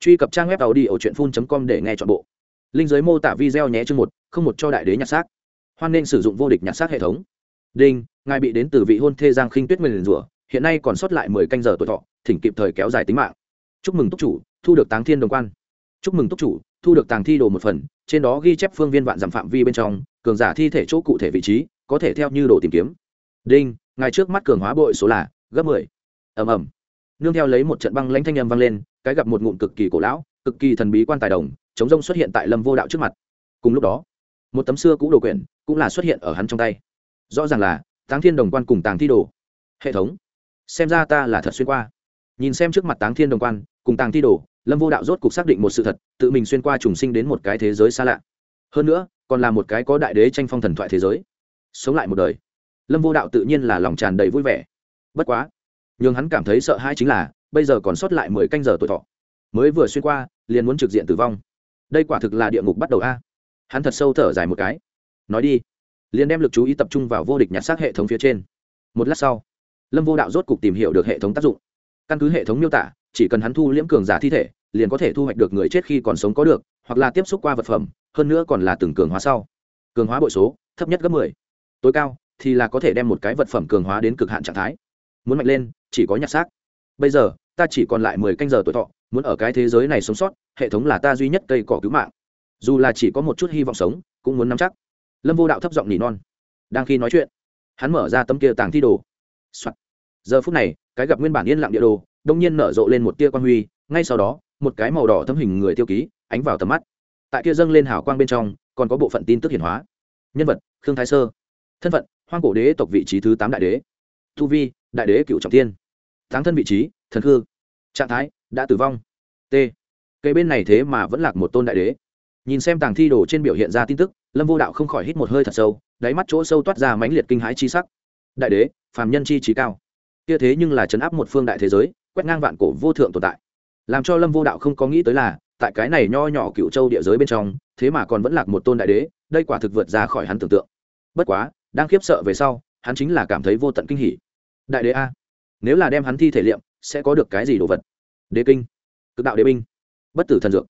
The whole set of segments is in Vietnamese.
truy cập trang web tàu đi ở truyện com để nghe chọn bộ. Linh giới mô tả video nhé chương một, không một cho đại đế nhặt xác. Hoan nên sử dụng vô địch nhặt xác hệ thống. Đinh, ngài bị đến từ vị hôn thê giang khinh tuyết nguyền rủa, hiện nay còn sót lại mười canh giờ tuổi thọ, thỉnh kịp thời kéo dài tính mạng. Chúc mừng túc chủ, thu được táng thiên đồng quan. Chúc mừng túc chủ, thu được tàng thi đồ một phần, trên đó ghi chép phương viên vạn dặm phạm vi bên trong, cường giả thi thể chỗ cụ thể vị trí, có thể theo như đồ tìm kiếm. Đinh, ngài trước mắt cường hóa bội số là gấp mười. Ầm ầm. Nương theo lấy một trận băng lãnh thanh âm vang lên cái gặp một ngụm cực kỳ cổ lão, cực kỳ thần bí quan tài đồng, chống rông xuất hiện tại lâm vô đạo trước mặt. Cùng lúc đó, một tấm xưa cũ đồ quyển cũng là xuất hiện ở hắn trong tay. Rõ ràng là táng thiên đồng quan cùng tàng thi đồ. Hệ thống, xem ra ta là thật xuyên qua. Nhìn xem trước mặt táng thiên đồng quan cùng tàng thi đồ, lâm vô đạo rốt cục xác định một sự thật, tự mình xuyên qua trùng sinh đến một cái thế giới xa lạ. Hơn nữa, còn là một cái có đại đế tranh phong thần thoại thế giới. Sống lại một đời, lâm vô đạo tự nhiên là lòng tràn đầy vui vẻ. Bất quá nhưng hắn cảm thấy sợ hãi chính là bây giờ còn sót lại mười canh giờ tuổi thọ. Mới vừa xuyên qua, liền muốn trực diện tử vong. Đây quả thực là địa ngục bắt đầu a. Hắn thật sâu thở dài một cái. Nói đi. Liền đem lực chú ý tập trung vào vô địch nhặt xác hệ thống phía trên. Một lát sau, lâm vô đạo rốt cục tìm hiểu được hệ thống tác dụng. Căn cứ hệ thống miêu tả, chỉ cần hắn thu liễm cường giả thi thể, liền có thể thu hoạch được người chết khi còn sống có được, hoặc là tiếp xúc qua vật phẩm, hơn nữa còn là từng cường hóa sau. Cường hóa bội số, thấp nhất gấp mười. Tối cao thì là có thể đem một cái vật phẩm cường hóa đến cực hạn trạng thái. Muốn mạnh lên, chỉ có nhặt xác. Bây giờ ta chỉ còn lại mười canh giờ tuổi thọ, muốn ở cái thế giới này sống sót, hệ thống là ta duy nhất cây cỏ cứu mạng. Dù là chỉ có một chút hy vọng sống, cũng muốn nắm chắc. Lâm vô đạo thấp giọng nỉ non. Đang khi nói chuyện, hắn mở ra tấm kia tàng thi đồ、Soạn. giờ phút này, cái gặp nguyên bản yên lặng địa đồ, đông nhiên nở rộ lên một tia quan huy, ngay sau đó, một cái màu đỏ thấm hình người tiêu ký, ánh vào tầm mắt. Tại kia dâng lên hào quang bên trong, còn có bộ phận tin tức hiển hóa. Nhân vật, khương thái sơ. Thân phận, hoang cổ đế tộc vị trí thứ tám đại đế. Tu vi, đại đế cựu trọng tiên thắng thân vị trí, thần hư trạng thái, đã tử vong. T. Cây bên này thế mà vẫn lạc một tôn đại đế. Nhìn xem tàng thi đồ trên biểu hiện ra tin tức, lâm vô đạo không khỏi hít một hơi thật sâu, đáy mắt chỗ sâu toát ra mãnh liệt kinh hãi chi sắc. Đại đế, phàm nhân chi trí cao. Kia thế nhưng là chấn áp một phương đại thế giới, quét ngang vạn cổ vô thượng tồn tại. Làm cho lâm vô đạo không có nghĩ tới là, tại cái này nho nhỏ cựu châu địa giới bên trong, thế mà còn vẫn lạc một tôn đại đế, đây quả thực vượt ra khỏi hắn tưởng tượng. Bất quá, đang khiếp sợ về sau, hắn chính là cảm thấy vô tận kinh hỉ. Đại đế a nếu là đem hắn thi thể liệm, sẽ có được cái gì đồ vật? Đế kinh, cực đạo đế binh, bất tử thần dược.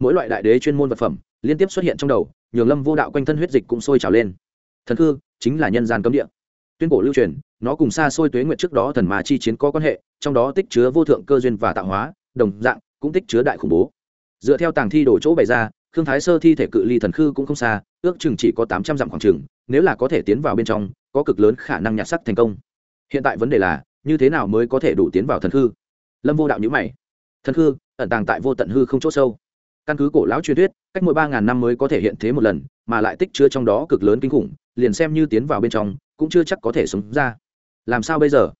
Mỗi loại đại đế chuyên môn vật phẩm liên tiếp xuất hiện trong đầu, nhường lâm vô đạo quanh thân huyết dịch cũng sôi trào lên. Thần cư chính là nhân gian cấm địa. Tuyên cổ lưu truyền, nó cùng xa xôi tuế nguyện trước đó thần mà chi chiến có quan hệ, trong đó tích chứa vô thượng cơ duyên và tạo hóa, đồng dạng cũng tích chứa đại khủng bố. Dựa theo tàng thi đổ chỗ bày ra, khương thái sơ thi thể cự ly thần khư cũng không xa, ước chừng chỉ có tám trăm dặm khoảng chừng, nếu là có thể tiến vào bên trong, có cực lớn khả năng nhặt sắc thành công. Hiện tại vấn đề là như thế nào mới có thể đủ tiến vào thần hư lâm vô đạo nhữ mày. Thần hư ẩn tàng tại vô tận hư không chỗ sâu. Căn cứ cổ lão truyền thuyết, cách mỗi ba ngàn năm mới có thể hiện thế một lần, mà lại tích chứa trong đó cực lớn kinh khủng, liền xem như tiến vào bên trong, cũng chưa chắc có thể sống ra. Làm sao bây giờ?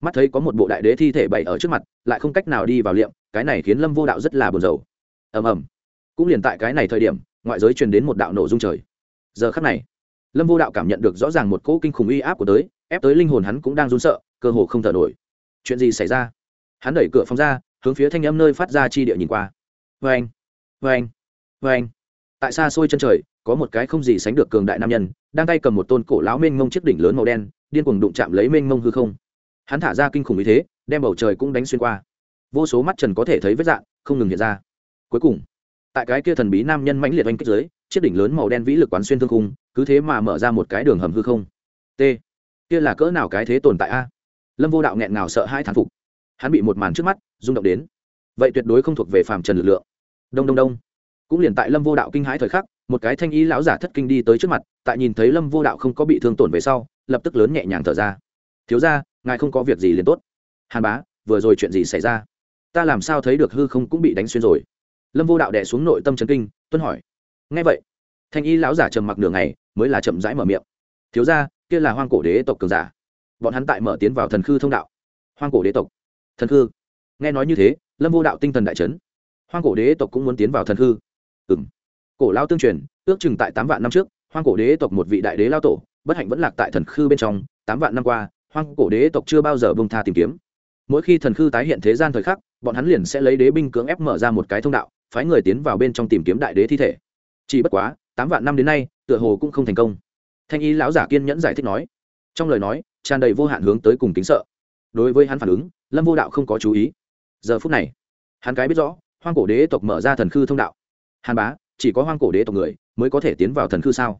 Mắt thấy có một bộ đại đế thi thể bày ở trước mặt, lại không cách nào đi vào liệm, cái này khiến lâm vô đạo rất là buồn rầu. Ầm ầm. Cũng liền tại cái này thời điểm, ngoại giới truyền đến một đạo nổ dung trời. Giờ khắc này, lâm vô đạo cảm nhận được rõ ràng một cỗ kinh khủng uy áp của tới, ép tới linh hồn hắn cũng đang run sợ cơ hồ không thở nổi. Chuyện gì xảy ra? Hắn đẩy cửa phòng ra, hướng phía thanh âm nơi phát ra chi địa nhìn qua. Vê anh vê anh vê anh tại xa xôi chân trời, có một cái không gì sánh được cường đại nam nhân, đang tay cầm một tôn cổ lão mênh mông chiếc đỉnh lớn màu đen, điên cuồng đụng chạm lấy mênh mông hư không. Hắn thả ra kinh khủng như thế, đem bầu trời cũng đánh xuyên qua. Vô số mắt trần có thể thấy vết dạng, không ngừng hiện ra. Cuối cùng, tại cái kia thần bí nam nhân mãnh liệt oanh kích dưới, chiếc đỉnh lớn màu đen vĩ lực quán xuyên thương khung, cứ thế mà mở ra một cái đường hầm hư không. T, kia là cỡ nào cái thế tồn tại a? Lâm vô đạo nghẹn ngào sợ hai thán phục hắn bị một màn trước mắt rung động đến vậy tuyệt đối không thuộc về phàm trần lực lượng đông đông đông cũng liền tại lâm vô đạo kinh hãi thời khắc một cái thanh ý lão giả thất kinh đi tới trước mặt tại nhìn thấy lâm vô đạo không có bị thương tổn về sau lập tức lớn nhẹ nhàng thở ra thiếu ra ngài không có việc gì liền tốt hàn bá vừa rồi chuyện gì xảy ra ta làm sao thấy được hư không cũng bị đánh xuyên rồi lâm vô đạo đẻ xuống nội tâm trấn kinh tuân hỏi ngay vậy thanh y lão giả trầm mặc đường này mới là chậm rãi mở miệng thiếu ra kia là hoang cổ đế tộc cường giả bọn hắn tại mở tiến vào thần khư thông đạo. Hoang cổ đế tộc. Thần khư. Nghe nói như thế, lâm vô đạo tinh thần đại trấn hoang cổ đế tộc cũng muốn tiến vào thần khư. Ừ m cổ lao tương truyền, ước chừng tại tám vạn năm trước, hoang cổ đế tộc một vị đại đế lao tổ, bất hạnh vẫn lạc tại thần khư bên trong, tám vạn năm qua, hoang cổ đế tộc chưa bao giờ bông tha tìm kiếm. Mỗi khi thần khư tái hiện thế gian thời khắc, bọn hắn liền sẽ lấy đế binh cưỡng ép mở ra một cái thông đạo, phái người tiến vào bên trong tìm kiếm đại đế thi thể. Chỉ bất quá, tám vạn năm đến nay, tựa hồ cũng không thành công. Thanh y lão giả kiên nhẫn giải thích nói. Trong lời nói tràn đầy vô hạn hướng tới cùng kính sợ. Đối với hắn phản ứng, lâm vô đạo không có chú ý. Giờ phút này, hắn cái biết rõ, hoang cổ đế tộc mở ra thần khư thông đạo. Hàn bá, chỉ có hoang cổ đế tộc người mới có thể tiến vào thần khư sao?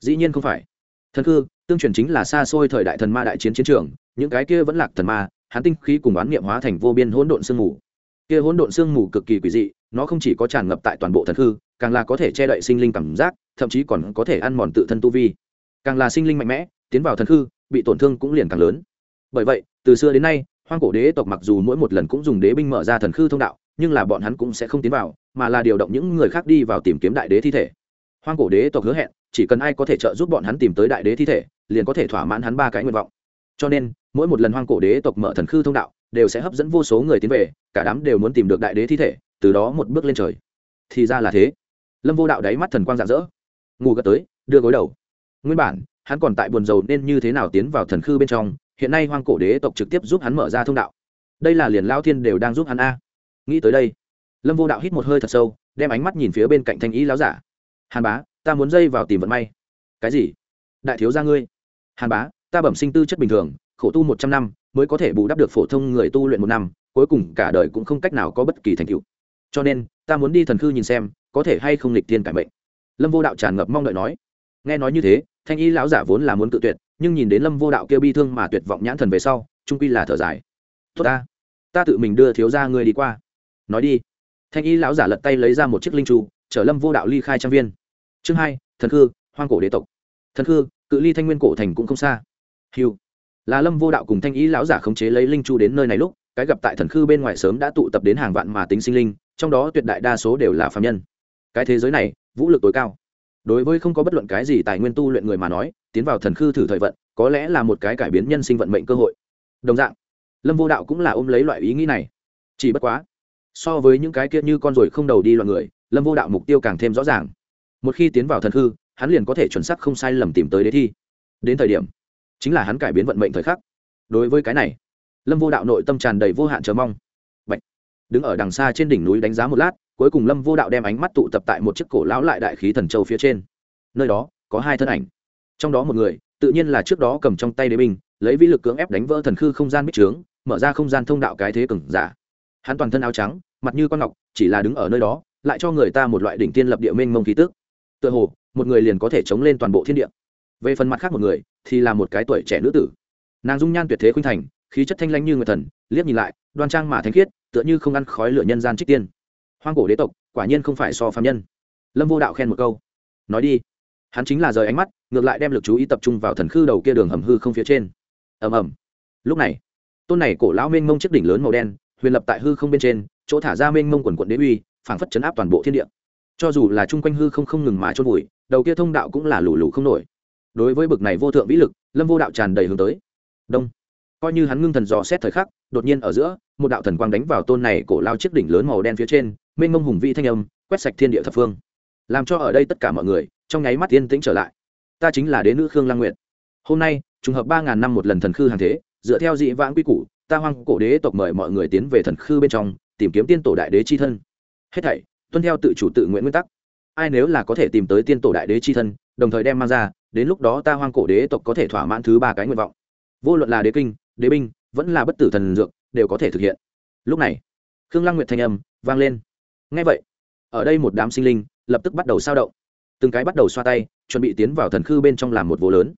Dĩ nhiên không phải. Thần khư, tương truyền chính là xa xôi thời đại thần ma đại chiến chiến trường, những cái kia vẫn lạc thần ma, hắn tinh khí cùng oán niệm hóa thành vô biên hỗn độn sương mù. Kia hỗn độn sương mù cực kỳ quỷ dị, nó không chỉ có tràn ngập tại toàn bộ thần khư, càng là có thể che đậy sinh linh cảm giác, thậm chí còn có thể ăn mòn tự thân tu vi. Càng là sinh linh mạnh mẽ, tiến vào thần khư bị tổn thương cũng liền càng lớn. Bởi vậy, từ xưa đến nay, hoang cổ đế tộc mặc dù mỗi một lần cũng dùng đế binh mở ra thần khư thông đạo, nhưng là bọn hắn cũng sẽ không tiến vào, mà là điều động những người khác đi vào tìm kiếm đại đế thi thể. Hoang cổ đế tộc hứa hẹn, chỉ cần ai có thể trợ giúp bọn hắn tìm tới đại đế thi thể, liền có thể thỏa mãn hắn ba cái nguyện vọng. Cho nên, mỗi một lần hoang cổ đế tộc mở thần khư thông đạo, đều sẽ hấp dẫn vô số người tiến về, cả đám đều muốn tìm được đại đế thi thể, từ đó một bước lên trời. Thì ra là thế. Lâm vô đạo đáy mắt thần quang rạng rỡ. Ngủ gật tới, đưa gối đầu. Nguyên bản hắn còn tại buồn rầu nên như thế nào tiến vào thần khư bên trong, hiện nay hoang cổ đế tộc trực tiếp giúp hắn mở ra thông đạo. Đây là liền lao thiên đều đang giúp hắn a. Nghĩ tới đây, lâm vô đạo hít một hơi thật sâu, đem ánh mắt nhìn phía bên cạnh thanh ý láo giả. Hàn bá, ta muốn dây vào tìm vận may. Cái gì? Đại thiếu gia ngươi. Hàn bá, ta bẩm sinh tư chất bình thường, khổ tu một trăm năm, mới có thể bù đắp được phổ thông người tu luyện một năm, cuối cùng cả đời cũng không cách nào có bất kỳ thành tựu. Cho nên, ta muốn đi thần khư nhìn xem, có thể hay không lịch tiên cải mệnh. Lâm vô đạo tràn ngập mong đợi nói nghe nói như thế thanh y lão giả vốn là muốn cự tuyệt nhưng nhìn đến lâm vô đạo kêu bi thương mà tuyệt vọng nhãn thần về sau trung quy là thở dài. Tốt ta ta tự mình đưa thiếu ra ngươi đi qua. Nói đi. Thanh y lão giả lật tay lấy ra một chiếc linh trụ, chở lâm vô đạo ly khai trang viên. Chương hai thần khư hoang cổ đế tộc. Thần khư cự ly thanh nguyên cổ thành cũng không xa. Hiu là lâm vô đạo cùng thanh y lão giả khống chế lấy linh chu đến nơi này lúc cái gặp tại thần khư bên ngoài sớm đã tụ tập đến hàng vạn mà tính sinh linh trong đó tuyệt đại đa số đều là phạm nhân. Cái thế giới này vũ lực tối cao đối với không có bất luận cái gì tài nguyên tu luyện người mà nói, tiến vào thần khư thử thời vận, có lẽ là một cái cải biến nhân sinh vận mệnh cơ hội. Đồng dạng, lâm vô đạo cũng là ôm lấy loại ý nghĩ này. Chỉ bất quá, so với những cái kia như con ruồi không đầu đi loạn người, lâm vô đạo mục tiêu càng thêm rõ ràng. Một khi tiến vào thần khư, hắn liền có thể chuẩn xác không sai lầm tìm tới đế thi. Đến thời điểm, chính là hắn cải biến vận mệnh thời khắc. Đối với cái này, lâm vô đạo nội tâm tràn đầy vô hạn chờ mong. Bạch. đứng ở đằng xa trên đỉnh núi đánh giá một lát cuối cùng lâm vô đạo đem ánh mắt tụ tập tại một chiếc cổ lão lại đại khí thần châu phía trên. Nơi đó, có hai thân ảnh. Trong đó một người, tự nhiên là trước đó cầm trong tay đế binh, lấy vĩ lực cưỡng ép đánh vỡ thần khư không gian bích trướng, mở ra không gian thông đạo cái thế cừng giả. Hắn toàn thân áo trắng, mặt như con ngọc, chỉ là đứng ở nơi đó, lại cho người ta một loại đỉnh tiên lập địa mênh mông khí tức. Tựa hồ, một người liền có thể chống lên toàn bộ thiên địa. Về phần mặt khác một người, thì là một cái tuổi trẻ nữ tử. Nàng dung nhan tuyệt thế khuynh thành, khí chất thanh lãnh như người thần, liếc nhìn lại, đoan trang mà thanh khiết, tựa như không ăn khói lửa nhân gian trích tiên hoang cổ đế tộc, quả nhiên không phải so phạm nhân. Lâm vô đạo khen một câu. Nói đi. Hắn chính là rời ánh mắt, ngược lại đem l ự c chú ý tập trung vào thần khư đầu kia đường hầm hư không phía trên. Ầm ầm. Lúc này, tôn này cổ lão mênh mông chiếc đỉnh lớn màu đen, huyền lập tại hư không bên trên, chỗ thả ra mênh mông quần quận đế uy, phảng phất chấn áp toàn bộ thiên địa. Cho dù là chung quanh hư không không ngừng mà trôn vùi, đầu kia thông đạo cũng là lù lù không nổi. Đối với bực này vô thượng vĩ lực, lâm vô đạo tràn đầy hướng tới. Đông coi như hắn ngưng thần dò xét thời khắc, đột nhiên ở giữa, một đạo thần quang đánh vào tôn này cổ lao chiếc đỉnh lớn màu đen phía trên, mênh mông hùng vĩ thanh âm, quét sạch thiên địa thập phương. Làm cho ở đây tất cả mọi người, trong nháy mắt yên tĩnh trở lại. Ta chính là đế nữ khương lang nguyệt. Hôm nay, trùng hợp ba ngàn năm một lần thần khư hàng thế, dựa theo dị vãng quy củ, ta hoang cổ đế tộc mời mọi người tiến về thần khư bên trong, tìm kiếm tiên tổ đại đế chi thân. Hết thảy, tuân theo tự chủ tự nguyện nguyên tắc. Ai nếu là có thể tìm tới tiên tổ đại đế chi thân, đồng thời đem mang ra, đến lúc đó ta hoang cổ đế tộc có thể thỏa mãn thứ ba cái nguyện vọng. Vô luận là đế kinh đế binh, vẫn là bất tử thần dược, đều có thể thực hiện. Lúc này, khương lăng nguyệt thanh âm vang lên. Ngay vậy, ở đây một đám sinh linh lập tức bắt đầu sao động. Từng cái bắt đầu xoa tay, chuẩn bị tiến vào thần khư bên trong làm một vô lớn.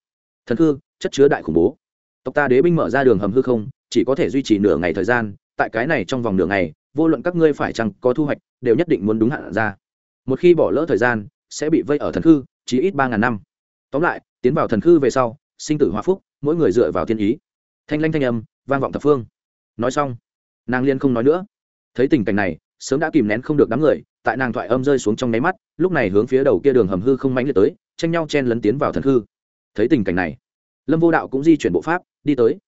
Thần khư, chất chứa đại khủng bố. Tộc ta đế binh mở ra đường hầm hư không, chỉ có thể duy trì nửa ngày thời gian, tại cái này trong vòng nửa ngày, vô luận các ngươi phải chăng có thu hoạch, đều nhất định muốn đúng hạn ra. Một khi bỏ lỡ thời gian, sẽ bị vây ở thần khư, chỉ ít ba ngàn năm. Tóm lại, tiến vào thần khư về sau, sinh tử hòa phúc, mỗi người dựa vào thiên ý thanh lanh thanh âm, vang vọng thập phương. Nói xong, nàng liên không nói nữa. Thấy tình cảnh này, sớm đã kìm nén không được đám người, tại nàng thoại âm rơi xuống trong nháy mắt, lúc này hướng phía đầu kia đường hầm hư không mãnh liệt tới, tranh nhau chen lấn tiến vào thần hư. Thấy tình cảnh này, lâm vô đạo cũng di chuyển bộ pháp, đi tới.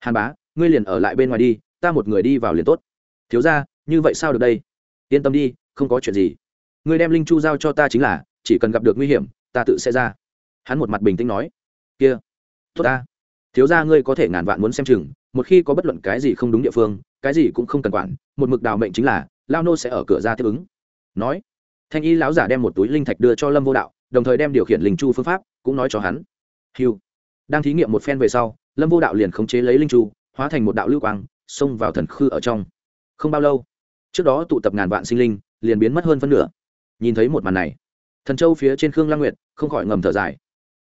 Hàn bá, ngươi liền ở lại bên ngoài đi, ta một người đi vào liền tốt. Thiếu ra như vậy sao được đây? Yên tâm đi, không có chuyện gì. Ngươi đem linh chu giao cho ta chính là, chỉ cần gặp được nguy hiểm, ta tự sẽ ra. Hắn một mặt bình tĩnh nói. Kia, tốt ta thiếu ra ngươi có thể ngàn vạn muốn xem chừng, một khi có bất luận cái gì không đúng địa phương, cái gì cũng không cần quản, một mực đào mệnh chính là, lao nô sẽ ở cửa ra tiếp ứng. Nói, thanh y lão giả đem một túi linh thạch đưa cho lâm vô đạo, đồng thời đem điều khiển linh chu phương pháp, cũng nói cho hắn. Hiu đang thí nghiệm một phen về sau, lâm vô đạo liền khống chế lấy linh chu, hóa thành một đạo lưu quang, xông vào thần khư ở trong. Không bao lâu, trước đó tụ tập ngàn vạn sinh linh, liền biến mất hơn phân nửa. Nhìn thấy một màn này, thần châu phía trên khương lang nguyệt không khỏi ngầm thở dài.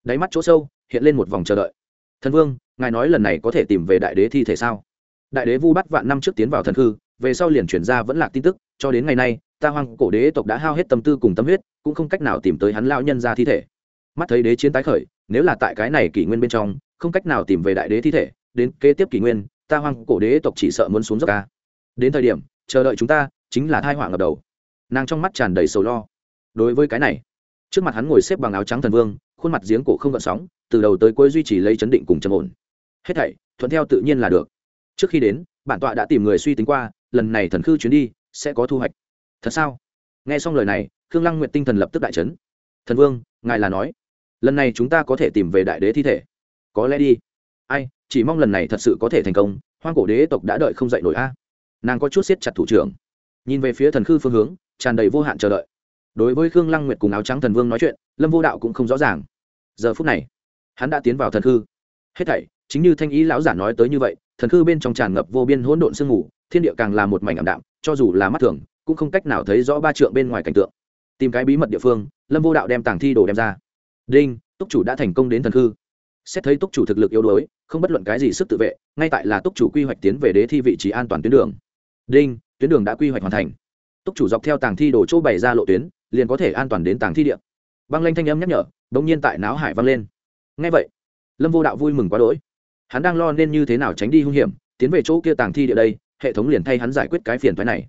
Đáy mắt chỗ sâu, hiện lên một vòng chờ đợi thần vương, ngài nói lần này có thể tìm về đại đế thi thể sao? Đại đế vu bắt vạn năm trước tiến vào thần hư về sau liền chuyển ra vẫn là tin tức, cho đến ngày nay, ta hoang cổ đế tộc đã hao hết tâm tư cùng tâm huyết, cũng không cách nào tìm tới hắn lao nhân ra thi thể. Mắt thấy đế chiến tái khởi, nếu là tại cái này kỷ nguyên bên trong, không cách nào tìm về đại đế thi thể, đến kế tiếp kỷ nguyên, ta hoang cổ đế tộc chỉ sợ muốn xuống dốc ca đến thời điểm, chờ đợi chúng ta, chính là thai họa ngập đầu. Nàng trong mắt tràn đầy sầu lo. Đối với cái này, trước mặt hắn ngồi xếp bằng áo trắng thần vương khuôn mặt giếng cổ không gợn sóng, từ đầu tới cuối duy trì lấy chấn định cùng trầm ổn. Hết thảy, thuận theo tự nhiên là được. Trước khi đến, bản tọa đã tìm người suy tính qua, lần này thần khư chuyến đi, sẽ có thu hoạch. Thật sao? Nghe xong lời này, khương lăng nguyện tinh thần lập tức đại chấn. Thần vương, ngài là nói, lần này chúng ta có thể tìm về đại đế thi thể. Có lẽ đi. Ai, chỉ mong lần này thật sự có thể thành công, hoang cổ đế tộc đã đợi không dậy nổi a. Nàng có chút siết chặt thủ trưởng. Nhìn về phía thần khư phương hướng, tràn đầy vô hạn chờ đợi đối với khương lăng nguyệt cùng áo trắng thần vương nói chuyện lâm vô đạo cũng không rõ ràng. Giờ phút này hắn đã tiến vào thần hư. hết thảy chính như thanh ý lão giả nói tới như vậy thần hư bên trong tràn ngập vô biên hỗn độn sương mù thiên địa càng là một mảnh ảm đạm cho dù là mắt thường cũng không cách nào thấy rõ ba trượng bên ngoài cảnh tượng. Tìm cái bí mật địa phương lâm vô đạo đem tàng thi đồ đem ra. Đinh túc chủ đã thành công đến thần hư, xét thấy túc chủ thực lực yếu đuối không bất luận cái gì sức tự vệ ngay tại là túc chủ quy hoạch tiến về đế thi vị trí an toàn tuyến đường. Đinh tuyến đường đã quy hoạch hoàn thành. Túc chủ dọc theo tàng thi đồ chỗ bày ra lộ tuyến liền có thể an toàn đến tàng thi địa. băng lanh thanh âm nhắc nhở đ ỗ n g nhiên tại não hải vang lên. Ngay vậy, lâm vô đạo vui mừng quá đỗi. Hắn đang lo nên như thế nào tránh đi hung hiểm, tiến về chỗ kia tàng thi địa đây, hệ thống liền thay hắn giải quyết cái phiền thoái này.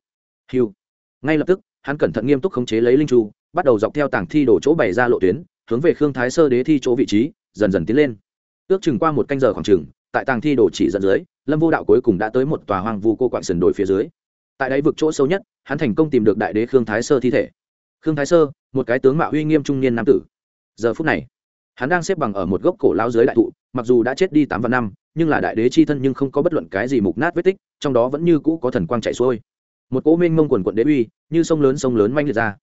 Hiu ngay lập tức, hắn cẩn thận nghiêm túc khống chế lấy linh chu, bắt đầu dọc theo tàng thi đổ chỗ bày ra lộ tuyến, hướng về khương thái sơ đế thi chỗ vị trí, dần dần tiến lên. Ước chừng qua một canh giờ khoảng chừng, tại tàng thi đổ chỉ dẫn dưới, lâm vô đạo cuối cùng đã tới một tòa hoang vu cô quạng sườn đồi phía dưới. Tại đáy vực chỗ sâu nhất, hắn thành công tìm được đại đế khương thái sơ thi thể khương thái sơ, một cái tướng mạo uy nghiêm trung niên nam tử. Giờ phút này, hắn đang xếp bằng ở một gốc cổ lao dưới đại thụ, mặc dù đã chết đi tám vạn năm, nhưng là đại đế c h i thân nhưng không có bất luận cái gì mục nát vết tích, trong đó vẫn như cũ có thần quang chạy xuôi. Một cỗ minh mông quần quận đế uy, như sông lớn sông lớn manh liệt ra.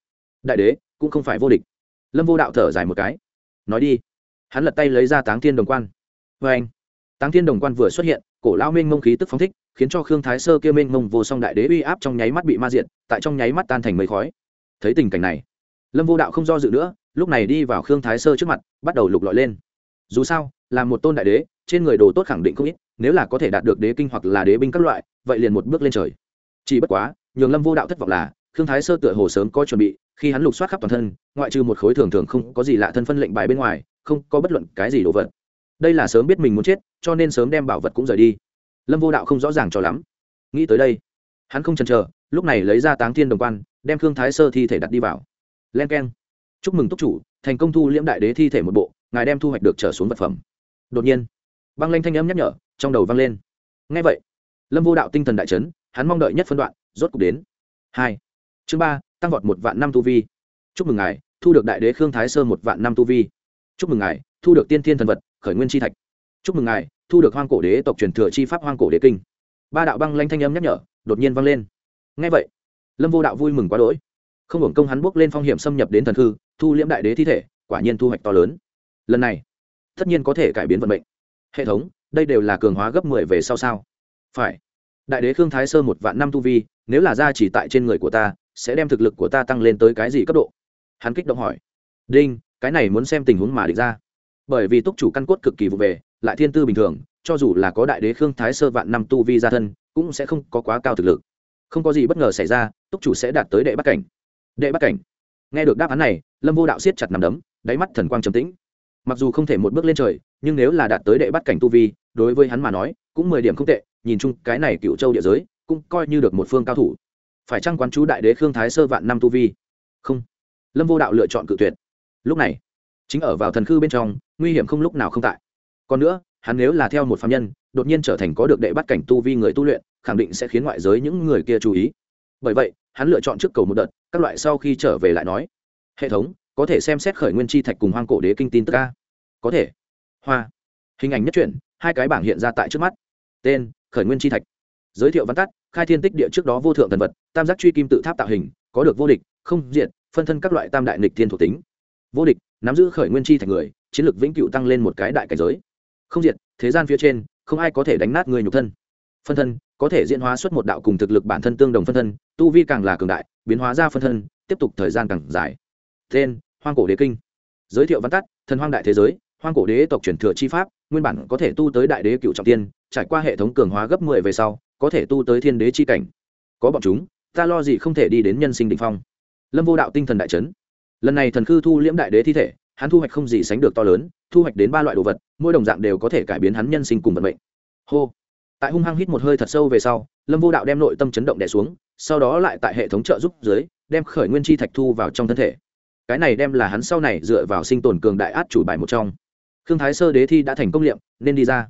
Đại đế, cũng không phải vô địch. Lâm vô đạo thở dài một cái. Nói đi. Hắn lật tay lấy ra táng thiên đồng quan. Vê anh, táng thiên đồng quan vừa xuất hiện, cổ lao minh mông khí tức phóng thích, khiến cho khương thái sơ kia minh mông vô song đại đế uy áp trong nháy mắt bị ma diện tại trong nháy mắt tan thành mây khói thấy tình cảnh này. Lâm vô đạo không do dự nữa, lúc này đi vào khương thái sơ trước mặt, bắt đầu lục lọi lên. Dù sao, là một tôn đại đế, trên người đồ tốt khẳng định không ít, nếu là có thể đạt được đế kinh hoặc là đế binh các loại, vậy liền một bước lên trời. Chỉ bất quá, nhường lâm vô đạo thất vọng là, khương thái sơ tựa hồ sớm có chuẩn bị, khi hắn lục soát khắp toàn thân, ngoại trừ một khối thường thường không có gì lạ thân phân lệnh bài bên ngoài, không có bất luận cái gì đồ vật. Đây là sớm biết mình muốn chết, cho nên sớm đem bảo vật cũng rời đi. Lâm vô đạo không rõ ràng cho lắm. Nghĩ tới đây, hắn không chần chờ lúc này lấy ra táng thiên đồng quan, đem khương thái sơ thi thể đặt đi vào. Len k e n chúc mừng túc chủ, thành công thu liễm đại đế thi thể một bộ, ngài đem thu hoạch được trở xuống vật phẩm. Đột nhiên, băng lanh thanh âm nhắc nhở, trong đầu vang lên. Ngay vậy, lâm vô đạo tinh thần đại trấn hắn mong đợi nhất phân đoạn, rốt cục đến. Hai. Chương ba, tăng vọt một vạn năm tu vi. Chúc mừng ngài, thu được đại đế khương thái sơ một vạn năm tu vi. Chúc mừng ngài, thu được tiên thiên thần vật, khởi nguyên tri thạch. Chúc mừng ngài, thu được hoang cổ đế tộc truyền thừa chi pháp hoang cổ đế kinh. Ba đạo băng lanh thanh âm nhắc nhở, đột nhiên vang lên ngay vậy, lâm vô đạo vui mừng quá đỗi. Không hưởng công hắn bước lên phong hiểm xâm nhập đến thần hư thu liễm đại đế thi thể, quả nhiên thu hoạch to lớn. Lần này, tất nhiên có thể cải biến vận mệnh. Hệ thống, đây đều là cường hóa gấp mười về sau sao? Phải. Đại đế khương thái sơ một vạn năm tu vi, nếu là ra chỉ tại trên người của ta, sẽ đem thực lực của ta tăng lên tới cái gì cấp độ? Hắn kích động hỏi. Đinh, cái này muốn xem tình huống mà địch ra. Bởi vì túc chủ căn cốt cực kỳ vụ về, lại thiên tư bình thường, cho dù là có đại đế khương thái sơ vạn năm tu vi gia thân, cũng sẽ không có quá cao thực lực không có gì bất ngờ xảy ra, túc chủ sẽ đạt tới đệ bắt cảnh. Đệ bắt cảnh? Nghe được đáp án này, lâm vô đạo siết chặt nằm đấm, đáy mắt thần quang trầm tĩnh. Mặc dù không thể một bước lên trời, nhưng nếu là đạt tới đệ bắt cảnh tu vi, đối với hắn mà nói, cũng mười điểm không tệ, nhìn chung cái này cựu châu địa giới, cũng coi như được một phương cao thủ. Phải chăng quán chú đại đế khương thái sơ vạn năm tu vi? Không. Lâm vô đạo lựa chọn cự tuyệt. Lúc này, chính ở vào thần khư bên trong, nguy hiểm không lúc nào không tại. Còn nữa, hắn nếu là theo một phạm nhân đột nhiên trở thành có được đệ bắt cảnh tu vi người tu luyện, khẳng định sẽ khiến ngoại giới những người kia chú ý. Bởi vậy, hắn lựa chọn trước cầu một đợt, các loại sau khi trở về lại nói, hệ thống, có thể xem xét khởi nguyên chi thạch cùng hoang cổ đế kinh tin tức ca có thể. Hoa. Hình ảnh nhất truyện, hai cái bảng hiện ra tại trước mắt. Tên, khởi nguyên chi thạch. Giới thiệu văn tắt, khai thiên tích địa trước đó vô thượng thần vật, tam giác truy kim tự tháp tạo hình, có được vô địch, không diện phân thân các loại tam đại nịch thiên thuộc tính. Vô địch, nắm giữ khởi nguyên chi thạch người, chiến lược vĩnh cửu tăng lên một cái đại cảnh giới. Không diệt, thế gian phía trên không ai có thể đánh nát người nhục thân. Phân thân, có thể diễn hóa xuất một đạo cùng thực lực bản thân tương đồng phân thân, tu vi càng là cường đại, biến hóa ra phân thân, tiếp tục thời gian càng dài. Tên, hoang cổ đế kinh. Giới thiệu văn tắt, thần hoang đại thế giới, hoang cổ đế tộc truyền thừa chi pháp, nguyên bản có thể tu tới đại đế cựu trọng tiên, trải qua hệ thống cường hóa gấp mười về sau, có thể tu tới thiên đế chi cảnh. Có bọn chúng, ta lo gì không thể đi đến nhân sinh đ phong. Lâm vô đạo tinh thần đại trấn lần này thần khư thu liễm đại đế thi thể hắn thu hoạch không gì sánh được to lớn, thu hoạch đến ba loại đồ vật, mỗi đồng dạng đều có thể cải biến hắn nhân sinh cùng vận mệnh. Hô. Tại hung hăng hít một hơi thật sâu về sau, lâm vô đạo đem nội tâm chấn động đẻ xuống, sau đó lại tại hệ thống trợ giúp dưới, đem khởi nguyên chi thạch thu vào trong thân thể. Cái này đem là hắn sau này dựa vào sinh tồn cường đại át chủ bài một trong. Khương thái sơ đế thi đã thành công liệm, nên đi ra.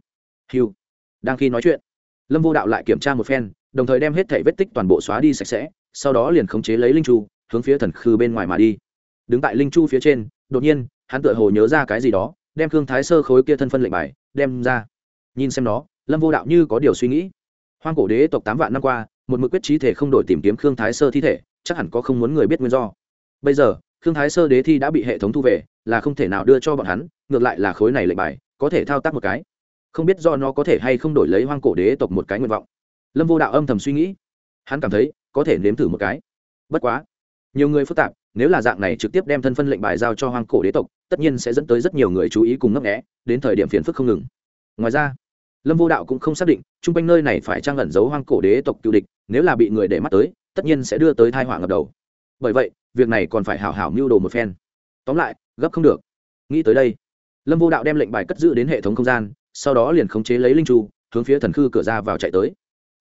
Hiu đang khi nói chuyện, lâm vô đạo lại kiểm tra một phen, đồng thời đem hết thảy vết tích toàn bộ xóa đi sạch sẽ, sau đó liền khống chế lấy linh chu, hướng phía thần khư bên ngoài mà đi. Đứng tại linh chu phía trên, đột nhiên hắn tựa hồ nhớ ra cái gì đó, đem khương thái sơ khối kia thân phân lệnh bài đem ra. Nhìn xem nó, lâm vô đạo như có điều suy nghĩ. Hoang cổ đế tộc tám vạn năm qua, một mực quyết trí thể không đổi tìm kiếm khương thái sơ thi thể, chắc hẳn có không muốn người biết nguyên do. Bây giờ, khương thái sơ đế thi đã bị hệ thống thu về, là không thể nào đưa cho bọn hắn, ngược lại là khối này lệnh bài, có thể thao tác một cái. Không biết do nó có thể hay không đổi lấy hoang cổ đế tộc một cái nguyện vọng. Lâm vô đạo âm thầm suy nghĩ. Hắn cảm thấy, có thể nếm thử một cái. Bất quá, nhiều người phức tạp, nếu là dạng này trực tiếp đem thân phân lệnh bài giao cho hoang cổ đế tộc tất nhiên sẽ dẫn tới rất nhiều người chú ý cùng ngấp nghẽ đến thời điểm phiền phức không ngừng. Ngoài ra, lâm vô đạo cũng không xác định, chung quanh nơi này phải trang ẩn giấu hoang cổ đế tộc cựu địch, nếu là bị người để mắt tới, tất nhiên sẽ đưa tới thai họa ngập đầu. Bởi vậy, việc này còn phải hảo hảo mưu đồ một phen. Tóm lại, gấp không được. Nghĩ tới đây, lâm vô đạo đem lệnh bài cất giữ đến hệ thống không gian, sau đó liền khống chế lấy linh chu hướng phía thần khư cửa ra vào chạy tới.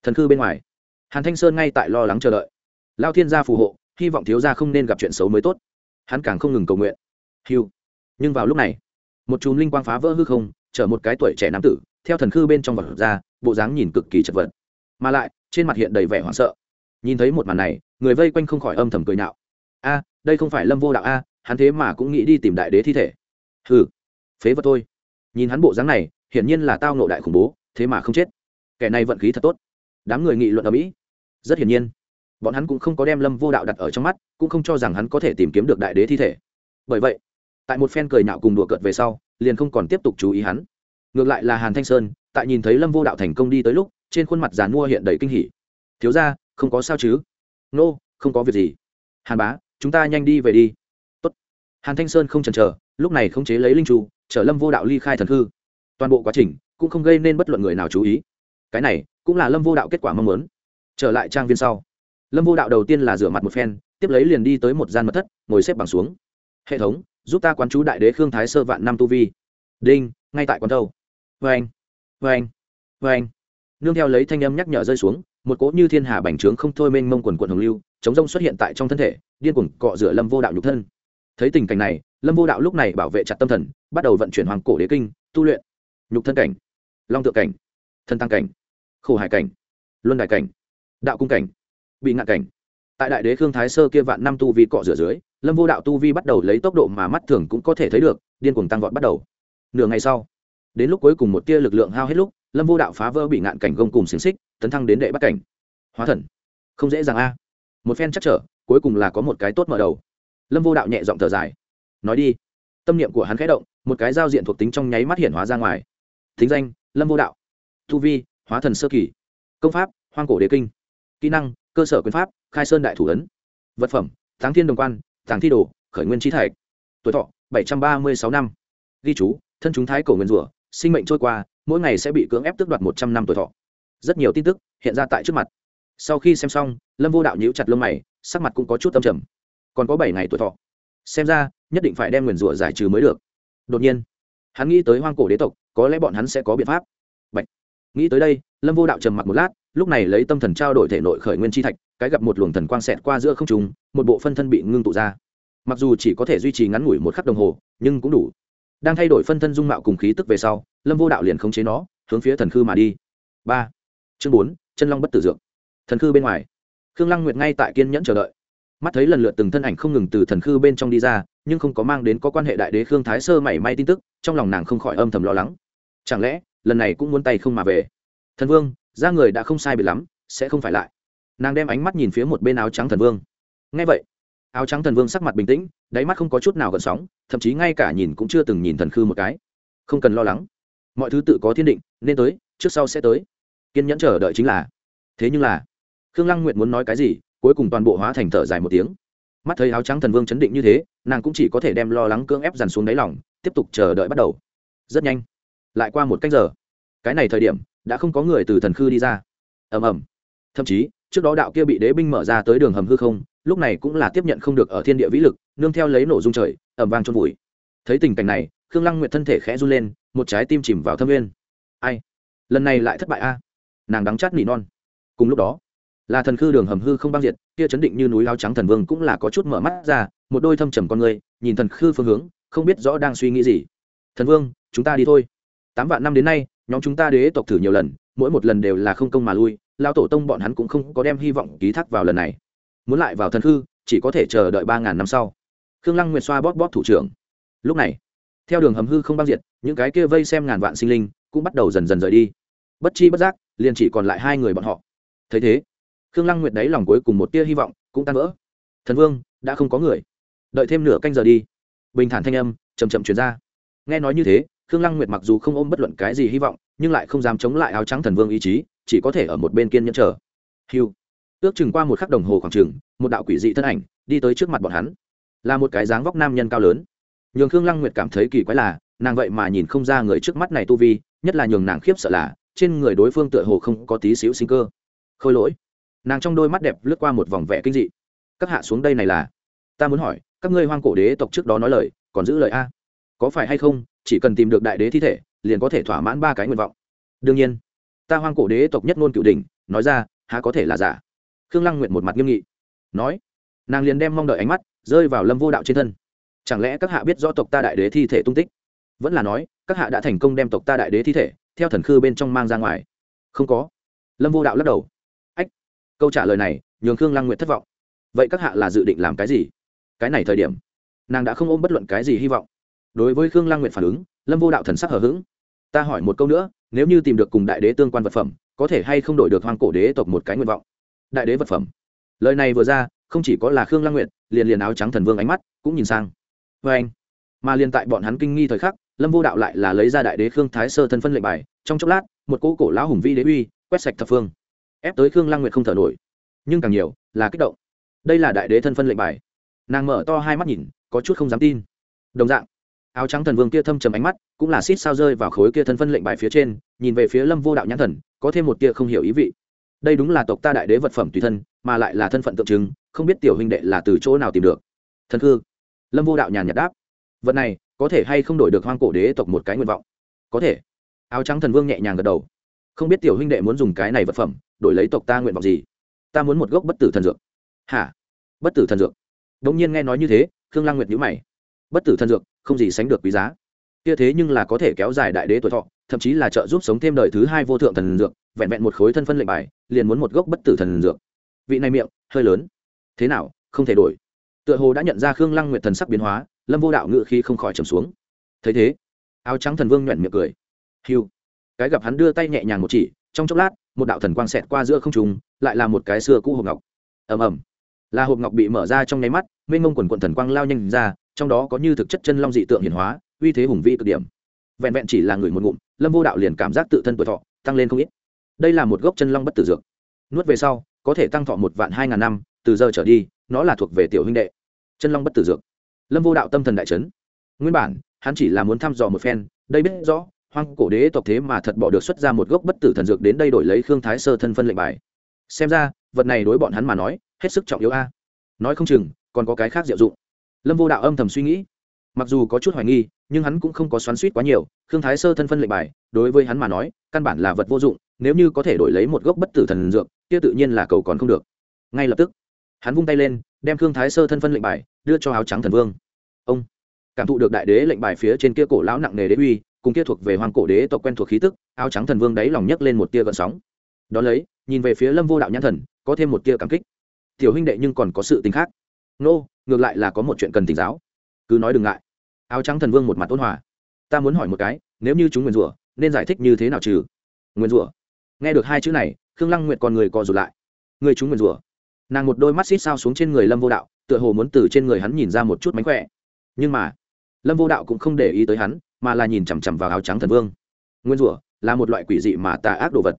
Thần khư bên ngoài, hàn thanh sơn ngay tại lo lắng chờ đợi. Lao thiên gia phù hộ, hy vọng thiếu gia không nên gặp chuyện xấu mới tốt. Hắn càng không ngừng cầu nguyện. Hiu nhưng vào lúc này, một chùm linh quang phá vỡ hư không, chở một cái tuổi trẻ nam tử, theo thần khư bên trong vật ra, bộ dáng nhìn cực kỳ chật vật. Mà lại, trên mặt hiện đầy vẻ hoảng sợ. Nhìn thấy một màn này, người vây quanh không khỏi âm thầm cười nhạo. A, đây không phải lâm vô đạo a, hắn thế mà cũng nghĩ đi tìm đại đế thi thể. Hừ, phế vật thôi. Nhìn hắn bộ dáng này, hiển nhiên là tao nộ đại khủng bố, thế mà không chết. Kẻ này vận khí thật tốt. Đám người nghị luận ở mỹ. Rất hiển nhiên, bọn hắn cũng không có đem lâm vô đạo đặt ở trong mắt, cũng không cho rằng hắn có thể tìm kiếm được đại đế thi thể. Bởi vậy tại một phen cười nhạo cùng đùa cợt về sau liền không còn tiếp tục chú ý hắn. Ngược lại là hàn thanh sơn tại nhìn thấy lâm vô đạo thành công đi tới lúc trên khuôn mặt giàn mua hiện đầy kinh hỉ. Thiếu ra không có sao chứ? Nô、no, không có việc gì. Hàn bá chúng ta nhanh đi về đi. Tốt. hàn thanh sơn không chần chờ lúc này không chế lấy linh tru chở lâm vô đạo ly khai thần hư toàn bộ quá trình cũng không gây nên bất luận người nào chú ý. Cái này cũng là lâm vô đạo kết quả mong muốn. Trở lại trang viên sau lâm vô đạo đầu tiên là rửa mặt một phen tiếp lấy liền đi tới một gian mật thất ngồi xếp bằng xuống hệ thống, giúp ta quán chú đại đế khương thái sơ vạn năm tu vi. Đinh, ngay tại quán thâu vê anh vê anh vê anh nương theo lấy thanh âm nhắc nhở rơi xuống, một cỗ như thiên hà bành trướng không thôi mênh mông quần quần hồng lưu, chống rông xuất hiện tại trong thân thể, điên cuồng cọ rửa lâm vô đạo nhục thân. Thấy tình cảnh này, lâm vô đạo lúc này bảo vệ chặt tâm thần, bắt đầu vận chuyển hoàng cổ đế kinh, tu luyện. Nhục thân cảnh, long tượng cảnh thân tăng cảnh, khổ hải cảnh, luân đại cảnh, đạo cung cảnh, bị ngạn cảnh tại đại đế khương thái sơ kia vạn năm tu vi cọ rửa dưới, lâm vô đạo tu vi bắt đầu lấy tốc độ mà mắt thường cũng có thể thấy được, điên cuồng tăng vọt bắt đầu. Nửa ngày sau, đến lúc cuối cùng một tia lực lượng hao hết lúc, lâm vô đạo phá vỡ bị ngạn cảnh gông cùng xiềng xích, tấn thăng đến đệ bắt cảnh. Hóa thần. Không dễ dàng a. Một phen chắc trở, cuối cùng là có một cái tốt mở đầu. Lâm vô đạo nhẹ giọng thở dài. Nói đi. Tâm niệm của hắn khẽ động, một cái giao diện thuộc tính trong nháy mắt hiện hóa ra ngoài. Thính danh, lâm vô đạo. Tu vi, hóa thần sơ kỳ. Công pháp, hoang cổ đế kinh kỹ năng, cơ sở quyền pháp, khai sơn đại thủ ấn. Vật phẩm, táng thiên đồng quan, tàng thi đồ, khởi nguyên trí thạch. Tuổi thọ, bảy trăm ba mươi sáu năm. Ghi chú, thân chúng thái cổ nguyên rủa, sinh mệnh trôi qua, mỗi ngày sẽ bị cưỡng ép tước đoạt một trăm năm tuổi thọ. Rất nhiều tin tức hiện ra tại trước mặt. Sau khi xem xong, lâm vô đạo nhíu chặt lông mày, sắc mặt cũng có chút tâm trầm. Còn có bảy ngày tuổi thọ. Xem ra, nhất định phải đem nguyền rủa giải trừ mới được. Đột nhiên, hắn nghĩ tới hoang cổ đế tộc, có lẽ bọn hắn sẽ có biện pháp. Bạch. nghĩ tới đây, lâm vô đạo trầm mặc một lát lúc này lấy tâm thần trao đổi thể nội khởi nguyên chi thạch, cái gặp một luồng thần quang xẹt qua giữa không trung, một bộ phân thân bị ngưng tụ ra. Mặc dù chỉ có thể duy trì ngắn ngủi một khắc đồng hồ, nhưng cũng đủ. Đang thay đổi phân thân dung mạo cùng khí tức về sau, lâm vô đạo liền khống chế nó, hướng phía thần khư mà đi. Ba. Chương bốn, chân long bất tử dược. Thần khư bên ngoài. Khương lăng nguyệt ngay tại kiên nhẫn chờ đợi. Mắt thấy lần lượt từng thân ảnh không ngừng từ thần khư bên trong đi ra, nhưng không có mang đến có quan hệ đại đế khương thái sơ mảy may tin tức, trong lòng nàng không khỏi âm thầm lo lắng. Chẳng lẽ, lần này cũng muốn tay không mà về? Thần vương ra người đã không sai bị lắm, sẽ không phải lại. Nàng đem ánh mắt nhìn phía một bên áo trắng thần vương. Ngay vậy, áo trắng thần vương sắc mặt bình tĩnh, đáy mắt không có chút nào gần sóng, thậm chí ngay cả nhìn cũng chưa từng nhìn thần khư một cái. Không cần lo lắng, mọi thứ tự có thiên định, nên tới, trước sau sẽ tới. Kiên nhẫn chờ đợi chính là. Thế nhưng là, khương lăng nguyện muốn nói cái gì, cuối cùng toàn bộ hóa thành thở dài một tiếng. Mắt thấy áo trắng thần vương chấn định như thế, nàng cũng chỉ có thể đem lo lắng cưỡng ép dằn xuống đáy lòng, tiếp tục chờ đợi bắt đầu. Rất nhanh, lại qua một cách giờ. Cái này thời điểm đã không có người từ thần khư đi ra. Ầm ầm. Thậm chí, trước đó đạo kia bị đế binh mở ra tới đường hầm hư không, lúc này cũng là tiếp nhận không được ở thiên địa vĩ lực, nương theo lấy nổ dung trời ẩm vang trôn vùi. Thấy tình cảnh này, khương lăng nguyệt thân thể khẽ run lên, một trái tim chìm vào thâm nguyên ai? Lần này lại thất bại a. Nàng đắng chát nỉ non. Cùng lúc đó, là thần khư đường hầm hư không băng diệt, kia chấn định như núi lao trắng thần vương cũng là có chút mở mắt ra, một đôi thâm trầm con người, nhìn thần khư phương hướng, không biết rõ đang suy nghĩ gì. Thần vương, chúng ta đi thôi. Tám vạn năm đến nay nhóm chúng ta đế tộc thử nhiều lần mỗi một lần đều là không công mà lui lao tổ tông bọn hắn cũng không có đem hy vọng ký thác vào lần này. Muốn lại vào thần hư, chỉ có thể chờ đợi ba ngàn năm sau. Khương lăng nguyệt xoa bóp bóp thủ trưởng. Lúc này theo đường hầm hư không băng diệt những cái kia vây xem ngàn vạn sinh linh cũng bắt đầu dần dần rời đi. Bất chi bất giác liền chỉ còn lại hai người bọn họ. Thấy thế khương lăng nguyệt đáy lòng cuối cùng một tia hy vọng cũng tan vỡ. Thần vương đã không có người. Đợi thêm nửa canh giờ đi. Bình thản thanh âm chầm chậm chuyển ra. Nghe nói như thế khương lăng nguyệt mặc dù không ôm bất luận cái gì hy vọng, nhưng lại không dám chống lại áo trắng thần vương ý chí, chỉ có thể ở một bên kiên nhẫn chờ. Hiu ước chừng qua một khắc đồng hồ khoảng chừng, một đạo quỷ dị thân ảnh đi tới trước mặt bọn hắn. Là một cái dáng vóc nam nhân cao lớn. Nhường khương lăng nguyệt cảm thấy kỳ quái là, nàng vậy mà nhìn không ra người trước mắt này tu vi, nhất là nhường nàng khiếp sợ là, trên người đối phương tựa hồ không có tí xíu sinh cơ. Khôi lỗi. Nàng trong đôi mắt đẹp lướt qua một vòng vẻ kinh dị. Các hạ xuống đây này là? Ta muốn hỏi, các ngươi hoang cổ đế tộc trước đó nói lời, còn giữ lời a? Có phải hay không chỉ cần tìm được đại đế thi thể, liền có thể thỏa mãn ba cái nguyện vọng. Đương nhiên, ta hoang cổ đế tộc nhất ngôn cựu đình nói ra, há có thể là giả? Khương lăng nguyện một mặt nghiêm nghị. Nói, nàng liền đem mong đợi ánh mắt rơi vào lâm vô đạo trên thân. Chẳng lẽ các hạ biết rõ tộc ta đại đế thi thể tung tích? Vẫn là nói, các hạ đã thành công đem tộc ta đại đế thi thể, theo thần khư bên trong mang ra ngoài. Không có. Lâm vô đạo lắc đầu. Ách, câu trả lời này, nhường khương lăng nguyệt thất vọng. Vậy các hạ là dự định làm cái gì? Cái này thời điểm, nàng đã không ôm bất luận cái gì hy vọng đối với khương lang nguyện phản ứng, lâm vô đạo thần sắc hờ hững. Ta hỏi một câu nữa, nếu như tìm được cùng đại đế tương quan vật phẩm, có thể hay không đổi được hoang cổ đế tộc một cái nguyện vọng? Đại đế vật phẩm. Lời này vừa ra, không chỉ có là khương lang nguyện, liền liền áo trắng thần vương ánh mắt cũng nhìn sang. Vê anh, mà liền tại bọn hắn kinh nghi thời khắc, lâm vô đạo lại là lấy ra đại đế khương thái sơ thân phân lệnh bài, trong chốc lát, một cỗ cổ lão hùng vi đế uy quét sạch thập phương, ép tới khương lang nguyệt không thở nổi. Nhưng càng nhiều, là kích động. Đây là đại đế thân phân lệnh bài. Nàng mở to hai mắt nhìn, có chút không dám tin. Đồng dạng áo trắng thần vương kia thâm trầm ánh mắt, cũng là xít sao rơi vào khối kia thân phân lệnh bài phía trên, nhìn về phía lâm vô đạo nhãn thần, có thêm một tia không hiểu ý vị. Đây đúng là tộc ta đại đế vật phẩm tùy thân, mà lại là thân phận tượng trưng, không biết tiểu huynh đệ là từ chỗ nào tìm được. Thần cư lâm vô đạo nhàn nhạt đáp. Vật này, có thể hay không đổi được hoang cổ đế tộc một cái nguyện vọng? Có thể. Áo trắng thần vương nhẹ nhàng gật đầu. Không biết tiểu huynh đệ muốn dùng cái này vật phẩm, đổi lấy tộc ta nguyện vọng gì? Ta muốn một gốc bất tử thần dược. Hả? Bất tử thần dược. Đông nhiên nghe nói như thế, khương lang nguyệt nhữ mày. Bất tử thần dược không gì sánh được quý giá. Kia thế nhưng là có thể kéo dài đại đế tuổi thọ, thậm chí là trợ giúp sống thêm đời thứ hai vô thượng thần dược, vẹn vẹn một khối thân phân lệnh bài, liền muốn một gốc bất tử thần dược. Vị này miệng, hơi lớn. Thế nào, không thể đổi. Tựa hồ đã nhận ra khương lăng nguyệt thần sắc biến hóa, lâm vô đạo ngự khi không khỏi trầm xuống. Thấy thế, áo trắng thần vương nhoẻn miệng cười. Hiu. Cái gặp hắn đưa tay nhẹ nhàng một chỉ, trong chốc lát, một đạo thần quang xẹt qua giữa không trùng lại là một cái xưa cũ hộp ngọc. Ầm ầm. Là hộp ngọc bị mở ra trong nháy mắt, mênh mông quần quần thần quang lao nhanh ra trong đó có như thực chất chân long dị tượng hiển hóa, uy thế hùng vĩ cực điểm. Vẹn vẹn chỉ là người một ngụm, lâm vô đạo liền cảm giác tự thân tuổi thọ tăng lên không ít. Đây là một gốc chân long bất tử dược. Nuốt về sau, có thể tăng thọ một vạn hai ngàn năm, từ giờ trở đi, nó là thuộc về tiểu huynh đệ. Chân long bất tử dược. Lâm vô đạo tâm thần đại trấn nguyên bản, hắn chỉ là muốn thăm dò một phen, đây biết rõ, hoang cổ đế tộc thế mà thật bỏ được xuất ra một gốc bất tử thần dược đến đây đổi lấy khương thái sơ thân phân lệnh bài. Xem ra, vật này đối bọn hắn mà nói, hết sức trọng yếu a. Nói không chừng, còn có cái khác diệu dụng lâm vô đạo âm thầm suy nghĩ. Mặc dù có chút hoài nghi, nhưng hắn cũng không có xoắn suýt quá nhiều, khương thái sơ thân phân lệnh bài, đối với hắn mà nói, căn bản là vật vô dụng, nếu như có thể đổi lấy một gốc bất tử thần dược, kia tự nhiên là cầu còn không được. Ngay lập tức, hắn vung tay lên, đem khương thái sơ thân phân lệnh bài đưa cho áo trắng thần vương. Ông, cảm thụ được đại đế lệnh bài phía trên kia cổ lão nặng nề đế uy, cùng kia thuộc về hoàng cổ đế tộc quen thuộc khí tức, áo trắng thần vương đáy lòng nhấc lên một tia gợn sóng. Đón lấy, nhìn về phía lâm vô đạo nhãn thần, có thêm một tia cảm kích. Tiểu huynh đệ nhưng còn có sự tính khác nô, ngược lại là có một chuyện cần tỉnh giáo. Cứ nói đừng ngại. Áo trắng thần vương một mặt ôn hòa. Ta muốn hỏi một cái, nếu như chúng nguyền rủa, nên giải thích như thế nào trừ? Nguyền rủa. Nghe được hai chữ này, khương lăng nguyện còn người co rụt lại. Người chúng nguyền rủa. Nàng một đôi mắt xít sao xuống trên người lâm vô đạo, tựa hồ muốn từ trên người hắn nhìn ra một chút mánh khỏe. Nhưng mà, lâm vô đạo cũng không để ý tới hắn, mà là nhìn chằm chằm vào áo trắng thần vương. Nguyên rủa là một loại quỷ dị mà tà ác đồ vật.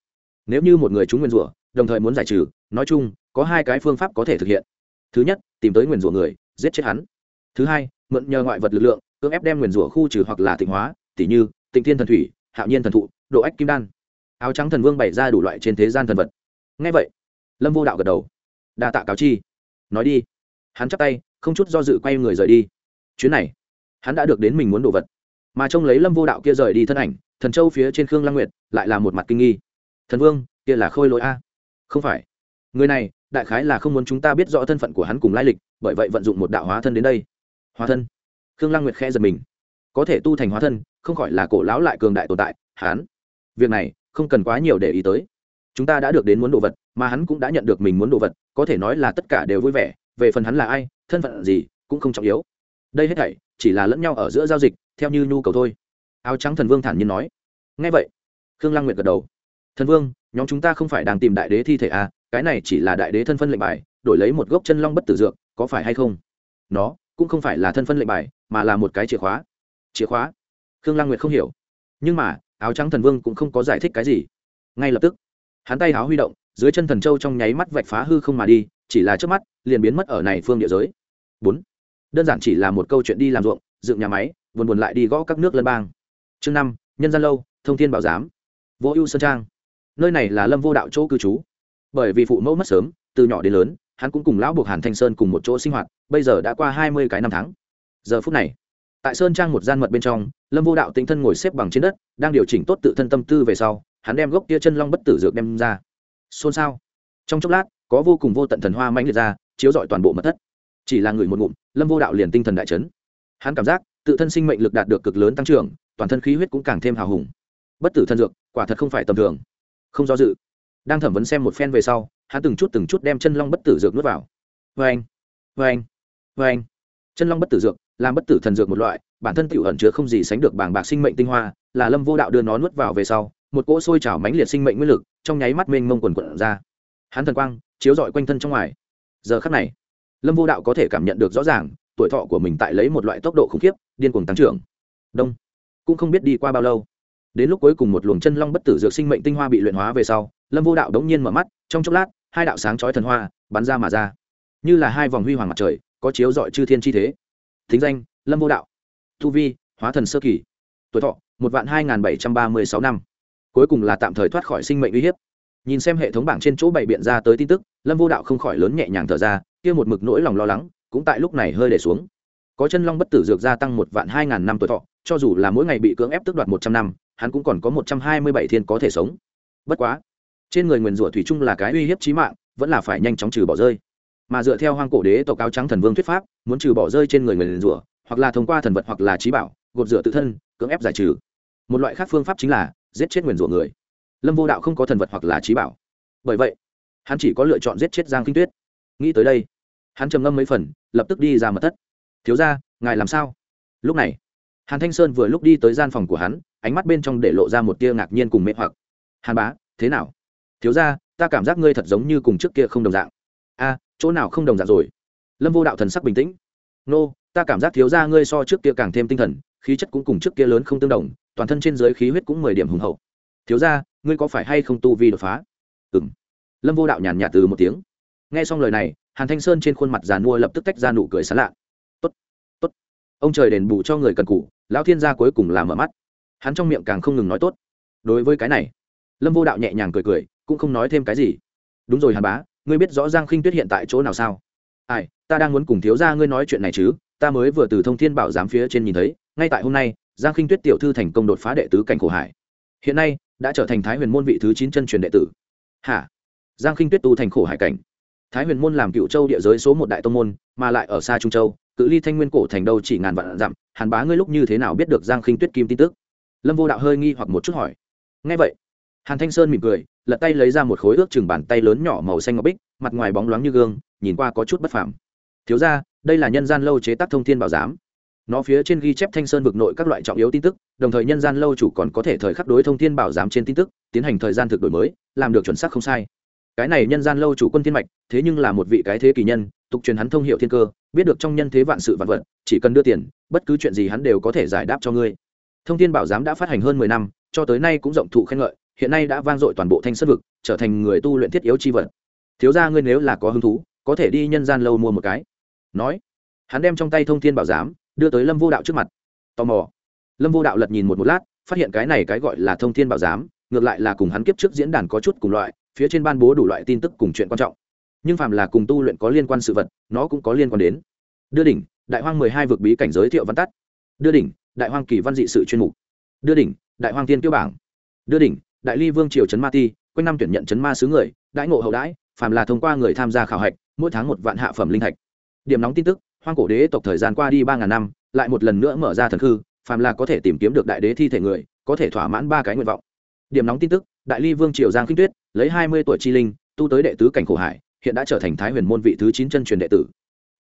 Nếu như một người chúng nguyên rủa, đồng thời muốn giải trừ, nói chung, có hai cái phương pháp có thể thực hiện thứ nhất, tìm tới nguyền rủa người, giết chết hắn. Thứ hai, mượn nhờ ngoại vật lực lượng, cưỡng ép đem nguyền rủa khu trừ hoặc là tịnh hóa, tỉ như, tịnh thiên thần thủy, hạo nhiên thần thụ, độ ách kim đan. Áo trắng thần vương bày ra đủ loại trên thế gian thần vật. Ngay vậy, lâm vô đạo gật đầu. Đa tạ cáo chi. Nói đi. Hắn chắp tay, không chút do dự quay người rời đi. Chuyến này, hắn đã được đến mình muốn đồ vật. Mà trông lấy lâm vô đạo kia rời đi thân ảnh, thần châu phía trên khương lăng nguyệt lại là một mặt kinh nghi. Thần vương, kia là khôi lỗi a. Không phải. Người này đại khái là không muốn chúng ta biết rõ thân phận của hắn cùng lai lịch, bởi vậy vận dụng một đạo hóa thân đến đây. Hóa thân? Khương lang nguyệt khe giật mình. Có thể tu thành hóa thân, không khỏi là cổ lão lại cường đại tồn tại, hắn. Việc này, không cần quá nhiều để ý tới. Chúng ta đã được đến muốn đồ vật, mà hắn cũng đã nhận được mình muốn đồ vật, có thể nói là tất cả đều vui vẻ, về phần hắn là ai, thân phận gì, cũng không trọng yếu. Đây hết thảy, chỉ là lẫn nhau ở giữa giao dịch, theo như nhu cầu thôi. Áo trắng thần vương thản nhiên nói. Ngay vậy, khương lăng nguyệt gật đầu. Thần vương, nhóm chúng ta không phải đang tìm đại đế thi thể à cái này chỉ là đại đế thân phân lệnh bài, đổi lấy một gốc chân long bất tử dược, có phải hay không? Nó cũng không phải là thân phân lệnh bài, mà là một cái chìa khóa. Chìa khóa? Khương lăng nguyệt không hiểu. Nhưng mà, áo trắng thần vương cũng không có giải thích cái gì. Ngay lập tức, hắn tay áo huy động, dưới chân thần châu trong nháy mắt vạch phá hư không mà đi, chỉ là trước mắt, liền biến mất ở này phương địa giới. Bốn. Đơn giản chỉ là một câu chuyện đi làm ruộng, dựng nhà máy, buồn buồn lại đi gõ các nước lân bang. Chương năm, nhân gian lâu, thông thiên bảo giám. Vô ưu sơn trang. Nơi này là lâm vô đạo chỗ cư trú bởi vì phụ mẫu mất sớm, từ nhỏ đến lớn, hắn cũng cùng lão buộc hàn thanh sơn cùng một chỗ sinh hoạt, bây giờ đã qua hai mươi cái năm tháng. Giờ phút này, tại sơn trang một gian mật bên trong, lâm vô đạo tinh thân ngồi xếp bằng trên đất, đang điều chỉnh tốt tự thân tâm tư về sau, hắn đem gốc tia chân long bất tử dược đem ra. Xôn xao. Trong chốc lát, có vô cùng vô tận thần hoa mãnh liệt ra, chiếu rọi toàn bộ mật thất. Chỉ là người một ngụm, lâm vô đạo liền tinh thần đại chấn. Hắn cảm giác, tự thân sinh mệnh lực đạt được cực lớn tăng trưởng, toàn thân khí huyết cũng càng thêm hào hùng. Bất tử thân dược, quả thật không phải tầm thường. Không do dự đang thẩm vấn xem một phen về sau, hắn từng chút từng chút đem chân long bất tử dược nuốt vào. Vê anh vê anh vê anh chân long bất tử dược làm bất tử thần dược một loại, bản thân tiểu ẩn chứa không gì sánh được bảng bạc sinh mệnh tinh hoa, là lâm vô đạo đưa nó nuốt vào về sau, một cỗ sôi trào mãnh liệt sinh mệnh nguyên lực trong nháy mắt mênh mông quần quận ra. Hắn thần quang chiếu rọi quanh thân trong ngoài. Giờ khắc này, lâm vô đạo có thể cảm nhận được rõ ràng, tuổi thọ của mình tại lấy một loại tốc độ khủng khiếp, điên cuồng tăng trưởng. Đông, cũng không biết đi qua bao lâu. Đến lúc cuối cùng một luồng chân long bất tử dược sinh mệnh tinh hoa bị luyện hóa về sau lâm vô đạo đống nhiên mở mắt, trong chốc lát, hai đạo sáng chói thần hoa bắn ra mà ra. Như là hai vòng huy hoàng mặt trời, có chiếu dọi chư thiên chi thế. Thính danh, lâm vô đạo. Tu vi, hóa thần sơ kỳ. Tuổi thọ, một vạn hai nghìn bảy trăm ba mươi sáu năm. Cuối cùng là tạm thời thoát khỏi sinh mệnh uy hiếp. Nhìn xem hệ thống bảng trên chỗ bày biện ra tới tin tức, lâm vô đạo không khỏi lớn nhẹ nhàng thở ra, kia một mực nỗi lòng lo lắng cũng tại lúc này hơi để xuống. Có chân long bất tử dược gia tăng một vạn hai ngàn năm tuổi thọ, cho dù là mỗi ngày bị cưỡng ép tước đoạt một trăm năm, hắn cũng còn có một trăm hai mươi bảy thiên có thể sống. Bất quá trên người nguyền rủa thủy chung là cái uy hiếp chí mạng, vẫn là phải nhanh chóng trừ bỏ rơi. Mà dựa theo hoang cổ đế tộc áo trắng thần vương thuyết pháp, muốn trừ bỏ rơi trên người nguyền rủa, hoặc là thông qua thần vật hoặc là trí bảo, gột rửa tự thân, cưỡng ép giải trừ. Một loại khác phương pháp chính là giết chết nguyền rủa người. Lâm vô đạo không có thần vật hoặc là trí bảo. Bởi vậy, hắn chỉ có lựa chọn giết chết giang kinh tuyết. Nghĩ tới đây, hắn trầm ngâm mấy phần, lập tức đi ra mật thất. Thiếu ra ngài làm sao? Lúc này, hàn thanh sơn vừa lúc đi tới gian phòng của hắn, ánh mắt bên trong để lộ ra một tia ngạc nhiên cùng mê hoặc. Hàn bá, thế nào? Thiếu ra, ta cảm giác ngươi thật giống như cùng trước kia không đồng dạng. A, chỗ nào không đồng dạng rồi? Lâm vô đạo thần sắc bình tĩnh. Nô, ta cảm giác thiếu ra ngươi so trước kia càng thêm tinh thần, khí chất cũng cùng trước kia lớn không tương đồng, toàn thân trên giới khí huyết cũng mười điểm hùng hậu. Thiếu ra, ngươi có phải hay không tu vi đột phá? Ừ m lâm vô đạo nhàn nhạt từ một tiếng. Nghe xong lời này, hàn thanh sơn trên khuôn mặt giàn mua lập tức tách ra nụ cười sán lạ. Tốt tốt. Ông trời đền bù cho người cần cụ lão thiên gia cuối cùng là mở mắt. Hắn trong miệng càng không ngừng nói tốt. Đối với cái này lâm vô đạo nhẹ nhàng cười cười, cũng không nói thêm cái gì. Đúng rồi hàn bá, ngươi biết rõ giang khinh tuyết hiện tại chỗ nào sao? Ai, ta đang muốn cùng thiếu gia ngươi nói chuyện này chứ, ta mới vừa từ thông thiên bảo giám phía trên nhìn thấy, ngay tại hôm nay, giang khinh tuyết tiểu thư thành công đột phá đệ tứ cảnh khổ hải. Hiện nay, đã trở thành thái huyền môn vị thứ chín chân truyền đệ tử. Hả? Giang khinh tuyết tu thành khổ hải cảnh. Thái huyền môn làm cựu châu địa giới số một đại tông môn, mà lại ở xa trung châu, cự ly thanh nguyên cổ thành đâu chỉ ngàn vạn dặm. Hàn bá, ngươi lúc như thế nào biết được giang khinh tuyết kim tin tức? Lâm vô đạo hơi nghi hoặc một chút hỏi. Ngay vậy hàn thanh sơn mỉm cười, lật tay lấy ra một khối ước chừng bàn tay lớn nhỏ màu xanh ngọc bích, mặt ngoài bóng loáng như gương, nhìn qua có chút bất phàm. Thiếu ra đây là nhân gian lâu chế tác thông thiên bảo giám. Nó phía trên ghi chép thanh sơn vực nội các loại trọng yếu tin tức, đồng thời nhân gian lâu chủ còn có thể thời khắc đối thông thiên bảo giám trên tin tức, tiến hành thời gian thực đổi mới, làm được chuẩn xác không sai. Cái này nhân gian lâu chủ quân thiên mạch, thế nhưng là một vị cái thế kỳ nhân, tục truyền hắn thông hiệu thiên cơ, biết được trong nhân thế vạn sự vạn vật, chỉ cần đưa tiền, bất cứ chuyện gì hắn đều có thể giải đáp cho ngươi. Thông thiên bảo giám đã phát hành hơn mười năm, cho tới nay cũng rộng thụ khen ngợi hiện nay đã vang dội toàn bộ thanh sơn vực, trở thành người tu luyện thiết yếu chi vật. Thiếu gia ngươi nếu là có hứng thú, có thể đi nhân gian lâu mua một cái. Nói, hắn đem trong tay thông thiên bảo giám đưa tới lâm vô đạo trước mặt. Tò mò, lâm vô đạo lật nhìn một một lát, phát hiện cái này cái gọi là thông thiên bảo giám, ngược lại là cùng hắn kiếp trước diễn đàn có chút cùng loại, phía trên ban bố đủ loại tin tức cùng chuyện quan trọng. Nhưng phàm là cùng tu luyện có liên quan sự vật, nó cũng có liên quan đến. Đưa đỉnh, đại hoang mười hai vực bí cảnh giới thiệu văn tắt. Đưa đỉnh, đại hoang kỳ văn dị sự chuyên mục. Đưa đỉnh, đại hoang tiên tiêu bảng. Đưa đỉnh đại ly vương triều trấn ma ti, quanh năm tuyển nhận trấn ma sứ người, đãi ngộ hậu đãi, phàm là thông qua người tham gia khảo hạch, mỗi tháng một vạn hạ phẩm linh thạch. Điểm nóng tin tức, hoang cổ đế tộc thời gian qua đi ba ngàn năm, lại một lần nữa mở ra thần khư, phàm là có thể tìm kiếm được đại đế thi thể người, có thể thỏa mãn ba cái nguyện vọng. Điểm nóng tin tức, đại ly vương triều giang khinh tuyết, lấy hai mươi tuổi chi linh, tu tới đệ tứ cảnh khổ hải, hiện đã trở thành thái huyền môn vị thứ chín chân truyền đệ tử.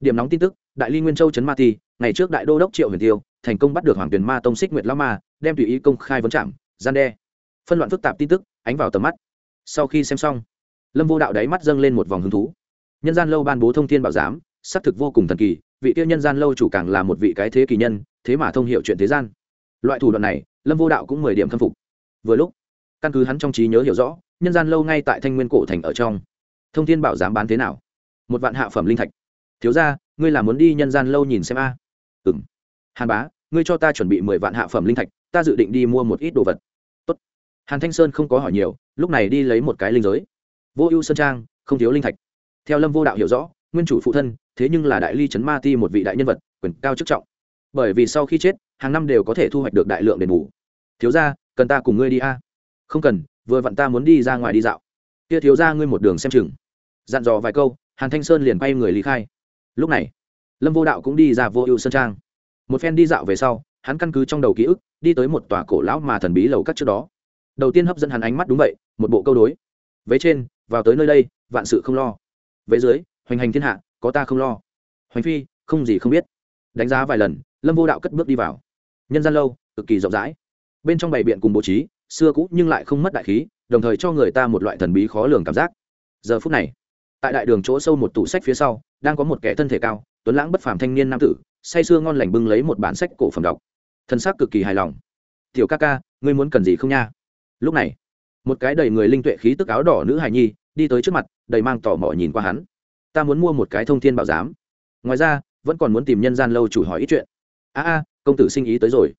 Điểm nóng tin tức, đại ly nguyên châu trấn ma ti, ngày trước đại đô đốc triệu huyền tiêu, thành công bắt được hoàng tuyền ma tông xích nguyệt lao ma, đem tùy ý công khai vấn trạm gian đe phân loạn phức tạp tin tức, ánh vào tầm mắt. Sau khi xem xong, lâm vô đạo đáy mắt dâng lên một vòng hứng thú. Nhân gian lâu ban bố thông tin bảo giám, xác thực vô cùng thần kỳ, vị tiêu nhân gian lâu chủ càng là một vị cái thế kỳ nhân, thế mà thông hiệu chuyện thế gian. Loại thủ đoạn này, lâm vô đạo cũng mười điểm khâm phục. Vừa lúc, căn cứ hắn trong trí nhớ hiểu rõ, nhân gian lâu ngay tại thanh nguyên cổ thành ở trong. Thông tin bảo giám bán thế nào? Một vạn hạ phẩm linh thạch. Thiếu ra ngươi là muốn đi nhân gian lâu nhìn xem a? À? ừng hàn bá, ngươi cho ta chuẩn bị mười vạn hạ phẩm linh thạch, ta dự định đi mua một ít đồ vật hàn thanh sơn không có hỏi nhiều, lúc này đi lấy một cái linh giới. Vô ưu sơn trang, không thiếu linh thạch. Theo lâm vô đạo hiểu rõ, nguyên chủ phụ thân, thế nhưng là đại ly trấn ma ti một vị đại nhân vật, quyền cao chức trọng. Bởi vì sau khi chết, hàng năm đều có thể thu hoạch được đại lượng đền bù. Thiếu ra cần ta cùng ngươi đi a? Không cần, vừa vặn ta muốn đi ra ngoài đi dạo. Kia thiếu ra ngươi một đường xem chừng. Dặn dò vài câu, hàn thanh sơn liền quay người lý khai. Lúc này, lâm vô đạo cũng đi ra vô ưu sơn trang. Một phen đi dạo về sau, hắn căn cứ trong đầu ký ức, đi tới một tòa cổ lão mà thần bí lầu các trước đó đầu tiên hấp dẫn hắn ánh mắt đúng vậy, một bộ câu đối. Vế trên, vào tới nơi đây, vạn sự không lo. Vế dưới, hoành hành thiên hạ, có ta không lo. Hoành phi, không gì không biết. Đánh giá vài lần, lâm vô đạo cất bước đi vào. Nhân gian lâu, cực kỳ rộng rãi. Bên trong bày biện cùng bố trí, xưa cũ nhưng lại không mất đại khí, đồng thời cho người ta một loại thần bí khó lường cảm giác. Giờ phút này, tại đại đường chỗ sâu một tủ sách phía sau, đang có một kẻ thân thể cao, tuấn lãng bất phàm thanh niên nam tử, say sưa ngon lành bưng lấy một bản sách cổ phẩm đọc. Thân xác cực kỳ hài lòng. Tiểu ca ca, ngươi muốn cần gì không nha? Lúc này, một cái đầy người linh tuệ khí tức áo đỏ nữ hài nhi đi tới trước mặt, đầy mang tò mò nhìn qua hắn. Ta muốn mua một cái thông thiên bảo giám. Ngoài ra, vẫn còn muốn tìm nhân gian lâu chủ hỏi ít chuyện. A a, công tử sinh ý tới rồi.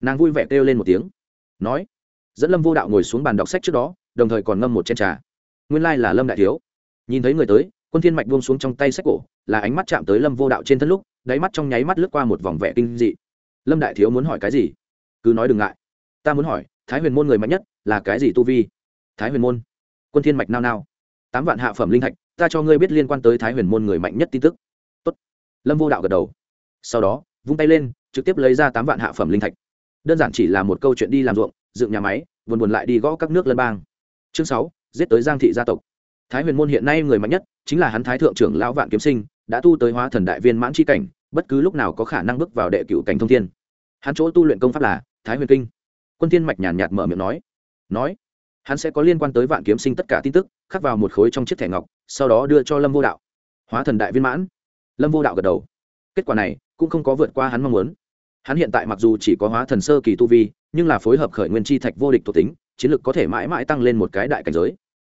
Nàng vui vẻ kêu lên một tiếng, nói, dẫn lâm vô đạo ngồi xuống bàn đọc sách trước đó, đồng thời còn ngâm một chén trà. Nguyên lai là lâm đại thiếu. Nhìn thấy người tới, quân thiên mạch buông xuống trong tay sách cổ, là ánh mắt chạm tới lâm vô đạo trên thân lúc, đáy mắt trong nháy mắt lướt qua một vòng vẻ kinh dị. Lâm đại thiếu muốn hỏi cái gì? Cứ nói đừng ngại. Ta muốn hỏi, thái huyền môn người mạnh nhất là cái gì tu vi? Thái huyền môn. Quân thiên mạch nao nao. Tám vạn hạ phẩm linh thạch, ta cho ngươi biết liên quan tới thái huyền môn người mạnh nhất tin tức. Tốt. lâm vô đạo gật đầu. Sau đó, vung tay lên, trực tiếp lấy ra tám vạn hạ phẩm linh thạch. Đơn giản chỉ là một câu chuyện đi làm ruộng, dựng nhà máy, buồn buồn lại đi gõ các nước lân bang. Chương sáu, giết tới giang thị gia tộc. Thái huyền môn hiện nay người mạnh nhất chính là hắn thái thượng trưởng lão vạn kiếm sinh, đã tu tới hóa thần đại viên mãn chi cảnh, bất cứ lúc nào có khả năng bước vào đệ cựu cảnh thông thiên. Hắn chỗ tu luyện công pháp là thái huyền kinh. Quân thiên mạch nhàn nhạt mở miệng nói nói, hắn sẽ có liên quan tới vạn kiếm sinh tất cả tin tức, khắc vào một khối trong chiếc thẻ ngọc, sau đó đưa cho lâm vô đạo. Hóa thần đại viên mãn. Lâm vô đạo gật đầu. Kết quả này cũng không có vượt qua hắn mong muốn. Hắn hiện tại mặc dù chỉ có hóa thần sơ kỳ tu vi, nhưng là phối hợp khởi nguyên chi thạch vô địch thuộc tính, chiến lược có thể mãi mãi tăng lên một cái đại cảnh giới.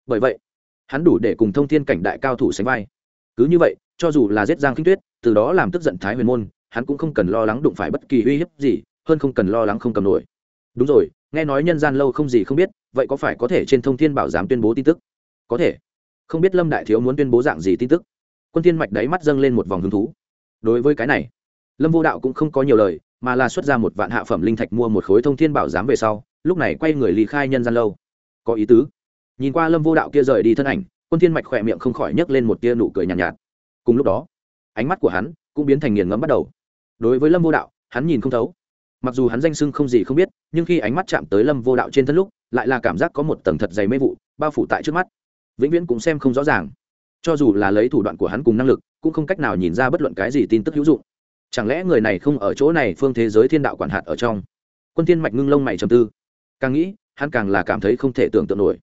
Bởi vậy, hắn đủ để cùng thông thiên cảnh đại cao thủ sánh vai. Cứ như vậy, cho dù là giết giang kinh tuyết, từ đó làm tức giận thái huyền môn, hắn cũng không cần lo lắng đụng phải bất kỳ uy hiếp gì, hơn không cần lo lắng không cầm nổi. Đúng rồi nghe nói nhân gian lâu không gì không biết vậy có phải có thể trên thông thiên bảo giám tuyên bố tin tức? Có thể. Không biết lâm đại thiếu muốn tuyên bố dạng gì tin tức? Quân thiên mạch đáy mắt dâng lên một vòng hứng thú. Đối với cái này lâm vô đạo cũng không có nhiều lời mà là xuất ra một vạn hạ phẩm linh thạch mua một khối thông thiên bảo giám về sau lúc này quay người lý khai nhân gian lâu. Có ý tứ. Nhìn qua lâm vô đạo kia rời đi thân ảnh quân thiên mạch khỏe miệng không khỏi nhấc lên một tia nụ cười nhàn nhạt, nhạt. Cùng lúc đó ánh mắt của hắn cũng biến thành nghiền ngẫm bắt đầu. Đối với lâm vô đạo hắn nhìn không thấu mặc dù hắn danh sưng không gì không biết, nhưng khi ánh mắt chạm tới lâm vô đạo trên thân lúc, lại là cảm giác có một tầng thật dày mê vụ, bao phủ tại trước mắt. Vĩnh viễn cũng xem không rõ ràng. Cho dù là lấy thủ đoạn của hắn cùng năng lực, cũng không cách nào nhìn ra bất luận cái gì tin tức hữu dụng. Chẳng lẽ người này không ở chỗ này phương thế giới thiên đạo quản hạt ở trong? Quân thiên mạch ngưng lông mày trầm tư. Càng nghĩ, hắn càng là cảm thấy không thể tưởng tượng nổi.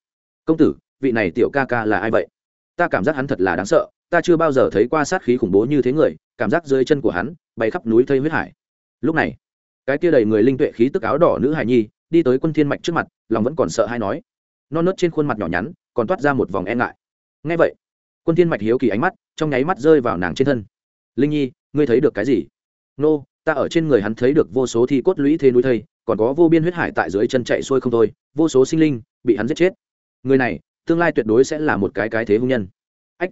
Công tử, vị này tiểu ca ca là ai vậy? Ta cảm giác hắn thật là đáng sợ, ta chưa bao giờ thấy qua sát khí khủng bố như thế người, cảm giác dưới chân của hắn bay khắp núi thây huyết hải. Lúc này cái kia đầy người linh tuệ khí tức áo đỏ nữ hài nhi, đi tới quân thiên mạch trước mặt, lòng vẫn còn sợ hay nói. Non nớt trên khuôn mặt nhỏ nhắn, còn toát ra một vòng e ngại. Ngay vậy, quân thiên mạch hiếu kỳ ánh mắt, trong nháy mắt rơi vào nàng trên thân. Linh nhi, ngươi thấy được cái gì? Nô, ta ở trên người hắn thấy được vô số thi cốt lũy thế núi thây, còn có vô biên huyết hải tại dưới chân chạy xuôi không thôi, vô số sinh linh bị hắn giết chết. Người này, tương lai tuyệt đối sẽ là một cái cái thế hung nhân. Ách,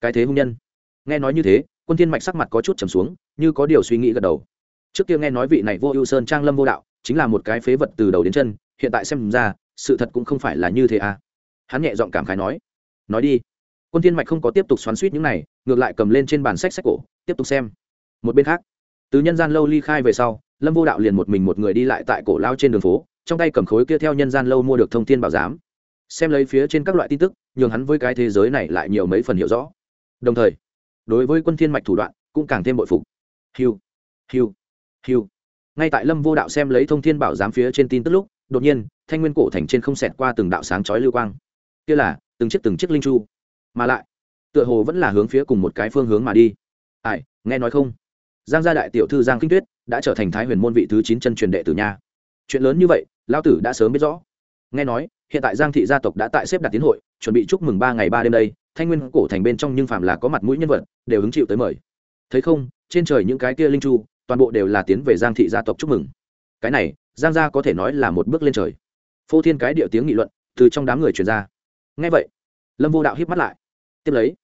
cái thế hung nhân. Nghe nói như thế, quân thiên mạch sắc mặt có chút trầm xuống, như có điều suy nghĩ gật đầu trước kia nghe nói vị này vô ưu sơn trang lâm vô đạo, chính là một cái phế vật từ đầu đến chân, hiện tại xem ra, sự thật cũng không phải là như thế à. Hắn nhẹ giọng cảm khái nói nói đi. Quân thiên mạch không có tiếp tục xoắn suýt những này, ngược lại cầm lên trên bàn sách sách cổ, tiếp tục xem. Một bên khác, từ nhân gian lâu ly khai về sau, lâm vô đạo liền một mình một người đi lại tại cổ lao trên đường phố, trong tay cầm khối kia theo nhân gian lâu mua được thông tin bảo giám. Xem lấy phía trên các loại tin tức, nhường hắn với cái thế giới này lại nhiều mấy phần hiểu rõ. Đồng thời, đối với quân thiên mạch thủ đoạn, cũng càng thêm bội phục. Hiu hiu hiu ngay tại lâm vô đạo xem lấy thông thiên bảo giám phía trên tin tức lúc, đột nhiên, thanh nguyên cổ thành trên không xẹt qua từng đạo sáng chói lưu quang. Kia là, từng chiếc từng chiếc linh chu. Mà lại, tựa hồ vẫn là hướng phía cùng một cái phương hướng mà đi. Ai, nghe nói không? Giang gia đại tiểu thư giang kinh tuyết đã trở thành thái huyền môn vị thứ chín chân truyền đệ tử nha chuyện lớn như vậy, lão tử đã sớm biết rõ. Nghe nói, hiện tại giang thị gia tộc đã tại xếp đặt tiến hội, chuẩn bị chúc mừng ba ngày ba đêm đây, thanh nguyên cổ thành bên trong nhưng phàm là có mặt mũi nhân vật, đều hứng chịu tới mời. Thấy không, trên trời những cái kia linh chu toàn bộ đều là tiến về giang thị gia tộc chúc mừng. Cái này, giang gia có thể nói là một bước lên trời. Phô thiên cái điệu tiếng nghị luận từ trong đám người truyền ra. Ngay vậy, lâm vô đạo híp mắt lại. Tiếp lấy,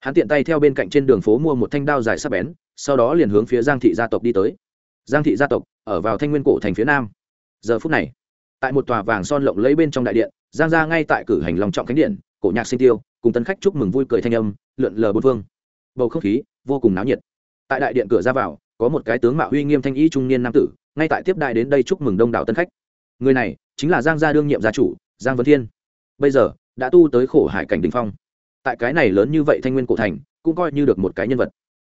hắn tiện tay theo bên cạnh trên đường phố mua một thanh đao dài sắc bén, sau đó liền hướng phía giang thị gia tộc đi tới. Giang thị gia tộc ở vào thanh nguyên cổ thành phía nam. Giờ phút này, tại một tòa vàng son lộng lấy bên trong đại điện, giang gia ngay tại cử hành lòng trọng khánh điện, cổ nhạc sinh tiêu, cùng tân khách chúc mừng vui cười thanh âm, lượn lờ bốn phương. Bầu không khí vô cùng náo nhiệt. Tại đại điện cửa ra vào có một cái tướng mạo uy nghiêm thanh y trung niên nam tử, ngay tại tiếp đại đến đây chúc mừng đông đảo tân khách. Người này chính là giang gia đương nhiệm gia chủ, giang vân thiên. Bây giờ, đã tu tới khổ hải cảnh đình phong. Tại cái này lớn như vậy thanh nguyên cổ thành, cũng coi như được một cái nhân vật.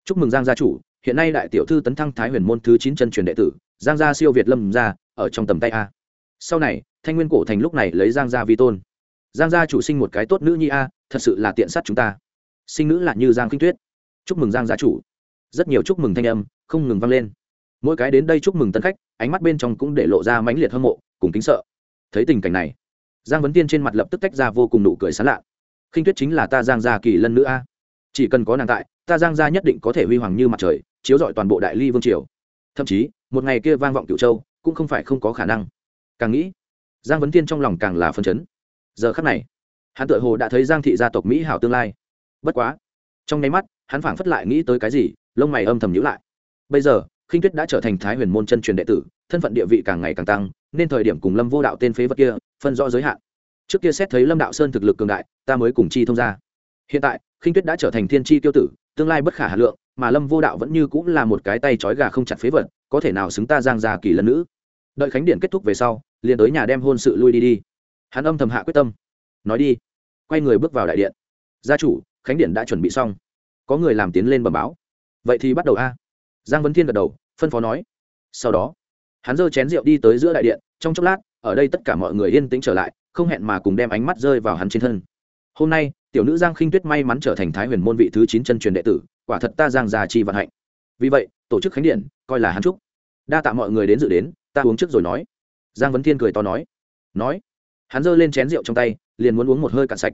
Chúc mừng giang gia chủ, hiện nay đại tiểu thư tấn thăng thái huyền môn thứ chín chân truyền đệ tử, giang gia siêu việt lâm gia, ở trong tầm tay a. Sau này, thanh nguyên cổ thành lúc này lấy giang gia vi tôn. Giang gia chủ sinh một cái tốt nữ nhi a, thật sự là tiện sát chúng ta. Sinh nữ là như giang kinh tuyết. Chúc mừng giang gia chủ rất nhiều chúc mừng thanh âm không ngừng vang lên. Mỗi cái đến đây chúc mừng tân khách, ánh mắt bên trong cũng để lộ ra mãnh liệt hâm mộ, cùng kính sợ. Thấy tình cảnh này, giang vấn tiên trên mặt lập tức tách ra vô cùng nụ cười sán lạ. Khinh tuyết chính là ta giang gia kỳ lân nữ a. Chỉ cần có nàng tại, ta giang gia nhất định có thể huy hoàng như mặt trời, chiếu rọi toàn bộ đại ly vương triều. Thậm chí, một ngày kia vang vọng cửu châu, cũng không phải không có khả năng. Càng nghĩ, giang vấn tiên trong lòng càng là phân chấn. Giờ khắc này, hắn tự hồ đã thấy giang thị gia tộc mỹ hảo tương lai. Bất quá, trong nháy mắt, hắn phảng phất lại nghĩ tới cái gì lông mày âm thầm nhữ lại. Bây giờ, khinh tuyết đã trở thành thái huyền môn chân truyền đệ tử, thân phận địa vị càng ngày càng tăng, nên thời điểm cùng lâm vô đạo tên phế vật kia phân rõ giới hạn. Trước kia xét thấy lâm đạo sơn thực lực cường đại, ta mới cùng chi thông ra. Hiện tại, khinh tuyết đã trở thành thiên tri tiêu tử, tương lai bất khả hà lượng, mà lâm vô đạo vẫn như cũng là một cái tay trói gà không chặt phế vật, có thể nào xứng ta giang già kỳ lần nữ? Đợi khánh điện kết thúc về sau, liền tới nhà đem hôn sự lui đi đi. Hắn âm thầm hạ quyết tâm. Nói đi. Quay người bước vào đại điện. Gia chủ, khánh điện đã chuẩn bị xong. Có người làm tiến lên bẩm báo vậy thì bắt đầu a. Giang vấn thiên gật đầu, phân phó nói. Sau đó, hắn giơ chén rượu đi tới giữa đại điện, trong chốc lát, ở đây tất cả mọi người yên tĩnh trở lại, không hẹn mà cùng đem ánh mắt rơi vào hắn trên thân. Hôm nay, tiểu nữ giang khinh tuyết may mắn trở thành thái huyền môn vị thứ chín chân truyền đệ tử, quả thật ta giang già chi vận hạnh. Vì vậy, tổ chức khánh điện, coi là hắn chúc. Đa tạ mọi người đến dự đến, ta uống trước rồi nói. Giang vấn thiên cười to nói. Nói. Hắn giơ lên chén rượu trong tay, liền muốn uống một hơi cạn sạch.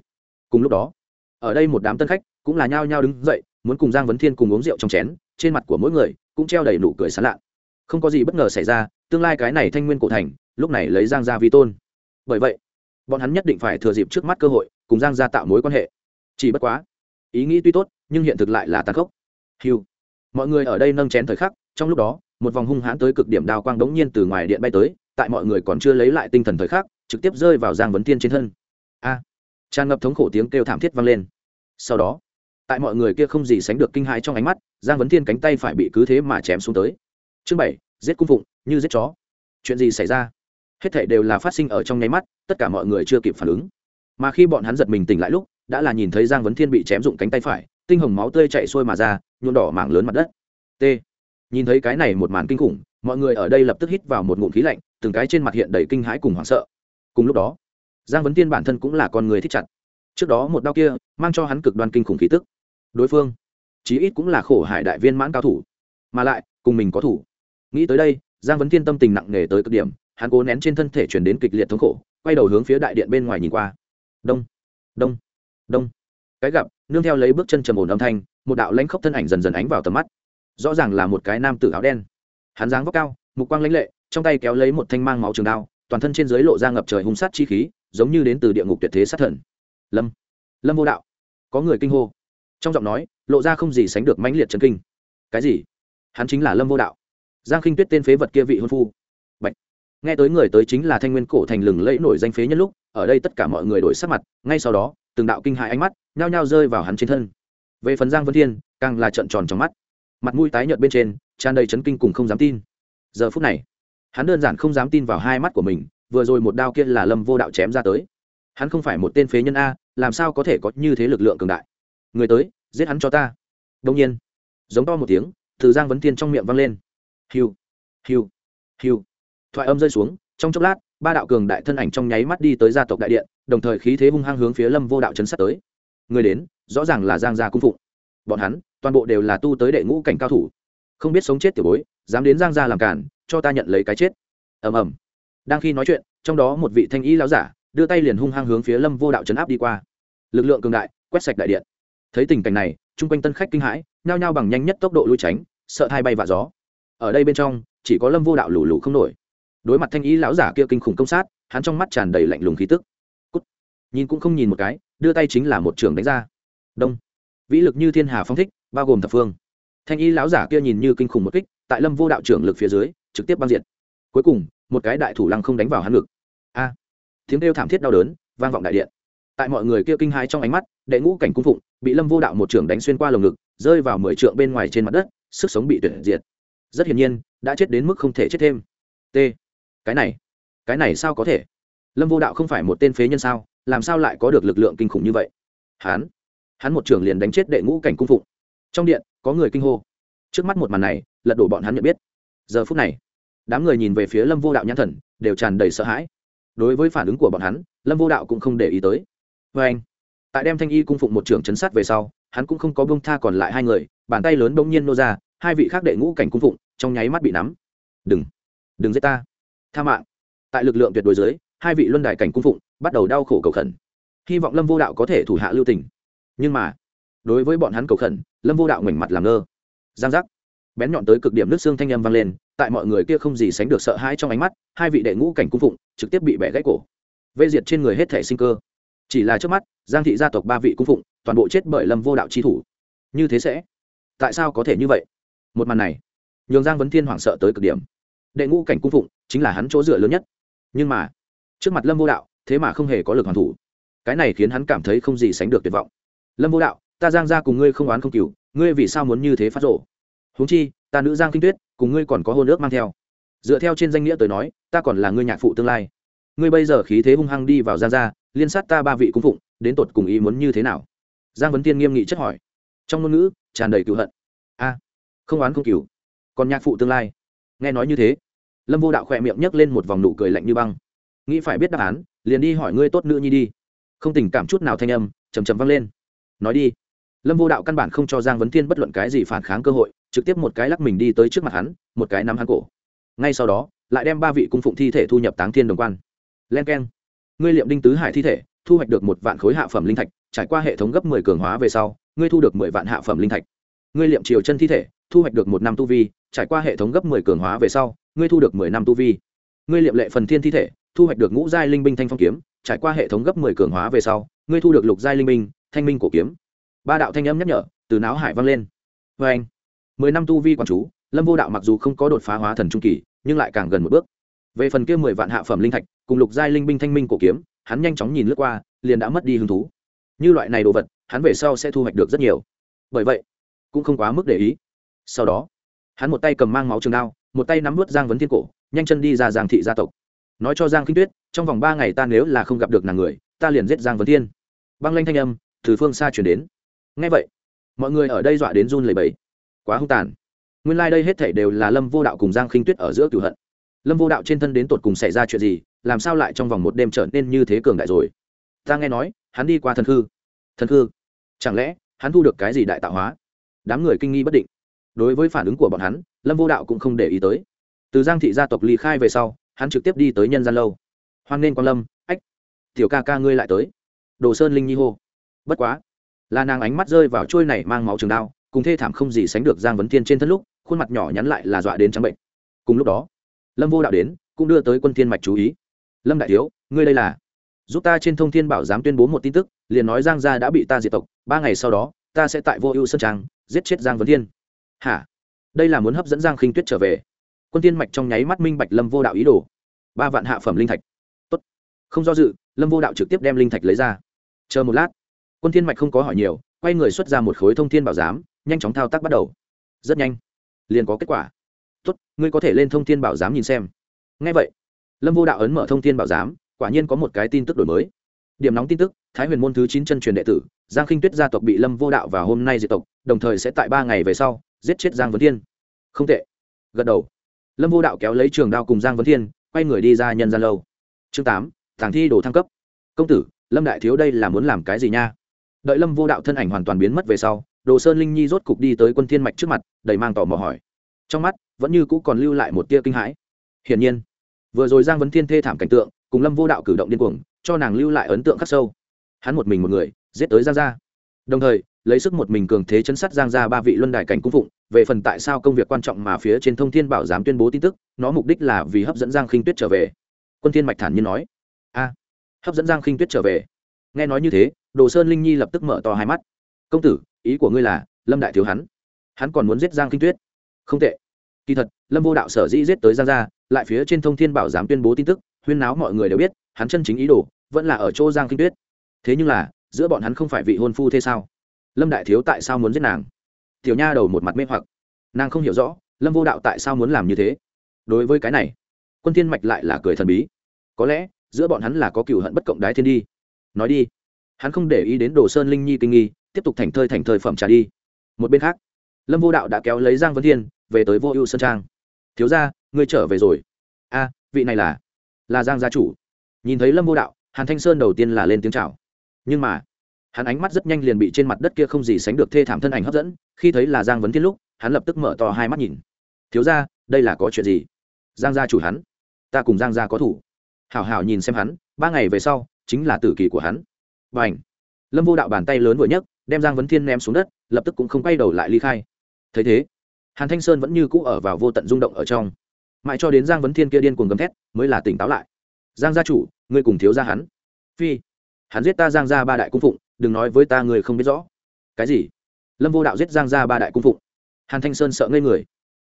Cùng lúc đó, ở đây một đám tân khách cũng là nhao nhao đứng dậy muốn cùng giang vấn thiên cùng uống rượu trong chén, trên mặt của mỗi người cũng treo đầy nụ cười sán lạ. Không có gì bất ngờ xảy ra, tương lai cái này thanh nguyên cổ thành, lúc này lấy giang gia vi tôn. Bởi vậy, bọn hắn nhất định phải thừa dịp trước mắt cơ hội, cùng giang gia tạo mối quan hệ. Chỉ bất quá, ý nghĩ tuy tốt, nhưng hiện thực lại là tàn khốc. Hiu. Mọi người ở đây nâng chén thời khắc, trong lúc đó, một vòng hung hãn tới cực điểm Đào quang đống nhiên từ ngoài điện bay tới, tại mọi người còn chưa lấy lại tinh thần thời khắc, trực tiếp rơi vào giang vấn tiên trên thân. A. Tràn ngập thống khổ tiếng kêu thảm thiết vang lên. Sau đó tại mọi người kia không gì sánh được kinh hãi trong ánh mắt, giang vấn thiên cánh tay phải bị cứ thế mà chém xuống tới. Chương bảy, giết cung phụng, như giết chó. Chuyện gì xảy ra? Hết thảy đều là phát sinh ở trong nháy mắt, tất cả mọi người chưa kịp phản ứng. Mà khi bọn hắn giật mình tỉnh lại lúc, đã là nhìn thấy giang vấn thiên bị chém dụng cánh tay phải, tinh hồng máu tươi chạy xuôi mà ra, nhuộm đỏ mảng lớn mặt đất. T. Nhìn thấy cái này một màn kinh khủng, mọi người ở đây lập tức hít vào một ngụm khí lạnh, từng cái trên mặt hiện đầy kinh hãi cùng hoảng sợ. Cùng lúc đó, giang vấn tiên bản thân cũng là con người thích chặt. Trước đó một đau kia, mang cho hắn cực đoan kinh khủng khí tức đối phương. Chí ít cũng là khổ hải đại viên mãn cao thủ. Mà lại, cùng mình có thủ. Nghĩ tới đây, giang vấn thiên tâm tình nặng nề tới cực điểm, hắn cố nén trên thân thể chuyển đến kịch liệt thống khổ, quay đầu hướng phía đại điện bên ngoài nhìn qua. Đông đông đông. Cái gặp, nương theo lấy bước chân trầm ổn âm thanh, một đạo lãnh khốc thân ảnh dần dần ánh vào tầm mắt. Rõ ràng là một cái nam tử áo đen. Hắn dáng vóc cao, mục quang lãnh lệ, trong tay kéo lấy một thanh mang máu trường đao, toàn thân trên dưới lộ ra ngập trời hung sát chi khí, giống như đến từ địa ngục tuyệt thế sát thần. Lâm lâm vô đạo. Có người kinh hô trong giọng nói, lộ ra không gì sánh được mãnh liệt chấn kinh. Cái gì? Hắn chính là lâm vô đạo. Giang khinh tuyết tên phế vật kia vị hôn phu. Bạch. nghe tới người tới chính là thanh nguyên cổ thành lừng lẫy nổi danh phế nhân lúc, ở đây tất cả mọi người đổi sắc mặt, ngay sau đó, từng đạo kinh hại ánh mắt, nhao nhao rơi vào hắn trên thân. Về phần giang vân thiên, càng là trận tròn trong mắt. Mặt mũi tái nhợt bên trên, tràn đầy chấn kinh cùng không dám tin. Giờ phút này, hắn đơn giản không dám tin vào hai mắt của mình, vừa rồi một đao kia là lâm vô đạo chém ra tới. Hắn không phải một tên phế nhân a, làm sao có thể có như thế lực lượng cường đại? Người tới, giết hắn cho ta. Đông nhiên, giống to một tiếng, từ giang vấn thiên trong miệng vang lên. Hiu hiu hiu. Thoại âm rơi xuống, trong chốc lát, ba đạo cường đại thân ảnh trong nháy mắt đi tới gia tộc đại điện, đồng thời khí thế hung hăng hướng phía lâm vô đạo chấn sát tới. Người đến, rõ ràng là giang gia cung phụng. Bọn hắn, toàn bộ đều là tu tới đệ ngũ cảnh cao thủ. Không biết sống chết tiểu bối, dám đến giang gia làm cản, cho ta nhận lấy cái chết. Ầm ầm. Đang khi nói chuyện, trong đó một vị thanh y lão giả, đưa tay liền hung hăng hướng phía lâm vô đạo chấn áp đi qua. Lực lượng cường đại, quét sạch đại điện thấy tình cảnh này, chung quanh tân khách kinh hãi, nhao nhao bằng nhanh nhất tốc độ lui tránh, sợ hai bay vạ gió. Ở đây bên trong, chỉ có lâm vô đạo lù lù không nổi. Đối mặt thanh ý lão giả kia kinh khủng công sát, hắn trong mắt tràn đầy lạnh lùng khí tức. Cút. nhìn cũng không nhìn một cái, đưa tay chính là một trường đánh ra. Đông. Vĩ lực như thiên hà phong thích, bao gồm thập phương. Thanh y lão giả kia nhìn như kinh khủng một kích, tại lâm vô đạo trưởng lực phía dưới, trực tiếp băng diện cuối cùng, một cái đại thủ lăng không đánh vào hắn ngực. A. Tiếng kêu thảm thiết đau đớn, vang vọng đại điện tại mọi người kia kinh hãi trong ánh mắt, đệ ngũ cảnh cung phụng, bị lâm vô đạo một trưởng đánh xuyên qua lồng ngực, rơi vào mười trượng bên ngoài trên mặt đất, sức sống bị tuyệt diệt. Rất hiển nhiên, đã chết đến mức không thể chết thêm. T. Cái này cái này sao có thể? Lâm vô đạo không phải một tên phế nhân sao? Làm sao lại có được lực lượng kinh khủng như vậy? Hắn hắn một trưởng liền đánh chết đệ ngũ cảnh cung phụng. Trong điện, có người kinh hô. Trước mắt một màn này, lật đổ bọn hắn nhận biết. Giờ phút này, đám người nhìn về phía lâm vô đạo nhãn thần, đều tràn đầy sợ hãi. Đối với phản ứng của bọn hắn, lâm vô đạo cũng không để ý tới vê anh. Tại đem thanh y cung phụng một trưởng chấn sát về sau, hắn cũng không có bông tha còn lại hai người, bàn tay lớn bỗng nhiên nô ra, hai vị khác đệ ngũ cảnh cung phụng, trong nháy mắt bị nắm. Đừng đừng giết ta. Tha mạng. Tại lực lượng tuyệt đối dưới, hai vị luân đài cảnh cung phụng bắt đầu đau khổ cầu khẩn. Hy vọng lâm vô đạo có thể thủ hạ lưu tình. Nhưng mà, đối với bọn hắn cầu khẩn, lâm vô đạo ngoảnh mặt làm ngơ. Giang giác. Bén nhọn tới cực điểm nước xương thanh âm vang lên, tại mọi người kia không gì sánh được sợ hãi trong ánh mắt, hai vị đệ ngũ cảnh cung phụng trực tiếp bị bẻ gãy cổ. Vây diệt trên người hết thể sinh cơ chỉ là trước mắt, giang thị gia tộc ba vị cung phụng, toàn bộ chết bởi lâm vô đạo chi thủ. Như thế sẽ? Tại sao có thể như vậy? Một màn này, nhường giang vấn thiên hoảng sợ tới cực điểm. Đệ ngũ cảnh cung phụng chính là hắn chỗ dựa lớn nhất. Nhưng mà, trước mặt lâm vô đạo, thế mà không hề có lực hoàn thủ. Cái này khiến hắn cảm thấy không gì sánh được tuyệt vọng. Lâm vô đạo, ta giang ra cùng ngươi không oán không cừu, ngươi vì sao muốn như thế phát rộ huống chi, ta nữ giang kinh tuyết, cùng ngươi còn có hôn ước mang theo. Dựa theo trên danh nghĩa tới nói, ta còn là ngươi nhạc phụ tương lai. Ngươi bây giờ khí thế hung hăng đi vào giang gia liên sát ta ba vị cung phụng, đến tột cùng ý muốn như thế nào? Giang vấn tiên nghiêm nghị chất hỏi. Trong ngôn ngữ, tràn đầy cựu hận. A, không oán không cựu còn nhạc phụ tương lai. Nghe nói như thế, lâm vô đạo khỏe miệng nhấc lên một vòng nụ cười lạnh như băng. Nghĩ phải biết đáp án, liền đi hỏi ngươi tốt nữ nhi đi. Không tình cảm chút nào thanh âm chầm chầm vang lên. Nói đi. Lâm vô đạo căn bản không cho giang vấn thiên bất luận cái gì phản kháng cơ hội, trực tiếp một cái lắc mình đi tới trước mặt hắn, một cái nắm hắn cổ. Ngay sau đó, lại đem ba vị cung phụng thi thể thu nhập táng thiên đồng quan. Len k e n ngươi liệm đinh tứ hải thi thể, thu hoạch được một vạn khối hạ phẩm linh thạch, trải qua hệ thống gấp mười cường hóa về sau, ngươi thu được mười vạn hạ phẩm linh thạch. Ngươi liệm triều chân thi thể, thu hoạch được một năm tu vi, trải qua hệ thống gấp mười cường hóa về sau, ngươi thu được mười năm tu vi. Ngươi liệm lệ phần thiên thi thể, thu hoạch được ngũ giai linh binh thanh phong kiếm, trải qua hệ thống gấp mười cường hóa về sau, ngươi thu được lục giai linh binh, thanh minh cổ kiếm. Ba đạo thanh âm nhắc nhở, từ não hải vang lên. Vê anh mười năm tu vi quản chú, lâm vô đạo mặc dù không có đột phá hóa thần trung kỳ, nhưng lại càng gần một bước về phần kia mười vạn hạ phẩm linh thạch, cùng lục giai linh binh thanh minh cổ kiếm, hắn nhanh chóng nhìn lướt qua, liền đã mất đi hứng thú. Như loại này đồ vật, hắn về sau sẽ thu hoạch được rất nhiều. Bởi vậy, cũng không quá mức để ý. Sau đó, hắn một tay cầm mang máu trường đao, một tay nắm vớt giang vấn thiên cổ, nhanh chân đi ra giang thị gia tộc. Nói cho giang kinh tuyết, trong vòng ba ngày ta nếu là không gặp được nàng người, ta liền giết giang vấn thiên. Băng lanh thanh âm từ phương xa chuyển đến. Ngay vậy, mọi người ở đây dọa đến run lầy bẫy quá hung tàn. Nguyên lai、like、đây hết thể đều là lâm vô đạo cùng giang khinh tuyết ở giữa cửu hận lâm vô đạo trên thân đến tột cùng xảy ra chuyện gì, làm sao lại trong vòng một đêm trở nên như thế cường đại rồi? Ta nghe nói, hắn đi qua thần khư. Thần khư? Chẳng lẽ, hắn thu được cái gì đại tạo hóa? Đám người kinh nghi bất định. Đối với phản ứng của bọn hắn, lâm vô đạo cũng không để ý tới. Từ giang thị gia tộc ly khai về sau, hắn trực tiếp đi tới nhân gian lâu. Hoan nên quan lâm, ách. Tiểu ca ca ngươi lại tới. Đồ sơn linh nhi hô. Bất quá. Là nàng ánh mắt rơi vào trôi này mang máu trường đao, cùng thê thảm không gì sánh được giang vấn thiên trên thân lúc, khuôn mặt nhỏ nhắn lại là dọa đến trắng bệnh. Cùng lúc đó lâm vô đạo đến, cũng đưa tới quân thiên mạch chú ý. Lâm đại thiếu, ngươi đây là? Giúp ta trên thông thiên bảo giám tuyên bố một tin tức, liền nói giang gia đã bị ta diệt tộc, ba ngày sau đó, ta sẽ tại vô ưu sơn trang, giết chết giang vấn thiên. Hả? Đây là muốn hấp dẫn giang khinh tuyết trở về. Quân thiên mạch trong nháy mắt minh bạch lâm vô đạo ý đồ. Ba vạn hạ phẩm linh thạch. Tốt. Không do dự, lâm vô đạo trực tiếp đem linh thạch lấy ra. Chờ một lát. Quân thiên mạch không có hỏi nhiều, quay người xuất ra một khối thông thiên bảo giám, nhanh chóng thao tác bắt đầu. Rất nhanh. Liền có kết quả tốt, ngươi có thể lên thông thiên bảo giám nhìn xem. Ngay vậy, lâm vô đạo ấn mở thông thiên bảo giám, quả nhiên có một cái tin tức đổi mới. Điểm nóng tin tức, thái huyền môn thứ chín chân truyền đệ tử, giang khinh tuyết gia tộc bị lâm vô đạo và hôm nay diệt tộc, đồng thời sẽ tại ba ngày về sau, giết chết giang vấn thiên. Không tệ. Gật đầu. Lâm vô đạo kéo lấy trường đao cùng giang vấn thiên, quay người đi ra nhân gian lâu. Chương tám thằng thi đồ thăng cấp. Công tử, lâm đại thiếu đây là muốn làm cái gì nha? Đợi lâm vô đạo thân ảnh hoàn toàn biến mất về sau, đồ sơn linh nhi rốt cục đi tới quân thiên mạch trước mặt, đầy mang tỏ mò hỏi. Trong mắt vẫn như cũ còn lưu lại một tia kinh hãi. Hiển nhiên, vừa rồi giang vấn thiên thê thảm cảnh tượng, cùng lâm vô đạo cử động điên cuồng, cho nàng lưu lại ấn tượng khắc sâu. Hắn một mình một người, giết tới giang gia. Đồng thời, lấy sức một mình cường thế chấn sát giang gia ba vị luân đại cảnh cung phụng, về phần tại sao công việc quan trọng mà phía trên thông thiên bảo giám tuyên bố tin tức, nó mục đích là vì hấp dẫn giang khinh tuyết trở về. Quân thiên mạch thản nhiên nói, a, hấp dẫn giang khinh tuyết trở về. Nghe nói như thế, đồ sơn linh nhi lập tức mở to hai mắt. Công tử, ý của ngươi là, lâm đại thiếu hắn hắn còn muốn giết giang khinh tuyết? Không tệ kỳ thật, lâm vô đạo sở dĩ giết tới giang gia, lại phía trên thông thiên bảo giám tuyên bố tin tức, huyên náo mọi người đều biết, hắn chân chính ý đồ, vẫn là ở chỗ giang kinh tuyết. Thế nhưng là, giữa bọn hắn không phải vị hôn phu thế sao? Lâm đại thiếu tại sao muốn giết nàng? Tiểu nha đầu một mặt mê hoặc. Nàng không hiểu rõ, lâm vô đạo tại sao muốn làm như thế? Đối với cái này, quân thiên mạch lại là cười thần bí. Có lẽ, giữa bọn hắn là có cựu hận bất cộng đái thiên đi. Nói đi. Hắn không để ý đến đồ sơn linh nhi kinh nghi, tiếp tục thành thơi thành thơi phẩm trà đi. Một bên khác, lâm vô đạo đã kéo lấy giang vân thiên về tới vô ưu sơn trang. Thiếu ra ngươi trở về rồi. A, vị này là là giang gia chủ. Nhìn thấy lâm vô đạo, hàn thanh sơn đầu tiên là lên tiếng chào. Nhưng mà, hắn ánh mắt rất nhanh liền bị trên mặt đất kia không gì sánh được thê thảm thân ảnh hấp dẫn, khi thấy là giang vấn thiên lúc, hắn lập tức mở to hai mắt nhìn. Thiếu ra đây là có chuyện gì? Giang gia chủ hắn. Ta cùng giang gia có thủ. Hảo hảo nhìn xem hắn, ba ngày về sau, chính là tử kỳ của hắn. Và ảnh lâm vô đạo bàn tay lớn vừa nhấc, đem giang vấn thiên ném xuống đất, lập tức cũng không quay đầu lại ly khai. Thấy thế hàn thanh sơn vẫn như cũ ở vào vô tận rung động ở trong. Mãi cho đến giang vấn thiên kia điên cuồng gầm thét, mới là tỉnh táo lại. Giang gia chủ, ngươi cùng thiếu gia hắn. Phi, hắn giết ta giang gia ba đại cung phụng, đừng nói với ta người không biết rõ. Cái gì? Lâm vô đạo giết giang gia ba đại cung phụng. Hàn thanh sơn sợ ngây người.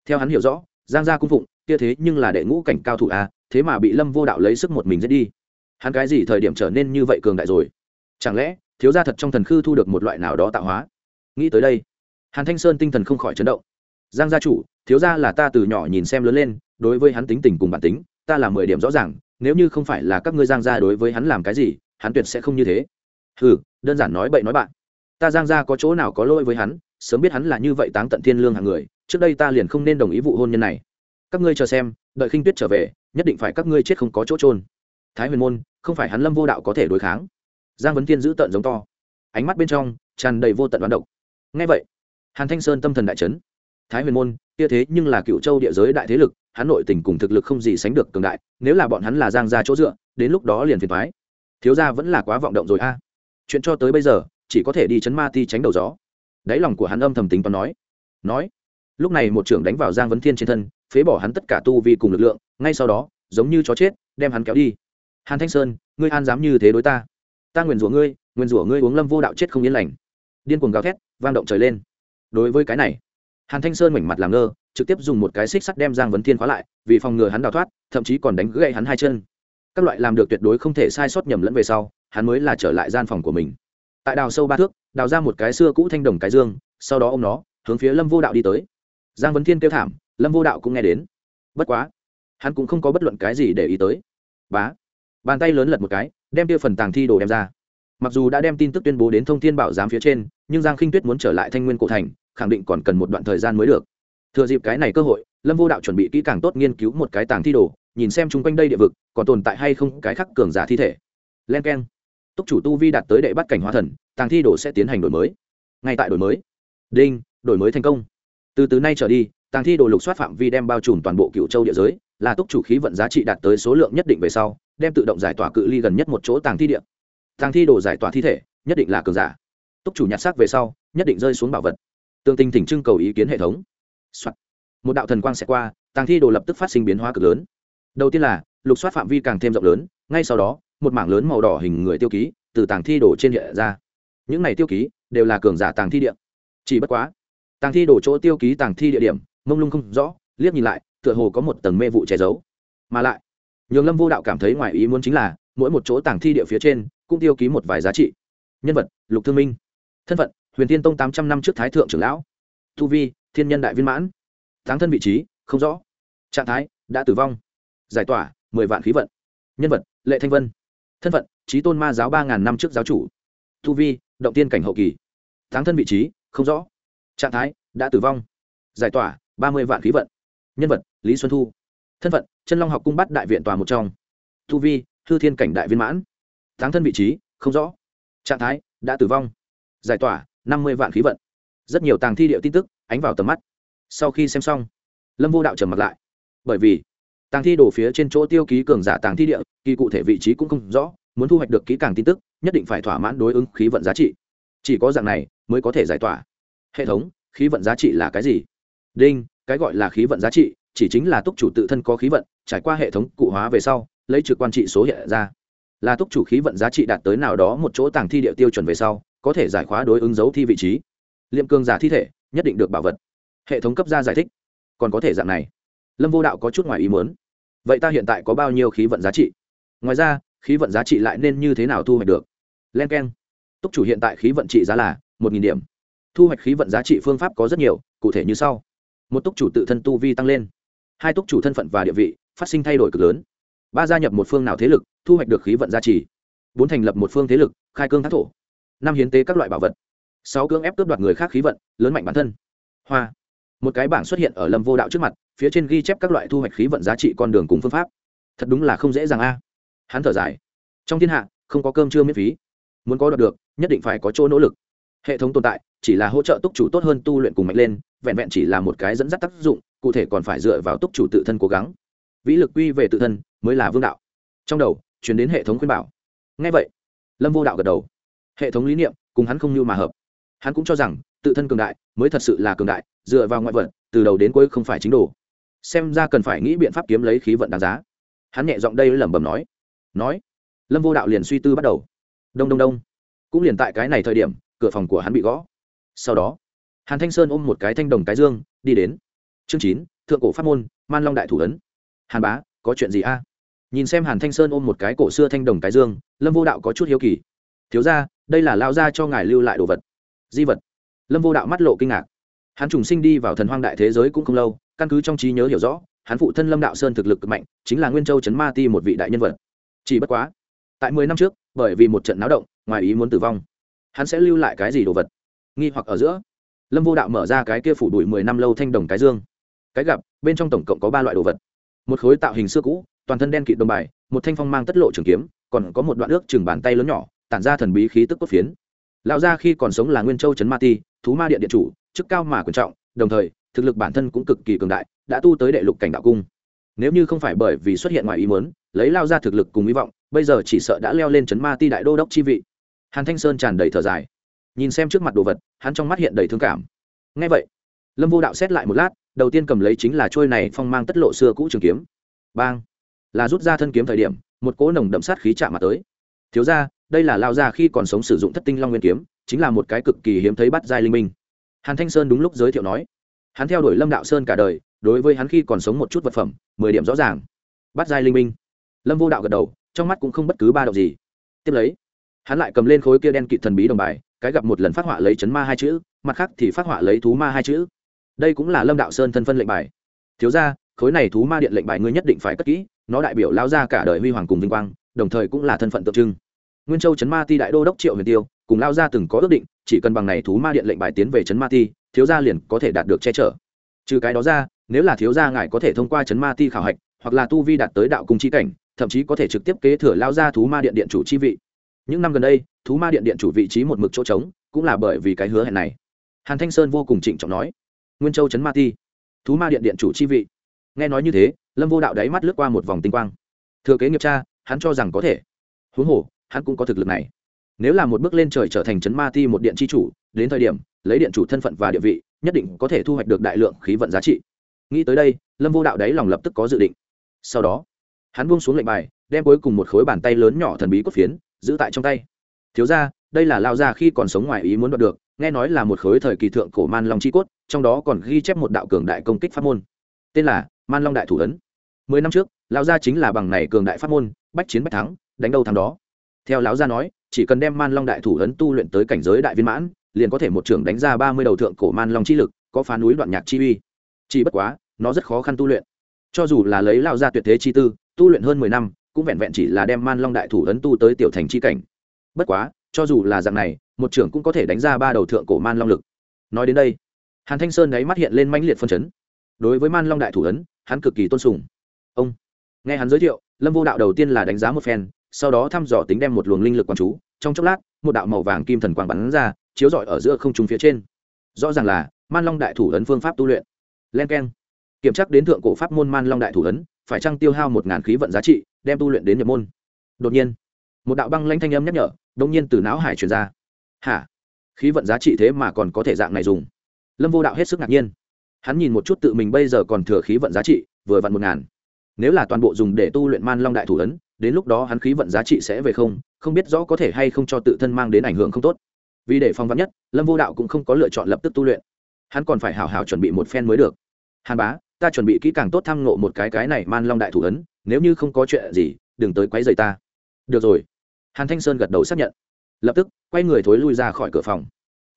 Theo hắn hiểu rõ, giang gia cung phụng, kia thế nhưng là đệ ngũ cảnh cao thủ a thế mà bị lâm vô đạo lấy sức một mình giết đi. Hắn cái gì thời điểm trở nên như vậy cường đại rồi? Chẳng lẽ, thiếu gia thật trong thần khư thu được một loại nào đó tạo hóa? Nghĩ tới đây, hàn thanh sơn tinh thần không khỏi chấn động giang gia chủ, thiếu gia là ta từ nhỏ nhìn xem lớn lên, đối với hắn tính tình cùng bản tính, ta là mười điểm rõ ràng, nếu như không phải là các ngươi giang gia đối với hắn làm cái gì, hắn tuyệt sẽ không như thế. Ừ đơn giản nói bậy nói bạn. Ta giang gia có chỗ nào có lỗi với hắn, sớm biết hắn là như vậy táng tận thiên lương hàng người, trước đây ta liền không nên đồng ý vụ hôn nhân này. Các ngươi chờ xem, đợi khinh tuyết trở về, nhất định phải các ngươi chết không có chỗ trôn thái huyền môn, không phải hắn lâm vô đạo có thể đối kháng. Giang vấn thiên giữ tận giống to. Ánh mắt bên trong tràn đầy vô tận đoán độc. Ngay vậy, hàn thanh sơn tâm thần đại trấn thái huyền môn, kia thế nhưng là cựu châu địa giới đại thế lực, hắn nội tình cùng thực lực không gì sánh được cường đại, nếu là bọn hắn là giang ra chỗ dựa, đến lúc đó liền phiền thoái thiếu gia vẫn là quá vọng động rồi a. Chuyện cho tới bây giờ, chỉ có thể đi chấn ma ti tránh đầu gió. Đáy lòng của hắn âm thầm tính toán nói. Nói, lúc này một trưởng đánh vào giang vấn thiên trên thân, phế bỏ hắn tất cả tu vi cùng lực lượng, ngay sau đó, giống như chó chết, đem hắn kéo đi. Hàn thanh sơn, ngươi an dám như thế đối ta? Ta nguyền rủa ngươi, nguyền rủa ngươi uống lâm vô đạo chết không yên lành. Điên cuồng gào thét, vang động trời lên. Đối với cái này hàn thanh sơn mảnh mặt làm ngơ, trực tiếp dùng một cái xích sắt đem giang vấn thiên khóa lại, vì phòng ngừa hắn đào thoát, thậm chí còn đánh gãy hắn hai chân. Các loại làm được tuyệt đối không thể sai sót nhầm lẫn về sau, hắn mới là trở lại gian phòng của mình. Tại đào sâu ba thước, đào ra một cái xưa cũ thanh đồng cái dương, sau đó ông nó, hướng phía lâm vô đạo đi tới. Giang vấn thiên kêu thảm, lâm vô đạo cũng nghe đến. Bất quá, hắn cũng không có bất luận cái gì để ý tới. Bá, bàn tay lớn lật một cái, đem tiêu phần tàng thi đồ đem ra. Mặc dù đã đem tin tức tuyên bố đến thông thiên bảo giám phía trên, nhưng giang khinh tuyết muốn trở lại thanh nguyên cổ thành khẳng định còn cần một đoạn thời gian mới được. Thừa dịp cái này cơ hội, lâm vô đạo chuẩn bị kỹ càng tốt nghiên cứu một cái tàng thi đồ, nhìn xem chung quanh đây địa vực, còn tồn tại hay không cái khắc cường giả thi thể. Len k e n túc chủ tu vi đạt tới đệ bắt cảnh hóa thần, tàng thi đồ sẽ tiến hành đổi mới. Ngay tại đổi mới. Đinh, đổi mới thành công. Từ từ nay trở đi, tàng thi đồ lục soát phạm vi đem bao trùm toàn bộ cựu châu địa giới, là túc chủ khí vận giá trị đạt tới số lượng nhất định về sau, đem tự động giải tỏa cự ly gần nhất một chỗ tàng thi địa. Tàng thi đồ giải tỏa thi thể, nhất định là cường giả. Túc chủ nhặt xác về sau, nhất định rơi xuống bảo vật tương tình thỉnh trưng cầu ý kiến hệ thống、Soạn. một đạo thần quang sẽ qua, tàng thi đồ lập tức phát sinh biến hóa cực lớn. Đầu tiên là, lục soát phạm vi càng thêm rộng lớn, ngay sau đó, một mảng lớn màu đỏ hình người tiêu ký từ tàng thi đồ trên địa ra. Những này tiêu ký đều là cường giả tàng thi địa. Chỉ bất quá, tàng thi đổ chỗ tiêu ký tàng thi địa điểm, mông lung không rõ, liếc nhìn lại, tựa hồ có một tầng mê vụ che giấu. Mà lại, nhường lâm vô đạo cảm thấy ngoài ý muốn chính là, mỗi một chỗ tàng thi địa phía trên cũng tiêu ký một vài giá trị. Nhân vật, lục thương minh. Thân phận huyền tiên tông tám trăm năm trước thái thượng trưởng lão. Tu vi, thiên nhân đại viên mãn. Táng thân vị trí, không rõ. Trạng thái, đã tử vong. Giải tỏa, mười vạn khí vận. Nhân vật, lệ thanh vân. Thân phận trí tôn ma giáo ba ngàn năm trước giáo chủ. Tu vi, động tiên cảnh hậu kỳ. Táng thân vị trí, không rõ. Trạng thái, đã tử vong. Giải tỏa, ba mươi vạn khí vận. Nhân vật, lý xuân thu. Thân phận, chân long học cung bắt đại viện tòa một trong. Tu vi, hư thiên cảnh đại viên mãn. Táng thân vị trí, không rõ. Trạng thái, đã tử vong. Giải tỏa năm mươi vạn khí vận. Rất nhiều tàng thi điệu tin tức ánh vào tầm mắt. Sau khi xem xong, lâm vô đạo trầm mặt lại. Bởi vì, tàng thi đổ phía trên chỗ tiêu ký cường giả tàng thi địa, kỳ cụ thể vị trí cũng không rõ, muốn thu hoạch được kỹ càng tin tức, nhất định phải thỏa mãn đối ứng khí vận giá trị. Chỉ có dạng này mới có thể giải tỏa. Hệ thống, khí vận giá trị là cái gì? Đinh, cái gọi là khí vận giá trị chỉ chính là túc chủ tự thân có khí vận, trải qua hệ thống cụ hóa về sau, lấy trực quan trị số hiện ra. Là túc chủ khí vận giá trị đạt tới nào đó một chỗ tàng thi địa tiêu chuẩn về sau có thể giải khóa đối ứng dấu thi vị trí. Liệm cường giả thi thể, nhất định được bảo vật. Hệ thống cấp ra giải thích. Còn có thể dạng này. Lâm vô đạo có chút ngoài ý muốn. Vậy ta hiện tại có bao nhiêu khí vận giá trị? Ngoài ra, khí vận giá trị lại nên như thế nào thu hoạch được? Len k e n túc chủ hiện tại khí vận trị giá là một điểm. Thu hoạch khí vận giá trị phương pháp có rất nhiều, cụ thể như sau. Một túc chủ tự thân tu vi tăng lên. Hai túc chủ thân phận và địa vị phát sinh thay đổi cực lớn. Ba gia nhập một phương nào thế lực, thu hoạch được khí vận giá trị. Bốn thành lập một phương thế lực, khai cương thác thổ năm hiến tế các loại bảo vật. Sáu cưỡng ép cướp đoạt người khác khí vận, lớn mạnh bản thân. Hoa. Một cái bảng xuất hiện ở lâm vô đạo trước mặt, phía trên ghi chép các loại thu hoạch khí vận giá trị con đường cùng phương pháp. Thật đúng là không dễ dàng a. Hắn thở dài. Trong thiên hạ, không có cơm chưa miễn phí. Muốn có đoạt được, nhất định phải có chỗ nỗ lực. Hệ thống tồn tại, chỉ là hỗ trợ túc chủ tốt hơn tu luyện cùng mạnh lên, vẹn vẹn chỉ là một cái dẫn dắt tác dụng, cụ thể còn phải dựa vào túc chủ tự thân cố gắng. Vĩ lực quy về tự thân, mới là vương đạo. Trong đầu chuyển đến hệ thống khuyên bảo. Ngay vậy, lâm vô đạo gật đầu hệ thống lý niệm, cùng hắn không như mà hợp. Hắn cũng cho rằng, tự thân cường đại, mới thật sự là cường đại, dựa vào ngoại vật, từ đầu đến cuối không phải chính đồ. Xem ra cần phải nghĩ biện pháp kiếm lấy khí vận đáng giá. Hắn nhẹ giọng đây lẩm bẩm nói. Nói. Lâm vô đạo liền suy tư bắt đầu. Đông đông đông. Cũng liền tại cái này thời điểm, cửa phòng của hắn bị gõ. Sau đó, hàn thanh sơn ôm một cái thanh đồng cái dương, đi đến. Chương chín, thượng cổ pháp môn, man long đại thủ ấn. Hàn bá, có chuyện gì a? Nhìn xem hàn thanh sơn ôm một cái cổ xưa thanh đồng cái dương, lâm vô đạo có chút hiếu kỳ. Thiếu ra đây là lao ra cho ngài lưu lại đồ vật. Di vật. Lâm vô đạo mắt lộ kinh ngạc. Hắn trùng sinh đi vào thần hoang đại thế giới cũng không lâu, căn cứ trong trí nhớ hiểu rõ, hắn phụ thân lâm đạo sơn thực lực cực mạnh, chính là nguyên châu trấn ma ti một vị đại nhân vật. Chỉ bất quá, tại mười năm trước, bởi vì một trận náo động, ngoài ý muốn tử vong, hắn sẽ lưu lại cái gì đồ vật? Nghi hoặc ở giữa, lâm vô đạo mở ra cái kia phủ đuổi mười năm lâu thanh đồng cái dương. Cái gặp, bên trong tổng cộng có ba loại đồ vật. Một khối tạo hình xưa cũ, toàn thân đen kịt đồng bài, một thanh phong mang tất lộ trường kiếm, còn có một đoạn ước chừng bàn tay lớn nhỏ tản ra thần bí khí tức cốt phiến. Lão gia khi còn sống là nguyên châu trấn ma ti, thú ma điện điện chủ, chức cao mà quan trọng, đồng thời, thực lực bản thân cũng cực kỳ cường đại, đã tu tới đệ lục cảnh đạo cung. Nếu như không phải bởi vì xuất hiện ngoài ý muốn, lấy lao ra thực lực cùng hy vọng, bây giờ chỉ sợ đã leo lên trấn ma ti đại đô đốc chi vị. Hàn thanh sơn tràn đầy thở dài. Nhìn xem trước mặt đồ vật, hắn trong mắt hiện đầy thương cảm. Ngay vậy, lâm vô đạo xét lại một lát, đầu tiên cầm lấy chính là trôi này phong mang tất lộ xưa cũ trường kiếm. Bang! Là rút ra thân kiếm thời điểm, một cỗ nồng đậm sát khí chạm mặt tới. Thiếu ra đây là lao ra khi còn sống sử dụng thất tinh long nguyên kiếm, chính là một cái cực kỳ hiếm thấy bắt giai linh minh. Hàn thanh sơn đúng lúc giới thiệu nói, hắn theo đuổi lâm đạo sơn cả đời, đối với hắn khi còn sống một chút vật phẩm, mười điểm rõ ràng. Bắt giai linh minh. Lâm vô đạo gật đầu, trong mắt cũng không bất cứ ba động gì. Tiếp lấy, hắn lại cầm lên khối kia đen kịt thần bí đồng bài, cái gặp một lần phát họa lấy chấn ma hai chữ, mặt khác thì phát họa lấy thú ma hai chữ. Đây cũng là lâm đạo sơn thân phân lệnh bài. Thiếu ra khối này thú ma điện lệnh bài ngươi nhất định phải cất kỹ, nó đại biểu lao ra cả đời huy hoàng cùng vinh quang, đồng thời cũng là thân phận tượng trưng nguyên châu Trấn ma ti đại đô đốc triệu huyền tiêu, cùng lao ra từng có ước định, chỉ cần bằng này thú ma điện lệnh bài tiến về Trấn ma ti, thiếu gia liền có thể đạt được che chở. Trừ cái đó ra, nếu là thiếu gia ngài có thể thông qua Trấn ma ti khảo hạch, hoặc là tu vi đạt tới đạo cung chi cảnh, thậm chí có thể trực tiếp kế thừa lao ra thú ma điện điện chủ chi vị. Những năm gần đây, thú ma điện điện chủ vị trí một mực chỗ trống, cũng là bởi vì cái hứa hẹn này. Hàn thanh sơn vô cùng trịnh trọng nói, nguyên châu Trấn ma ti, thú ma điện điện chủ chi vị. Nghe nói như thế, lâm vô đạo đáy mắt lướt qua một vòng tinh quang. Thừa kế nghiệp cha, hắn cho rằng có thể. Huống hồ hắn cũng có thực lực này. Nếu là một bước lên trời trở thành chấn ma ti một điện chi chủ, đến thời điểm, lấy điện chủ thân phận và địa vị, nhất định có thể thu hoạch được đại lượng khí vận giá trị. Nghĩ tới đây, lâm vô đạo đáy lòng lập tức có dự định. Sau đó, hắn buông xuống lệnh bài, đem cuối cùng một khối bàn tay lớn nhỏ thần bí cốt phiến, giữ tại trong tay. Thiếu ra đây là lao ra khi còn sống ngoài ý muốn đoạt được, nghe nói là một khối thời kỳ thượng cổ man long chi cốt, trong đó còn ghi chép một đạo cường đại công kích pháp môn. Tên là man long đại thủ ấn. Mười năm trước lão gia chính là bằng này cường đại pháp môn, bách chiến bách thắng, đánh đâu thắng đó theo lão gia nói, chỉ cần đem man long đại thủ ấn tu luyện tới cảnh giới đại viên mãn, liền có thể một trưởng đánh ra ba mươi đầu thượng cổ man long chi lực, có phá núi đoạn nhạc chi uy. Chỉ bất quá, nó rất khó khăn tu luyện. Cho dù là lấy lao ra tuyệt thế chi tư, tu luyện hơn mười năm, cũng vẹn vẹn chỉ là đem man long đại thủ ấn tu tới tiểu thành chi cảnh. Bất quá, cho dù là dạng này, một trưởng cũng có thể đánh ra ba đầu thượng cổ man long lực. Nói đến đây, hàn thanh sơn đáy mắt hiện lên mãnh liệt phân chấn. Đối với man long đại thủ ấn, hắn cực kỳ tôn sùng. Ông, nghe hắn giới thiệu, lâm vô đạo đầu tiên là đánh giá một phen sau đó thăm dò tính đem một luồng linh lực quán chú, trong chốc lát, một đạo màu vàng kim thần quang bắn ra, chiếu rọi ở giữa không trung phía trên. Rõ ràng là man long đại thủ ấn phương pháp tu luyện. Len k e n kiểm tra đến thượng cổ pháp môn man long đại thủ ấn, phải trăng tiêu hao một ngàn khí vận giá trị, đem tu luyện đến nhập môn? Đột nhiên, một đạo băng lanh thanh âm nhắc nhở đông nhiên từ não hải truyền ra. Hả? Khí vận giá trị thế mà còn có thể dạng này dùng? Lâm vô đạo hết sức ngạc nhiên. Hắn nhìn một chút tự mình bây giờ còn thừa khí vận giá trị, vừa vặn một ngàn. Nếu là toàn bộ dùng để tu luyện man long đại thủ ấn đến lúc đó hắn khí vận giá trị sẽ về không không biết rõ có thể hay không cho tự thân mang đến ảnh hưởng không tốt. Vì để phòng vắn nhất, lâm vô đạo cũng không có lựa chọn lập tức tu luyện. Hắn còn phải hào hào chuẩn bị một phen mới được. Hàn bá, ta chuẩn bị kỹ càng tốt tham ngộ một cái cái này man long đại thủ ấn, nếu như không có chuyện gì, đừng tới quấy rầy ta. Được rồi. Hàn thanh sơn gật đầu xác nhận. Lập tức, quay người thối lui ra khỏi cửa phòng.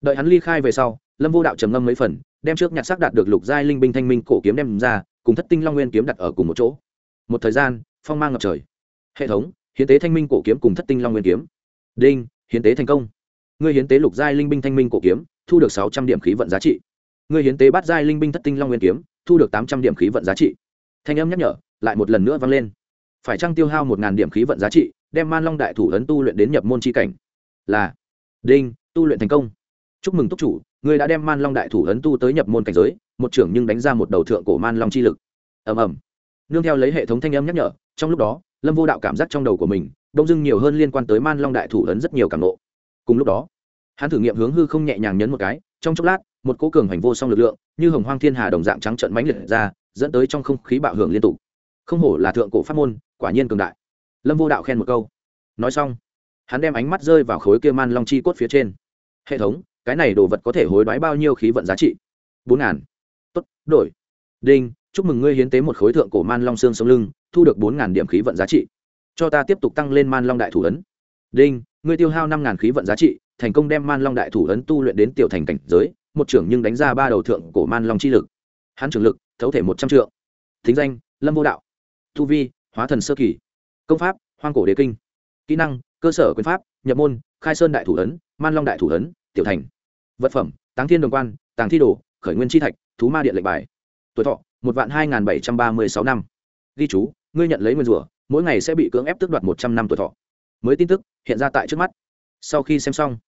Đợi hắn ly khai về sau, lâm vô đạo trầm ngâm mấy phần, đem trước nhạc sắc đạt được lục giai linh binh thanh minh cổ kiếm đem ra, cùng thất tinh long nguyên kiếm đặt ở cùng một chỗ. Một thời gian, phong mang ngập trời hệ thống, hiến tế thanh minh cổ kiếm cùng thất tinh long nguyên kiếm. Đinh, hiến tế thành công. Người hiến tế lục giai linh binh thanh minh cổ kiếm, thu được sáu trăm điểm khí vận giá trị. Người hiến tế bát giai linh binh thất tinh long nguyên kiếm, thu được tám trăm điểm khí vận giá trị. Thanh âm nhắc nhở, lại một lần nữa vang lên. Phải trăng tiêu hao một điểm khí vận giá trị, đem man long đại thủ ấn tu luyện đến nhập môn c h i cảnh? Là. Đinh, tu luyện thành công. Chúc mừng túc chủ, ngươi đã đem man long đại thủ ấn tu tới nhập môn cảnh giới, một trưởng nhưng đánh ra một đầu thượng cổ man long chi lực. Ầm ầm. Nương theo lấy hệ thống thanh âm nhắc nhở, trong lúc đó lâm vô đạo cảm giác trong đầu của mình đông dưng nhiều hơn liên quan tới man long đại thủ ấn rất nhiều cảm nộ. cùng lúc đó, hắn thử nghiệm hướng hư không nhẹ nhàng nhấn một cái, trong chốc lát, một cố cường hành vô song lực lượng, như hồng hoang thiên hà đồng dạng trắng trận mãnh liệt ra, dẫn tới trong không khí bạo hưởng liên tục. không hổ là thượng cổ pháp môn, quả nhiên cường đại. lâm vô đạo khen một câu. nói xong, hắn đem ánh mắt rơi vào khối kia man long chi cốt phía trên. hệ thống, cái này đồ vật có thể hối đoái bao nhiêu khí vận giá trị? bốn ngàn. tốt, đổi. đinh chúc mừng ngươi hiến tế một khối thượng cổ man long xương sống lưng, thu được bốn ngàn điểm khí vận giá trị. Cho ta tiếp tục tăng lên man long đại thủ ấn. Đinh, ngươi tiêu hao năm ngàn khí vận giá trị, thành công đem man long đại thủ ấn tu luyện đến tiểu thành cảnh giới, một trưởng nhưng đánh ra ba đầu thượng cổ man long chi lực. Hắn trưởng lực, thấu thể một trăm triệu thính danh, lâm vô đạo. Thu vi, hóa thần sơ kỳ. Công pháp, hoang cổ đế kinh. Kỹ năng, cơ sở quyền pháp, nhập môn, khai sơn đại thủ ấn, man long đại thủ ấn, tiểu thành. Vật phẩm, táng thiên đồng quan, tàng thi đồ, khởi nguyên chi thạch, thú ma điện lệnh bài. Tuổi thọ một vạn hai bảy trăm ba mươi sáu năm. Ghi chú, ngươi nhận lấy nguyên rủa, mỗi ngày sẽ bị cưỡng ép tước đoạt một trăm năm tuổi thọ. Mới tin tức, hiện ra tại trước mắt. Sau khi xem xong,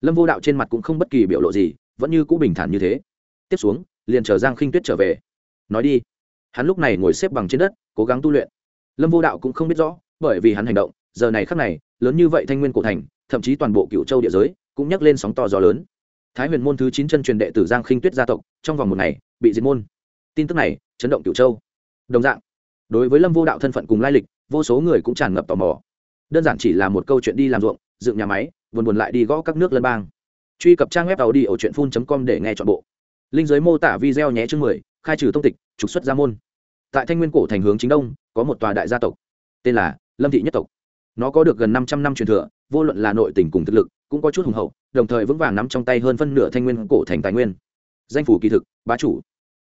lâm vô đạo trên mặt cũng không bất kỳ biểu lộ gì, vẫn như cũ bình thản như thế. Tiếp xuống, liền chờ giang khinh tuyết trở về. Nói đi. Hắn lúc này ngồi xếp bằng trên đất, cố gắng tu luyện. Lâm vô đạo cũng không biết rõ, bởi vì hắn hành động, giờ này khắc này, lớn như vậy thanh nguyên cổ thành, thậm chí toàn bộ cựu châu địa giới, cũng nhắc lên sóng to gió lớn. Thái huyền môn thứ chín chân truyền đệ tử giang khinh tuyết gia tộc, trong vòng một ngày, bị diệt môn tin tức này chấn động cửu châu. Đồng dạng, đối với lâm vô đạo thân phận cùng lai lịch, vô số người cũng tràn ngập tò mò. Đơn giản chỉ là một câu chuyện đi làm ruộng, dựng nhà máy, buồn buồn lại đi gõ các nước lân bang. Truy cập trang web tàu đi ở truyện phun com để nghe chọn bộ. Linh giới mô tả video nhé chương mười, khai trừ tông tịch, trục xuất gia môn. Tại thanh nguyên cổ thành hướng chính đông, có một tòa đại gia tộc, tên là lâm thị nhất tộc. Nó có được gần năm trăm năm truyền thừa, vô luận là nội tình cùng thực lực, cũng có chút hùng hậu, đồng thời vững vàng nắm trong tay hơn phân nửa thanh nguyên cổ thành tài nguyên. Danh phủ kỳ thực, bá chủ.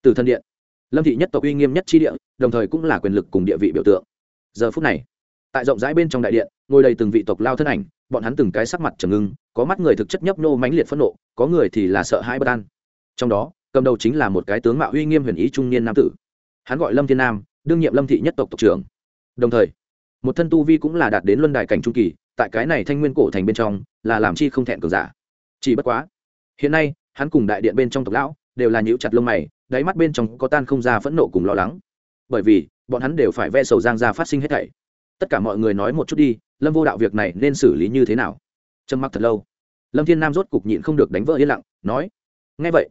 Từ thân điện lâm thị nhất tộc uy nghiêm nhất tri địa, đồng thời cũng là quyền lực cùng địa vị biểu tượng. Giờ phút này, tại rộng rãi bên trong đại điện, ngồi đầy từng vị tộc lao thân ảnh, bọn hắn từng cái sắc mặt trầm ngưng, có mắt người thực chất nhấp nô mãnh liệt phẫn nộ, có người thì là sợ hãi bất an. Trong đó, cầm đầu chính là một cái tướng mạo uy nghiêm huyền ý trung niên nam tử. Hắn gọi lâm thiên nam, đương nhiệm lâm thị nhất tộc tộc trưởng. Đồng thời, một thân tu vi cũng là đạt đến luân đài cảnh trung kỳ, tại cái này thanh nguyên cổ thành bên trong, là làm chi không thẹn cường giả. Chỉ bất quá, hiện nay, hắn cùng đại điện bên trong tộc lão, đều là nhíu chặt lông mày đáy mắt bên trong có tan không ra phẫn nộ cùng lo lắng. Bởi vì, bọn hắn đều phải ve sầu giang ra phát sinh hết thảy. Tất cả mọi người nói một chút đi, lâm vô đạo việc này nên xử lý như thế nào? Trầm mặc thật lâu. Lâm thiên nam rốt cục nhịn không được đánh vỡ yên lặng, nói ngay vậy,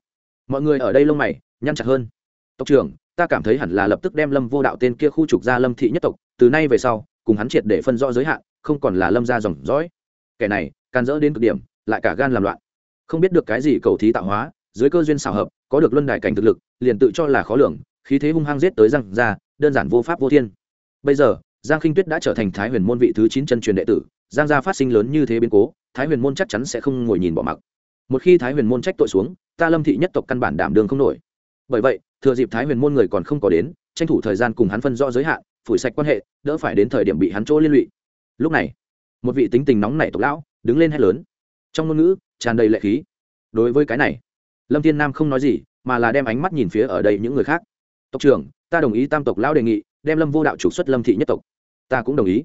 mọi người ở đây lông mày, nhăn chặt hơn. Tộc trưởng, ta cảm thấy hẳn là lập tức đem lâm vô đạo tên kia khu trục ra lâm thị nhất tộc, từ nay về sau, cùng hắn triệt để phân rõ giới hạn, không còn là lâm ra dòng dõi. Kẻ này, can dỡ đến cực điểm, lại cả gan làm loạn. Không biết được cái gì cầu thí tạo hóa dưới cơ duyên xảo hợp, có được luân đại cảnh thực lực, liền tự cho là khó lường, khí thế hung hăng giết tới răng, ra, đơn giản vô pháp vô thiên. Bây giờ, giang khinh tuyết đã trở thành thái huyền môn vị thứ chín chân truyền đệ tử, giang gia phát sinh lớn như thế biến cố, thái huyền môn chắc chắn sẽ không ngồi nhìn bỏ mặc. Một khi thái huyền môn trách tội xuống, ta lâm thị nhất tộc căn bản đảm đường không nổi. Bởi vậy, thừa dịp thái huyền môn người còn không có đến, tranh thủ thời gian cùng hắn phân rõ giới hạn, phủi sạch quan hệ, đỡ phải đến thời điểm bị hắn chỗ liên lụy. Lúc này, một vị tính tình nóng nảy tộc lão đứng lên hét lớn. Trong ngôn ngữ tràn đầy lệ khí. Đối với cái này lâm thiên nam không nói gì, mà là đem ánh mắt nhìn phía ở đây những người khác. Tộc trưởng, ta đồng ý tam tộc lão đề nghị, đem lâm vô đạo trục xuất lâm thị nhất tộc. Ta cũng đồng ý.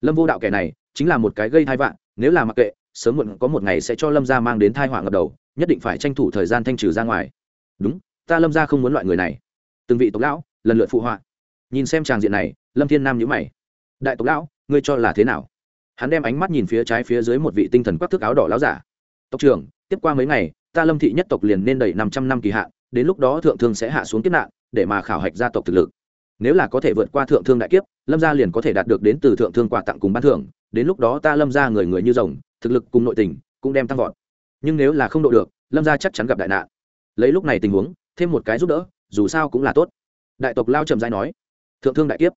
Lâm vô đạo kẻ này, chính là một cái gây thai vạn nếu là mặc kệ, sớm muộn có một ngày sẽ cho lâm gia mang đến thai họa ngập đầu, nhất định phải tranh thủ thời gian thanh trừ ra ngoài. Đúng, ta lâm gia không muốn loại người này. Từng vị tộc lão, lần lượt phụ họa. Nhìn xem tràng diện này, lâm thiên nam nhữ mày. Đại tộc lão, ngươi cho là thế nào? Hắn đem ánh mắt nhìn phía trái phía dưới một vị tinh thần quắc thức áo đỏ láo giả. Tộc trưởng, tiếp qua mấy ngày ta lâm thị nhất tộc liền nên đầy năm trăm năm kỳ hạn, đến lúc đó thượng thương sẽ hạ xuống kiếp nạn, để mà khảo hạch gia tộc thực lực. Nếu là có thể vượt qua thượng thương đại kiếp, lâm gia liền có thể đạt được đến từ thượng thương quà tặng cùng ban thưởng, đến lúc đó ta lâm gia người người như rồng, thực lực cùng nội tình cũng đem tăng vọt. Nhưng nếu là không độ được, lâm gia chắc chắn gặp đại nạn. Lấy lúc này tình huống, thêm một cái giúp đỡ, dù sao cũng là tốt. Đại tộc lao trầm dai nói, thượng thương đại kiếp.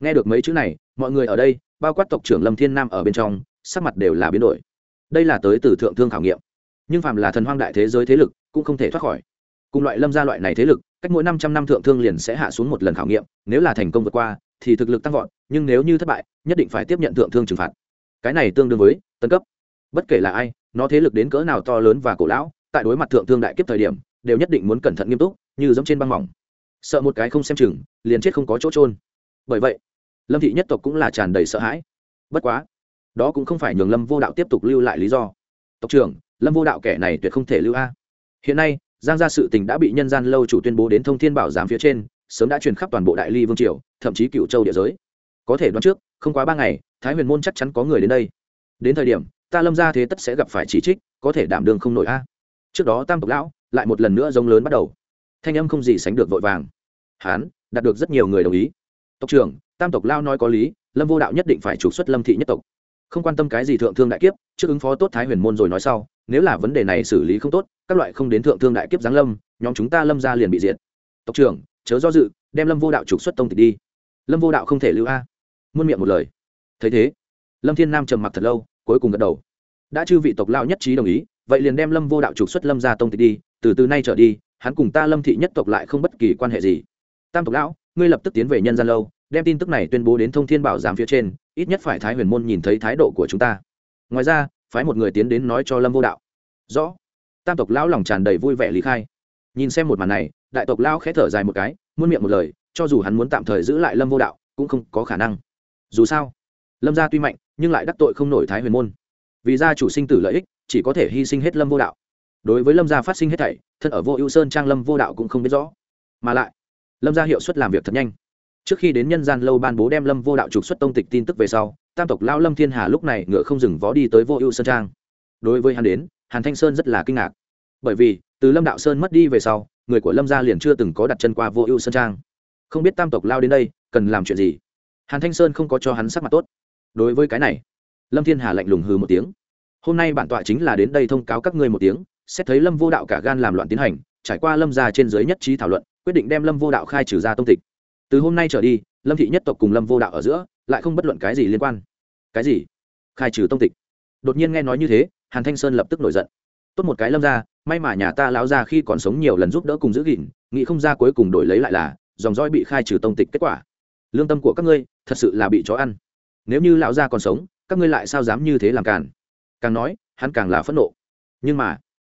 Nghe được mấy chữ này, mọi người ở đây, bao quát tộc trưởng lâm thiên nam ở bên trong, sắc mặt đều là biến đổi. Đây là tới từ thượng thương khảo nghiệm nhưng phạm là thần hoang đại thế giới thế lực cũng không thể thoát khỏi. Cùng loại lâm gia loại này thế lực, cách mỗi năm trăm năm thượng thương liền sẽ hạ xuống một lần khảo nghiệm, nếu là thành công vượt qua, thì thực lực tăng vọt, nhưng nếu như thất bại, nhất định phải tiếp nhận thượng thương trừng phạt. Cái này tương đương với tân cấp. Bất kể là ai, nó thế lực đến cỡ nào to lớn và cổ lão, tại đối mặt thượng thương đại kiếp thời điểm, đều nhất định muốn cẩn thận nghiêm túc, như giống trên băng mỏng. Sợ một cái không xem chừng, liền chết không có chỗ trôn bởi vậy, lâm thị nhất tộc cũng là tràn đầy sợ hãi. Bất quá, đó cũng không phải nhường lâm vô đạo tiếp tục lưu lại lý do. Tộc trưởng lâm vô đạo kẻ này tuyệt không thể lưu a. Hiện nay, giang gia sự tình đã bị nhân gian lâu chủ tuyên bố đến thông thiên bảo giám phía trên, sớm đã truyền khắp toàn bộ đại ly vương triều, thậm chí cựu châu địa giới. Có thể đoán trước, không quá ba ngày, thái huyền môn chắc chắn có người đến đây. Đến thời điểm, ta lâm ra thế tất sẽ gặp phải chỉ trích, có thể đảm đương không nổi a. Trước đó tam tộc lão lại một lần nữa giống lớn bắt đầu. Thanh âm không gì sánh được vội vàng. Hán, đạt được rất nhiều người đồng ý. Tộc trưởng, tam tộc lao nói có lý, lâm vô đạo nhất định phải trục xuất lâm thị nhất tộc. Không quan tâm cái gì thượng thương đại kiếp, trước ứng phó tốt thái huyền môn rồi nói sau nếu là vấn đề này xử lý không tốt, các loại không đến thượng thương đại kiếp giáng lâm, nhóm chúng ta lâm ra liền bị diệt. Tộc trưởng, chớ do dự, đem lâm vô đạo trục xuất tông tịch đi. Lâm vô đạo không thể lưu a. Muôn miệng một lời. Thấy thế, lâm thiên nam trầm mặc thật lâu, cuối cùng gật đầu. Đã chư vị tộc lao nhất trí đồng ý, vậy liền đem lâm vô đạo trục xuất lâm ra tông tịch đi, từ từ nay trở đi, hắn cùng ta lâm thị nhất tộc lại không bất kỳ quan hệ gì. Tam tộc lão, ngươi lập tức tiến về nhân gian lâu, đem tin tức này tuyên bố đến thông thiên bảo giám phía trên, ít nhất phải thái huyền môn nhìn thấy thái độ của chúng ta. Ngoài ra phái một người tiến đến nói cho lâm vô đạo. Rõ. Tam tộc lão lòng tràn đầy vui vẻ lý khai. Nhìn xem một màn này, đại tộc lão khẽ thở dài một cái, muôn miệng một lời, cho dù hắn muốn tạm thời giữ lại lâm vô đạo, cũng không có khả năng. Dù sao, lâm gia tuy mạnh, nhưng lại đắc tội không nổi thái huyền môn. Vì gia chủ sinh tử lợi ích, chỉ có thể hy sinh hết lâm vô đạo. Đối với lâm gia phát sinh hết thảy, thân ở vô ưu sơn trang lâm vô đạo cũng không biết rõ. Mà lại, lâm gia hiệu suất làm việc thật nhanh. Trước khi đến nhân gian lâu ban bố đem lâm vô đạo trục xuất tông tịch tin tức về sau tam tộc lao lâm thiên hà lúc này ngựa không dừng vó đi tới vô ưu sơn trang. Đối với hắn đến, hàn thanh sơn rất là kinh ngạc. Bởi vì, từ lâm đạo sơn mất đi về sau, người của lâm gia liền chưa từng có đặt chân qua vô ưu sơn trang. Không biết tam tộc lao đến đây, cần làm chuyện gì? Hàn thanh sơn không có cho hắn sắc mặt tốt. Đối với cái này, lâm thiên hà lạnh lùng hừ một tiếng. Hôm nay bản tọa chính là đến đây thông cáo các ngươi một tiếng, xét thấy lâm vô đạo cả gan làm loạn tiến hành, trải qua lâm gia trên giới nhất trí thảo luận, quyết định đem lâm vô đạo khai trừ ra tông tịch từ hôm nay trở đi, lâm thị nhất tộc cùng lâm vô đạo ở giữa lại không bất luận cái gì liên quan. Cái gì? Khai trừ tông tịch. Đột nhiên nghe nói như thế, hàn thanh sơn lập tức nổi giận. Tốt một cái lâm ra may mà nhà ta lão ra khi còn sống nhiều lần giúp đỡ cùng giữ gìn, nghĩ không ra cuối cùng đổi lấy lại là dòng roi bị khai trừ tông tịch kết quả. Lương tâm của các ngươi thật sự là bị chó ăn. Nếu như lão gia còn sống, các ngươi lại sao dám như thế làm càn? Càng nói, hắn càng là phẫn nộ. Nhưng mà,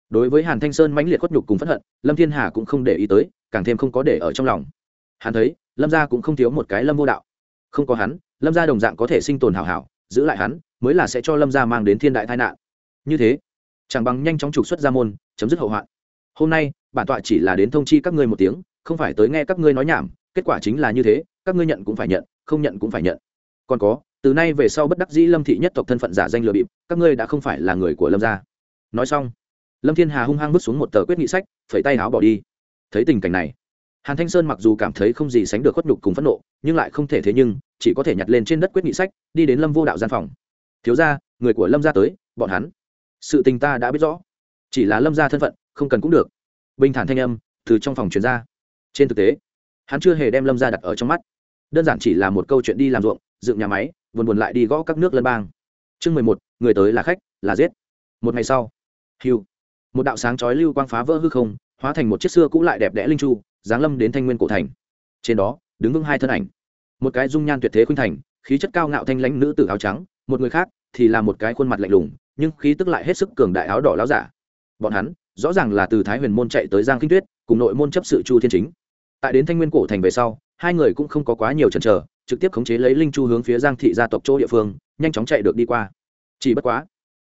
đối với hàn thanh sơn mãnh liệt khuất nhục cùng phẫn hận, lâm thiên hà cũng không để ý tới, càng thêm không có để ở trong lòng. Hắn thấy lâm gia cũng không thiếu một cái lâm vô đạo. Không có hắn, lâm gia đồng dạng có thể sinh tồn hảo hảo, giữ lại hắn, mới là sẽ cho lâm gia mang đến thiên đại tai nạn. Như thế, chẳng bằng nhanh chóng trục xuất ra môn, chấm dứt hậu hoạn. Hôm nay, bản tọa chỉ là đến thông chi các ngươi một tiếng, không phải tới nghe các ngươi nói nhảm, kết quả chính là như thế, các ngươi nhận cũng phải nhận, không nhận cũng phải nhận. Còn có, từ nay về sau bất đắc dĩ lâm thị nhất tộc thân phận giả danh lừa bịp, các ngươi đã không phải là người của lâm gia. Nói xong, lâm thiên hà hung hăng vứt xuống một tờ quyết nghị sách, phẩy tay áo bỏ đi. Thấy tình cảnh này hàn thanh sơn mặc dù cảm thấy không gì sánh được khuất nhục cùng phẫn nộ, nhưng lại không thể thế nhưng, chỉ có thể nhặt lên trên đất quyết nghị sách, đi đến lâm vô đạo gian phòng. Thiếu ra người của lâm gia tới, bọn hắn. Sự tình ta đã biết rõ, chỉ là lâm gia thân phận, không cần cũng được. Bình thản thanh âm từ trong phòng truyền ra. Trên thực tế, hắn chưa hề đem lâm gia đặt ở trong mắt. Đơn giản chỉ là một câu chuyện đi làm ruộng, dựng nhà máy, buồn buồn lại đi gõ các nước lân bang. Chương mười một, người tới là khách, là giết. Một ngày sau, hiu, một đạo sáng chói lưu quang phá vỡ hư không, hóa thành một chiếc xưa cũ lại đẹp đẽ linh chu giáng lâm đến thanh nguyên cổ thành. Trên đó, đứng vững hai thân ảnh. Một cái dung nhan tuyệt thế khuynh thành, khí chất cao ngạo thanh lãnh nữ tử áo trắng, một người khác thì là một cái khuôn mặt lạnh lùng, nhưng khí tức lại hết sức cường đại áo đỏ láo giả. Bọn hắn, rõ ràng là từ thái huyền môn chạy tới giang kinh tuyết, cùng nội môn chấp sự chu thiên chính. Tại đến thanh nguyên cổ thành về sau, hai người cũng không có quá nhiều chần chờ, trực tiếp khống chế lấy linh chu hướng phía giang thị gia tộc chỗ địa phương, nhanh chóng chạy được đi qua. Chỉ bất quá,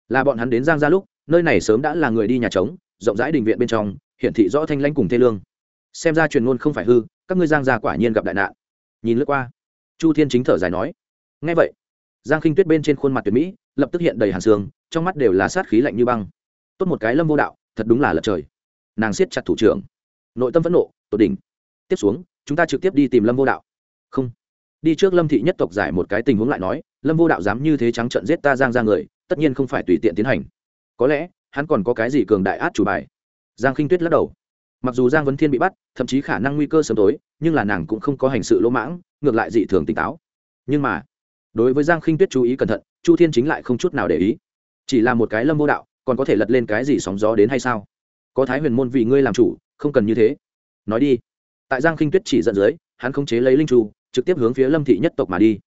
là bọn hắn đến giang ra lúc, nơi này sớm đã là người đi nhà trống, rộng rãi đình viện bên trong, hiển thị rõ thanh lãnh cùng thê lương xem ra truyền ngôn không phải hư, các ngươi giang gia quả nhiên gặp đại nạn. Nhìn lướt qua, chu thiên chính thở dài nói ngay vậy, giang khinh tuyết bên trên khuôn mặt tuyệt mỹ, lập tức hiện đầy hàn xương trong mắt đều là sát khí lạnh như băng. Tốt một cái lâm vô đạo, thật đúng là lật trời. Nàng siết chặt thủ trưởng. Nội tâm phẫn nộ tột đỉnh, tiếp xuống, chúng ta trực tiếp đi tìm lâm vô đạo. Không. Đi trước lâm thị nhất tộc giải một cái tình huống lại nói, lâm vô đạo dám như thế trắng trận giết ta giang ra người, tất nhiên không phải tùy tiện tiến hành. Có lẽ, hắn còn có cái gì cường đại át chủ bài. Giang khinh tuyết lắc đầu mặc dù giang vấn thiên bị bắt, thậm chí khả năng nguy cơ sớm tối, nhưng là nàng cũng không có hành sự lỗ mãng, ngược lại dị thường tỉnh táo. Nhưng mà, đối với giang khinh tuyết chú ý cẩn thận, chu thiên chính lại không chút nào để ý. Chỉ là một cái lâm vô đạo, còn có thể lật lên cái gì sóng gió đến hay sao? Có thái huyền môn vì ngươi làm chủ, không cần như thế. Nói đi. Tại giang khinh tuyết chỉ dẫn dưới, hắn không chế lấy linh chu, trực tiếp hướng phía lâm thị nhất tộc mà đi.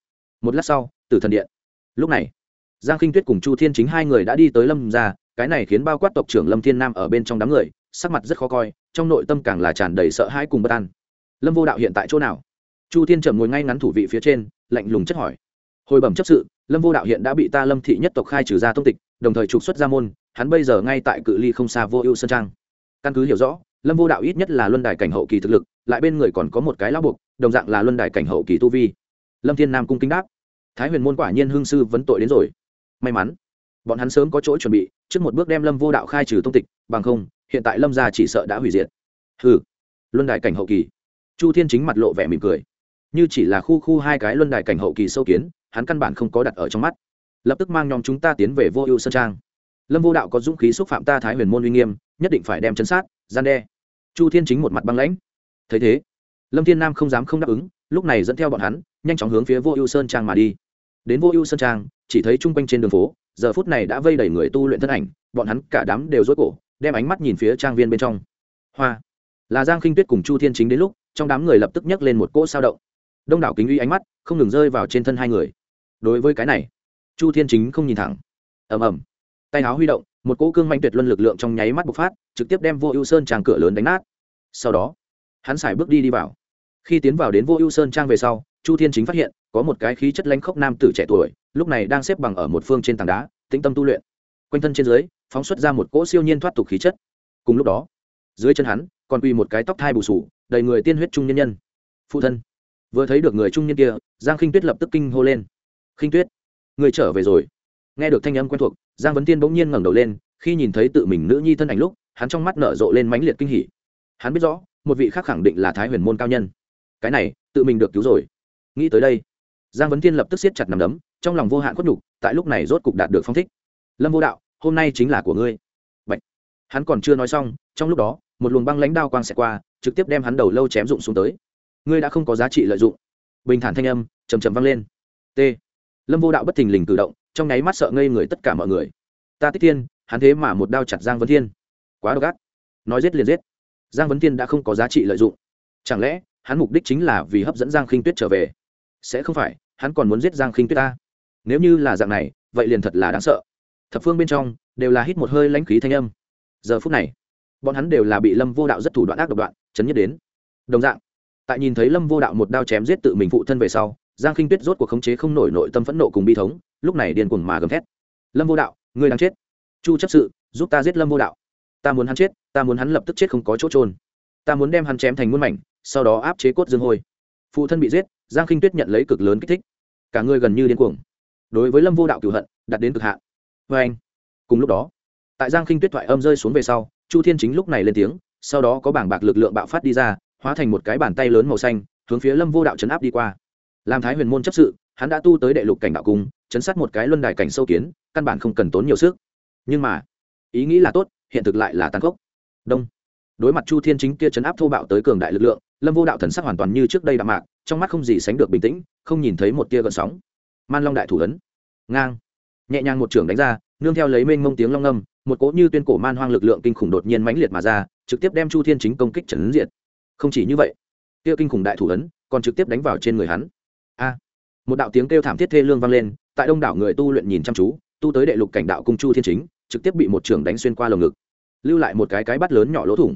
Một lát sau từ thần điện. Lúc này, giang khinh tuyết cùng chu thiên chính hai người đã đi tới lâm ra cái này khiến bao quát tộc trưởng lâm thiên nam ở bên trong đám người, sắc mặt rất khó coi, trong nội tâm càng là tràn đầy sợ hãi cùng bất an. Lâm vô đạo hiện tại chỗ nào? Chu thiên trầm ngồi ngay ngắn thủ vị phía trên, lạnh lùng chất hỏi. Hồi bẩm chấp sự, lâm vô đạo hiện đã bị ta lâm thị nhất tộc khai trừ ra tông tịch, đồng thời trục xuất ra môn, hắn bây giờ ngay tại cự ly không xa vô ưu sơn trang. Căn cứ hiểu rõ, lâm vô đạo ít nhất là luân đài cảnh hậu kỳ thực lực, lại bên người còn có một cái lão buộc, đồng dạng là luân đài cảnh hậu kỳ tu vi. Lâm thiên nam cung kính đáp. Thái huyền môn quả nhiên hương sư vấn tội đến rồi. May mắn bọn hắn sớm có chỗ chuẩn bị, trước một bước đem lâm vô đạo khai trừ tông tịch, bằng không, hiện tại lâm gia chỉ sợ đã hủy diệt. Hừ. Luân đài cảnh hậu kỳ. Chu thiên chính mặt lộ vẻ mỉm cười. Như chỉ là khu khu hai cái luân đài cảnh hậu kỳ sâu kiến, hắn căn bản không có đặt ở trong mắt. Lập tức mang nhóm chúng ta tiến về vô ưu sơn trang. Lâm vô đạo có dũng khí xúc phạm ta thái huyền môn uy nghiêm, nhất định phải đem chấn sát, gian đe. Chu thiên chính một mặt băng lãnh. Thấy thế, lâm thiên nam không dám không đáp ứng, lúc này dẫn theo bọn hắn, nhanh chóng hướng phía vô ưu sơn trang mà đi. Đến vô ưu sơn trang, chỉ thấy chung quanh trên đường phố giờ phút này đã vây đẩy người tu luyện thân ảnh, bọn hắn cả đám đều rối cổ, đem ánh mắt nhìn phía trang viên bên trong. Hoa, là giang khinh tuyết cùng chu thiên chính đến lúc, trong đám người lập tức nhấc lên một cỗ sao động. Đông đảo kính uy ánh mắt, không ngừng rơi vào trên thân hai người. Đối với cái này, chu thiên chính không nhìn thẳng. Ầm ầm. Tay áo huy động, một cỗ cương manh tuyệt luân lực lượng trong nháy mắt bộc phát, trực tiếp đem vô ưu sơn trang cửa lớn đánh nát. Sau đó, hắn xài bước đi đi vào. Khi tiến vào đến vô ưu sơn trang về sau chu thiên chính phát hiện, có một cái khí chất lanh khốc nam tử trẻ tuổi, lúc này đang xếp bằng ở một phương trên tảng đá, tĩnh tâm tu luyện. Quanh thân trên dưới, phóng xuất ra một cỗ siêu nhiên thoát tục khí chất. Cùng lúc đó, dưới chân hắn, còn quy một cái tóc thai bù sù, đầy người tiên huyết trung nhân nhân. Phụ thân, vừa thấy được người trung nhân kia, giang khinh tuyết lập tức kinh hô lên. Khinh tuyết, người trở về rồi. Nghe được thanh âm quen thuộc, giang vấn tiên bỗng nhiên ngẩng đầu lên, khi nhìn thấy tự mình nữ nhi thân ảnh lúc, hắn trong mắt nở rộ lên mãnh liệt kinh hỉ. Hắn biết rõ, một vị khác khẳng định là thái huyền môn cao nhân. Cái này, tự mình được cứu rồi nghĩ tới đây, giang vấn Thiên lập tức siết chặt nằm đấm, trong lòng vô hạn khuất nhục, tại lúc này rốt cục đạt được phong thích. Lâm vô đạo, hôm nay chính là của ngươi. Bạch. hắn còn chưa nói xong, trong lúc đó, một luồng băng lãnh đao quang xẹt qua, trực tiếp đem hắn đầu lâu chém rụng xuống tới. Ngươi đã không có giá trị lợi dụng. Bình thản thanh âm chầm chầm vang lên. T. Lâm vô đạo bất thình lình cử động, trong nháy mắt sợ ngây người tất cả mọi người. Ta tích thiên, hắn thế mà một đao chặt giang vấn thiên. Quá độc ác. Nói giết liền giết. Giang vấn thiên đã không có giá trị lợi dụng. Chẳng lẽ, hắn mục đích chính là vì hấp dẫn giang khinh tuyết trở về? Sẽ không phải, hắn còn muốn giết giang khinh tuyết ta. Nếu như là dạng này, vậy liền thật là đáng sợ. Thập phương bên trong, đều là hít một hơi lãnh khí thanh âm. Giờ phút này, bọn hắn đều là bị lâm vô đạo rất thủ đoạn ác độc đoạn, chấn nhất đến. Đồng dạng, tại nhìn thấy lâm vô đạo một đao chém giết tự mình phụ thân về sau, giang khinh tuyết rốt cuộc khống chế không nổi nội tâm phẫn nộ cùng bi thống, lúc này điên cuồng mà gầm thét. Lâm vô đạo, ngươi đang chết. Chu chấp sự, giúp ta giết lâm vô đạo. Ta muốn hắn chết, ta muốn hắn lập tức chết không có chỗ trôn ta muốn đem hắn chém thành muôn mảnh, sau đó áp chế cốt dương hôi. Phụ thân bị giết giang khinh tuyết nhận lấy cực lớn kích thích. Cả người gần như điên cuồng. Đối với lâm vô đạo cựu hận đặt đến cực hạn. Vê anh, cùng lúc đó, tại giang khinh tuyết thoại âm rơi xuống về sau, chu thiên chính lúc này lên tiếng, sau đó có bảng bạc lực lượng bạo phát đi ra, hóa thành một cái bàn tay lớn màu xanh, hướng phía lâm vô đạo chấn áp đi qua. Làm thái huyền môn chấp sự, hắn đã tu tới đệ lục cảnh đạo cung, chấn sát một cái luân đài cảnh sâu kiến, căn bản không cần tốn nhiều sức. Nhưng mà, ý nghĩ là tốt, hiện thực lại là tàn khốc. Đông. Đối mặt chu thiên chính kia chấn áp thô bạo tới cường đại lực lượng, lâm vô đạo thần sắc hoàn toàn như trước đây đạm mạc trong mắt không gì sánh được bình tĩnh, không nhìn thấy một tia gợn sóng. Man long đại thủ ấn. Ngang. Nhẹ nhàng một trưởng đánh ra, nương theo lấy mênh mông tiếng long âm một cỗ như tuyên cổ man hoang lực lượng kinh khủng đột nhiên mãnh liệt mà ra, trực tiếp đem chu thiên chính công kích trấn diệt. Không chỉ như vậy tia kinh khủng đại thủ ấn còn trực tiếp đánh vào trên người hắn. A. Một đạo tiếng kêu thảm thiết thê lương vang lên, tại đông đảo người tu luyện nhìn chăm chú, tu tới đệ lục cảnh đạo cung chu thiên chính, trực tiếp bị một trưởng đánh xuyên qua lồng ngực. Lưu lại một cái cái bắt lớn nhỏ lỗ thủng.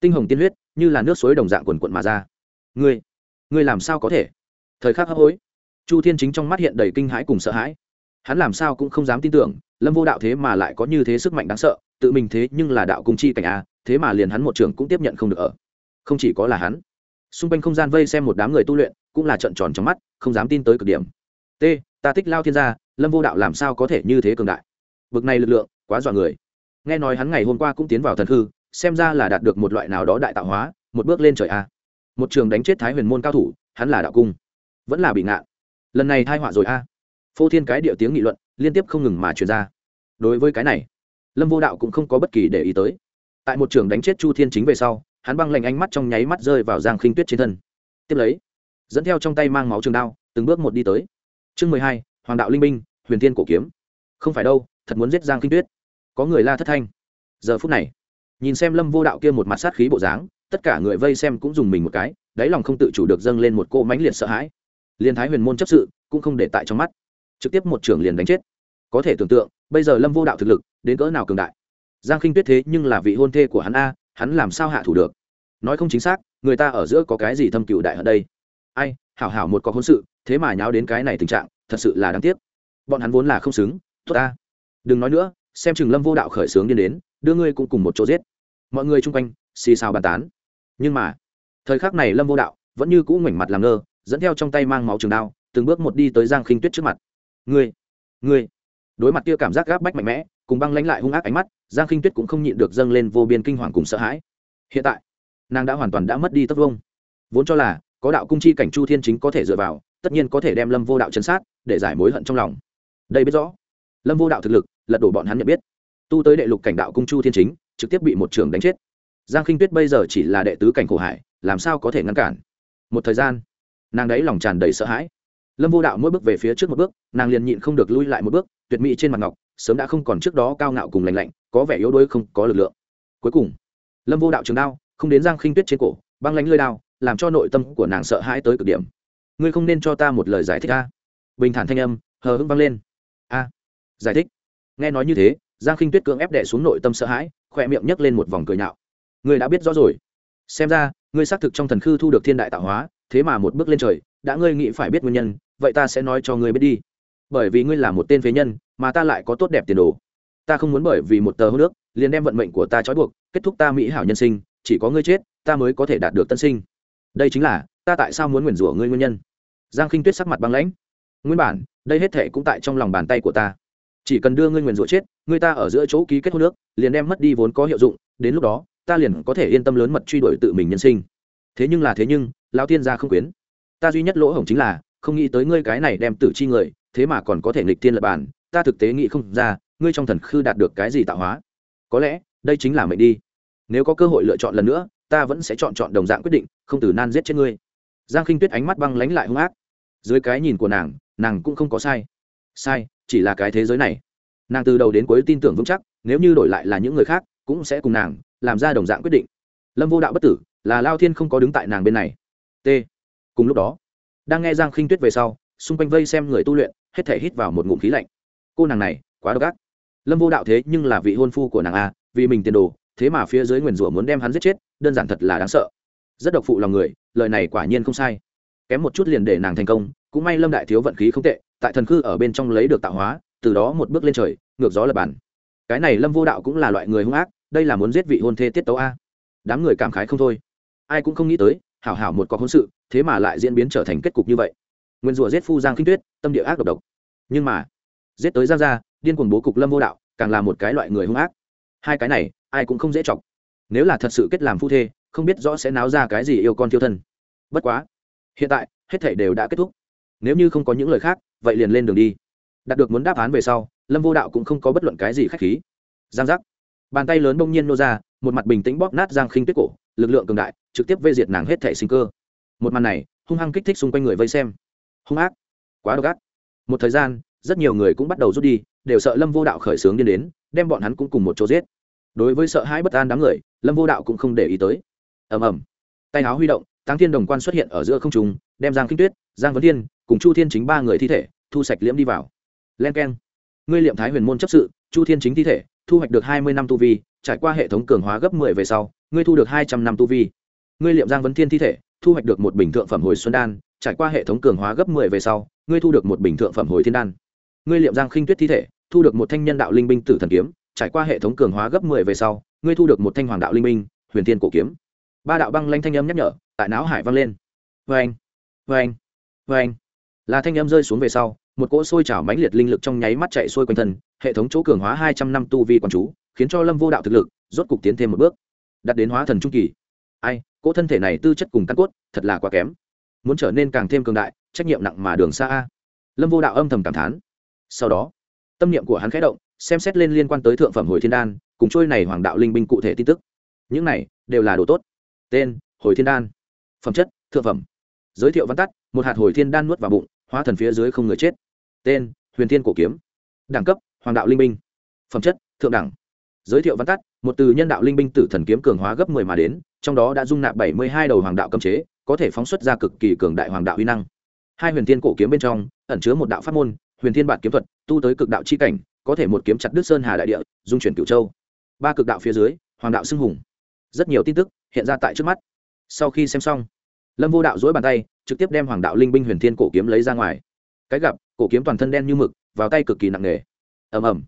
Tinh hồng tiên huyết, như là nước suối đồng dạng quần quận mà ra. Ngươi ngươi làm sao có thể? Thời khắc hấp hối, chu thiên chính trong mắt hiện đầy kinh hãi cùng sợ hãi. Hắn làm sao cũng không dám tin tưởng, lâm vô đạo thế mà lại có như thế sức mạnh đáng sợ, tự mình thế nhưng là đạo cung chi cảnh a, thế mà liền hắn một trường cũng tiếp nhận không được ở. Không chỉ có là hắn, xung quanh không gian vây xem một đám người tu luyện, cũng là trận tròn trong mắt, không dám tin tới cực điểm. T, ta thích lao thiên gia, lâm vô đạo làm sao có thể như thế cường đại? Bực này lực lượng, quá dọa người. Nghe nói hắn ngày hôm qua cũng tiến vào thần hư, xem ra là đạt được một loại nào đó đại tạo hóa, một bước lên trời a một trường đánh chết thái huyền môn cao thủ, hắn là đạo cung. Vẫn là bị ngạn lần này thai họa rồi a. Phô thiên cái điệu tiếng nghị luận liên tiếp không ngừng mà truyền ra. Đối với cái này, lâm vô đạo cũng không có bất kỳ để ý tới. Tại một trường đánh chết chu thiên chính về sau, hắn băng lệnh ánh mắt trong nháy mắt rơi vào giang khinh tuyết trên thân. Tiếp lấy, dẫn theo trong tay mang máu trường đao, từng bước một đi tới. Chương mười hai, hoàng đạo linh minh huyền thiên cổ kiếm. Không phải đâu, thật muốn giết giang khinh tuyết. Có người la thất thanh. Giờ phút này, nhìn xem lâm vô đạo kia một mặt sát khí bộ dáng tất cả người vây xem cũng dùng mình một cái, đáy lòng không tự chủ được dâng lên một cô mãnh liệt sợ hãi. Liên thái huyền môn chấp sự cũng không để tại trong mắt. Trực tiếp một trưởng liền đánh chết. Có thể tưởng tượng, bây giờ lâm vô đạo thực lực đến cỡ nào cường đại. Giang khinh tuyết thế nhưng là vị hôn thê của hắn a, hắn làm sao hạ thủ được? Nói không chính xác, người ta ở giữa có cái gì thâm cựu đại ở đây? Ai, hảo hảo một có hôn sự, thế mà nháo đến cái này tình trạng, thật sự là đáng tiếc. Bọn hắn vốn là không xứng, tốt ta. Đừng nói nữa, xem chừng lâm vô đạo khởi xướng điên đến, đưa ngươi cũng cùng một chỗ giết. Mọi người chung quanh, xì xào bàn tán nhưng mà, thời khắc này lâm vô đạo vẫn như cũ ngoảnh mặt làm ngơ, dẫn theo trong tay mang máu trường đao, từng bước một đi tới giang khinh tuyết trước mặt. Ngươi ngươi. Đối mặt kia cảm giác gáp bách mạnh mẽ, cùng băng lánh lại hung ác ánh mắt, giang khinh tuyết cũng không nhịn được dâng lên vô biên kinh hoàng cùng sợ hãi. Hiện tại, nàng đã hoàn toàn đã mất đi tất vông. Vốn cho là có đạo cung chi cảnh chu thiên chính có thể dựa vào, tất nhiên có thể đem lâm vô đạo chấn sát, để giải mối hận trong lòng. Đây biết rõ, lâm vô đạo thực lực, lật đổ bọn hắn nhận biết. Tu tới đệ lục cảnh đạo cung chu thiên chính, trực tiếp bị một trường đánh chết giang khinh tuyết bây giờ chỉ là đệ tứ cảnh khổ hải, làm sao có thể ngăn cản? Một thời gian, nàng đấy lòng tràn đầy sợ hãi. Lâm vô đạo mỗi bước về phía trước một bước, nàng liền nhịn không được lui lại một bước, tuyệt mỹ trên mặt ngọc, sớm đã không còn trước đó cao ngạo cùng lành lạnh, có vẻ yếu đuối không có lực lượng. Cuối cùng, lâm vô đạo trường đao, không đến giang khinh tuyết trên cổ, băng lánh lơi đao, làm cho nội tâm của nàng sợ hãi tới cực điểm. Ngươi không nên cho ta một lời giải thích a. Bình thản thanh âm, hờ hững vang lên. A, giải thích. Nghe nói như thế, giang khinh tuyết cưỡng ép đẻ xuống nội tâm sợ hãi khoe miệng nhấc lên một vòng cười nhạo ngươi đã biết rõ rồi. Xem ra, ngươi xác thực trong thần khư thu được thiên đại tạo hóa, thế mà một bước lên trời, đã ngươi nghĩ phải biết nguyên nhân, vậy ta sẽ nói cho ngươi biết đi. Bởi vì ngươi là một tên phế nhân, mà ta lại có tốt đẹp tiền đồ. Ta không muốn bởi vì một tờ hô nước liền đem vận mệnh của ta trói buộc, kết thúc ta mỹ hảo nhân sinh, chỉ có ngươi chết, ta mới có thể đạt được tân sinh. Đây chính là, ta tại sao muốn nguyền rủa ngươi nguyên nhân? Giang khinh tuyết sắc mặt băng lãnh. Nguyên bản, đây hết thệ cũng tại trong lòng bàn tay của ta. Chỉ cần đưa ngươi nguyền rủa chết, người ta ở giữa chỗ ký kết hôn nước liền đem mất đi vốn có hiệu dụng, đến lúc đó ta liền có thể yên tâm lớn mật truy đuổi tự mình nhân sinh. Thế nhưng là thế nhưng, lão tiên gia không quyến. Ta duy nhất lỗ hổng chính là, không nghĩ tới ngươi cái này đem tử chi người, thế mà còn có thể nghịch tiên lập bản, ta thực tế nghĩ không ra, ngươi trong thần khư đạt được cái gì tạo hóa. Có lẽ, đây chính là mệnh đi. Nếu có cơ hội lựa chọn lần nữa, ta vẫn sẽ chọn chọn đồng dạng quyết định, không từ nan giết chết ngươi. Giang khinh tuyết ánh mắt băng lánh lại hung ác. Dưới cái nhìn của nàng nàng cũng không có sai. Sai, chỉ là cái thế giới này. Nàng từ đầu đến cuối tin tưởng vững chắc, nếu như đổi lại là những người khác cũng sẽ cùng nàng làm ra đồng dạng quyết định. Lâm vô đạo bất tử, là lao thiên không có đứng tại nàng bên này. T. Cùng lúc đó, đang nghe giang khinh tuyết về sau, xung quanh vây xem người tu luyện, hết thể hít vào một ngụm khí lạnh. Cô nàng này, quá độc ác. Lâm vô đạo thế nhưng là vị hôn phu của nàng a, vì mình tiền đồ, thế mà phía dưới nguyền rủa muốn đem hắn giết chết, đơn giản thật là đáng sợ. Rất độc phụ lòng người, lời này quả nhiên không sai. Kém một chút liền để nàng thành công, cũng may lâm đại thiếu vận khí không tệ, tại thần khư ở bên trong lấy được tạo hóa, từ đó một bước lên trời, ngược gió lập bản cái này lâm vô đạo cũng là loại người hung ác đây là muốn giết vị hôn thê tiết tấu a. Đám người cảm khái không thôi. Ai cũng không nghĩ tới, hảo hảo một có hôn sự, thế mà lại diễn biến trở thành kết cục như vậy. Nguyên rủa giết phu giang kinh tuyết, tâm địa ác độc độc. Nhưng mà, giết tới giang gia, điên cuồng bố cục lâm vô đạo, càng là một cái loại người hung ác. Hai cái này, ai cũng không dễ chọc. Nếu là thật sự kết làm phu thê, không biết rõ sẽ náo ra cái gì yêu con thiêu thân. Bất quá, hiện tại, hết thảy đều đã kết thúc. Nếu như không có những lời khác, vậy liền lên đường đi. Đạt được muốn đáp án về sau, lâm vô đạo cũng không có bất luận cái gì k h á c h khí. Giang giác bàn tay lớn bỗng nhiên nô ra, một mặt bình tĩnh bóp nát giang khinh tuyết cổ, lực lượng cường đại, trực tiếp vây diệt nàng hết thẻ sinh cơ. Một màn này, hung hăng kích thích xung quanh người vây xem. Hung ác, quá độc ác. Một thời gian, rất nhiều người cũng bắt đầu rút đi, đều sợ lâm vô đạo khởi xướng điên đến, đem bọn hắn cũng cùng một chỗ giết. Đối với sợ hãi bất an đám người, lâm vô đạo cũng không để ý tới. Ầm ầm. Tay áo huy động, táng thiên đồng quan xuất hiện ở giữa không trùng đem giang kinh tuyết, giang vấn thiên cùng chu thiên chính ba người thi thể, thu sạch liễm đi vào. Len k e n ngươi liệm thái huyền môn chấp sự, chu thiên chính thi thể thu hoạch được hai mươi năm tu vi, trải qua hệ thống cường hóa gấp mười về sau, ngươi thu được hai trăm năm tu vi. Ngươi liệm giang vấn thiên thi thể, thu hoạch được một bình thượng phẩm hồi xuân đan, trải qua hệ thống cường hóa gấp mười về sau, ngươi thu được một bình thượng phẩm hồi thiên đan. Ngươi liệm giang khinh tuyết thi thể, thu được một thanh nhân đạo linh binh tử thần kiếm, trải qua hệ thống cường hóa gấp mười về sau, ngươi thu được một thanh hoàng đạo linh binh, huyền thiên cổ kiếm. Ba đạo băng lanh thanh âm nhắc nhở, tại não hải vang lên. Vê anh vê anh vê anh là thanh âm rơi xuống về sau, một cỗ sôi trào mãnh liệt linh lực trong nháy mắt chạy xuôi quanh thân hệ thống chỗ cường hóa hai trăm năm tu vi quán chú, khiến cho lâm vô đạo thực lực rốt cục tiến thêm một bước. Đặt đến hóa thần trung kỳ. Ai, cỗ thân thể này tư chất cùng căn cốt, thật là quá kém. Muốn trở nên càng thêm cường đại, trách nhiệm nặng mà đường xa a. Lâm vô đạo âm thầm cảm thán. Sau đó, tâm niệm của hắn khẽ động, xem xét lên liên quan tới thượng phẩm hồi thiên đan, cùng trôi này hoàng đạo linh binh cụ thể tin tức. Những này đều là đồ tốt. Tên, hồi thiên đan. Phẩm chất, thượng phẩm. Giới thiệu văn tắt, một hạt hồi thiên đan nuốt vào bụng, hóa thần phía dưới không người chết. Tên, huyền thiên cổ kiếm. Đẳng cấp hoàng đạo linh binh. Phẩm chất, thượng đẳng. Giới thiệu văn tắt, một từ nhân đạo linh binh tử thần kiếm cường hóa gấp mười mà đến, trong đó đã dung nạp bảy mươi hai đầu hoàng đạo cấm chế, có thể phóng xuất ra cực kỳ cường đại hoàng đạo uy năng. Hai huyền thiên cổ kiếm bên trong, ẩn chứa một đạo pháp môn, huyền thiên bản kiếm thuật, tu tới cực đạo c h i cảnh, có thể một kiếm chặt đứt sơn hà đại địa, dung chuyển cửu châu. Ba cực đạo phía dưới, hoàng đạo xưng hùng. Rất nhiều tin tức hiện ra tại trước mắt. Sau khi xem xong, lâm vô đạo dỗi bàn tay, trực tiếp đem hoàng đạo linh binh huyền thiên cổ kiếm lấy ra ngoài. Cái gặp, cổ kiếm toàn thân đen như mực, vào tay cực kỳ nặng nề ầm ầm.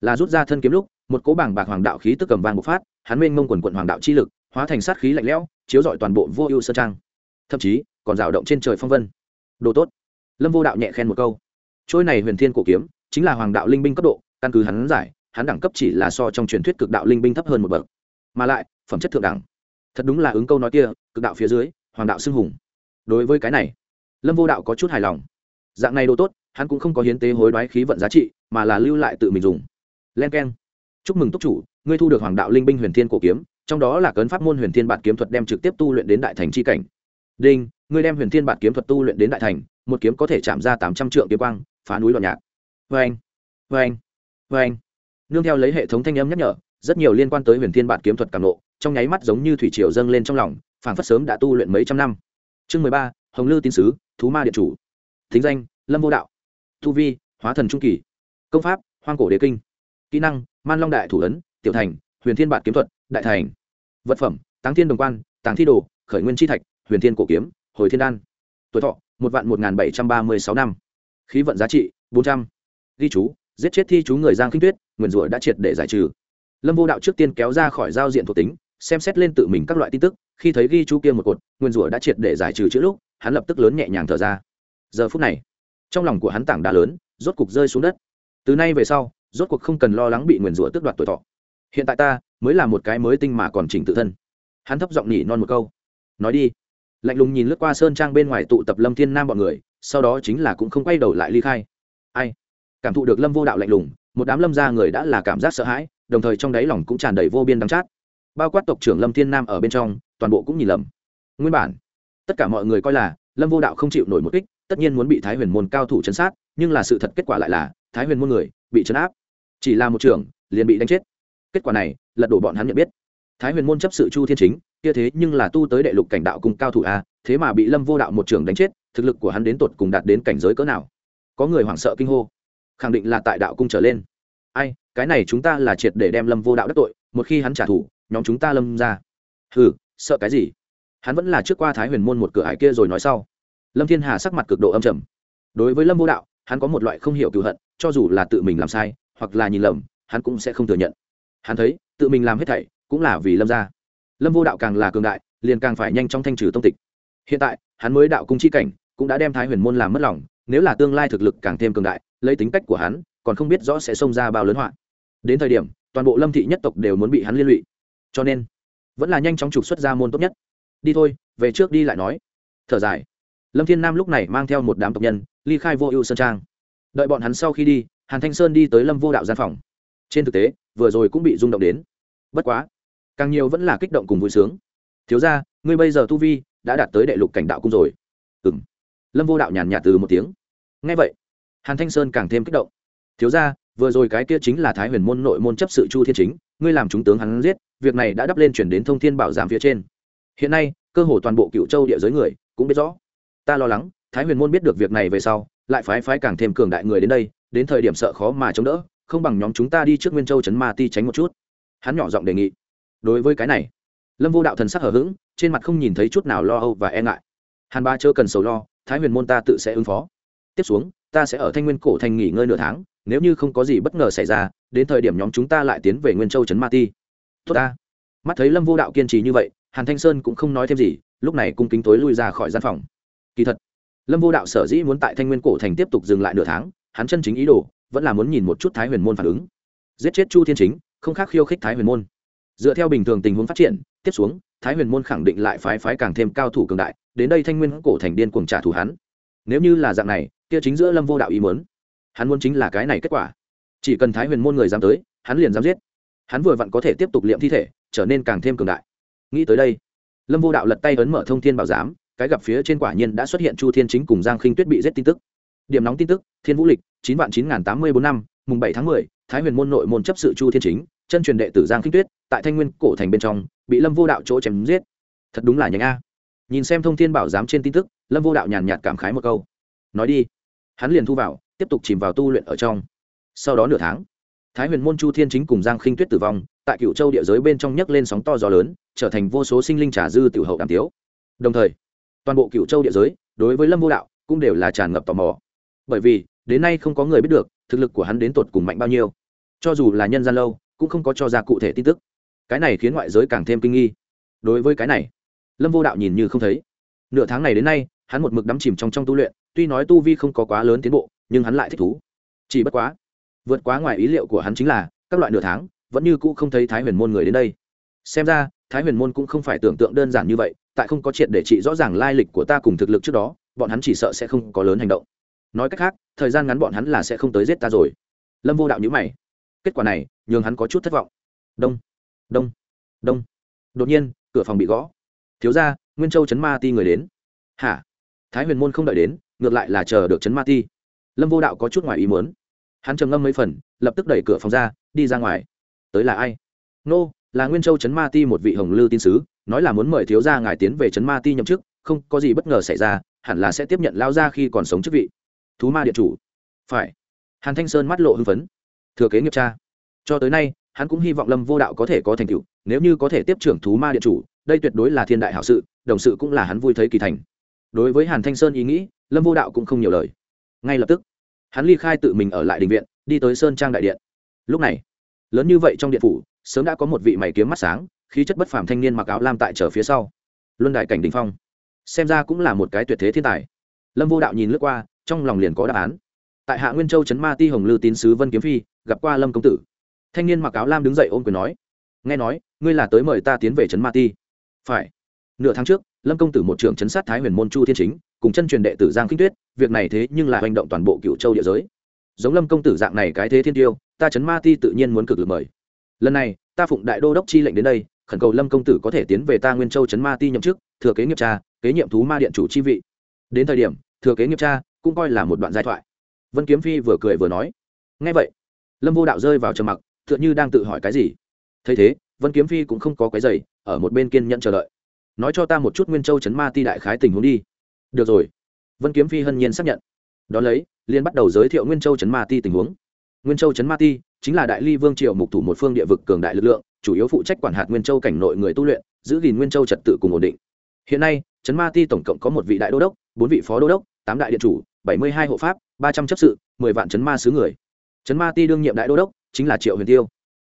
Là rút ra thân kiếm lúc, một cỗ bảng bạc hoàng đạo khí tức cầm vàng bộc phát, hắn mênh mông quần quận hoàng đạo chi lực, hóa thành sát khí lạnh lẽo, chiếu rọi toàn bộ vô ưu sơn trang. Thậm chí, còn rào động trên trời phong vân. Đồ tốt. Lâm vô đạo nhẹ khen một câu. Trôi này huyền thiên cổ kiếm, chính là hoàng đạo linh binh cấp độ, căn cứ hắn giải, hắn đẳng cấp chỉ là so trong truyền thuyết cực đạo linh binh thấp hơn một bậc. Mà lại, phẩm chất thượng đẳng. Thật đúng là ứng câu nói kia, cực đạo phía dưới, hoàng đạo xưng hùng. Đối với cái này, lâm vô đạo có chút hài lòng. Dạng này đồ tốt hắn cũng không có hiến tế hối đoái khí vận giá trị, mà là lưu lại tự mình dùng. Len k e n chúc mừng túc chủ, ngươi thu được hoàng đạo linh binh huyền thiên cổ kiếm, trong đó là cấn pháp môn huyền thiên bản kiếm thuật đem trực tiếp tu luyện đến đại thành c h i cảnh. Đinh, ngươi đem huyền thiên bản kiếm thuật tu luyện đến đại thành, một kiếm có thể chạm ra tám trăm triệu kiếm quang, phá núi đoạn nhạc. Vê anh vê anh vê anh nương theo lấy hệ thống thanh âm nhắc nhở, rất nhiều liên quan tới huyền thiên bản kiếm thuật càng nộ, trong nháy mắt giống như thủy triều dâng lên trong lòng, phảng phất sớm đã tu luyện mấy trăm năm. Chương mười ba, hồng lư tín sứ, thú ma điện chủ. Thính danh, lâm vô đạo tu vi, hóa thần trung kỳ. Công pháp, hoang cổ đế kinh. Kỹ năng, man long đại thủ ấn, tiểu thành, huyền thiên bản kiếm thuật, đại thành. Vật phẩm, táng thiên đồng quan tàng thi đồ, khởi nguyên tri thạch, huyền thiên cổ kiếm, hồi thiên đan. Tuổi thọ, một vạn một nghìn bảy trăm ba mươi sáu năm. Khí vận giá trị, bốn trăm. Ghi chú, giết chết thi chú người giang kinh tuyết, nguyền rủa đã triệt để giải trừ. Lâm vô đạo trước tiên kéo ra khỏi giao diện thuộc tính, xem xét lên tự mình các loại tin tức, khi thấy ghi chú kia một cột nguyên rủa đã triệt để giải trừ chữ lúc, hắn lập tức lớn nhẹ nhàng thở ra. Giờ phút này trong lòng của hắn tảng đá lớn, rốt cục rơi xuống đất. Từ nay về sau, rốt cuộc không cần lo lắng bị nguyền rủa tước đoạt tuổi thọ. Hiện tại ta mới là một cái mới tinh mà còn chỉnh tự thân. Hắn thấp giọng nhỉ non một câu. Nói đi. Lạnh lùng nhìn lướt qua sơn trang bên ngoài tụ tập lâm thiên nam bọn người, sau đó chính là cũng không quay đầu lại ly khai. Ai? Cảm thụ được lâm vô đạo lạnh lùng, một đám lâm gia người đã là cảm giác sợ hãi, đồng thời trong đáy lòng cũng tràn đầy vô biên đắng chát. Bao quát tộc trưởng lâm thiên nam ở bên trong, toàn bộ cũng nhìn lầm. Nguyên bản, tất cả mọi người coi là lâm vô đạo không chịu nổi một kích tất nhiên muốn bị thái huyền môn cao thủ chấn sát, nhưng là sự thật kết quả lại là, thái huyền môn người bị chấn áp. Chỉ là một trưởng, liền bị đánh chết. Kết quả này, lật đổ bọn hắn nhận biết. Thái huyền môn chấp sự chu thiên chính, kia thế nhưng là tu tới đệ lục cảnh đạo cùng cao thủ a, thế mà bị lâm vô đạo một trưởng đánh chết, thực lực của hắn đến tột cùng đạt đến cảnh giới cỡ nào? Có người hoảng sợ kinh hô. Khẳng định là tại đạo cung trở lên. Ai, cái này chúng ta là triệt để đem lâm vô đạo đắc tội, một khi hắn trả thù, nhóm chúng ta lâm ra. Hừ, sợ cái gì? Hắn vẫn là trước qua thái huyền môn một cửa hải kia rồi nói sau lâm thiên hà sắc mặt cực độ âm trầm. Đối với lâm vô đạo, hắn có một loại không hiểu cựu hận, cho dù là tự mình làm sai, hoặc là nhìn lầm, hắn cũng sẽ không thừa nhận. Hắn thấy, tự mình làm hết thảy, cũng là vì lâm gia. Lâm vô đạo càng là cường đại, liền càng phải nhanh chóng thanh trừ tông tịch. Hiện tại, hắn mới đạo cung chi cảnh, cũng đã đem thái huyền môn làm mất lòng, nếu là tương lai thực lực càng thêm cường đại, lấy tính cách của hắn, còn không biết rõ sẽ xông ra bao lớn họa. Đến thời điểm, toàn bộ lâm thị nhất tộc đều muốn bị hắn liên lụy. Cho nên, vẫn là nhanh chóng trục xuất ra môn tốt nhất. Đi thôi, về trước đi lại nói. Thở dài lâm thiên nam lúc này mang theo một đám tộc nhân, ly khai vô ưu sơn trang. Đợi bọn hắn sau khi đi, hàn thanh sơn đi tới lâm vô đạo gian phòng. Trên thực tế, vừa rồi cũng bị rung động đến. Bất quá, càng nhiều vẫn là kích động cùng vui sướng. Thiếu ra ngươi bây giờ tu vi đã đạt tới đệ lục cảnh đạo cung rồi. Ừ m lâm vô đạo nhàn nhạt từ một tiếng. Ngay vậy, hàn thanh sơn càng thêm kích động. Thiếu ra vừa rồi cái kia chính là thái huyền môn nội môn chấp sự chu thiên chính, ngươi làm chúng tướng hắn giết, việc này đã đắp lên chuyển đến thông thiên bảo giảm phía trên. Hiện nay, cơ hồ toàn bộ cựu châu địa giới người cũng biết rõ ta lo lắng, thái huyền môn biết được việc này về sau, lại phái phái càng thêm cường đại người đến đây, đến thời điểm sợ khó mà chống đỡ, không bằng nhóm chúng ta đi trước nguyên châu trấn ma ti tránh một chút. Hắn nhỏ giọng đề nghị. Đối với cái này, lâm vô đạo thần sắc hở h ữ g trên mặt không nhìn thấy chút nào lo âu và e ngại. Hàn ba chớ cần sầu lo, thái huyền môn ta tự sẽ ứng phó. Tiếp xuống, ta sẽ ở thanh nguyên cổ thành nghỉ ngơi nửa tháng, nếu như không có gì bất ngờ xảy ra, đến thời điểm nhóm chúng ta lại tiến về nguyên châu trấn ma ti. Tốt ta. Mắt thấy lâm vô đạo kiên trì như vậy, hàn thanh sơn cũng không nói thêm gì, lúc này cung kính tối lui ra khỏi gian phòng kỳ thật, lâm vô đạo sở dĩ muốn tại thanh nguyên cổ thành tiếp tục dừng lại nửa tháng, hắn chân chính ý đồ vẫn là muốn nhìn một chút thái huyền môn phản ứng. Giết chết chu thiên chính, không khác khiêu khích thái huyền môn. Dựa theo bình thường tình huống phát triển, tiếp xuống, thái huyền môn khẳng định lại phái phái càng thêm cao thủ cường đại, đến đây thanh nguyên cổ thành điên cuồng trả thù hắn. Nếu như là dạng này, kia chính giữa lâm vô đạo ý muốn. Hắn muốn chính là cái này kết quả. Chỉ cần thái huyền môn người dám tới, hắn liền dám giết. Hắn vừa vặn có thể tiếp tục liệm thi thể, trở nên càng thêm cường đại. Nghĩ tới đây, lâm vô đạo lật tay ấn mở thông thiên bảo giám cái gặp phía trên quả nhiên đã xuất hiện chu thiên chính cùng giang khinh tuyết bị giết tin tức. Điểm nóng tin tức, thiên vũ lịch, chín vạn chín n tám mươi bốn năm, mùng bảy tháng mười, thái huyền môn nội môn chấp sự chu thiên chính, chân truyền đệ tử giang khinh tuyết, tại thanh nguyên cổ thành bên trong, bị lâm vô đạo chỗ chém giết. Thật đúng là nhánh a. Nhìn xem thông thiên bảo giám trên tin tức, lâm vô đạo nhàn nhạt cảm khái một câu. Nói đi. Hắn liền thu vào, tiếp tục chìm vào tu luyện ở trong. Sau đó nửa tháng, thái huyền môn chu thiên chính cùng giang khinh tuyết tử vong, tại cựu châu địa giới bên trong nhấc lên sóng to gió lớn, trở thành vô số sinh linh trà dư tiểu hậu đàm tiếu. Đồng thời toàn bộ cựu châu địa giới, đối với lâm vô đạo, cũng đều là tràn ngập tò mò. Bởi vì, đến nay không có người biết được, thực lực của hắn đến tột cùng mạnh bao nhiêu. Cho dù là nhân gian lâu, cũng không có cho ra cụ thể tin tức. Cái này khiến ngoại giới càng thêm kinh nghi. Đối với cái này, lâm vô đạo nhìn như không thấy. Nửa tháng này đến nay, hắn một mực đắm chìm trong trong tu luyện, tuy nói tu vi không có quá lớn tiến bộ, nhưng hắn lại thích thú. Chỉ bất quá, vượt quá ngoài ý liệu của hắn chính là, các loại nửa tháng, vẫn như cũ không thấy thái huyền môn người đến đây. Xem ra thái huyền môn cũng không phải tưởng tượng đơn giản như vậy, tại không có triệt để trị rõ ràng lai lịch của ta cùng thực lực trước đó, bọn hắn chỉ sợ sẽ không có lớn hành động. Nói cách khác, thời gian ngắn bọn hắn là sẽ không tới giết ta rồi. Lâm vô đạo nhữ mày. Kết quả này, nhường hắn có chút thất vọng. Đông đông đông. Đột nhiên, cửa phòng bị gõ. Thiếu ra nguyên châu chấn ma ti người đến. Hả? Thái huyền môn không đợi đến, ngược lại là chờ được chấn ma ti. Lâm vô đạo có chút ngoài ý muốn. Hắn trầm ngâm mấy phần, lập tức đẩy cửa phòng ra, đi ra ngoài. Tới là ai? Nô là nguyên châu chấn ma ti một vị hồng lư tin sứ, nói là muốn mời thiếu gia ngài tiến về chấn ma ti nhậm chức, không có gì bất ngờ xảy ra, hẳn là sẽ tiếp nhận lao ra khi còn sống chức vị. Thú ma điện chủ. Phải. Hàn thanh sơn mắt lộ hưng phấn. Thừa kế nghiệp cha. Cho tới nay, hắn cũng hy vọng lâm vô đạo có thể có thành tựu, nếu như có thể tiếp trưởng thú ma điện chủ, đây tuyệt đối là thiên đại hảo sự, đồng sự cũng là hắn vui thấy kỳ thành. Đối với hàn thanh sơn ý nghĩ, lâm vô đạo cũng không nhiều lời. Ngay lập tức, hắn ly khai tự mình ở lại đình viện, đi tới sơn trang đại điện. Lúc này, lớn như vậy trong điện phủ sớm đã có một vị mày kiếm mắt sáng, khí chất bất phàm thanh niên mặc áo lam tại trở phía sau. Luân đại cảnh đình phong. Xem ra cũng là một cái tuyệt thế thiên tài. Lâm vô đạo nhìn lướt qua, trong lòng liền có đáp án. Tại hạ nguyên châu trấn ma ti hồng lư tín sứ vân kiếm phi, gặp qua lâm công tử. Thanh niên mặc áo lam đứng dậy ôm quyền nói, nghe nói, ngươi là tới mời ta tiến về trấn ma ti. Phải. Nửa tháng trước, lâm công tử một trưởng chấn sát thái huyền môn chu thiên chính, cùng chân truyền đệ tử giang kinh tuyết, việc này thế nhưng là hành động toàn bộ cựu châu địa giới. Giống lâm công tử dạng này cái thế thiên tiêu, ta chấn ma ti tự nhiên muốn cực lực mời lần này, ta phụng đại đô đốc chi lệnh đến đây, khẩn cầu lâm công tử có thể tiến về ta nguyên châu chấn ma ti nhậm chức, thừa kế nghiệp cha kế nhiệm thú ma điện chủ chi vị. Đến thời điểm, thừa kế nghiệp cha cũng coi là một đoạn giai thoại. Vân kiếm phi vừa cười vừa nói. Ngay vậy. Lâm vô đạo rơi vào trầm mặc, tựa như đang tự hỏi cái gì. Thấy thế, vân kiếm phi cũng không có cái giày ở một bên kiên nhận chờ đợi. Nói cho ta một chút nguyên châu chấn ma ti đại khái tình huống đi. Được rồi. Vân kiếm phi hân nhiên xác nhận. Đ ó lấy liên bắt đầu giới thiệu nguyên châu chấn ma ti tình huống. Nguyên châu chấn ma ti chính là đại ly vương triều mục thủ một phương địa vực cường đại lực lượng, chủ yếu phụ trách quản hạt nguyên châu cảnh nội người tu luyện, giữ gìn nguyên châu trật tự cùng ổn định. Hiện nay chấn ma ti tổng cộng có một vị đại đô đốc, bốn vị phó đô đốc, tám đại điện chủ, bảy mươi hai hộ pháp, ba trăm chấp sự, mười vạn chấn ma sứ người. Chấn ma ti đương nhiệm đại đô đốc chính là triệu huyền tiêu.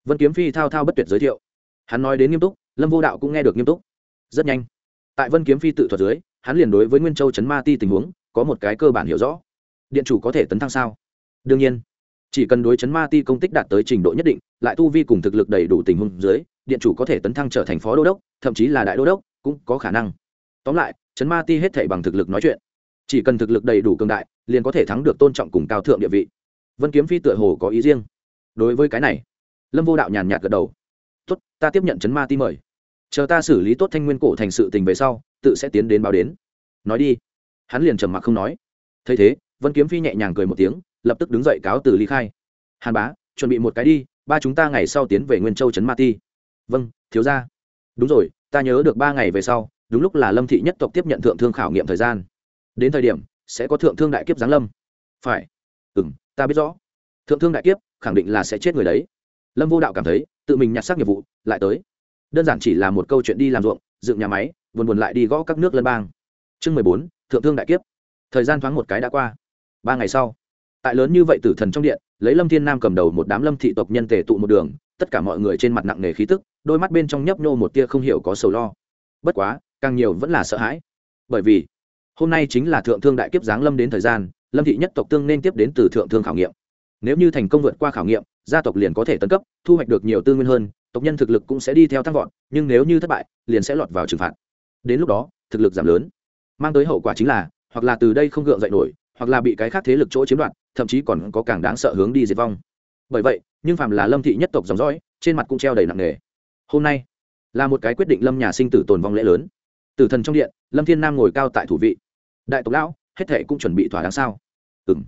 Vân kiếm phi thao thao bất tuyệt giới thiệu. Hắn nói đến nghiêm túc, lâm vô đạo cũng nghe được nghiêm túc. Rất nhanh, tại vân kiếm phi tự thuật dưới, hắn liền đối với nguyên châu chấn ma ti tình huống có một cái cơ bản hiểu rõ. Điện chủ có thể tấn thăng sao? Đương nhiên chỉ cần đối chấn ma ti công tích đạt tới trình độ nhất định, lại tu vi cùng thực lực đầy đủ tình huống dưới, điện chủ có thể tấn thăng trở thành phó đô đốc, thậm chí là đại đô đốc, cũng có khả năng. Tóm lại, chấn ma ti hết thể bằng thực lực nói chuyện. Chỉ cần thực lực đầy đủ cường đại, liền có thể thắng được tôn trọng cùng cao thượng địa vị. Vân kiếm phi tựa hồ có ý riêng. Đối với cái này, lâm vô đạo nhàn nhạt gật đầu. Tốt, ta tiếp nhận chấn ma ti mời. Chờ ta xử lý tốt thanh nguyên cổ thành sự tình về sau, tự sẽ tiến đến báo đến. Nói đi. Hắn liền trầm mặc không nói. Thấy thế, vân kiếm phi nhẹ nhàng cười một tiếng lập tức đứng dậy cáo từ ly khai. Hàn bá, chuẩn bị một cái đi, ba chúng ta ngày sau tiến về nguyên châu trấn ma ti. Vâng thiếu ra đúng rồi, ta nhớ được ba ngày về sau, đúng lúc là lâm thị nhất tộc tiếp nhận thượng thương khảo nghiệm thời gian. Đến thời điểm, sẽ có thượng thương đại kiếp giáng lâm. Phải. Ừ m ta biết rõ. Thượng thương đại kiếp, khẳng định là sẽ chết người đấy. Lâm vô đạo cảm thấy, tự mình nhặt xác nghiệp vụ, lại tới. Đơn giản chỉ là một câu chuyện đi làm ruộng, dựng nhà máy, buồn buồn lại đi gõ các nước lân bang. Chương mười bốn, thượng thương đại kiếp. Thời gian thoáng một cái đã qua. Ba ngày sau tại lớn như vậy tử thần trong điện, lấy lâm thiên nam cầm đầu một đám lâm thị tộc nhân tề tụ một đường, tất cả mọi người trên mặt nặng nề khí tức, đôi mắt bên trong nhấp nhô một tia không hiểu có sầu lo. Bất quá, càng nhiều vẫn là sợ hãi. Bởi vì, hôm nay chính là thượng thương đại kiếp giáng lâm đến thời gian, lâm thị nhất tộc tương nên tiếp đến từ thượng thương khảo nghiệm. Nếu như thành công vượt qua khảo nghiệm, gia tộc liền có thể tấn cấp, thu hoạch được nhiều tư nguyên hơn, tộc nhân thực lực cũng sẽ đi theo tăng vọt, nhưng nếu như thất bại, liền sẽ lọt vào trừng phạt. Đến lúc đó, thực lực giảm lớn. Mang tới hậu quả chính là, hoặc là từ đây không gượng dậy nổi, hoặc là bị cái khác thế lực chỗ chiếm đoạt thậm chí còn có càng đáng sợ hướng đi diệt vong. Bởi vậy, nhưng phàm là lâm thị nhất tộc dòng dõi, trên mặt cũng treo đầy nặng nề. Hôm nay, là một cái quyết định lâm nhà sinh tử tồn vong lễ lớn. Tử thần trong điện, lâm thiên nam ngồi cao tại thủ vị. Đại tộc lão, hết thảy cũng chuẩn bị thỏa đáng sao? Ừ m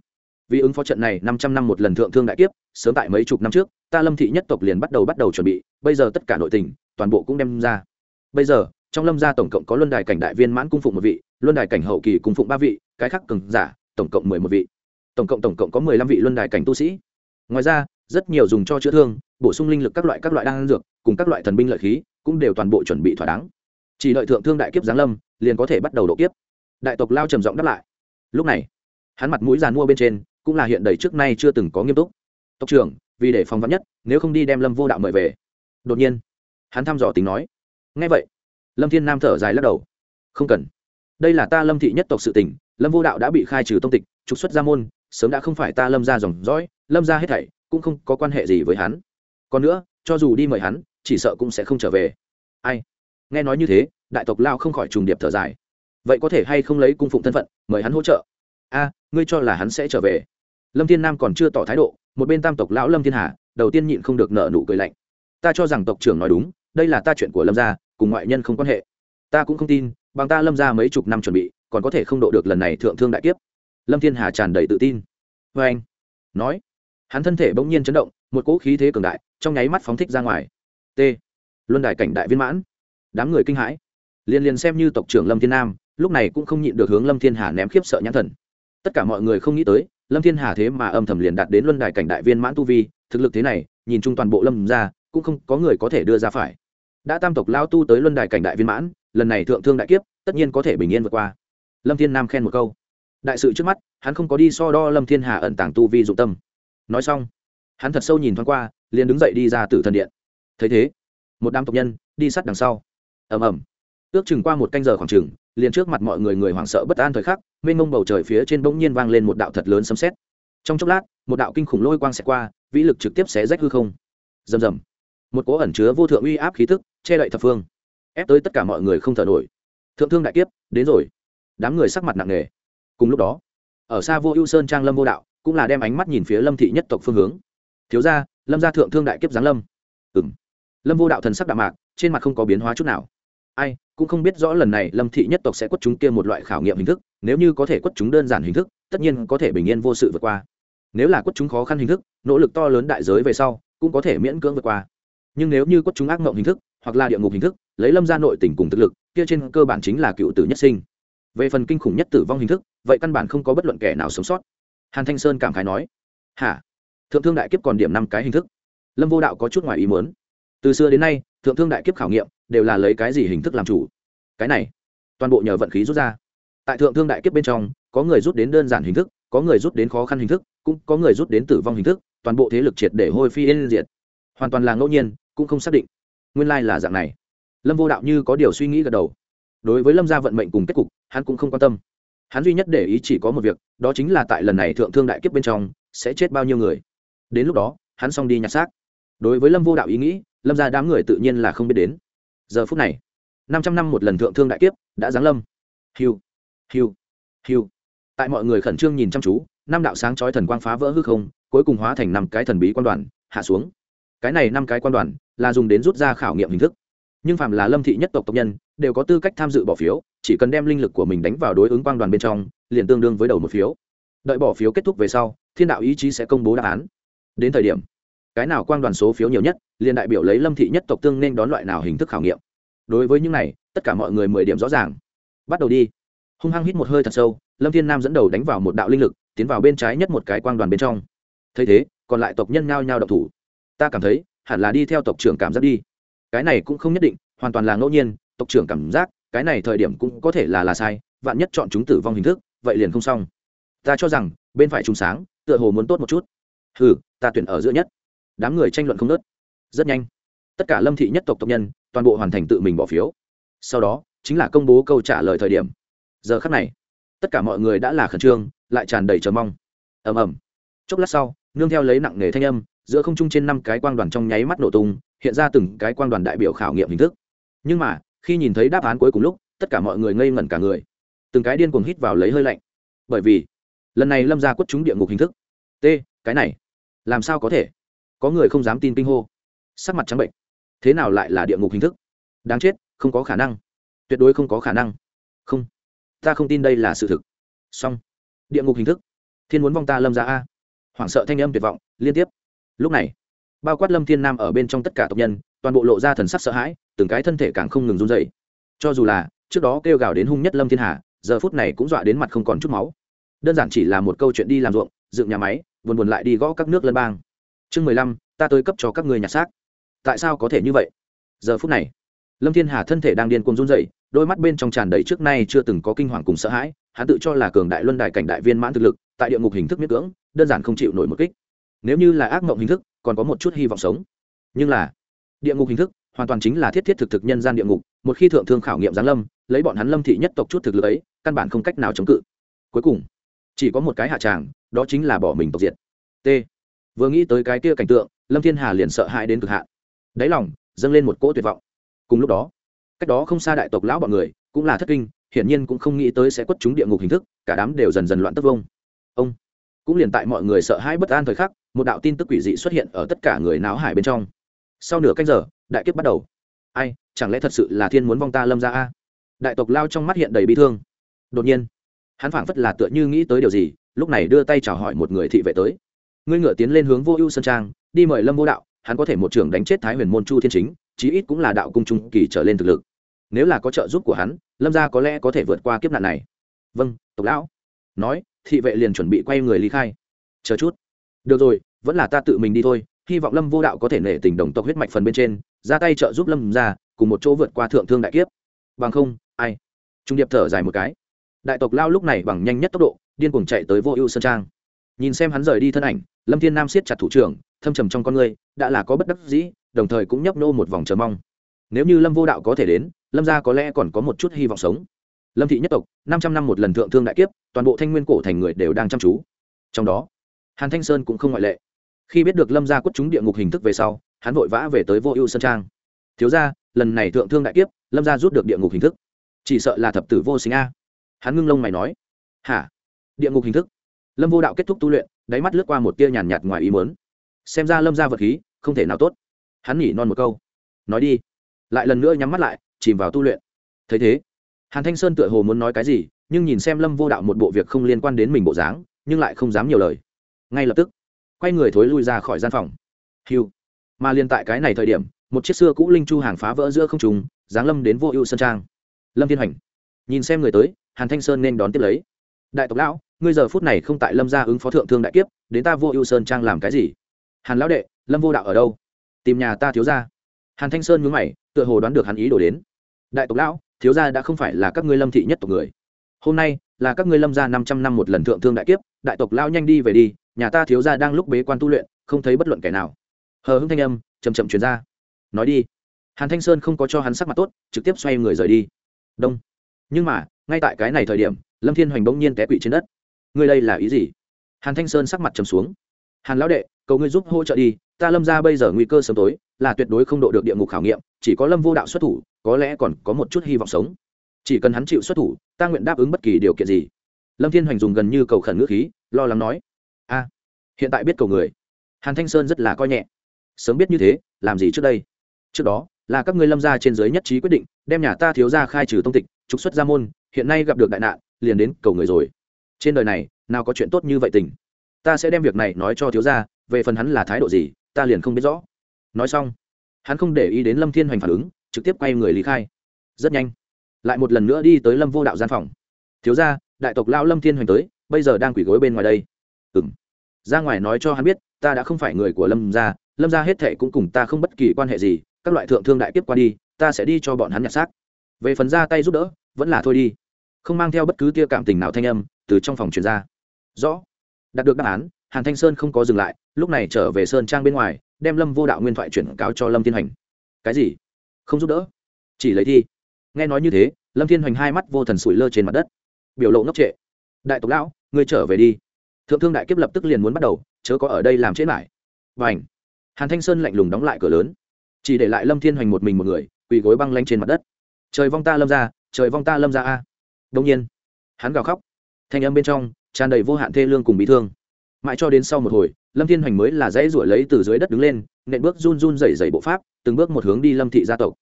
vì ứng phó trận này năm trăm năm một lần thượng thương đại kiếp, sớm tại mấy chục năm trước, ta lâm thị nhất tộc liền bắt đầu bắt đầu chuẩn bị, bây giờ tất cả nội tình, toàn bộ cũng đem ra. Bây giờ, trong lâm gia tổng cộng có luân đài cảnh đại viên mãn cung phụng một vị, luân đài cảnh hậu kỳ cung phụng ba vị, cái khác cường giả, tổng cộng mười một vị tổng cộng tổng cộng có mười lăm vị luân đài cảnh tu sĩ. Ngoài ra, rất nhiều dùng cho chữa thương, bổ sung linh lực các loại các loại đan dược, cùng các loại thần binh lợi khí, cũng đều toàn bộ chuẩn bị thỏa đáng. Chỉ đợi thượng thương đại kiếp giáng lâm, liền có thể bắt đầu độ kiếp. Đại tộc lao trầm giọng đáp lại. Lúc này, hắn mặt mũi giàn mua bên trên, cũng là hiện đầy trước nay chưa từng có nghiêm túc. Tộc trưởng, vì để phòng vắn nhất, nếu không đi đem lâm vô đạo mời về. Đột nhiên, hắn thăm dò tính nói. Ngay vậy, lâm thiên nam thở dài lắc đầu. Không cần. Đây là ta lâm thị nhất tộc sự tình, lâm vô đạo đã bị khai trừ tông tịch, trục xuất ra môn sớm đã không phải ta lâm ra dòng dõi, lâm ra hết thảy, cũng không có quan hệ gì với hắn. Còn nữa, cho dù đi mời hắn, chỉ sợ cũng sẽ không trở về. Ai? Nghe nói như thế, đại tộc lao không khỏi trùng điệp thở dài. Vậy có thể hay không lấy cung phụng thân phận, mời hắn hỗ trợ? A, ngươi cho là hắn sẽ trở về. Lâm thiên nam còn chưa tỏ thái độ, một bên tam tộc lão lâm thiên hà, đầu tiên nhịn không được nợ nụ cười lạnh. Ta cho rằng tộc trưởng nói đúng, đây là ta chuyện của lâm gia, cùng ngoại nhân không quan hệ. Ta cũng không tin, bằng ta lâm ra mấy chục năm chuẩn bị, còn có thể không độ được lần này thượng thương đại kiếp lâm thiên hà tràn đầy tự tin. Vê anh nói, hắn thân thể bỗng nhiên chấn động, một cỗ khí thế cường đại trong nháy mắt phóng thích ra ngoài. T. Luân đài cảnh đại viên mãn. Đám người kinh hãi. Liền liền xem như tộc trưởng lâm thiên nam, lúc này cũng không nhịn được hướng lâm thiên hà ném khiếp sợ nhãn thần. Tất cả mọi người không nghĩ tới, lâm thiên hà thế mà âm thầm liền đạt đến luân đài cảnh đại viên mãn tu vi, thực lực thế này, nhìn chung toàn bộ lâm ra, cũng không có người có thể đưa ra phải. Đã tam tộc lao tu tới luân đài cảnh đại viên mãn, lần này thượng thương đại kiếp, tất nhiên có thể bình yên vượt qua. Lâm thiên nam khen một câu đại sự trước mắt, hắn không có đi so đo lâm thiên hà ẩn tàng tu vi dụng tâm. Nói xong, hắn thật sâu nhìn thoáng qua, liền đứng dậy đi ra từ thần điện. Thấy thế, một đám tộc nhân đi sát đằng sau. Ầm ầm. Ước chừng qua một canh giờ khoảng chừng, liền trước mặt mọi người người hoảng sợ bất an thời khắc, mênh mông bầu trời phía trên bỗng nhiên vang lên một đạo thật lớn sấm sét. Trong chốc lát, một đạo kinh khủng lôi quang xẹt qua, vĩ lực trực tiếp xé rách hư không. Rầm rầm. Một cỗ ẩn chứa vô thượng uy áp khí tức che đậy thập phương, ép tới tất cả mọi người không thở nổi. Thượng thương đại kiếp, đến rồi. Đám người sắc mặt nặng nề cùng lúc đó, ở xa vô ưu sơn trang lâm vô đạo, cũng là đem ánh mắt nhìn phía lâm thị nhất tộc phương hướng. Thiếu ra lâm gia thượng thương đại kiếp giáng lâm. Ừng lâm vô đạo thần sắc đạm mạc, trên mặt không có biến hóa chút nào. Ai, cũng không biết rõ lần này lâm thị nhất tộc sẽ quất chúng kia một loại khảo nghiệm hình thức, nếu như có thể quất chúng đơn giản hình thức, tất nhiên có thể bình yên vô sự vượt qua. Nếu là quất chúng khó khăn hình thức, nỗ lực to lớn đại giới về sau, cũng có thể miễn cưỡng vượt qua. Nhưng nếu như quất chúng ác mộng hình thức, hoặc là địa ngục hình thức, lấy lâm ra nội tỉnh cùng thực lực, kia trên cơ bản chính là cựu tử nhất sinh về phần kinh khủng nhất tử vong hình thức, vậy căn bản không có bất luận kẻ nào sống sót. Hàn thanh sơn cảm khái nói, hả? Thượng thương đại kiếp còn điểm năm cái hình thức? Lâm vô đạo có chút ngoài ý muốn. Từ xưa đến nay, thượng thương đại kiếp khảo nghiệm đều là lấy cái gì hình thức làm chủ? Cái này, toàn bộ nhờ vận khí rút ra. Tại thượng thương đại kiếp bên trong, có người rút đến đơn giản hình thức, có người rút đến khó khăn hình thức, cũng có người rút đến tử vong hình thức, toàn bộ thế lực triệt để hôi phi yên diệt. Hoàn toàn là ngẫu nhiên, cũng không xác định. Nguyên lai là dạng này. Lâm vô đạo như có điều suy nghĩ gật đầu đối với lâm gia vận mệnh cùng kết cục, hắn cũng không quan tâm. Hắn duy nhất để ý chỉ có một việc, đó chính là tại lần này thượng thương đại kiếp bên trong, sẽ chết bao nhiêu người. Đến lúc đó, hắn xong đi nhặt xác. Đối với lâm vô đạo ý nghĩ, lâm ra đám người tự nhiên là không biết đến. Giờ phút này, năm trăm năm một lần thượng thương đại kiếp đã giáng lâm. Hiu hiu hiu. Tại mọi người khẩn trương nhìn chăm chú, năm đạo sáng chói thần quang phá vỡ hư không, cuối cùng hóa thành năm cái thần bí quan đoàn, hạ xuống. Cái này năm cái quan đoàn là dùng đến rút ra khảo nghiệm hình thức. Nhưng phạm là lâm thị nhất tộc tộc nhân đều có tư cách tham dự bỏ phiếu, chỉ cần đem linh lực của mình đánh vào đối ứng quang đoàn bên trong, liền tương đương với đầu một phiếu. Đợi bỏ phiếu kết thúc về sau, thiên đạo ý chí sẽ công bố đáp án. Đến thời điểm, cái nào quang đoàn số phiếu nhiều nhất, liền đại biểu lấy lâm thị nhất tộc tương nên đón loại nào hình thức khảo nghiệm. Đối với những này, tất cả mọi người mười điểm rõ ràng. Bắt đầu đi. Hung hăng hít một hơi thật sâu, lâm thiên nam dẫn đầu đánh vào một đạo linh lực, tiến vào bên trái nhất một cái quang đoàn bên trong. Thấy thế, còn lại tộc nhân nhao nhao độc thủ. Ta cảm thấy, hẳn là đi theo tộc trưởng cảm giác đi. Cái này cũng không nhất định, hoàn toàn là ngẫu nhiên tộc trưởng cảm giác, cái này thời điểm cũng có thể là là sai, vạn nhất chọn chúng tử vong hình thức, vậy liền không xong. Ta cho rằng, bên phải trùng sáng, tựa hồ muốn tốt một chút. Hừ, ta tuyển ở giữa nhất. Đám người tranh luận không nớt rất nhanh. Tất cả lâm thị nhất tộc tộc nhân, toàn bộ hoàn thành tự mình bỏ phiếu. Sau đó, chính là công bố câu trả lời thời điểm. Giờ khắc này, tất cả mọi người đã là khẩn trương, lại tràn đầy chờ mong. Ầm ầm. Chốc lát sau, nương theo lấy nặng nề thanh âm, giữa không trung trên năm cái quang đoàn trong nháy mắt nổ tung, hiện ra từng cái quang đoàn đại biểu khảo nghiệm hình thức. Nhưng mà khi nhìn thấy đáp án cuối cùng lúc, tất cả mọi người ngây ngẩn cả người. Từng cái điên cuồng hít vào lấy hơi lạnh. Bởi vì, lần này lâm ra quất chúng địa ngục hình thức. T, cái này, làm sao có thể? Có người không dám tin kinh hô. Sắc mặt trắng bệnh. Thế nào lại là địa ngục hình thức? Đáng chết, không có khả năng. Tuyệt đối không có khả năng. Không. Ta không tin đây là sự thực. Song địa ngục hình thức. Thiên muốn vong ta lâm ra a. Hoảng sợ thanh âm tuyệt vọng, liên tiếp. Lúc này, bao quát lâm thiên nam ở bên trong tất cả tộc nhân, toàn bộ lộ ra thần sắc sợ hãi từng cái thân thể càng không ngừng run dậy cho dù là, trước đó kêu gào đến hung nhất lâm thiên hà, giờ phút này cũng dọa đến mặt không còn chút máu. Đơn giản chỉ là một câu chuyện đi làm ruộng, dựng nhà máy, buồn buồn lại đi gõ các nước lân bang. Chương mười lăm, ta tới cấp cho các người nhặt xác. Tại sao có thể như vậy? Giờ phút này, lâm thiên hà thân thể đang điên cuồng run dậy đôi mắt bên trong tràn đầy trước nay chưa từng có kinh hoàng cùng sợ hãi, hắn tự cho là cường đại luân đại cảnh đại viên mãn thực lực, tại địa ngục hình thức miết cưỡng, đơn giản không chịu nổi một kích. Nếu như là ác mộng hình thức, còn có một chút hy vọng sống. Nhưng là, địa ngục hình thức hoàn toàn chính là thiết thiết thực thực nhân gian địa ngục, một khi thượng thương khảo nghiệm giáng lâm, lấy bọn hắn lâm thị nhất tộc chút thực lực ấy, căn bản không cách nào chống cự. Cuối cùng, chỉ có một cái hạ tràng, đó chính là bỏ mình tộc diệt. T. Vừa nghĩ tới cái kia cảnh tượng, lâm thiên hà liền sợ hãi đến cực hạn. Đáy lòng, dâng lên một cỗ tuyệt vọng. Cùng lúc đó, cách đó không xa đại tộc lão bọn người, cũng là thất kinh, hiển nhiên cũng không nghĩ tới sẽ quất chúng địa ngục hình thức, cả đám đều dần dần loạn tất vông. Ông, cũng liền tại mọi người sợ hãi bất an thời khắc, một đạo tin tức quỷ dị xuất hiện ở tất cả người náo hải bên trong. Sau nửa canh giờ đại kiếp bắt đầu. Ai, chẳng lẽ thật sự là thiên muốn vong ta lâm ra a? Đại tộc lao trong mắt hiện đầy bi thương. Đột nhiên, hắn phảng phất là tựa như nghĩ tới điều gì, lúc này đưa tay chào hỏi một người thị vệ tới. Ngươi ngựa tiến lên hướng vô ưu sơn trang, đi mời lâm vô đạo, hắn có thể một trưởng đánh chết thái huyền môn chu thiên chính, chí ít cũng là đạo cung trung kỳ trở lên thực lực. Nếu là có trợ giúp của hắn, lâm gia có lẽ có thể vượt qua kiếp nạn này. Vâng tộc lão. Nói, thị vệ liền chuẩn bị quay người ly khai. Chờ chút. Được rồi, vẫn là ta tự mình đi thôi hy vọng lâm vô đạo có thể nể tình đồng tộc huyết mạch phần bên trên, ra tay trợ giúp lâm ra cùng một chỗ vượt qua thượng thương đại kiếp. Bằng không, ai? Trung điệp thở dài một cái. Đại tộc lao lúc này bằng nhanh nhất tốc độ, điên cuồng chạy tới vô ưu sơn trang. Nhìn xem hắn rời đi thân ảnh, lâm thiên nam siết chặt thủ trưởng, thâm trầm trong con người, đã là có bất đắc dĩ, đồng thời cũng nhấp nô một vòng chờ mong. Nếu như lâm vô đạo có thể đến, lâm gia có lẽ còn có một chút hy vọng sống. Lâm thị nhất tộc, năm trăm năm một lần thượng thương đại kiếp, toàn bộ thanh nguyên cổ thành người đều đang chăm chú. Trong đó, hàn thanh sơn cũng không ngoại lệ khi biết được lâm gia quất chúng địa ngục hình thức về sau, hắn vội vã về tới vô ưu sơn trang. Thiếu ra lần này thượng thương đại kiếp, lâm gia rút được địa ngục hình thức. Chỉ sợ là thập tử vô sinh a. Hắn ngưng lông mày nói. Hả? Địa ngục hình thức? Lâm vô đạo kết thúc tu luyện, đáy mắt lướt qua một tia nhàn nhạt ngoài ý mớn xem ra lâm gia vật khí, không thể nào tốt. Hắn nhỉ non một câu. Nói đi. Lại lần nữa nhắm mắt lại, chìm vào tu luyện. Thấy thế, hàn thanh sơn tựa hồ muốn nói cái gì, nhưng nhìn xem lâm vô đạo một bộ việc không liên quan đến mình bộ dáng, nhưng lại không dám nhiều lời. Ngay lập tức quay người thối lui ra khỏi gian phòng. Hiu mà liên tại cái này thời điểm, một chiếc xưa cũ linh chu hàng phá vỡ giữa không trùng giáng lâm đến vô ưu sơn trang. Lâm thiên hành nhìn xem người tới, hàn thanh sơn nên đón tiếp lấy. Đại tộc lão, ngươi giờ phút này không tại lâm gia ứng phó thượng thương đại kiếp, đến ta vô ưu sơn trang làm cái gì? Hàn lão đệ, lâm vô đạo ở đâu? Tìm nhà ta thiếu ra hàn thanh sơn nhướng mày, tựa hồ đoán được hắn ý đổ đến. Đại tộc lão, thiếu gia đã không phải là các ngươi lâm thị nhất tộc người. Hôm nay, là các ngươi lâm gia năm trăm năm một lần thượng thương đại kiếp, đại tộc lão nhanh đi về đi nhà ta thiếu gia đang lúc bế quan tu luyện, không thấy bất luận kẻ nào. Hờ hững thanh âm chầm chậm chuyển ra. Nói đi. Hàn thanh sơn không có cho hắn sắc mặt tốt, trực tiếp xoay người rời đi. Đông. Nhưng mà, ngay tại cái này thời điểm, lâm thiên hoành bỗng nhiên té quỵ trên đất. Ngươi đây là ý gì? Hàn thanh sơn sắc mặt trầm xuống. Hàn lão đệ, cầu ngươi giúp hỗ trợ đi, ta lâm ra bây giờ nguy cơ sớm tối, là tuyệt đối không độ được địa ngục khảo nghiệm, chỉ có lâm vô đạo xuất thủ, có lẽ còn có một chút hy vọng sống. Chỉ cần hắn chịu xuất thủ, ta nguyện đáp ứng bất kỳ điều kiện gì. Lâm thiên hoành dùng gần như cầu khẩn ngữ khí, lo lắng nói a, hiện tại biết cầu người. Hàn thanh sơn rất là coi nhẹ. Sớm biết như thế, làm gì trước đây? Trước đó, là các ngươi lâm gia trên giới nhất trí quyết định, đem nhà ta thiếu gia khai trừ tông tịch, trục xuất gia môn, hiện nay gặp được đại nạn, liền đến cầu người rồi. Trên đời này, nào có chuyện tốt như vậy tình. Ta sẽ đem việc này nói cho thiếu gia, về phần hắn là thái độ gì, ta liền không biết rõ. Nói xong, hắn không để ý đến lâm thiên hoành phản ứng, trực tiếp quay người lý khai. Rất nhanh, lại một lần nữa đi tới lâm vô đạo gian phòng. Thiếu gia, đại tộc lao lâm thiên hoành tới, bây giờ đang quỷ gối bên ngoài đây ừng ra ngoài nói cho hắn biết, ta đã không phải người của lâm gia lâm gia hết thệ cũng cùng ta không bất kỳ quan hệ gì, các loại thượng thương đại kiếp qua đi, ta sẽ đi cho bọn hắn nhặt xác. Về phần ra tay giúp đỡ, vẫn là thôi đi. Không mang theo bất cứ tia cảm tình nào thanh âm từ trong phòng truyền ra. Rõ. Đạt được đáp án, hàn thanh sơn không có dừng lại, lúc này trở về sơn trang bên ngoài, đem lâm vô đạo nguyên thoại chuyển cáo cho lâm thiên hành cái gì? Không giúp đỡ? Chỉ lấy thi. Nghe nói như thế, lâm thiên hoành hai mắt vô thần sủi lơ trên mặt đất. Biểu lộ ngốc trệ. Đại tộc lão, ngươi trở về đi thượng thương đại kiếp lập tức liền muốn bắt đầu, chớ có ở đây làm chết lại và ảnh hàn thanh sơn lạnh lùng đóng lại cửa lớn. Chỉ để lại lâm thiên hoành một mình một người, quỳ gối băng lanh trên mặt đất. Trời vong ta lâm ra, trời vong ta lâm ra a. Đông nhiên, hắn gào khóc. Thanh âm bên trong, tràn đầy vô hạn thê lương cùng bị thương. Mãi cho đến sau một hồi, lâm thiên hoành mới là dãy ruổi lấy từ dưới đất đứng lên, nện bước run run rẩy rẩy bộ pháp, từng bước một hướng đi lâm thị gia tộc.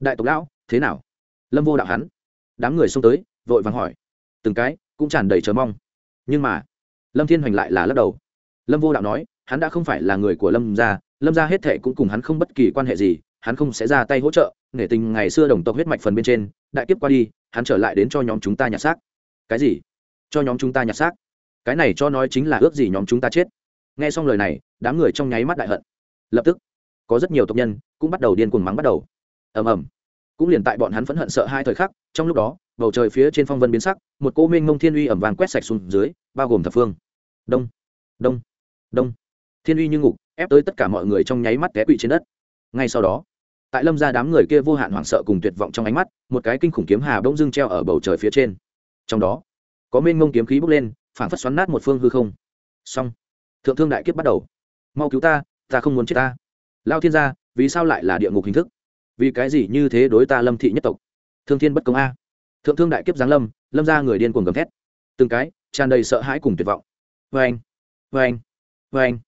Đại tộc lão, thế nào? Lâm vô đạo hắn. Đám người xông tới, vội vàng hỏi. Từng cái, cũng tràn đầy chờ mong. Nhưng mà lâm thiên hoành lại là lắc đầu. Lâm vô đạo nói, hắn đã không phải là người của lâm gia lâm gia hết thệ cũng cùng hắn không bất kỳ quan hệ gì, hắn không sẽ ra tay hỗ trợ, nể tình ngày xưa đồng tộc huyết mạch phần bên trên, đại kiếp qua đi, hắn trở lại đến cho nhóm chúng ta nhặt xác. Cái gì? Cho nhóm chúng ta nhặt xác? Cái này cho nói chính là ước gì nhóm chúng ta chết. Nghe xong lời này, đám người trong nháy mắt đại hận. Lập tức, có rất nhiều tộc nhân cũng bắt đầu điên cuồng mắng bắt đầu. Ầm ầm. Cũng liền tại bọn hắn phẫn hận sợ hai thời khắc, trong lúc đó bầu trời phía trên phong vân biến sắc, một cỗ minh mông thiên uy ẩm vàng quét sạch xuống dưới, bao gồm thập phương. Đông đông đông. Thiên uy như ngục, ép tới tất cả mọi người trong nháy mắt té quỵ trên đất. Ngay sau đó, tại lâm ra đám người kia vô hạn hoảng sợ cùng tuyệt vọng trong ánh mắt, một cái kinh khủng kiếm hà bỗng dưng treo ở bầu trời phía trên. Trong đó, có mênh mông kiếm khí bốc lên, phảng phất xoắn nát một phương hư không. Xong, thượng thương đại kiếp bắt đầu. Mau cứu ta ta không muốn chết ta. Lao thiên gia, vì sao lại là địa ngục hình thức? Vì cái gì như thế đối ta lâm thị nhất tộc? Thương thiên bất công a thượng thương đại kiếp giáng lâm lâm ra người điên cuồng gầm thét. Từng cái, tràn đầy sợ hãi cùng tuyệt vọng. Vê anh vê anh vê anh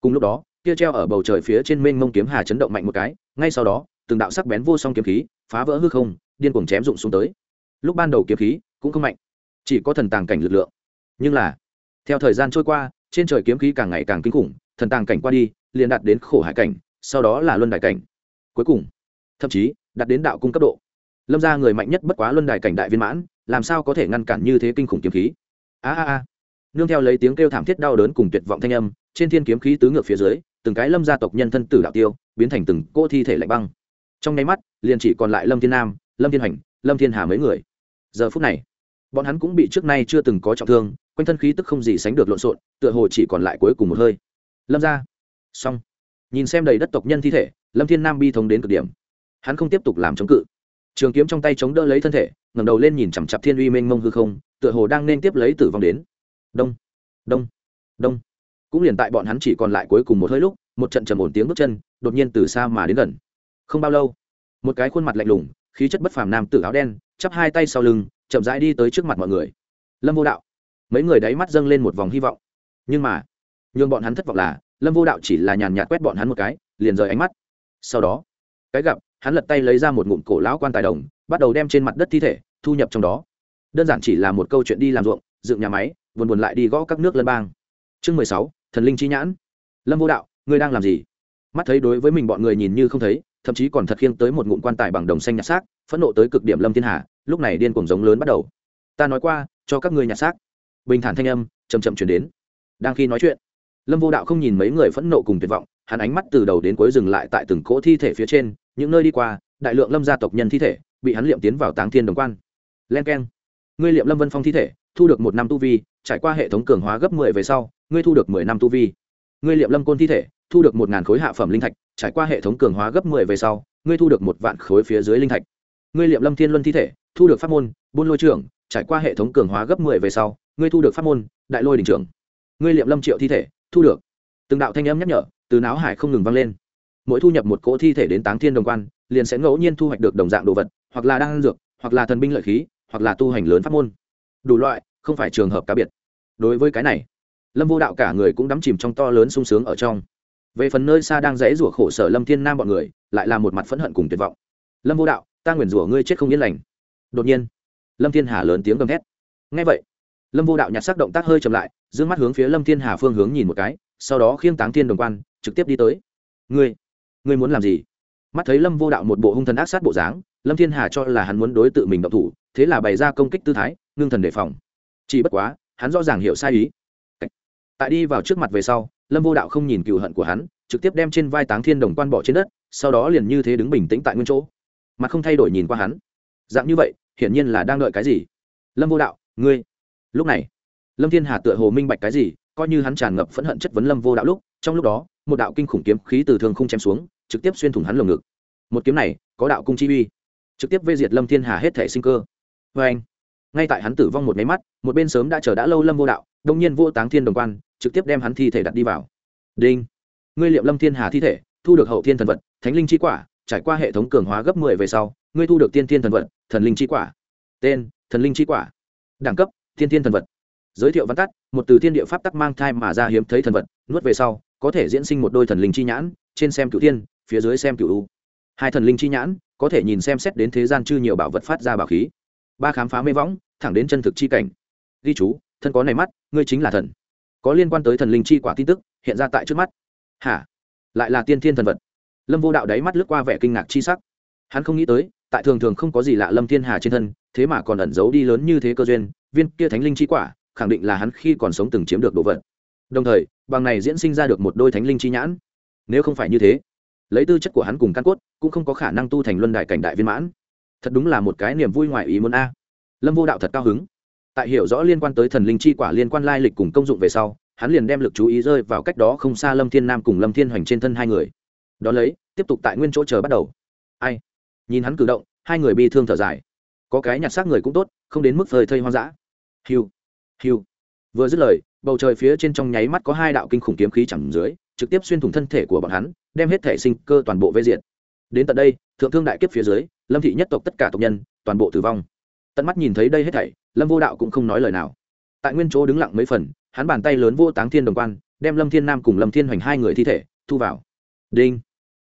cùng lúc đó, kia treo ở bầu trời phía trên mênh mông kiếm hà chấn động mạnh một cái, ngay sau đó, từng đạo sắc bén vô song kiếm khí, phá vỡ hư không, điên cuồng chém rụng xuống tới. Lúc ban đầu kiếm khí cũng không mạnh, chỉ có thần tàng cảnh lực lượng. Nhưng là, theo thời gian trôi qua, trên trời kiếm khí càng ngày càng kinh khủng, thần tàng cảnh qua đi, liền đạt đến khổ hải cảnh, sau đó là luân đại cảnh. Cuối cùng, thậm chí, đạt đến đạo cung cấp độ lâm ra người mạnh nhất bất quá luân đài cảnh đại viên mãn, làm sao có thể ngăn cản như thế kinh khủng kiếm khí? A a a. Nương theo lấy tiếng kêu thảm thiết đau đớn cùng tuyệt vọng thanh âm, trên thiên kiếm khí tứ ngược phía dưới, từng cái lâm gia tộc nhân thân tử đạo tiêu, biến thành từng cô thi thể lạnh băng. Trong nháy mắt, liền chỉ còn lại lâm thiên nam, lâm thiên hành lâm thiên hà mấy người. Giờ phút này, bọn hắn cũng bị trước nay chưa từng có trọng thương, quanh thân khí tức không gì sánh được lộn xộn, tựa hồ chỉ còn lại cuối cùng một hơi. Lâm ra xong. Nhìn xem đầy đất tộc nhân thi thể, lâm thiên nam bi thống đến cực điểm. Hắn không tiếp tục làm chống cự trường kiếm trong tay chống đỡ lấy thân thể, ngẩng đầu lên nhìn chằm chặp thiên uy mênh mông hư không, tựa hồ đang nên tiếp lấy tử vong đến. Đông đông đông. Cũng liền tại bọn hắn chỉ còn lại cuối cùng một hơi lúc, một trận trầm ổn tiếng bước chân, đột nhiên từ xa mà đến gần. Không bao lâu, một cái khuôn mặt lạnh lùng, khí chất bất phàm nam tử áo đen, chắp hai tay sau lưng, chậm rãi đi tới trước mặt mọi người. Lâm vô đạo. Mấy người đáy mắt dâng lên một vòng hy vọng. Nhưng mà, nhường bọn hắn thất vọng là, lâm vô đạo chỉ là nhàn nhạt quét bọn hắn một cái, liền rời ánh mắt. Sau đó, cái gặp hắn lật tay lấy ra một ngụm cổ lão quan tài đồng, bắt đầu đem trên mặt đất thi thể thu nhập trong đó. Đơn giản chỉ là một câu chuyện đi làm ruộng, dựng nhà máy, buồn buồn lại đi gõ các nước lân bang. Chương mười sáu, thần linh chi nhãn. Lâm vô đạo, ngươi đang làm gì? Mắt thấy đối với mình bọn người nhìn như không thấy, thậm chí còn thật khiêng tới một ngụm quan tài bằng đồng xanh nhặt xác, phẫn nộ tới cực điểm lâm thiên hà, lúc này điên cuồng giống lớn bắt đầu. Ta nói qua, cho các ngươi nhặt xác. Bình thản thanh âm chầm chậm chuyển đến. Đang khi nói chuyện, lâm vô đạo không nhìn mấy người phẫn nộ cùng tuyệt vọng, hắn ánh mắt từ đầu đến cuối dừng lại tại từng cỗ thi thể phía trên những nơi đi qua, đại lượng lâm gia tộc nhân thi thể bị hắn liệm tiến vào táng thiên đồng quan. Len k e n ngươi liệm lâm vân phong thi thể, thu được một năm tu vi, trải qua hệ thống cường hóa gấp mười về sau, ngươi thu được mười năm tu vi. Ngươi liệm lâm côn thi thể, thu được một ngàn khối hạ phẩm linh thạch, trải qua hệ thống cường hóa gấp mười về sau, ngươi thu được một vạn khối phía dưới linh thạch. Ngươi liệm lâm thiên luân thi thể, thu được pháp môn, buôn lôi trưởng, trải qua hệ thống cường hóa gấp mười về sau, ngươi thu được pháp môn, đại lôi đình trưởng. Ngươi liệm lâm triệu thi thể, thu được. Từng đạo thanh âm nhắc nhở, từ não hải không ngừng vang lên mỗi thu nhập một cỗ thi thể đến táng thiên đồng quan, liền sẽ ngẫu nhiên thu hoạch được đồng dạng đồ vật, hoặc là đan dược, hoặc là thần binh lợi khí, hoặc là tu hành lớn pháp môn. Đủ loại, không phải trường hợp cá biệt. Đối với cái này, lâm vô đạo cả người cũng đắm chìm trong to lớn sung sướng ở trong. Về phần nơi xa đang dãy rủa khổ sở lâm thiên nam bọn người, lại là một mặt phẫn hận cùng tuyệt vọng. Lâm vô đạo, ta nguyền rủa ngươi chết không yên lành. Đột nhiên, lâm thiên hà lớn tiếng gầm thét. Ngay vậy, lâm vô đạo nhặt sắc động tác hơi chậm lại d ư ơ n g mắt hướng phía lâm thiên hà phương hướng nhìn một cái, sau đó khiêng táng thiên đồng quan, trực tiếp đi tới. Ngươi ngươi muốn làm gì? Mắt thấy lâm vô đạo một bộ hung thần ác sát bộ dáng, lâm thiên hà cho là hắn muốn đối tự mình động thủ, thế là bày ra công kích tư thái, ngưng thần đề phòng. Chỉ bất quá, hắn rõ ràng hiểu sai ý. Tại đi vào trước mặt về sau, lâm vô đạo không nhìn cựu hận của hắn, trực tiếp đem trên vai táng thiên đồng quan bỏ trên đất, sau đó liền như thế đứng bình tĩnh tại nguyên chỗ. Mặt không thay đổi nhìn qua hắn. Dạng như vậy, hiển nhiên là đang đợi cái gì? Lâm vô đạo, ngươi. Lúc này, lâm thiên hà tựa hồ minh bạch cái gì, coi như hắn tràn ngập phẫn hận chất vấn lâm vô đạo lúc, trong lúc đó một đạo kinh khủng kiếm khí từ thường không chém xuống, trực tiếp xuyên thủng hắn lồng ngực. Một kiếm này, có đạo cung chi uy, trực tiếp vê diệt lâm thiên hà hết thể sinh cơ. Vê anh, ngay tại hắn tử vong một máy mắt, một bên sớm đã chờ đã lâu lâm vô đạo đông nhiên vô táng thiên đồng quan, trực tiếp đem hắn thi thể đặt đi vào. Đinh, ngươi liệm lâm thiên hà thi thể, thu được hậu thiên thần vật, thánh linh chi quả, trải qua hệ thống cường hóa gấp mười về sau, ngươi thu được tiên thiên thần vật, thần linh chi quả. Tên, thần linh chi quả. Đẳng cấp, tiên thiên thần vật. Giới thiệu văn tắt, một từ thiên địa pháp tắc mang thai mà ra hiếm thấy thần vật, nuốt về sau có thể diễn sinh một đôi thần linh chi nhãn, trên xem cựu tiên phía dưới xem cựu u. Hai thần linh chi nhãn, có thể nhìn xem xét đến thế gian chư nhiều bảo vật phát ra bảo khí. Ba khám phá mê võng, thẳng đến chân thực chi cảnh. Ghi chú, thân có này mắt, ngươi chính là thần. Có liên quan tới thần linh chi quả tin tức, hiện ra tại trước mắt. Hả? Lại là tiên thiên thần vật. Lâm vô đạo đáy mắt lướt qua vẻ kinh ngạc chi sắc. Hắn không nghĩ tới, tại thường thường không có gì lạ lâm thiên hà trên thân, thế mà còn ẩn giấu đi lớn như thế cơ duyên, viên kia thánh linh chi quả, khẳng định là hắn khi còn sống từng chiếm được đồ vật. Đồng thời bằng này diễn sinh ra được một đôi thánh linh chi nhãn. Nếu không phải như thế, lấy tư chất của hắn cùng căn cốt, cũng không có khả năng tu thành luân đại cảnh đại viên mãn. Thật đúng là một cái niềm vui ngoài ý muốn a. Lâm vô đạo thật cao hứng. Tại hiểu rõ liên quan tới thần linh chi quả liên quan lai lịch cùng công dụng về sau, hắn liền đem lực chú ý rơi vào cách đó không xa lâm thiên nam cùng lâm thiên hoành trên thân hai người. Đó lấy, tiếp tục tại nguyên chỗ chờ bắt đầu. Ai? Nhìn hắn cử động, hai người bi thương thở dài. Có cái nhặt xác người cũng tốt, không đến mức phơi thây hoang dã. Hiu hiu. Vừa dứt lời bầu trời phía trên trong nháy mắt có hai đạo kinh khủng kiếm khí chẳng dưới, trực tiếp xuyên thủng thân thể của bọn hắn, đem hết thể sinh cơ toàn bộ vây diện đến tận đây, thượng thương đại kiếp phía dưới, lâm thị nhất tộc tất cả tộc nhân, toàn bộ tử vong. Tận mắt nhìn thấy đây hết thảy, lâm vô đạo cũng không nói lời nào. Tại nguyên chỗ đứng lặng mấy phần, hắn bàn tay lớn vô táng thiên đồng quan, đem lâm thiên nam cùng lâm thiên hoành hai người thi thể, thu vào. Đinh!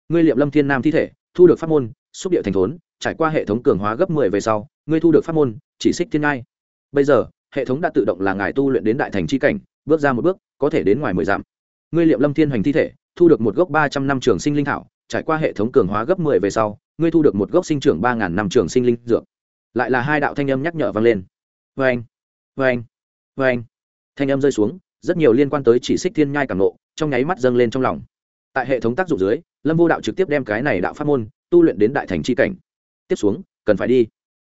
Ngươi liệm lâm thiên nam thi thể, thu được pháp môn, xúc địa thành thốn, trải qua hệ thống cường hóa gấp mười về sau, ngươi thu được pháp môn, chỉ xích thiên ngai. Bây giờ hệ thống đã tự động là ngài tu luyện đến đại thành c h i cảnh, bước ra một bước, có thể đến ngoài mười dặm. Ngươi liệm lâm thiên hoành thi thể, thu được một gốc ba trăm năm trường sinh linh thảo, trải qua hệ thống cường hóa gấp mười về sau, ngươi thu được một gốc sinh trưởng ba ngàn năm trường sinh linh dược. Lại là hai đạo thanh âm nhắc nhở vang lên. Vê anh vê anh vê anh thanh âm rơi xuống, rất nhiều liên quan tới chỉ xích thiên nhai càng nộ trong nháy mắt dâng lên trong lòng. Tại hệ thống tác dụng dưới, lâm vô đạo trực tiếp đem cái này đạo pháp môn tu luyện đến đại thành c h i cảnh. Tiếp xuống, cần phải đi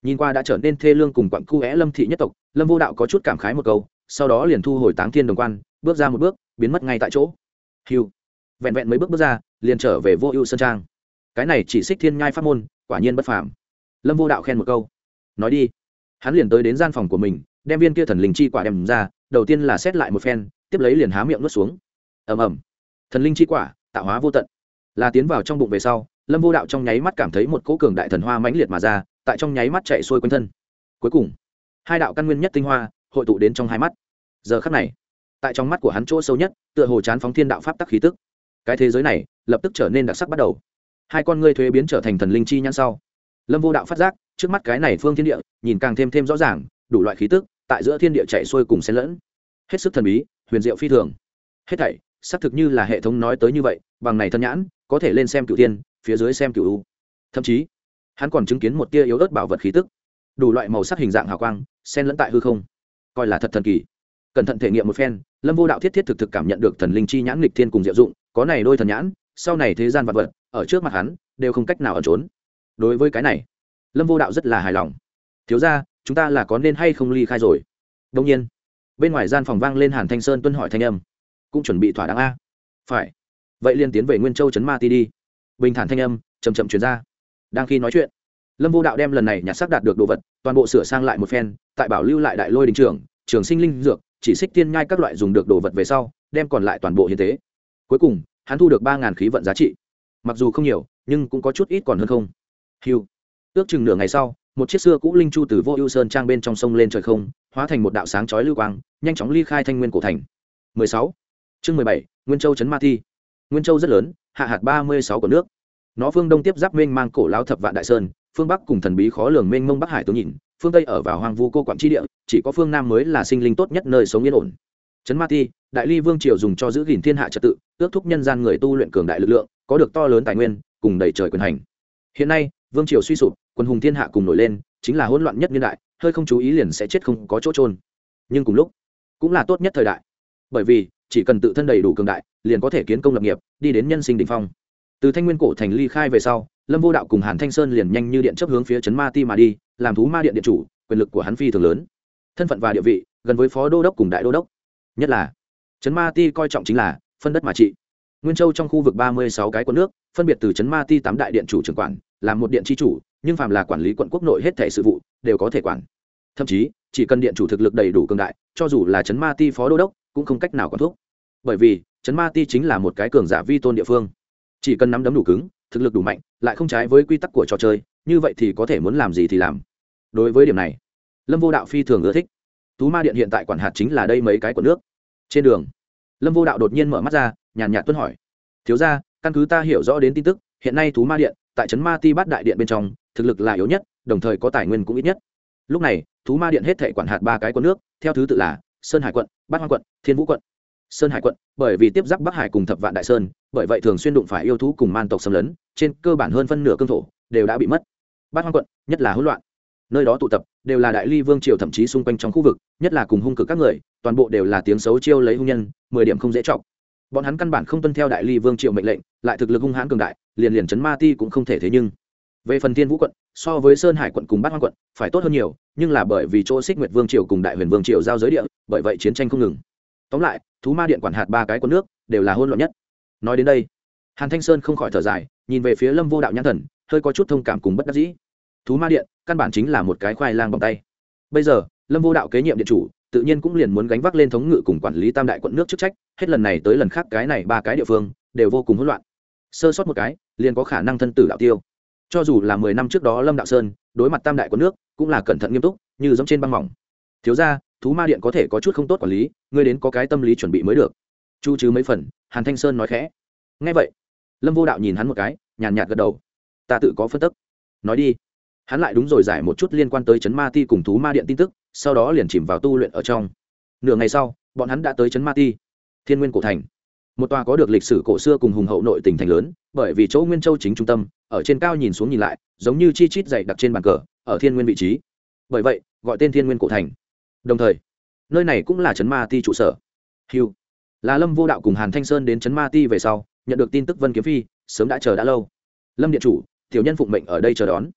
nhìn qua đã trở nên thê lương cùng quặng cu é lâm thị nhất tộc, lâm vô đạo có chút cảm khái một câu, sau đó liền thu hồi táng thiên đồng quan, bước ra một bước, biến mất ngay tại chỗ. Hiu vẹn vẹn mấy bước bước ra, liền trở về vô ưu sơn trang. Cái này chỉ xích thiên nhai pháp môn, quả nhiên bất phàm. Lâm vô đạo khen một câu. Nói đi. Hắn liền tới đến gian phòng của mình, đem viên kia thần linh chi quả đem ra, đầu tiên là xét lại một phen, tiếp lấy liền há miệng nuốt xuống. Ầm ầm. Thần linh chi quả, tạo hóa vô tận. Là tiến vào trong bụng về sau, lâm vô đạo trong nháy mắt cảm thấy một cỗ cường đại thần hoa mãnh liệt mà ra tại trong nháy mắt chạy xuôi quanh thân. Cuối cùng, hai đạo căn nguyên nhất tinh hoa hội tụ đến trong hai mắt. Giờ khắc này, tại trong mắt của hắn chỗ sâu nhất, tựa hồ chán phóng thiên đạo pháp tắc khí tức. Cái thế giới này lập tức trở nên đặc sắc bắt đầu. Hai con ngươi thuế biến trở thành thần linh chi nhãn sau. Lâm vô đạo phát giác, trước mắt cái này phương thiên địa, nhìn càng thêm thêm rõ ràng, đủ loại khí tức tại giữa thiên địa chạy xuôi cùng xen lẫn. Hết sức thần bí, huyền diệu phi thường. Hết thảy, xác thực như là hệ thống nói tới như vậy, bằng này thân nhãn, có thể lên xem cựu tiên phía dưới xem cựu u. Thậm chí hắn còn chứng kiến một tia yếu ớt bảo vật khí tức, đủ loại màu sắc hình dạng hào quang, xen lẫn tại hư không. Coi là thật thần kỳ. Cẩn thận thể nghiệm một phen, lâm vô đạo thiết thiết thực thực cảm nhận được thần linh chi nhãn nghịch thiên cùng diệu dụng, có này đôi thần nhãn, sau này thế gian vật vật, ở trước mặt hắn, đều không cách nào ẩn trốn. Đối với cái này, lâm vô đạo rất là hài lòng. Thiếu ra chúng ta là có nên hay không ly khai rồi? Đông nhiên. Bên ngoài gian phòng vang lên hàn thanh sơn tuân hỏi thanh âm. Cũng chuẩn bị thỏa đáng a. Phải. Vậy liên tiến về nguyên châu trấn ma ti đi. Bình thản thanh âm chầm chậm chuyển ra đang khi nói chuyện. Lâm vô đạo đem lần này nhặt xác đạt được đồ vật toàn bộ sửa sang lại một phen tại bảo lưu lại đại lôi đình trường trường sinh linh dược chỉ xích tiên nhai các loại dùng được đồ vật về sau đem còn lại toàn bộ hiến tế. Cuối cùng hắn thu được ba ngàn khí vận giá trị. Mặc dù không nhiều nhưng cũng có chút ít còn hơn không. Hiu ước chừng nửa ngày sau một chiếc xưa cũ linh chu từ vô ưu sơn trang bên trong sông lên trời không hóa thành một đạo sáng chói lưu quang nhanh chóng ly khai thanh nguyên cổ thành. 16. chương 17, nguyên châu trấn ma thi. Nguyên châu rất lớn hạ hạt 36 của nước nó phương đông tiếp giáp mênh mang cổ lao thập vạn đại sơn phương bắc cùng thần bí khó lường mênh mông bắc hải tướng nhìn phương tây ở vào hoang vu cô quảng tri địa chỉ có phương nam mới là sinh linh tốt nhất nơi sống yên ổn. Trấn ma Ti, đại ly vương triều dùng cho giữ gìn thiên hạ trật tự ước thúc nhân gian người tu luyện cường đại lực lượng có được to lớn tài nguyên cùng đầy trời quyền hành. Hiện nay vương triều suy sụp quân hùng thiên hạ cùng nổi lên chính là hỗn loạn nhất niên đại hơi không chú ý liền sẽ chết không có chỗ trôn nhưng cùng lúc cũng là tốt nhất thời đại. Bởi vì chỉ cần tự thân đầy đủ cường đại liền có thể kiến công lập nghiệp đi đến nhân sinh đ ỉ n h phong từ thanh nguyên cổ thành ly khai về sau, lâm vô đạo cùng hàn thanh sơn liền nhanh như điện chấp hướng phía trấn ma ti mà đi, làm thú ma điện điện chủ, quyền lực của hắn phi thường lớn. Thân phận và địa vị, gần với phó đô đốc cùng đại đô đốc. Nhất là trấn ma ti coi trọng chính là phân đất mà trị. Nguyên châu trong khu vực ba mươi sáu cái quận nước, phân biệt từ trấn ma ti tám đại điện chủ trưởng quản làm một điện tri chủ, nhưng phạm là quản lý quận quốc nội hết thể sự vụ, đều có thể quản. Thậm chí, chỉ cần điện chủ thực lực đầy đủ cường đại, cho dù là trấn ma ti phó đô đốc, cũng không cách nào quản thuốc bởi vì trấn ma ti chính là một cái cường giả vi tôn địa phương chỉ cần nắm đấm đủ cứng, thực lực đủ mạnh, lại không trái với quy tắc của trò chơi, như vậy thì có thể muốn làm gì thì làm. Đối với điểm này, lâm vô đạo phi thường ưa thích. Thú ma điện hiện tại quản hạt chính là đây mấy cái của nước. Trên đường, lâm vô đạo đột nhiên mở mắt ra, nhàn nhạt tuân hỏi. Thiếu ra căn cứ ta hiểu rõ đến tin tức, hiện nay thú ma điện tại trấn ma ti bát đại điện bên trong, thực lực là yếu nhất, đồng thời có tài nguyên cũng ít nhất. Lúc này thú ma điện hết thể quản hạt ba cái quận nước, theo thứ tự là sơn hải quận, bát hoang quận, thiên vũ quận sơn hải quận, bởi vì tiếp giáp bắc hải cùng thập vạn đại sơn, bởi vậy thường xuyên đụng phải yêu thú cùng man tộc xâm lấn, trên cơ bản hơn phân nửa cương thổ đều đã bị mất. Bát hoang quận, nhất là hỗn loạn. Nơi đó tụ tập đều là đại ly vương triều thậm chí xung quanh trong khu vực, nhất là cùng hung cực các người, toàn bộ đều là tiếng xấu chiêu lấy hung nhân, mười điểm không dễ chọc. Bọn hắn căn bản không tuân theo đại ly vương triều mệnh lệnh, lại thực lực hung hãn cường đại, liền liền chấn ma ti cũng không thể thế nhưng. Về phần thiên vũ quận, so với sơn hải quận cùng bát hoang quận, phải tốt hơn nhiều, nhưng là bởi vì chỗ xích nguyệt vương triều cùng đại huyền vương triều giao giới địa, bởi vậy chiến tranh không ngừng tóm lại, thú ma điện quản hạt ba cái quân nước đều là hôn loạn nhất. Nói đến đây, hàn thanh sơn không khỏi thở dài, nhìn về phía lâm vô đạo nhãn thần, hơi có chút thông cảm cùng bất đắc dĩ. Thú ma điện, căn bản chính là một cái khoai lang bằng tay. Bây giờ, lâm vô đạo kế nhiệm điện chủ, tự nhiên cũng liền muốn gánh vác lên thống ngự cùng quản lý tam đại quận nước chức trách, hết lần này tới lần khác cái này ba cái địa phương đều vô cùng hỗn loạn. Sơ sót một cái, liền có khả năng thân tử đạo tiêu. Cho dù là mười năm trước đó lâm đạo sơn, đối mặt tam đại quận nước, cũng là cẩn thận nghiêm túc, như giống trên băng mỏng. Thiếu ra thú ma điện có thể có chút không tốt quản lý, ngươi đến có cái tâm lý chuẩn bị mới được. Chu chứ mấy phần, hàn thanh sơn nói khẽ. Ngay vậy, lâm vô đạo nhìn hắn một cái, nhàn nhạt gật đầu. Ta tự có phân tức nói đi. Hắn lại đúng rồi giải một chút liên quan tới chấn ma ti cùng thú ma điện tin tức, sau đó liền chìm vào tu luyện ở trong. Nửa ngày sau, bọn hắn đã tới chấn ma ti. Thiên nguyên cổ thành. Một tòa có được lịch sử cổ xưa cùng hùng hậu nội tỉnh thành lớn, bởi vì chỗ nguyên châu chính trung tâm, ở trên cao nhìn xuống nhìn lại, giống như chi chít dày đặc trên bàn cờ, ở thiên nguyên vị trí. Bởi vậy, gọi tên thiên nguyên cổ thành đồng thời, nơi này cũng là chấn ma ti trụ sở. Hiu là lâm vô đạo cùng hàn thanh sơn đến chấn ma ti về sau, nhận được tin tức vân kiếm phi, sớm đã chờ đã lâu. Lâm điện chủ, tiểu nhân phụng mệnh ở đây chờ đón.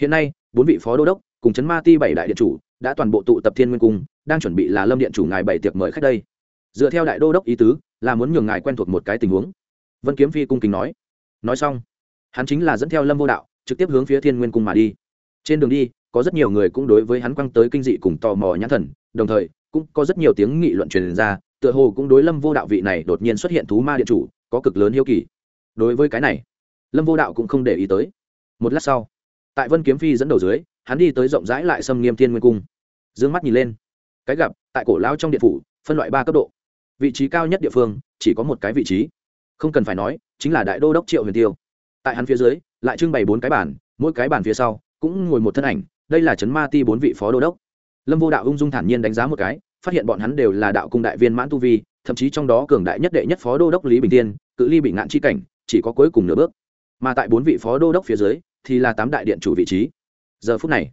Hiện nay, bốn vị phó đô đốc cùng chấn ma ti bảy đại điện chủ đã toàn bộ tụ tập thiên nguyên cung, đang chuẩn bị là lâm điện chủ ngài bảy tiệc mời khách đây. Dựa theo đại đô đốc ý tứ, là muốn nhường ngài quen thuộc một cái tình huống. Vân kiếm phi cung kính nói. Nói xong, hắn chính là dẫn theo lâm vô đạo, trực tiếp hướng phía thiên nguyên cung mà đi. Trên đường đi có rất nhiều người cũng đối với hắn quăng tới kinh dị cùng tò mò nhãn thần, đồng thời, cũng có rất nhiều tiếng nghị luận truyền ra, tựa hồ cũng đối lâm vô đạo vị này đột nhiên xuất hiện thú ma điện chủ, có cực lớn hiếu kỳ. Đối với cái này, lâm vô đạo cũng không để ý tới. Một lát sau, tại vân kiếm phi dẫn đầu dưới, hắn đi tới rộng rãi lại xâm nghiêm thiên nguyên cung. D ư ơ n g mắt nhìn lên, cái gặp, tại cổ lao trong điện phủ, phân loại ba cấp độ. Vị trí cao nhất địa phương, chỉ có một cái vị trí. Không cần phải nói, chính là đại đô đốc triệu huyền tiêu. Tại hắn phía dưới, lại trưng bày bốn cái bàn, mỗi cái bàn phía sau, cũng ngồi một thân ảnh đây là trấn ma ti bốn vị phó đô đốc. Lâm vô đạo ung dung thản nhiên đánh giá một cái, phát hiện bọn hắn đều là đạo cung đại viên mãn tu vi, thậm chí trong đó cường đại nhất đệ nhất phó đô đốc lý bình tiên, cự ly bị ngạn chi cảnh, chỉ có cuối cùng nửa bước. Mà tại bốn vị phó đô đốc phía dưới, thì là tám đại điện chủ vị trí. Giờ phút này,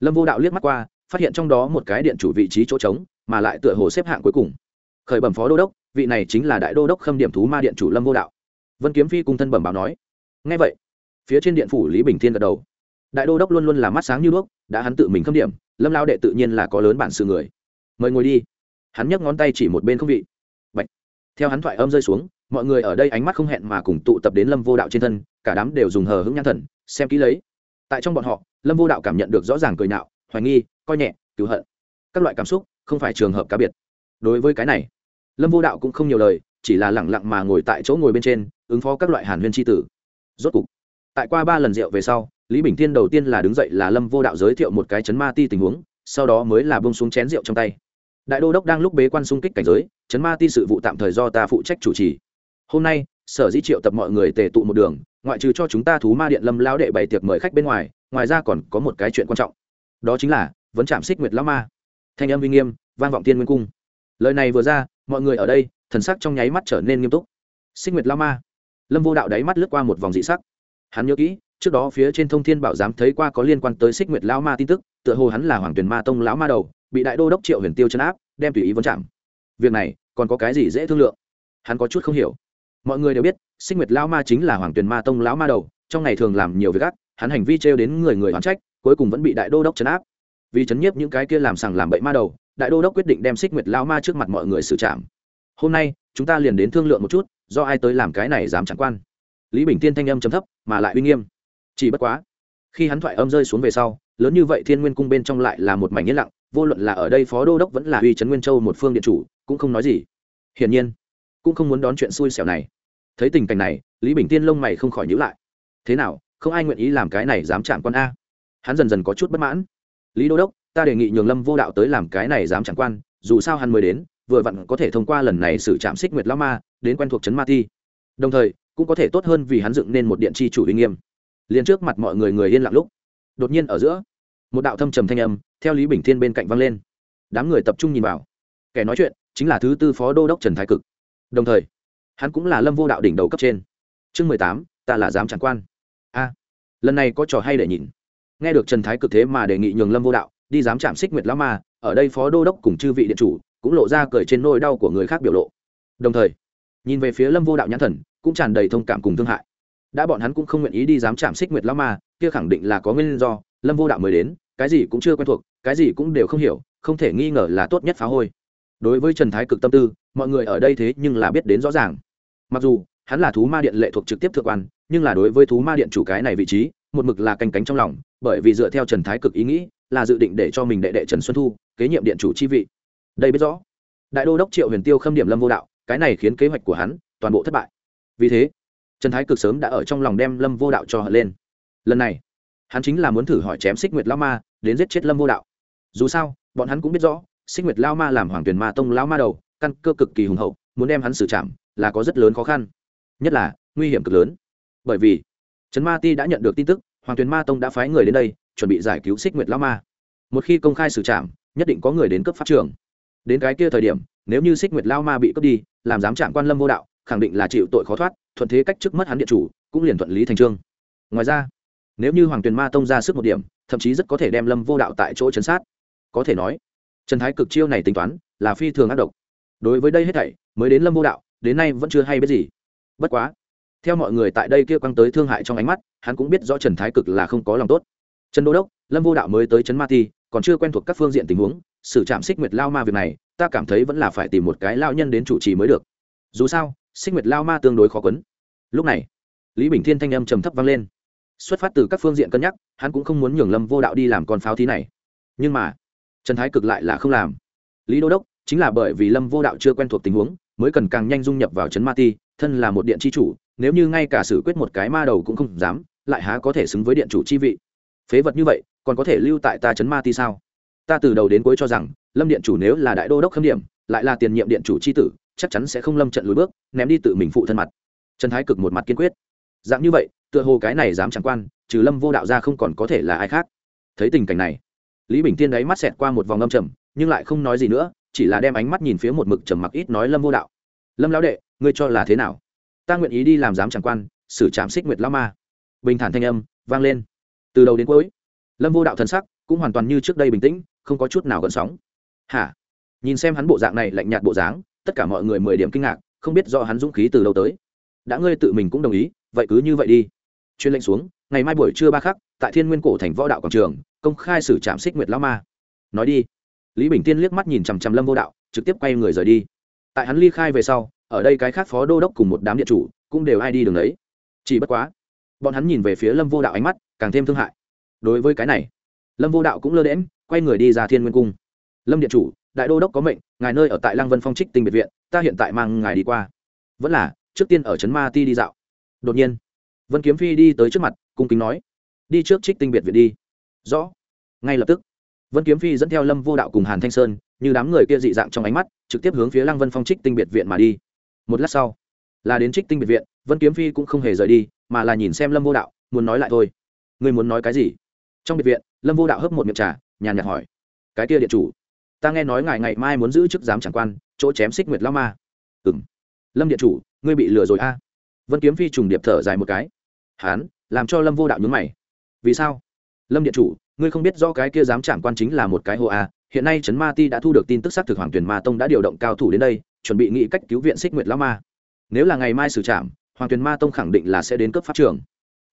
lâm vô đạo liếc mắt qua, phát hiện trong đó một cái điện chủ vị trí chỗ trống, mà lại tựa hồ xếp hạng cuối cùng. Khởi bẩm phó đô đốc, vị này chính là đại đô đốc khâm điểm thú ma điện chủ lâm vô đạo. Vân kiếm phi cung thân bẩm báo nói. Ngay vậy, phía trên điện phủ lý bình thiên gật đầu đại đô đốc luôn luôn là mắt sáng như đuốc, đã hắn tự mình khâm điểm, lâm lao đệ tự nhiên là có lớn bản sự người. Mời ngồi đi. Hắn nhấc ngón tay chỉ một bên không vị. Bạch. theo hắn thoại âm rơi xuống, mọi người ở đây ánh mắt không hẹn mà cùng tụ tập đến lâm vô đạo trên thân, cả đám đều dùng hờ hững nhãn thần, xem kỹ lấy. Tại trong bọn họ, lâm vô đạo cảm nhận được rõ ràng cười nạo hoài nghi, coi nhẹ, cứu hận. Các loại cảm xúc, không phải trường hợp cá biệt. Đối với cái này, lâm vô đạo cũng không nhiều lời, chỉ là lẳng lặng mà ngồi tại chỗ ngồi bên trên, ứng phó các loại hàn huyên tri tử. Rốt cục, tại qua ba lần rượu về sau lý bình thiên đầu tiên là đứng dậy là lâm vô đạo giới thiệu một cái chấn ma ti tình huống, sau đó mới là bông xuống chén rượu trong tay. Đại đô đốc đang lúc bế quan xung kích cảnh giới, chấn ma ti sự vụ tạm thời do ta phụ trách chủ trì. Hôm nay, sở di triệu tập mọi người tề tụ một đường, ngoại trừ cho chúng ta thú ma điện lâm lao đệ bày tiệc mời khách bên ngoài ngoài ra còn có một cái chuyện quan trọng. Đó chính là vấn chạm xích nguyệt lão ma. Thanh âm uy nghiêm, vang vọng tiên nguyên cung. Lời này vừa ra, mọi người ở đây, thần sắc trong nháy mắt trở nên nghiêm túc. Xích nguyệt lão ma. Lâm vô đạo đáy mắt lướt qua một vòng dị sắc hắn nhớ kỹ, trước đó phía trên thông thiên bảo giám thấy qua có liên quan tới xích nguyệt lão ma tin tức, tựa hồ hắn là hoàng tuyền ma tông lão ma đầu, bị đại đô đốc triệu huyền tiêu chấn áp, đem tùy ý vấn chạm. Việc này, còn có cái gì dễ thương lượng? Hắn có chút không hiểu. Mọi người đều biết, xích nguyệt lão ma chính là hoàng tuyền ma tông lão ma đầu, trong ngày thường làm nhiều việc gắt hắn hành vi trêu đến người người oán trách, cuối cùng vẫn bị đại đô đốc chấn áp. Vì chấn nhiếp những cái kia làm sằng làm bậy ma đầu, đại đô đốc quyết định đem xích nguyệt lão ma trước mặt mọi người xử trảm. Hôm nay, chúng ta liền đến thương lượng một chút, do ai tới làm cái này dám chẳng quan lý bình tiên thanh âm chấm thấp, mà lại uy nghiêm. Chỉ bất quá, khi hắn thoại âm rơi xuống về sau, lớn như vậy thiên nguyên cung bên trong lại là một mảnh yên lặng, vô luận là ở đây phó đô đốc vẫn là uy trấn nguyên châu một phương điện chủ, cũng không nói gì. Hiển nhiên, cũng không muốn đón chuyện xui xẻo này. Thấy tình cảnh này, lý bình tiên lông mày không khỏi nhữ lại. Thế nào, không ai nguyện ý làm cái này dám chạm quan a? Hắn dần dần có chút bất mãn. Lý đô đốc, ta đề nghị nhường lâm vô đạo tới làm cái này dám chạm quan, dù sao hắn mới đến, vừa vặn có thể thông qua lần này xử chạm xích nguyệt lao ma, đến quen thuộc trấn ma ti. Đồng thời cũng có thể tốt hơn vì hắn dựng nên một điện chi chủ uy nghiêm. Liền trước mặt mọi người người yên lặng lúc, đột nhiên ở giữa, một đạo thâm trầm thanh âm theo lý bình thiên bên cạnh vang lên. Đám người tập trung nhìn vào. Kẻ nói chuyện chính là thứ tư phó đô đốc trần thái cực. Đồng thời, hắn cũng là lâm vô đạo đỉnh đầu cấp trên. Chương mười tám, ta là giám tràng quan. A, lần này có trò hay để nhìn. Nghe được trần thái cực thế mà đề nghị nhường lâm vô đạo đi dám chạm xích nguyệt lão ma, ở đây phó đô đốc cùng chư vị điện chủ cũng lộ ra cởi trên nôi đau của người khác biểu lộ. Đồng thời, nhìn về phía lâm vô đạo nhãn thần cũng tràn đầy thông cảm cùng thương hại. Đã bọn hắn cũng không nguyện ý đi dám chạm xích nguyệt lão ma, kia khẳng định là có nguyên do, lâm vô đạo mới đến, cái gì cũng chưa quen thuộc, cái gì cũng đều không hiểu, không thể nghi ngờ là tốt nhất phá hôi. Đối với trần thái cực tâm tư, mọi người ở đây thế nhưng là biết đến rõ ràng. Mặc dù, hắn là thú ma điện lệ thuộc trực tiếp thượng quan, nhưng là đối với thú ma điện chủ cái này vị trí, một mực là canh cánh trong lòng, bởi vì dựa theo trần thái cực ý nghĩ, là dự định để cho mình đệ đệ trần xuân thu kế nhiệm điện chủ chi vị. Đây biết rõ. Đại đô đốc triệu huyền tiêu khâm điểm lâm vô đạo, cái này khiến kế hoạch của hắn toàn bộ thất bại vì thế, trần thái cực sớm đã ở trong lòng đem lâm vô đạo cho hận lên. Lần này, hắn chính là muốn thử hỏi chém xích nguyệt lao ma, đến giết chết lâm vô đạo. Dù sao, bọn hắn cũng biết rõ, xích nguyệt lao ma làm hoàng tuyển ma tông lao ma đầu, căn cơ cực kỳ hùng hậu, muốn đem hắn xử trảm là có rất lớn khó khăn. Nhất là, nguy hiểm cực lớn. Bởi vì trấn ma ti đã nhận được tin tức, hoàng tuyển ma tông đã phái người đến đây, chuẩn bị giải cứu xích nguyệt lao ma. Một khi công khai xử trảm, nhất định có người đến cấp pháp trường. Đến cái kia thời điểm, nếu như xích nguyệt lao ma bị cướp đi, làm giám trạng quan lâm vô đạo khẳng định là chịu tội khó thoát, thuận thế cách chức mất hắn điện chủ, cũng liền thuận lý thành trương. Ngoài ra, nếu như hoàng tuyền ma tông ra sức một điểm, thậm chí rất có thể đem lâm vô đạo tại chỗ chấn sát. Có thể nói, trần thái cực chiêu này tính toán, là phi thường ác độc. Đối với đây hết thảy, mới đến lâm vô đạo, đến nay vẫn chưa hay biết gì. Bất quá, theo mọi người tại đây kia quăng tới thương hại trong ánh mắt, hắn cũng biết rõ trần thái cực là không có lòng tốt. Trần đô đốc, lâm vô đạo mới tới trấn ma ti, còn chưa quen thuộc các phương diện tình huống sự chạm xích nguyệt lao ma việc này, ta cảm thấy vẫn là phải tìm một cái lao nhân đến chủ trì mới được. Dù sao xích nguyệt lao ma tương đối khó quấn. Lúc này, lý bình thiên thanh âm trầm thấp vang lên. Xuất phát từ các phương diện cân nhắc, hắn cũng không muốn nhường lâm vô đạo đi làm con pháo thí này. Nhưng mà, trần thái cực lại là không làm. Lý đô đốc, chính là bởi vì lâm vô đạo chưa quen thuộc tình huống, mới cần càng nhanh dung nhập vào trấn ma ti, thân là một điện chi chủ, nếu như ngay cả xử quyết một cái ma đầu cũng không dám, lại há có thể xứng với điện chủ chi vị. Phế vật như vậy, còn có thể lưu tại ta trấn ma ti sao? Ta từ đầu đến cuối cho rằng, lâm điện chủ nếu là đại đô đốc khâm điểm, lại là tiền nhiệm điện chủ chi tử chắc chắn sẽ không lâm trận lùi bước, ném đi tự mình phụ thân mặt. Trần thái cực một mặt kiên quyết. Dạng như vậy, tựa hồ cái này dám chẳng quan, trừ lâm vô đạo ra không còn có thể là ai khác. Thấy tình cảnh này, lý bình tiên đáy mắt xẹt qua một vòng âm trầm, nhưng lại không nói gì nữa, chỉ là đem ánh mắt nhìn phía một mực trầm mặc ít nói lâm vô đạo. Lâm lão đệ, ngươi cho là thế nào? Ta nguyện ý đi làm giám chẳng quan, xử trạm xích nguyệt lao ma. Bình thản thanh âm vang lên. Từ đầu đến cuối, lâm vô đạo thần sắc cũng hoàn toàn như trước đây bình tĩnh, không có chút nào gần sóng. Hả? Nhìn xem hắn bộ dạng này lạnh nhạt bộ dáng tất cả mọi người mười điểm kinh ngạc, không biết do hắn dũng khí từ đâu tới. Đã ngươi tự mình cũng đồng ý, vậy cứ như vậy đi. Chuyên lệnh xuống, ngày mai buổi trưa ba khắc, tại thiên nguyên cổ thành võ đạo quảng trường, công khai xử trạm xích nguyệt lao ma. Nói đi. Lý bình tiên liếc mắt nhìn chằm chằm lâm vô đạo, trực tiếp quay người rời đi. Tại hắn ly khai về sau, ở đây cái khác phó đô đốc cùng một đám điện chủ cũng đều ai đi đường đấy. Chỉ bất quá, bọn hắn nhìn về phía lâm vô đạo ánh mắt càng thêm thương hại. Đối với cái này, lâm vô đạo cũng lơ đễm quay người đi ra thiên nguyên cung. Lâm điện chủ đại đô đốc có mệnh, ngài nơi ở tại lăng vân phong trích tinh biệt viện, ta hiện tại mang ngài đi qua. Vẫn là, trước tiên ở trấn ma ti đi dạo. Đột nhiên, vân kiếm phi đi tới trước mặt, cung kính nói, đi trước trích tinh biệt viện đi. Rõ. Ngay lập tức, vân kiếm phi dẫn theo lâm vô đạo cùng hàn thanh sơn, như đám người kia dị dạng trong ánh mắt, trực tiếp hướng phía lăng vân phong trích tinh biệt viện mà đi. Một lát sau, là đến trích tinh biệt viện, vân kiếm phi cũng không hề rời đi, mà là nhìn xem lâm vô đạo, muốn nói lại thôi. Ngươi muốn nói cái gì? Trong biệt viện, lâm vô đạo hấp một miệng trà, nhàn nhạt hỏi, cái kia điện chủ ta nghe nói ngài ngày mai muốn giữ chức giám chẳng quan, chỗ chém xích nguyệt lao ma. Ừ m lâm điện chủ, ngươi bị lừa rồi a. Vân kiếm phi trùng điệp thở dài một cái. Hán, làm cho lâm vô đạo nhúng mày. Vì sao? Lâm điện chủ, ngươi không biết do cái kia giám chẳng quan chính là một cái hồ a. Hiện nay trấn ma ti đã thu được tin tức xác thực hoàng tuyển ma tông đã điều động cao thủ đến đây, chuẩn bị nghĩ cách cứu viện xích nguyệt lao ma. Nếu là ngày mai xử trảm, hoàng tuyển ma tông khẳng định là sẽ đến cấp pháp trường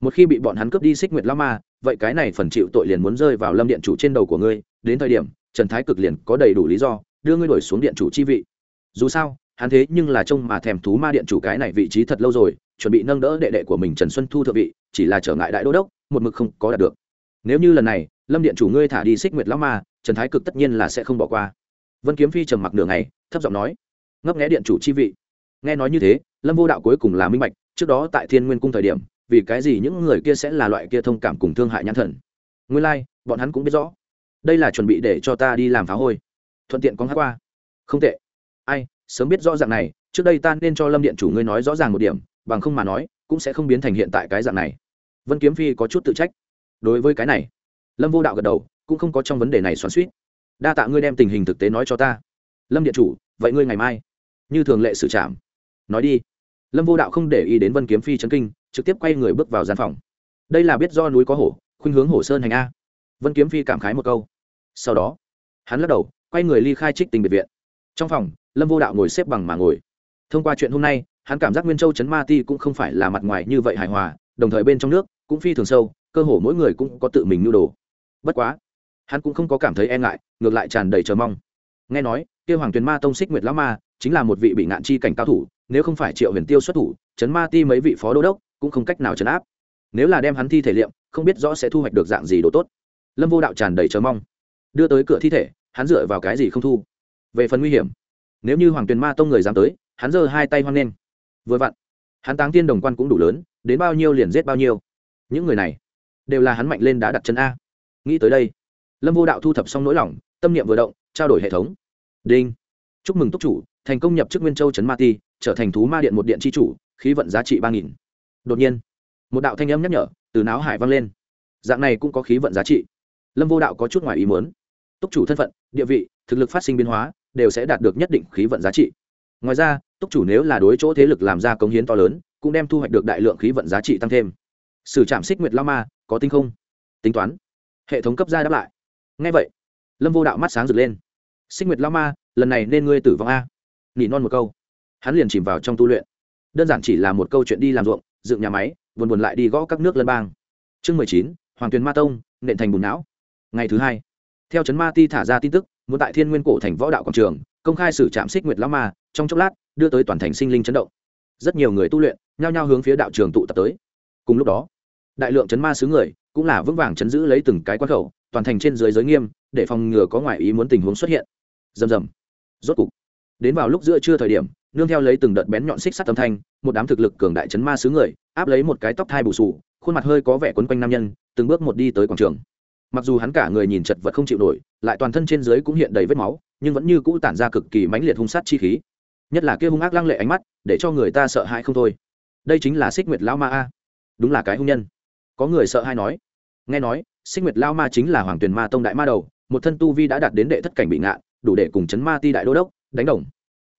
một khi bị bọn hắn cướp đi xích nguyệt lao ma, vậy cái này phần chịu tội liền muốn rơi vào lâm điện chủ trên đầu của ngươi, đến thời điểm trần thái cực liền có đầy đủ lý do đưa ngươi đổi xuống điện chủ chi vị. Dù sao hắn thế nhưng là trông mà thèm thú ma điện chủ cái này vị trí thật lâu rồi chuẩn bị nâng đỡ đệ đệ của mình trần xuân thu thượng vị chỉ là trở ngại đại đô đốc một mực không có đạt được. Nếu như lần này lâm điện chủ ngươi thả đi xích nguyệt lão ma trần thái cực tất nhiên là sẽ không bỏ qua. Vân kiếm phi trầm mặc nửa ngày thấp giọng nói ngấp nghé điện chủ chi vị. Nghe nói như thế lâm vô đạo cuối cùng là minh bạch trước đó tại thiên nguyên cung thời điểm vì cái gì những người kia sẽ là loại kia thông cảm cùng thương hại nhãn thần. Nguyên lai、like, bọn hắn cũng biết rõ đây là chuẩn bị để cho ta đi làm phá hôi. Thuận tiện con hát qua. Không tệ. Ai, sớm biết rõ dạng này, trước đây ta nên cho lâm điện chủ ngươi nói rõ ràng một điểm, bằng không mà nói, cũng sẽ không biến thành hiện tại cái dạng này. Vân kiếm phi có chút tự trách. Đối với cái này, lâm vô đạo gật đầu, cũng không có trong vấn đề này xoắn suýt đa tạ ngươi đem tình hình thực tế nói cho ta. Lâm điện chủ, vậy ngươi ngày mai, như thường lệ xử trảm. Nói đi. Lâm vô đạo không để ý đến vân kiếm phi chấn kinh, trực tiếp quay người bước vào gian phòng. Đây là biết do núi có hổ, khuynh hướng hổ sơn hành a. Vân kiếm phi cảm khái một câu sau đó, hắn lắc đầu, quay người ly khai trích tình biệt viện. Trong phòng, lâm vô đạo ngồi xếp bằng mà ngồi. Thông qua chuyện hôm nay, hắn cảm giác nguyên châu chấn ma ti cũng không phải là mặt ngoài như vậy hài hòa, đồng thời bên trong nước cũng phi thường sâu, cơ hồ mỗi người cũng có tự mình nhu đồ. Bất quá, hắn cũng không có cảm thấy e ngại, ngược lại tràn đầy chờ mong. Nghe nói kêu hoàng tuyền ma tông xích nguyệt lão ma chính là một vị bị ngạn chi cảnh cao thủ, nếu không phải triệu huyền tiêu xuất thủ, chấn ma ti mấy vị phó đô đốc cũng không cách nào chấn áp. Nếu là đem hắn thi thể liệm, không biết rõ sẽ thu hoạch được dạng gì đồ tốt. Lâm vô đạo tràn đầy chờ mong đưa tới cửa thi thể, hắn dựa vào cái gì không thu? Về phần nguy hiểm, nếu như hoàng tuyền ma tông người dám tới, hắn giơ hai tay hoang lên vừa vặn, hắn táng tiên đồng quan cũng đủ lớn, đến bao nhiêu liền giết bao nhiêu. Những người này, đều là hắn mạnh lên đã đặt chân a. Nghĩ tới đây, lâm vô đạo thu thập xong nỗi lòng, tâm niệm vừa động, trao đổi hệ thống. Đinh. Chúc mừng túc chủ, thành công nhập chức nguyên châu trấn ma ti, trở thành thú ma điện một điện tri chủ, khí vận giá trị ba nghìn. Đột nhiên, một đạo thanh âm nhắc nhở, từ não hải vang lên. Dạng này cũng có khí vận giá trị. Lâm vô đạo có chút ngoài ý muốn túc chủ thân phận, địa vị, thực lực phát sinh biến hóa, đều sẽ đạt được nhất định khí vận giá trị. Ngoài ra, túc chủ nếu là đối chỗ thế lực làm ra cống hiến to lớn, cũng đem thu hoạch được đại lượng khí vận giá trị tăng thêm. Sử trạm xích nguyệt lao ma, có tinh không? Tính toán. Hệ thống cấp gia đáp lại. Ngay vậy, lâm vô đạo mắt sáng rực lên. Xích nguyệt lao ma, lần này nên ngươi tử vong a. Nỉ non một câu. Hắn liền chìm vào trong tu luyện. Đơn giản chỉ là một câu chuyện đi làm ruộng, dựng nhà máy, buồn buồn lại đi gõ các nước lân bang. Chương mười chín, hoàng tuyền ma tông, nện thành bùn não. Ngày thứ hai theo trấn ma ti thả ra tin tức, muốn tại thiên nguyên cổ thành võ đạo quảng trường, công khai xử trạm xích nguyệt lao ma, trong chốc lát, đưa tới toàn thành sinh linh chấn động. Rất nhiều người tu luyện, nhao nhao hướng phía đạo trường tụ tập tới. Cùng lúc đó, đại lượng chấn ma xứ người, cũng là vững vàng chấn giữ lấy từng cái quan khẩu, toàn thành trên dưới giới nghiêm, để phòng ngừa có ngoại ý muốn tình huống xuất hiện. Rầm rầm. Rốt cục, đến vào lúc giữa trưa thời điểm, nương theo lấy từng đợt bén nhọn xích sắt âm thanh, một đám thực lực cường đại chấn ma xứ người, áp lấy một cái tóc thai bù sù, khuôn mặt hơi có vẻ quấn quanh nam nhân, từng bước một đi tới quảng trường mặc dù hắn cả người nhìn chật vật không chịu nổi, lại toàn thân trên dưới cũng hiện đầy vết máu, nhưng vẫn như cũ tản ra cực kỳ mãnh liệt hung sát chi khí. Nhất là kia hung ác lăng lệ ánh mắt, để cho người ta sợ hãi không thôi. Đây chính là xích nguyệt lao ma a. Đúng là cái hung nhân. Có người sợ hãi nói. Nghe nói, xích nguyệt lao ma chính là hoàng tuyền ma tông đại ma đầu, một thân tu vi đã đạt đến đệ thất cảnh bị ngạn đủ để cùng chấn ma ti đại đô đốc đánh đồng.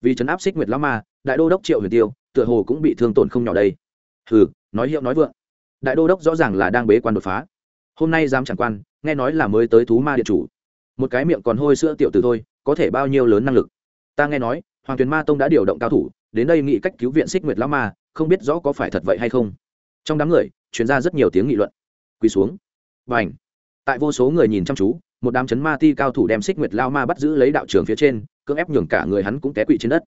Vì chấn áp xích nguyệt lao ma, đại đô đốc triệu huyền tiêu, tựa hồ cũng bị thương tổn không nhỏ đây. Hừ, nói hiệu nói vượng. Đại đô đốc rõ ràng là đang bế quan đột phá. Hôm nay dám chẳng quan nghe nói là mới tới thú ma điện chủ. Một cái miệng còn hôi sữa tiểu từ thôi, có thể bao nhiêu lớn năng lực? Ta nghe nói, hoàng tuyền ma tông đã điều động cao thủ, đến đây nghị cách cứu viện xích nguyệt lão ma, không biết rõ có phải thật vậy hay không. Trong đám người chuyên ra rất nhiều tiếng nghị luận. Quỳ xuống. Và h tại vô số người nhìn chăm chú, một đám chấn ma ti cao thủ đem xích nguyệt lao ma bắt giữ lấy đạo trường phía trên, cưỡng ép nhường cả người hắn cũng té quỵ trên đất.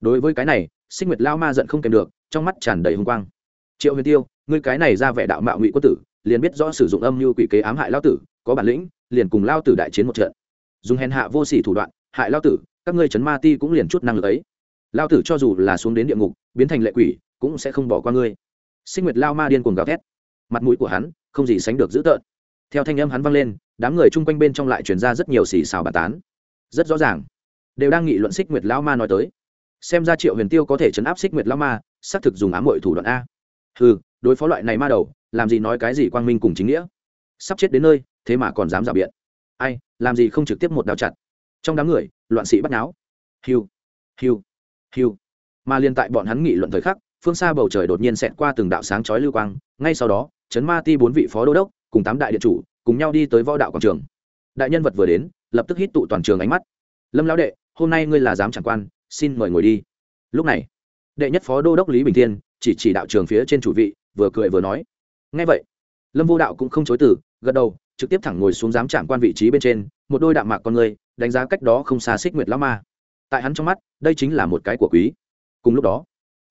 Đối với cái này, xích nguyệt lao ma giận không kèm được, trong mắt tràn đầy hung quang. Triệu huyền tiêu, ngươi cái này ra vẻ đạo mạo ngụy quân tử, liền biết rõ sử dụng âm như quỷ kế ám hại lao tử có bản lĩnh, liền cùng lao tử đại chiến một trận. Dùng hèn hạ vô sỉ thủ đoạn, hại lao tử, các ngươi chấn ma ti cũng liền chút năng lực ấy. Lao tử cho dù là xuống đến địa ngục, biến thành lệ quỷ, cũng sẽ không bỏ qua ngươi. Sinh nguyệt lao ma điên cuồng gào thét. Mặt mũi của hắn, không gì sánh được dữ tợn. Theo thanh âm hắn vang lên, đám người chung quanh bên trong lại truyền ra rất nhiều xì xào bàn tán. Rất rõ ràng, đều đang nghị luận xích nguyệt lao ma nói tới. Xem ra triệu huyền tiêu có thể chấn áp xích nguyệt lao ma, xác thực dùng ám hội thủ đoạn a. Ừ đối phó loại này ma đầu, làm gì nói cái gì quang minh cùng chính nghĩa. Sắp chết đến nơi thế mà còn dám rào biện. Ai, làm gì không trực tiếp một đào chặt? Trong đám người, loạn sĩ bắt náo hiu hiu hiu. Mà liên tại bọn hắn nghị luận thời khắc, phương xa bầu trời đột nhiên xẹt qua từng đạo sáng chói lưu quang, ngay sau đó chấn ma ti bốn vị phó đô đốc, cùng tám đại điện chủ, cùng nhau đi tới võ đạo quảng trường. Đại nhân vật vừa đến, lập tức hít tụ toàn trường ánh mắt. Lâm lão đệ, hôm nay ngươi là giám chẳng quan, xin mời ngồi đi. Lúc này, đệ nhất phó đô đốc lý bình thiên, chỉ chỉ đạo trường phía trên chủ vị, vừa cười vừa nói. Ngay vậy, lâm vô đạo cũng không chối từ, gật đầu trực tiếp thẳng ngồi xuống giám trạm quan vị trí bên trên, một đôi đạm mạc con người, đánh giá cách đó không xa xích nguyệt lão ma. Tại hắn trong mắt, đây chính là một cái của quý. Cùng lúc đó,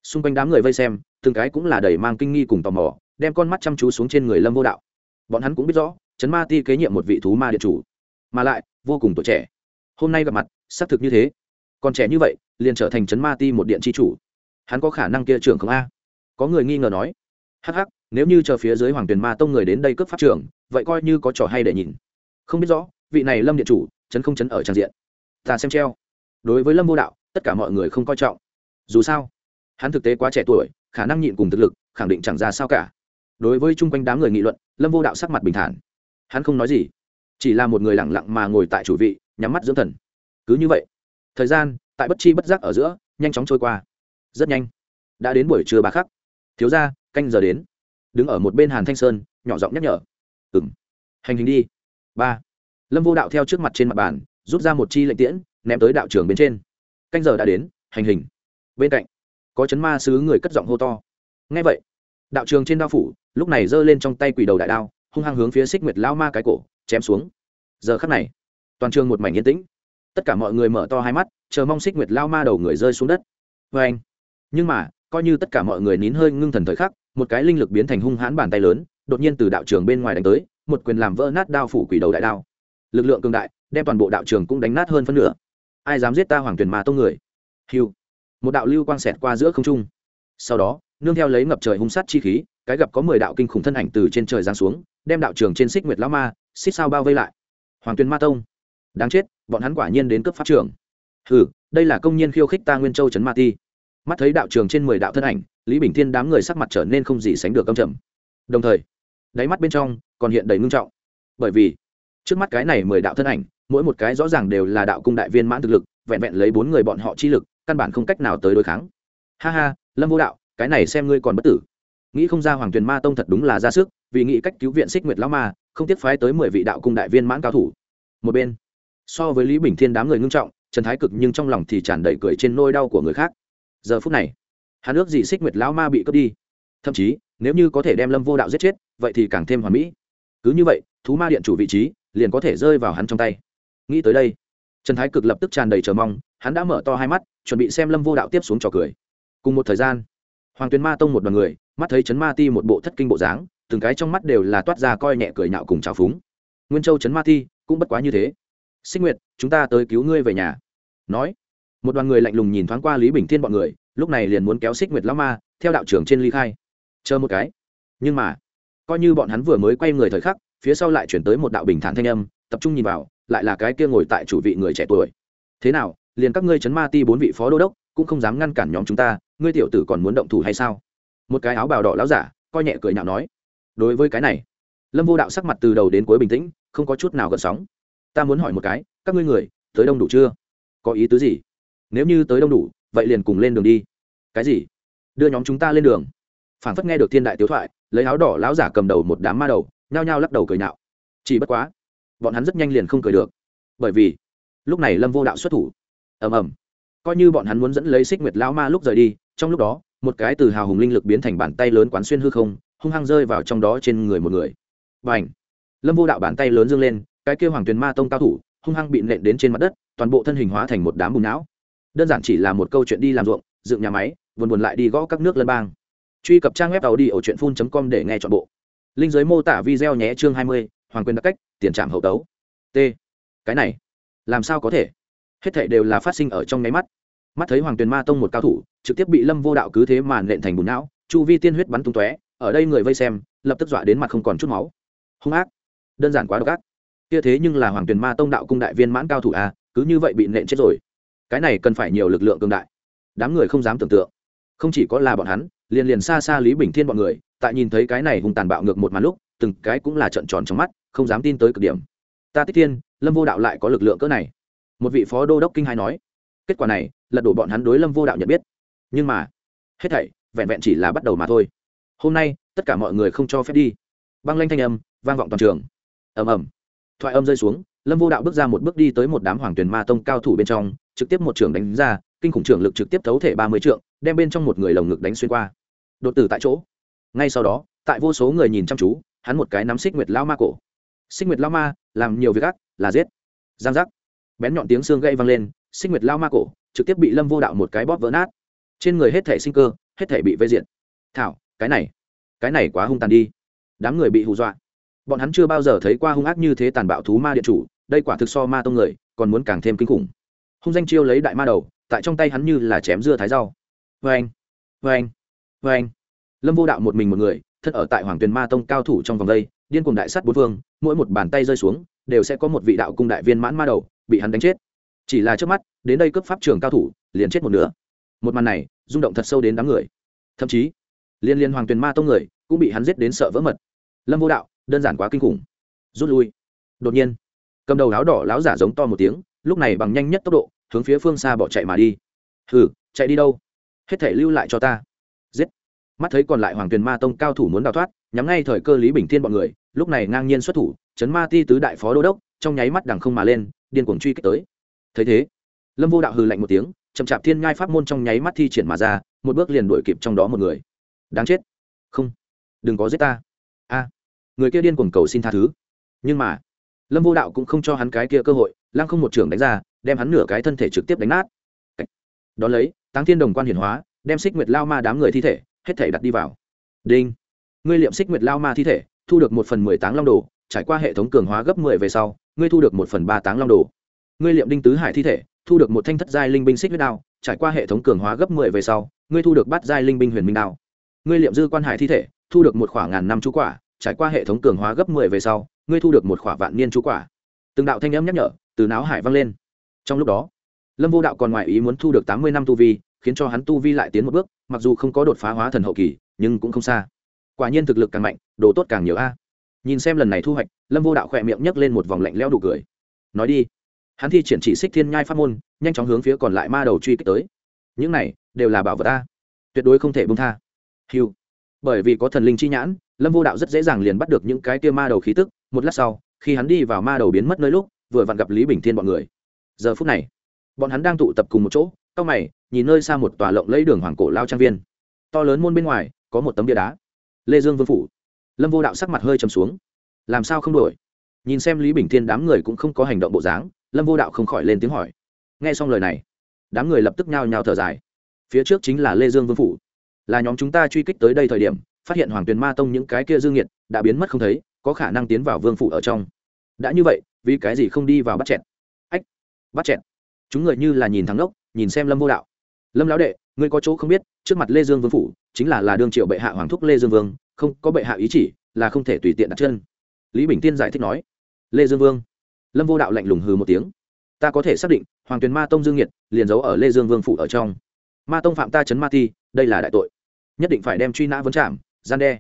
xung quanh đám người vây xem, từng cái cũng là đầy mang kinh nghi cùng tò mò, đem con mắt chăm chú xuống trên người lâm vô đạo. Bọn hắn cũng biết rõ chấn ma ti kế nhiệm một vị thú ma điện chủ, mà lại, vô cùng tuổi trẻ. Hôm nay gặp mặt, xác thực như thế. Còn trẻ như vậy, liền trở thành chấn ma ti một điện tri chủ. Hắn có khả năng kia trưởng không a? Có người nghi ngờ nói. Hắc hắc, nếu như chờ phía dưới hoàng tuyền ma tông người đến đây cướp pháp trưởng vậy coi như có trò hay để nhìn. Không biết rõ, vị này lâm điện chủ, chấn không chấn ở trang diện. Ta xem treo. Đối với lâm vô đạo, tất cả mọi người không coi trọng. Dù sao, hắn thực tế quá trẻ tuổi, khả năng nhịn cùng thực lực, khẳng định chẳng ra sao cả. Đối với chung quanh đám người nghị luận, lâm vô đạo sắc mặt bình thản. Hắn không nói gì, chỉ là một người lẳng lặng mà ngồi tại chủ vị, nhắm mắt dưỡng thần. Cứ như vậy, thời gian, tại bất chi bất giác ở giữa, nhanh chóng trôi qua. Rất nhanh. Đã đến buổi trưa ba khắc. Thiếu ra canh giờ đến. Đứng ở một bên hàn thanh sơn, nhỏ giọng nhắc nhở ừng hành hình đi. Ba. Lâm vô đạo theo trước mặt trên mặt bàn, rút ra một chi lệnh tiễn, ném tới đạo trường bên trên. Canh giờ đã đến, hành hình. Bên cạnh, có chấn ma sứ người cất giọng hô to. Ngay vậy, đạo trường trên đao phủ, lúc này giơ lên trong tay quỷ đầu đại đao, hung hăng hướng phía xích nguyệt lao ma cái cổ, chém xuống. Giờ khắc này, toàn trường một mảnh yên tĩnh. Tất cả mọi người mở to hai mắt, chờ mong xích nguyệt lao ma đầu người rơi xuống đất. Vê anh nhưng mà, coi như tất cả mọi người nín hơi ngưng thần thời khắc, một cái linh lực biến thành hung hãn bàn tay lớn đột nhiên từ đạo trường bên ngoài đánh tới, một quyền làm vỡ nát đao phủ quỷ đầu đại đao. Lực lượng cường đại, đem toàn bộ đạo trường cũng đánh nát hơn phân nửa. Ai dám giết ta hoàng tuyển ma tông người? Hiu một đạo lưu quang xẹt qua giữa không trung. Sau đó, nương theo lấy ngập trời hung sát chi khí, cái gặp có mười đạo kinh khủng thân ảnh từ trên trời giáng xuống, đem đạo trường trên xích nguyệt lão ma, xích sao bao vây lại. Hoàng tuyên ma tông. Đáng chết, bọn hắn quả nhiên đến cấp pháp trường. Hừ, đây là công nhân khiêu khích ta nguyên châu trấn ma ti. Mắt thấy đạo trường trên mười đạo thân ảnh, lý bình thiên đám người sắc mặt trở nên không gì sánh được âm trầm. Đồng thời đáy mắt bên trong còn hiện đầy ngưng trọng. Bởi vì, trước mắt cái này mười đạo thân ảnh, mỗi một cái rõ ràng đều là đạo cung đại viên mãn thực lực, vẹn vẹn lấy bốn người bọn họ chi lực, căn bản không cách nào tới đối kháng. Ha ha, lâm vô đạo, cái này xem ngươi còn bất tử. Nghĩ không ra hoàng tuyền ma tông thật đúng là ra sức, vì nghĩ cách cứu viện xích nguyệt lão ma, không tiếc phái tới mười vị đạo cung đại viên mãn cao thủ. Một bên, so với lý bình thiên đám người ngưng trọng, trần thái cực nhưng trong lòng thì tràn đầy cười trên nôi đau của người khác. Giờ phút này, hắn ước gì xích nguyệt lão ma bị cướp đi. Thậm chí, nếu như có thể đem lâm vô đạo giết chết vậy thì càng thêm hoàn mỹ. Cứ như vậy, thú ma điện chủ vị trí liền có thể rơi vào hắn trong tay. Nghĩ tới đây, trần thái cực lập tức tràn đầy chờ mong, hắn đã mở to hai mắt, chuẩn bị xem lâm vô đạo tiếp xuống trò cười. Cùng một thời gian, hoàng tuyền ma tông một đoàn người, mắt thấy trấn ma ti một bộ thất kinh bộ dáng, từng cái trong mắt đều là toát ra coi nhẹ cười nhạo cùng trào phúng. Nguyên châu trấn ma ti cũng bất quá như thế. Sinh nguyệt, chúng ta tới cứu ngươi về nhà. Nói, một đoàn người lạnh lùng nhìn thoáng qua lý bình thiên bọn người, lúc này liền muốn kéo xích nguyệt lão ma theo đạo trưởng trên ly khai. Chờ một cái. Nhưng mà coi như bọn hắn vừa mới quay người thời khắc, phía sau lại chuyển tới một đạo bình thản thanh âm, tập trung nhìn vào, lại là cái kia ngồi tại chủ vị người trẻ tuổi. Thế nào, liền các ngươi chấn ma ti bốn vị phó đô đốc, cũng không dám ngăn cản nhóm chúng ta, ngươi tiểu tử còn muốn động thủ hay sao? Một cái áo bào đỏ láo giả, coi nhẹ cười nhạo nói. Đối với cái này, lâm vô đạo sắc mặt từ đầu đến cuối bình tĩnh, không có chút nào gợn sóng. Ta muốn hỏi một cái, các ngươi người, tới đông đủ chưa? Có ý tứ gì? Nếu như tới đông đủ, vậy liền cùng lên đường đi. Cái gì? Đưa nhóm chúng ta lên đường phản phất nghe được thiên đại tiếu thoại, lấy áo đỏ láo giả cầm đầu một đám ma đầu, nhao nhao lắc đầu cười nhạo. Chỉ bất quá, bọn hắn rất nhanh liền không cười được. Bởi vì, lúc này lâm vô đạo xuất thủ. Ầm ầm. Coi như bọn hắn muốn dẫn lấy xích nguyệt lão ma lúc rời đi, trong lúc đó, một cái từ hào hùng linh lực biến thành bàn tay lớn quán xuyên hư không, hung hăng rơi vào trong đó trên người một người. B à n h lâm vô đạo bàn tay lớn dâng lên, cái kêu hoàng tuyền ma tông cao thủ, hung hăng bị nện đến trên mặt đất, toàn bộ thân hình hóa thành một đám bùn não. Đơn giản chỉ là một câu chuyện đi làm ruộng, dựng nhà máy, buồn buồn lại đi gõ các nước lân bang truy cập trang web tàu đi ở truyện phun com để nghe t h ọ n bộ. Linh giới mô tả video nhé, chương hai mươi, hoàng quyền đặc cách, tiền trạm hậu tấu. T. Cái này, làm sao có thể? Hết thảy đều là phát sinh ở trong nháy mắt. Mắt thấy hoàng tuyền ma tông một cao thủ, trực tiếp bị lâm vô đạo cứ thế mà nện thành bùn não, chu vi tiên huyết bắn tung tóe, ở đây người vây xem, lập tức dọa đến mặt không còn chút máu. Hung ác. Đơn giản quá độc ác. Kia thế nhưng là hoàng tuyền ma tông đạo cung đại viên mãn cao thủ à? cứ như vậy bị nện chết rồi. Cái này cần phải nhiều lực lượng cường đại. Đám người không dám tưởng tượng không chỉ có là bọn hắn, liền liền xa xa lý bình thiên bọn người, tại nhìn thấy cái này hung tàn bạo ngược một màn lúc, từng cái cũng là trận tròn trong mắt, không dám tin tới cực điểm. Ta tích thiên, lâm vô đạo lại có lực lượng cỡ này. Một vị phó đô đốc kinh hai nói. Kết quả này, lật đổ bọn hắn đối lâm vô đạo nhận biết. Nhưng mà, hết thảy, vẹn vẹn chỉ là bắt đầu mà thôi. Hôm nay, tất cả mọi người không cho phép đi. Băng lanh thanh âm, vang vọng toàn trường. Ầm ầm. Thoại âm rơi xuống, lâm vô đạo bước ra một bước đi tới một đám hoàng tuyền ma tông cao thủ bên trong, trực tiếp một trường đánh ra kinh khủng trưởng lực trực tiếp thấu thể ba mươi trượng, đem bên trong một người lồng ngực đánh xuyên qua. Đột tử tại chỗ. Ngay sau đó, tại vô số người nhìn chăm chú, hắn một cái nắm xích nguyệt lao ma cổ. Xích nguyệt lao ma, làm nhiều việc ác, là giết. Giang giác. Bén nhọn tiếng xương gây vang lên, xích nguyệt lao ma cổ trực tiếp bị lâm vô đạo một cái bóp vỡ nát. Trên người hết thể sinh cơ, hết thể bị vây diện thảo, cái này cái này quá hung tàn đi. Đám người bị hù dọa. Bọn hắn chưa bao giờ thấy qua hung ác như thế tàn bạo thú ma điện chủ, đây quả thực so ma tông người, còn muốn càng thêm kinh khủng hung danh chiêu lấy đại ma đầu, tại trong tay hắn như là chém dưa thái rau. Vê anh vê anh vê anh lâm vô đạo một mình một người thân ở tại hoàng tuyền ma tông cao thủ trong vòng đây, điên cùng đại sắt bốn phương, mỗi một bàn tay rơi xuống, đều sẽ có một vị đạo cung đại viên mãn ma đầu, bị hắn đánh chết. Chỉ là trước mắt, đến đây cướp pháp trường cao thủ, liền chết một nửa. Một màn này, rung động thật sâu đến đám người. Thậm chí, liên liên hoàng tuyền ma tông người, cũng bị hắn giết đến sợ vỡ mật. Lâm vô đạo, đơn giản quá kinh khủng. Rút lui. Đột nhiên, cầm đầu áo đỏ láo giả giống to một tiếng lúc này bằng nhanh nhất tốc độ, hướng phía phương xa bỏ chạy mà đi. Hừ, chạy đi đâu? Hết thể lưu lại cho ta. Giết. Mắt thấy còn lại hoàng tuyền ma tông cao thủ muốn đào thoát, nhắm ngay thời cơ lý bình thiên bọn người, lúc này ngang nhiên xuất thủ, chấn ma ti tứ đại phó đô đốc, trong nháy mắt đằng không mà lên, điên cuồng truy kích tới. Thấy thế, lâm vô đạo hừ lạnh một tiếng, chậm chạp thiên ngai pháp môn trong nháy mắt thi triển mà ra, một bước liền đuổi kịp trong đó một người. Đáng chết. Không. Đừng có giết ta. A. Người kia điên cuồng cầu xin tha thứ. Nhưng mà lâm vô đạo cũng không cho hắn cái kia cơ hội, lăng không một trường đánh ra, đem hắn nửa cái thân thể trực tiếp đánh nát. Đón lấy, táng thiên đồng quan hiển hóa, đem xích nguyệt lao ma đám người thi thể, hết thể đặt đi vào. Đinh! Ngươi liệm xích nguyệt lao ma thi thể, thu được một phần mười táng long đồ, trải qua hệ thống cường hóa gấp mười về sau, ngươi thu được một phần ba táng long đồ. Ngươi liệm đinh tứ hải thi thể, thu được một thanh thất giai linh binh xích huyết đao, trải qua hệ thống cường hóa gấp mười về sau, ngươi thu được bát giai linh binh huyền minh đao. Ngươi liệm dư quan hải thi thể, thu được một khoảng ngàn năm chú quả, trải qua hệ thống cường hóa gấp mười về sau ngươi thu được một khỏa vạn niên chú quả. Từng đạo thanh âm nhắc nhở, từ náo hải vang lên. Trong lúc đó, lâm vô đạo còn ngoài ý muốn thu được tám mươi năm tu vi, khiến cho hắn tu vi lại tiến một bước, mặc dù không có đột phá hóa thần hậu kỳ, nhưng cũng không xa. Quả nhiên thực lực càng mạnh, đồ tốt càng nhiều a. Nhìn xem lần này thu hoạch, lâm vô đạo khỏe miệng nhấc lên một vòng lạnh leo đủ cười. Nói đi. Hắn thi triển chỉ xích thiên nhai pháp môn, nhanh chóng hướng phía còn lại ma đầu truy kích tới. Những này, đều là bảo vật ta tuyệt đối không thể bông tha. Hiu bởi vì có thần linh chi nhãn, lâm vô đạo rất dễ dàng liền bắt được những cái tia ma đầu khí tức một lát sau, khi hắn đi vào ma đầu biến mất nơi lúc, vừa vặn gặp lý bình thiên bọn người. Giờ phút này, bọn hắn đang tụ tập cùng một chỗ, cao mày, nhìn nơi xa một tòa lộng lấy đường hoàng cổ lao trang viên. To lớn môn bên ngoài, có một tấm bia đá. Lê dương vương phủ. Lâm vô đạo sắc mặt hơi trầm xuống. Làm sao không đổi? Nhìn xem lý bình thiên đám người cũng không có hành động bộ dáng, lâm vô đạo không khỏi lên tiếng hỏi. Nghe xong lời này, đám người lập tức nhao nhao thở dài. Phía trước chính là lê dương vương phủ. Là nhóm chúng ta truy kích tới đây thời điểm, phát hiện hoàng tuyền ma tông những cái kia dương nhiệt đã biến mất không thấy có khả năng tiến vào vương phủ ở trong. Đã như vậy, vì cái gì không đi vào bắt chẹn ách bắt chẹn chúng người như là nhìn thắng đốc nhìn xem lâm vô đạo. Lâm lão đệ, ngươi có chỗ không biết, trước mặt lê dương vương phủ, chính là là đương triệu bệ hạ hoàng thúc lê dương vương, không có bệ hạ ý chỉ, là không thể tùy tiện đặt chân. Lý bình tiên giải thích nói, lê dương vương. Lâm vô đạo lạnh lùng hừ một tiếng. Ta có thể xác định, hoàng tuyền ma tông dương nhiệt liền giấu ở lê dương vương phủ ở trong. Ma tông phạm ta chấn ma ti đây là đại tội. Nhất định phải đem truy nã vấn chạm gian đe.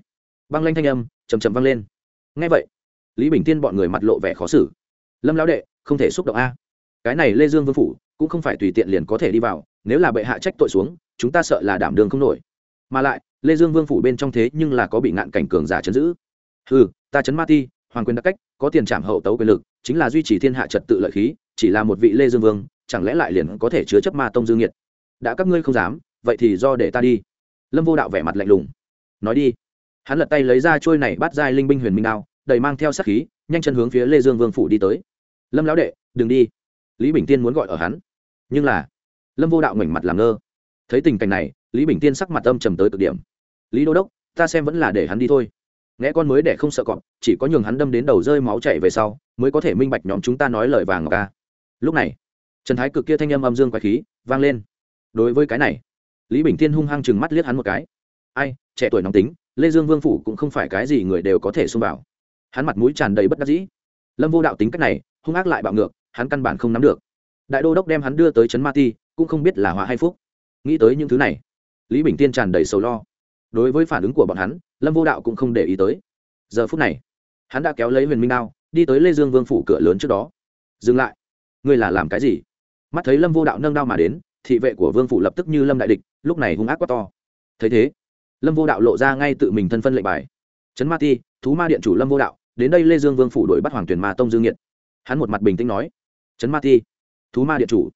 Băng lanh thanh âm chầm chầm vang lên ngay vậy, lý bình tiên bọn người mặt lộ vẻ khó xử. Lâm lão đệ, không thể xúc động a. Cái này lê dương vương phủ cũng không phải tùy tiện liền có thể đi vào, nếu là bệ hạ trách tội xuống, chúng ta sợ là đảm đường không nổi. Mà lại, lê dương vương phủ bên trong thế nhưng là có bị ngạn cảnh cường giả chấn giữ. Ừ ta chấn ma ti, hoàng quyền đặc cách, có tiền trảm hậu tấu quyền lực, chính là duy trì thiên hạ trật tự lợi khí, chỉ là một vị lê dương vương, chẳng lẽ lại liền có thể chứa chấp ma tông dương nhiệt đã các ngươi không dám, vậy thì do để ta đi. Lâm vô đạo vẻ mặt lạnh lùng. Nói đi hắn lật tay lấy ra trôi này bắt giai linh binh huyền minh đao, đầy mang theo sát khí, nhanh chân hướng phía lê dương vương phủ đi tới. Lâm lão đệ, đừng đi. Lý bình tiên muốn gọi ở hắn. Nhưng là, lâm vô đạo ngoảnh mặt làm ngơ. Thấy tình cảnh này, lý bình tiên sắc mặt âm trầm tới cực điểm. Lý đô đốc, ta xem vẫn là để hắn đi thôi. Nghe con mới để không sợ cọp, chỉ có nhường hắn đâm đến đầu rơi máu chảy về sau, mới có thể minh bạch nhóm chúng ta nói lời vàng ca. Lúc này, trần thái cực kia thanh âm âm dương quái khí vang lên. Đối với cái này, lý bình tiên hung hăng chừng mắt liếc hắn một cái. Ai, trẻ tuổi nóng tính lê dương vương phủ cũng không phải cái gì người đều có thể xông vào. Hắn mặt mũi tràn đầy bất đắc dĩ. Lâm vô đạo tính cách này, hung ác lại bạo ngược, hắn căn bản không nắm được. Đại đô đốc đem hắn đưa tới trấn ma ti, cũng không biết là hòa hay phúc. Nghĩ tới những thứ này, lý bình tiên tràn đầy sầu lo. Đối với phản ứng của bọn hắn, lâm vô đạo cũng không để ý tới. Giờ phút này, hắn đã kéo lấy huyền minh đao, đi tới lê dương vương phủ cửa lớn trước đó. Dừng lại. Ngươi là làm cái gì? Mắt thấy lâm vô đạo nâng đao mà đến, thị vệ của vương phủ lập tức như lâm đại địch, lúc này hung ác quá to. Thấy thế lâm vô đạo lộ ra ngay tự mình thân phân lệnh bài. Trấn ma ti, thú ma điện chủ lâm vô đạo, đến đây lê dương vương phủ đuổi bắt hoàng tuyển ma tông dương nghiệt. Hắn một mặt bình tĩnh nói, trấn ma ti, thú ma điện chủ,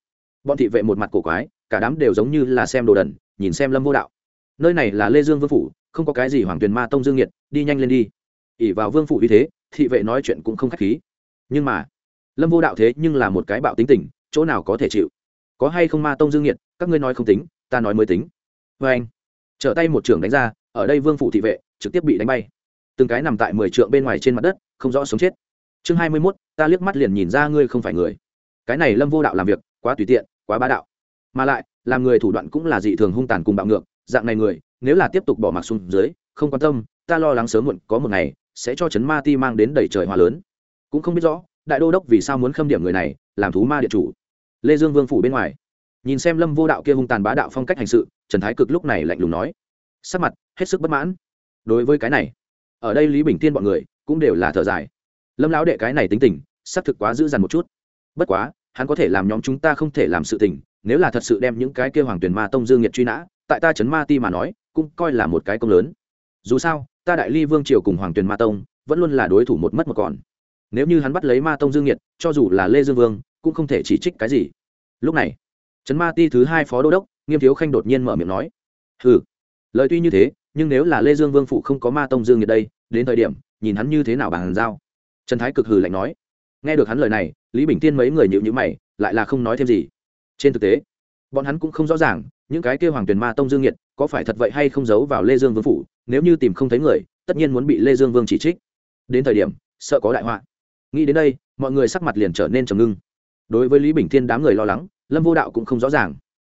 bọn thị vệ một mặt cổ quái, cả đám đều giống như là xem đồ đần, nhìn xem lâm vô đạo. Nơi này là lê dương vương phủ, không có cái gì hoàng tuyền ma tông dương nhiệt đi nhanh lên đi. ỉ vào vương phủ như thế, thị vệ nói chuyện cũng không k h á c h khí. Nhưng mà, lâm vô đạo thế nhưng là một cái bạo tính tình, chỗ nào có thể chịu? Có hay không ma tông dương nhiệt các ngươi nói không tính, ta nói mới tính. Vê anh trở tay một trưởng đánh ra, ở đây vương phủ thị vệ trực tiếp bị đánh bay. Từng cái nằm tại mười trượng bên ngoài trên mặt đất, không rõ sống chết. Chương hai mươi mốt, ta liếc mắt liền nhìn ra ngươi không phải người. Cái này lâm vô đạo làm việc, quá tùy tiện, quá bá đạo. Mà lại, làm người thủ đoạn cũng là dị thường hung tàn cùng bạo ngược, dạng này người, nếu là tiếp tục bỏ mặc xuống dưới, không quan tâm, ta lo lắng sớm muộn, có một ngày, sẽ cho chấn ma ti mang đến đầy trời hòa lớn. Cũng không biết rõ, đại đô đốc vì sao muốn khâm điểm người này, làm thú ma địa chủ. Lê dương vương phủ bên ngoài. Nhìn xem lâm vô đạo kia hung tàn bá đạo phong cách hành sự trần thái cực lúc này lạnh lùng nói. Sắc mặt, hết sức bất mãn. Đối với cái này, ở đây lý bình tiên bọn người cũng đều là thở dài. Lâm lão đệ cái này tính tình, xác thực quá dữ dằn một chút. Bất quá, hắn có thể làm nhóm chúng ta không thể làm sự tình, nếu là thật sự đem những cái kêu hoàng tuyển ma tông dương nhiệt truy nã, tại ta trấn ma ti mà nói, cũng coi là một cái công lớn. Dù sao, ta đại ly vương triều cùng hoàng tuyển ma tông, vẫn luôn là đối thủ một mất một còn. Nếu như hắn bắt lấy ma tông dương nhiệt cho dù là lê dương vương, cũng không thể chỉ trích cái gì. Lúc này, trấn ma ti thứ hai phó đô đốc nghiêm thiếu khanh đột nhiên mở miệng nói ừ lời tuy như thế, nhưng nếu là lê dương vương phụ không có ma tông dương nhiệt đây, đến thời điểm, nhìn hắn như thế nào bằng giao? Trần thái cực hừ lạnh nói, nghe được hắn lời này, lý bình tiên mấy người nhịu nhữ mày, lại là không nói thêm gì. Trên thực tế, bọn hắn cũng không rõ ràng, những cái kêu hoàng tuyền ma tông dương nhiệt có phải thật vậy hay không giấu vào lê dương vương phủ nếu như tìm không thấy người, tất nhiên muốn bị lê dương vương chỉ trích. Đến thời điểm, sợ có đại họa. Nghĩ đến đây, mọi người sắc mặt liền trở nên trầm ngưng. Đối với lý bình thiên đám người lo lắng, lâm vô đạo cũng không rõ ràng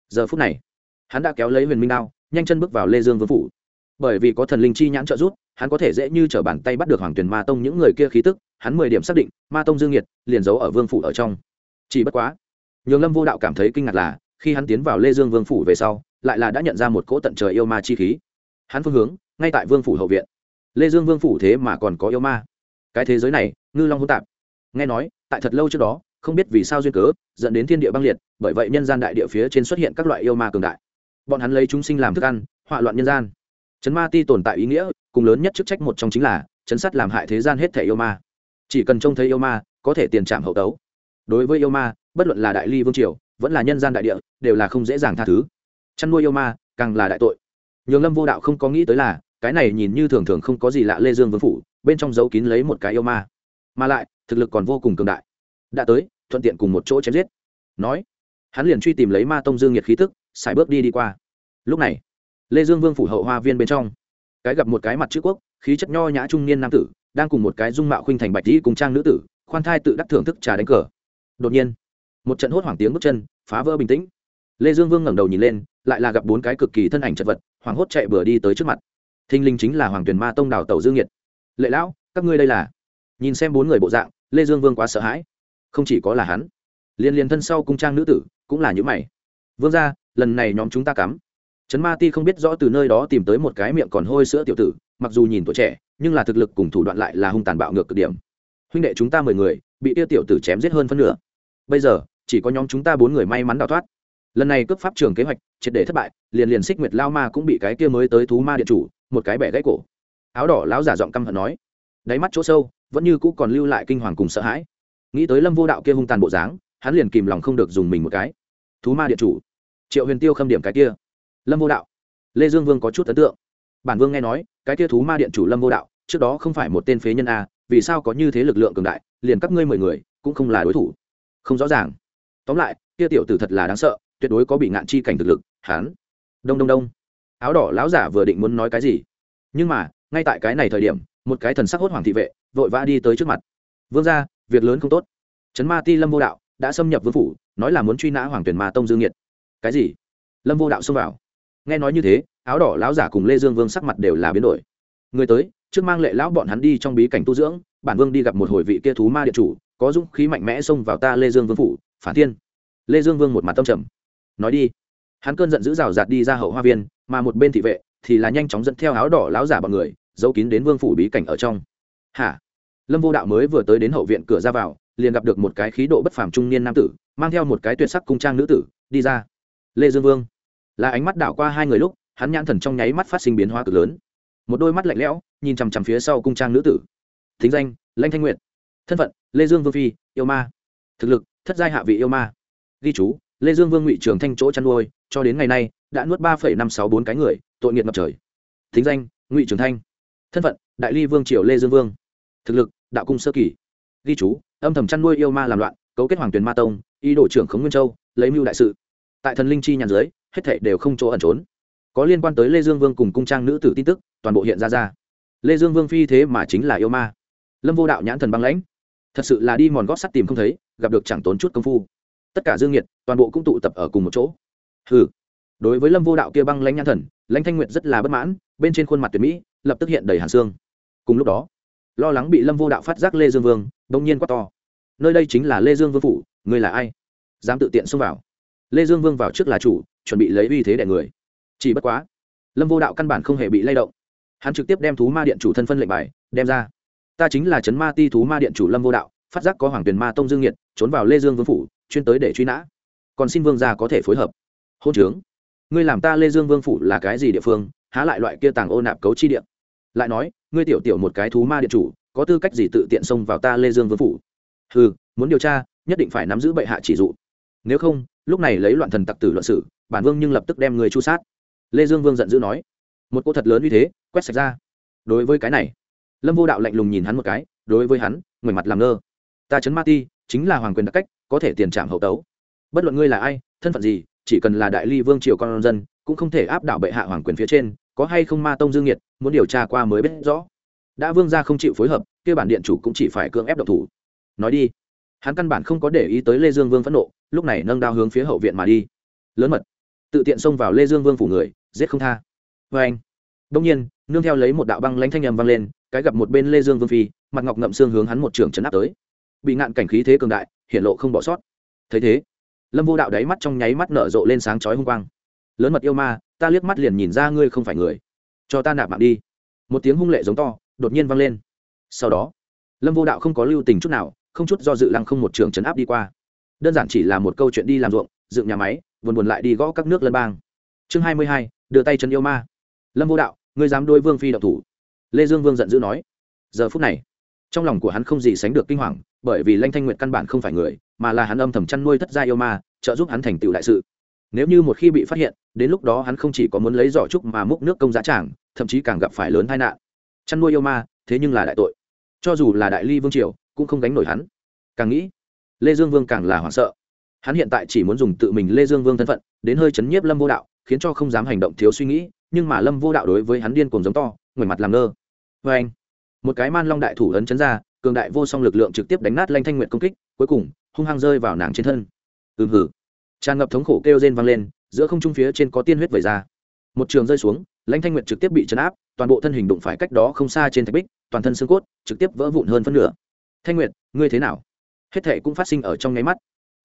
giờ phút này, hắn đã kéo lấy huyền minh đao, nhanh chân bước vào lê dương vương phủ. Bởi vì có thần linh chi nhãn trợ giúp, hắn có thể dễ như t r ở bàn tay bắt được hoàng tuyền ma tông những người kia khí tức, hắn mười điểm xác định, ma tông dương nhiệt liền giấu ở vương phủ ở trong. Chỉ bất quá, nhường lâm vô đạo cảm thấy kinh ngạc là, khi hắn tiến vào lê dương vương phủ về sau, lại là đã nhận ra một cỗ tận trời yêu ma chi khí. Hắn phương hướng, ngay tại vương phủ hậu viện. Lê dương vương phủ thế mà còn có yêu ma. Cái thế giới này, ngư long hỗn tạp. Nghe nói, tại thật lâu trước đó không biết vì sao duyên cớ, dẫn đến thiên địa băng liệt, bởi vậy nhân gian đại địa phía trên xuất hiện các loại yêu ma cường đại. Bọn hắn lấy chúng sinh làm thức ăn họa loạn nhân gian. Chấn ma ti tồn tại ý nghĩa, cùng lớn nhất chức trách một trong chính là, chấn sát làm hại thế gian hết thể yêu ma. Chỉ cần trông thấy yêu ma, có thể tiền trạm hậu tấu. Đối với yêu ma, bất luận là đại ly vương triều, vẫn là nhân gian đại địa, đều là không dễ dàng tha thứ. Chăn nuôi yêu ma, càng là đại tội. Nhường lâm vô đạo không có nghĩ tới là, cái này nhìn như thường thường không có gì lạ lê dương vương phủ, bên trong giấu kín lấy một cái yêu ma. Mà lại, thực lực còn vô cùng cường đại. Đã tới thuận tiện cùng một chỗ chém giết. Nói, hắn liền truy tìm lấy ma tông dương nhiệt khí tức, xài bước đi đi qua. Lúc này, lê dương vương phủ hậu hoa viên bên trong, cái gặp một cái mặt chữ quốc, khí chất nho nhã trung niên nam tử, đang cùng một cái dung mạo khuynh thành bạch dĩ cùng trang nữ tử, khoan thai tự đắc thưởng thức trà đánh cờ. Đột nhiên, một trận hốt hoảng tiếng bước chân, phá vỡ bình tĩnh. Lê dương vương ngẩng đầu nhìn lên, lại là gặp bốn cái cực kỳ thân ảnh chật vật, hoảng hốt chạy bừa đi tới trước mặt. Thinh linh chính là hoàng tuyền ma tông đào tẩu dương nhiệt. Lệ lão, các ngươi đây là? Nhìn xem bốn người bộ dạng, lê dương vương quá sợ hãi không chỉ có là hắn liên liên thân sau cung trang nữ tử cũng là những mày. Vương ra lần này nhóm chúng ta cắm. Trấn ma ti không biết rõ từ nơi đó tìm tới một cái miệng còn hôi sữa tiểu tử, mặc dù nhìn tuổi trẻ, nhưng là thực lực cùng thủ đoạn lại là hung tàn bạo ngược cực điểm. Huynh đệ chúng ta mười người, bị tiêu tiểu tử chém giết hơn phân nửa. Bây giờ, chỉ có nhóm chúng ta bốn người may mắn đào thoát. Lần này cướp pháp trường kế hoạch, triệt để thất bại, liền liền xích nguyệt lao ma cũng bị cái kia mới tới thú ma điện chủ, một cái bẻ gãy cổ. Áo đỏ lão giả giọng căm hận nói. Đáy mắt chỗ sâu, vẫn như cũ còn lưu lại kinh hoàng cùng sợ hãi nghĩ tới lâm vô đạo kia hung tàn bộ dáng, hắn liền kìm lòng không được dùng mình một cái. Thú ma điện chủ. Triệu huyền tiêu khâm điểm cái kia. Lâm vô đạo. Lê dương vương có chút ấn tượng. Bản vương nghe nói, cái kia thú ma điện chủ lâm vô đạo, trước đó không phải một tên phế nhân a, vì sao có như thế lực lượng cường đại, liền các ngươi mười người, cũng không là đối thủ. Không rõ ràng. Tóm lại, kia tiểu tử thật là đáng sợ, tuyệt đối có bị ngạn chi cảnh thực lực hán đông đông đông. Áo đỏ lão giả vừa định muốn nói cái gì. Nhưng mà, ngay tại cái này thời điểm, một cái thần sắc hốt hoàng thị vệ, vội vã đi tới trước mặt. Vương ra việc lớn không tốt. Trấn ma ti lâm vô đạo đã xâm nhập vương phủ, nói là muốn truy nã hoàng tuyển ma tông dương nhiệt cái gì? Lâm vô đạo xông vào. Nghe nói như thế, áo đỏ lão giả cùng lê dương vương sắc mặt đều là biến đổi. Người tới, trước mang lệ lão bọn hắn đi trong bí cảnh tu dưỡng, bản vương đi gặp một hồi vị kia thú ma điện chủ, có dũng khí mạnh mẽ xông vào ta lê dương vương phủ, phản thiên. Lê dương vương một mặt tâm trầm. Nói đi. Hắn cơn giận dữ rào rạt đi ra hậu hoa viên, mà một bên thị vệ thì là nhanh chóng dẫn theo áo đỏ lão giả bọn người, giấu kín đến vương phủ bí cảnh ở trong. Hả? Lâm vô đạo mới vừa tới đến hậu viện cửa ra vào, liền gặp được một cái khí độ bất phàm trung niên nam tử, mang theo một cái tuyệt sắc cung trang nữ tử, đi ra. Lê dương vương. Là ánh mắt đảo qua hai người lúc, hắn nhãn thần trong nháy mắt phát sinh biến hóa cực lớn. Một đôi mắt lạnh lẽo, nhìn chằm chằm phía sau cung trang nữ tử. Thính danh, lanh thanh nguyện thân phận, lê dương vương phi, yêu ma. Thực lực, thất giai hạ vị yêu ma. Ghi chú, lê dương vương ngụy trường thanh chỗ chăn nuôi, cho đến ngày nay, đã nuốt ba năm sáu bốn cái người, tội nghiệt ngập trời. Thính danh, ngụy trường thanh. Thân phận, đại ly vương triều lê dương vương. Thực lực đạo cung sơ kỳ. Ghi chú, âm thầm chăn nuôi yêu ma làm loạn, cấu kết hoàng tuyền ma tông, ý đồ trưởng khống nguyên châu, lấy mưu đại sự. Tại thần linh chi nhàn dưới hết thệ đều không chỗ ẩn trốn. Có liên quan tới lê dương vương cùng cung trang nữ tử tin tức, toàn bộ hiện ra ra. Lê dương vương phi thế mà chính là yêu ma. Lâm vô đạo nhãn thần băng lãnh. Thật sự là đi mòn gót sắt tìm không thấy, gặp được chẳng tốn chút công phu. Tất cả dương nhiệt toàn bộ cũng tụ tập ở cùng một chỗ. Hừ. Đối với lâm vô đạo kia băng lãnh nhãn thần, lãnh thanh nguyệt rất là bất mãn, bên trên khuôn mặt tuyệt mỹ, lập tức hiện đầy hàn xương. Cùng lúc đó lo lắng bị lâm vô đạo phát giác lê dương vương bỗng nhiên quát to nơi đây chính là lê dương vương phủ ngươi là ai dám tự tiện xông vào lê dương vương vào trước là chủ chuẩn bị lấy uy thế đẻ người chỉ bất quá lâm vô đạo căn bản không hề bị lay động hắn trực tiếp đem thú ma điện chủ thân phân lệnh bài đem ra ta chính là trấn ma ti thú ma điện chủ lâm vô đạo phát giác có hoàng tuyền ma tông dương nhiệt trốn vào lê dương vương phủ chuyên tới để truy nã còn xin vương gia có thể phối hợp hôn trướng ngươi làm ta lê dương vương phủ là cái gì địa phương há lại loại kia tàng ô nạp cấu chi điện lại nói, ngươi tiểu tiểu một cái thú ma điện chủ, có tư cách gì tự tiện xông vào ta lê dương vương phủ? Ừ muốn điều tra, nhất định phải nắm giữ bệ hạ chỉ dụ. Nếu không, lúc này lấy loạn thần tặc tử luận sử bản vương nhưng lập tức đem người chu sát. Lê dương vương giận dữ nói. Một cô thật lớn như thế, quét sạch ra. Đối với cái này, lâm vô đạo lạnh lùng nhìn hắn một cái, đối với hắn ngoảnh mặt làm ngơ. Ta chấn ma ti, chính là hoàng quyền đặc cách, có thể tiền trảm hậu tấu. Bất luận ngươi là ai, thân phận gì, chỉ cần là đại ly vương triều con dân, cũng không thể áp đảo bệ hạ hoàng quyền phía trên có hay không ma tông dương nhiệt, muốn điều tra qua mới biết rõ. Đã vương gia không chịu phối hợp, kia bản điện chủ cũng chỉ phải cưỡng ép độc thủ. Nói đi. Hắn căn bản không có để ý tới lê dương vương phẫn nộ, lúc này nâng đao hướng phía hậu viện mà đi. Lớn mật. Tự tiện xông vào lê dương vương phủ người, giết không tha. Vê anh. Đông nhiên, nương theo lấy một đạo băng lãnh thanh nhầm vang lên, cái gặp một bên lê dương vương phi, mặt ngọc ngậm xương hướng hắn một trường trấn áp tới. Bị ngạn cảnh khí thế cường đại hiện lộ không bỏ sót. Thấy thế, lâm vô đạo đáy mắt trong nháy mắt nở rộ lên sáng chói hung quang lớn mật yêu ma, ta liếc mắt liền nhìn ra ngươi không phải người. Cho ta nạp mạng đi. Một tiếng hung lệ giống to, đột nhiên vang lên. Sau đó, lâm vô đạo không có lưu tình chút nào, không chút do dự lăng không một trường trấn áp đi qua. Đơn giản chỉ là một câu chuyện đi làm ruộng, dựng nhà máy, buồn buồn lại đi gõ các nước lân bang. Chương hai mươi hai, đưa tay chân yêu ma. Lâm vô đạo, ngươi dám đôi vương phi độc thủ? Lê dương vương giận dữ nói. Giờ phút này, trong lòng của hắn không gì sánh được kinh hoàng, bởi vì lanh thanh nguyệt căn bản không phải người, mà là hắn âm thầm chăn nuôi thất gia yêu ma, trợ giúp hắn thành tựu đại sự nếu như một khi bị phát hiện, đến lúc đó hắn không chỉ có muốn lấy giỏ trúc mà múc nước công giá tràng, thậm chí càng gặp phải lớn tai nạn. Chăn nuôi yêu ma, thế nhưng là đại tội. Cho dù là đại ly vương triều, cũng không gánh nổi hắn. Càng nghĩ, lê dương vương càng là hoảng sợ. Hắn hiện tại chỉ muốn dùng tự mình lê dương vương thân phận, đến hơi chấn nhiếp lâm vô đạo, khiến cho không dám hành động thiếu suy nghĩ, nhưng mà lâm vô đạo đối với hắn điên cùng giống to, ngoảnh mặt làm ngơ. Vê anh, một cái man long đại thủ ấn chấn ra, cường đại vô song lực lượng trực tiếp đánh nát lanh thanh nguyện công kích, cuối cùng, hung hăng rơi vào nàng trên thân. Ừm hử tràn ngập thống khổ kêu rên vang lên giữa không trung phía trên có tiên huyết vẩy ra. Một trường rơi xuống lãnh thanh Nguyệt trực tiếp bị chấn áp toàn bộ thân hình đụng phải cách đó không xa trên thạch bích toàn thân xương cốt trực tiếp vỡ vụn hơn phân nửa. Thanh Nguyệt, ngươi thế nào? Hết thệ cũng phát sinh ở trong nháy mắt.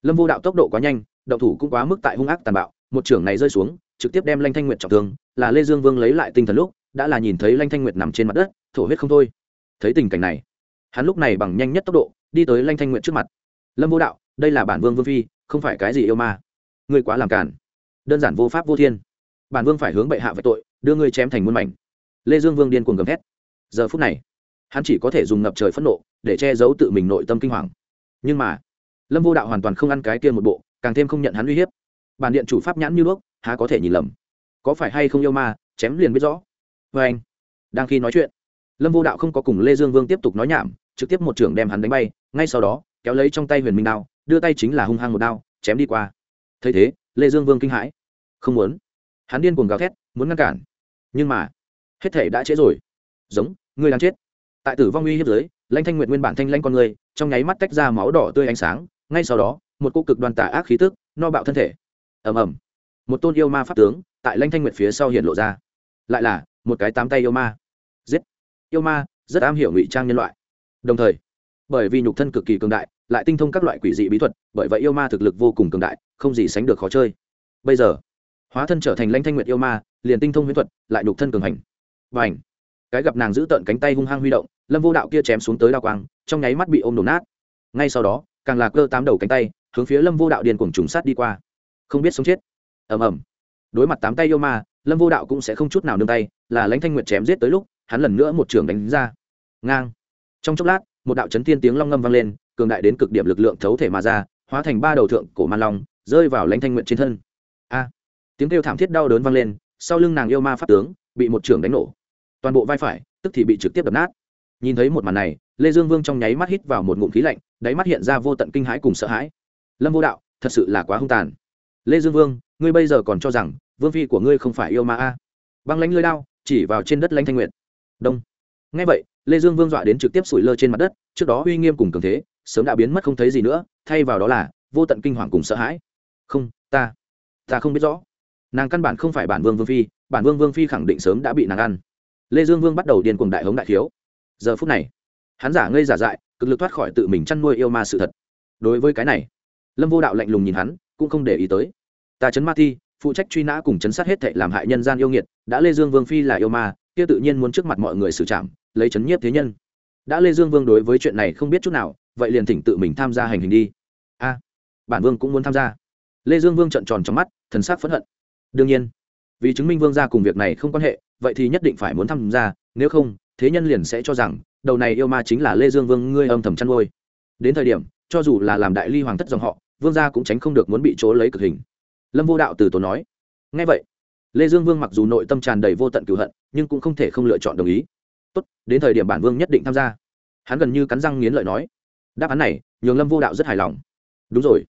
Lâm vô đạo tốc độ quá nhanh động thủ cũng quá mức tại hung ác tàn bạo. Một trưởng này rơi xuống trực tiếp đem lanh thanh nguyệt trọng thương là lê dương vương lấy lại tinh thần lúc đã là nhìn thấy lanh thanh nguyệt nằm trên mặt đất thổ huyết không thôi. Thấy tình cảnh này hắn lúc này bằng nhanh nhất tốc độ đi tới lanh thanh nguyệt trước mặt. Lâm vô đạo đây là bản vương vương phi không phải cái gì yêu ma. Ngươi quá làm cản đơn giản vô pháp vô thiên. Bản vương phải hướng bệ hạ về tội, đưa ngươi chém thành muôn mảnh. Lê dương vương điên cuồng gầm thét. Giờ phút này, hắn chỉ có thể dùng ngập trời phẫn nộ để che giấu tự mình nội tâm kinh hoàng. Nhưng mà, lâm vô đạo hoàn toàn không ăn cái kia một bộ, càng thêm không nhận hắn uy hiếp. Bản điện chủ pháp nhãn như đuốc, há có thể nhìn lầm. Có phải hay không yêu ma, chém liền biết rõ. Vê anh, đang khi nói chuyện, lâm vô đạo không có cùng lê dương vương tiếp tục nói nhảm, trực tiếp một trưởng đem hắn đánh bay, ngay sau đó, kéo lấy trong tay huyền minh đao đưa tay chính là hung hăng một đao, chém đi qua. Thấy thế, lê dương vương kinh hãi. Không muốn. Hắn điên cuồng gào thét, muốn ngăn cản. Nhưng mà, hết thể đã trễ rồi. Giống, ngươi đang chết. Tại tử vong uy hiếp giới lanh thanh nguyện nguyên bản thanh lanh con người, trong nháy mắt tách ra máu đỏ tươi ánh sáng, ngay sau đó, một cô cực đoan tà ác khí tức, no bạo thân thể. Ầm ầm. Một tôn yêu ma pháp tướng, tại lanh thanh nguyệt phía sau hiện lộ ra. Lại là, một cái tám tay yêu ma. Giết. Yêu ma, rất am hiểu ngụy trang nhân loại. Đồng thời, bởi vì nhục thân cực kỳ cường đại lại tinh thông các loại quỷ dị bí thuật, bởi vậy yêu ma thực lực vô cùng cường đại, không gì sánh được khó chơi. Bây giờ, hóa thân trở thành lãnh thanh nguyệt yêu ma, liền tinh thông huyễn thuật, lại nhục thân cường hành. Và ảnh cái gặp nàng giữ tợn cánh tay hung hăng huy động, lâm vô đạo kia chém xuống tới đa quang, trong nháy mắt bị ôm đổ nát. Ngay sau đó, càng là cơ tám đầu cánh tay, hướng phía lâm vô đạo điền cuồng trùng sát đi qua. Không biết sống chết. Ầm ầm. Đối mặt tám tay yêu ma, lâm vô đạo cũng sẽ không chút nào nương tay, là lãnh thanh nguyệt chém giết tới lúc, hắn lần nữa một trường đánh ra. Ngang. Trong chốc lát, một đạo chấn thiên tiếng long ngâm vang lên cường đại đến cực điểm lực lượng thấu thể mà ra, hóa thành ba đầu thượng cổ man long, rơi vào lãnh thanh nguyện trên thân. A! Tiếng kêu thảm thiết đau đớn vang lên, sau lưng nàng yêu ma pháp tướng bị một trưởng đánh nổ. Toàn bộ vai phải, tức thì bị trực tiếp đập nát. Nhìn thấy một màn này, lê dương vương trong nháy mắt hít vào một ngụm khí lạnh, đáy mắt hiện ra vô tận kinh hãi cùng sợ hãi. Lâm vô đạo, thật sự là quá hung tàn. Lê dương vương, ngươi bây giờ còn cho rằng, vương phi của ngươi không phải yêu ma a? Băng lãnh lơi đao, chỉ vào trên đất lãnh thanh nguyện đông. Ngay vậy, lê dương vương dọa đến trực tiếp sủi lơ trên mặt đất, trước đó uy nghiêm cùng cường thế sớm đã biến mất không thấy gì nữa, thay vào đó là vô tận kinh hoàng cùng sợ hãi. Không, ta ta không biết rõ. Nàng căn bản không phải bản vương vương phi, bản vương vương phi khẳng định sớm đã bị nàng ăn. Lê dương vương bắt đầu điên cuồng đại hống đại thiếu giờ phút này, hắn giả ngây giả dại, cực lực thoát khỏi tự mình chăn nuôi yêu ma sự thật. Đối với cái này, lâm vô đạo lạnh lùng nhìn hắn, cũng không để ý tới. Ta chấn ma thi, phụ trách truy nã cùng chấn sát hết thệ làm hại nhân gian yêu nghiệt, đã lê dương vương phi là yêu ma, kia tự nhiên muốn trước mặt mọi người xử trảm, lấy chấn nhiếp thế nhân. Đã lê dương vương đối với chuyện này không biết chút nào vậy liền thỉnh tự mình tham gia hành hình đi. A, bản vương cũng muốn tham gia. Lê dương vương trợn tròn trong mắt, thần sắc phẫn hận. Đương nhiên, vì chứng minh vương gia cùng việc này không quan hệ, vậy thì nhất định phải muốn tham gia, nếu không, thế nhân liền sẽ cho rằng, đầu này yêu ma chính là lê dương vương, ngươi âm thầm chăn ngôi đến thời điểm, cho dù là làm đại ly hoàng thất dòng họ, vương gia cũng tránh không được muốn bị chỗ lấy cực hình. Lâm vô đạo từ tổ nói. Ngay vậy, lê dương vương mặc dù nội tâm tràn đầy vô tận cựu hận, nhưng cũng không thể không lựa chọn đồng ý. Tốt, đến thời điểm bản vương nhất định tham gia. Hắn gần như cắn răng nghiến lợi nói đáp án này, nhường lâm vô đạo rất hài lòng. Đúng rồi.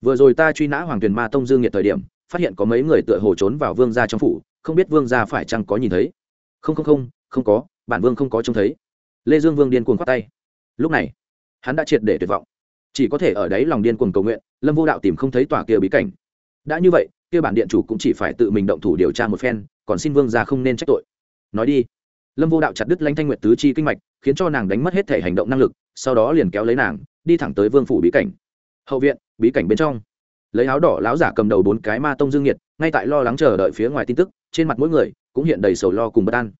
Vừa rồi ta truy nã hoàng tuyền ma tông dương nhiệt thời điểm, phát hiện có mấy người tựa hồ trốn vào vương gia trong phủ, không biết vương gia phải chăng có nhìn thấy. Không không không không có, bản vương không có trông thấy. Lê dương vương điên cuồng khoát tay. Lúc này, hắn đã triệt để tuyệt vọng. Chỉ có thể ở đấy lòng điên cuồng cầu nguyện, lâm vô đạo tìm không thấy tòa kia bí cảnh. Đã như vậy, kia bản điện chủ cũng chỉ phải tự mình động thủ điều tra một phen, còn xin vương gia không nên trách tội. Nói đi lâm vô đạo chặt đứt lãnh thanh nguyệt tứ chi kinh mạch, khiến cho nàng đánh mất hết thể hành động năng lực, sau đó liền kéo lấy nàng, đi thẳng tới vương phủ bí cảnh. Hậu viện, bí cảnh bên trong. Lấy áo đỏ láo giả cầm đầu bốn cái ma tông dương nhiệt ngay tại lo lắng chờ đợi phía ngoài tin tức, trên mặt mỗi người cũng hiện đầy sầu lo cùng bất an.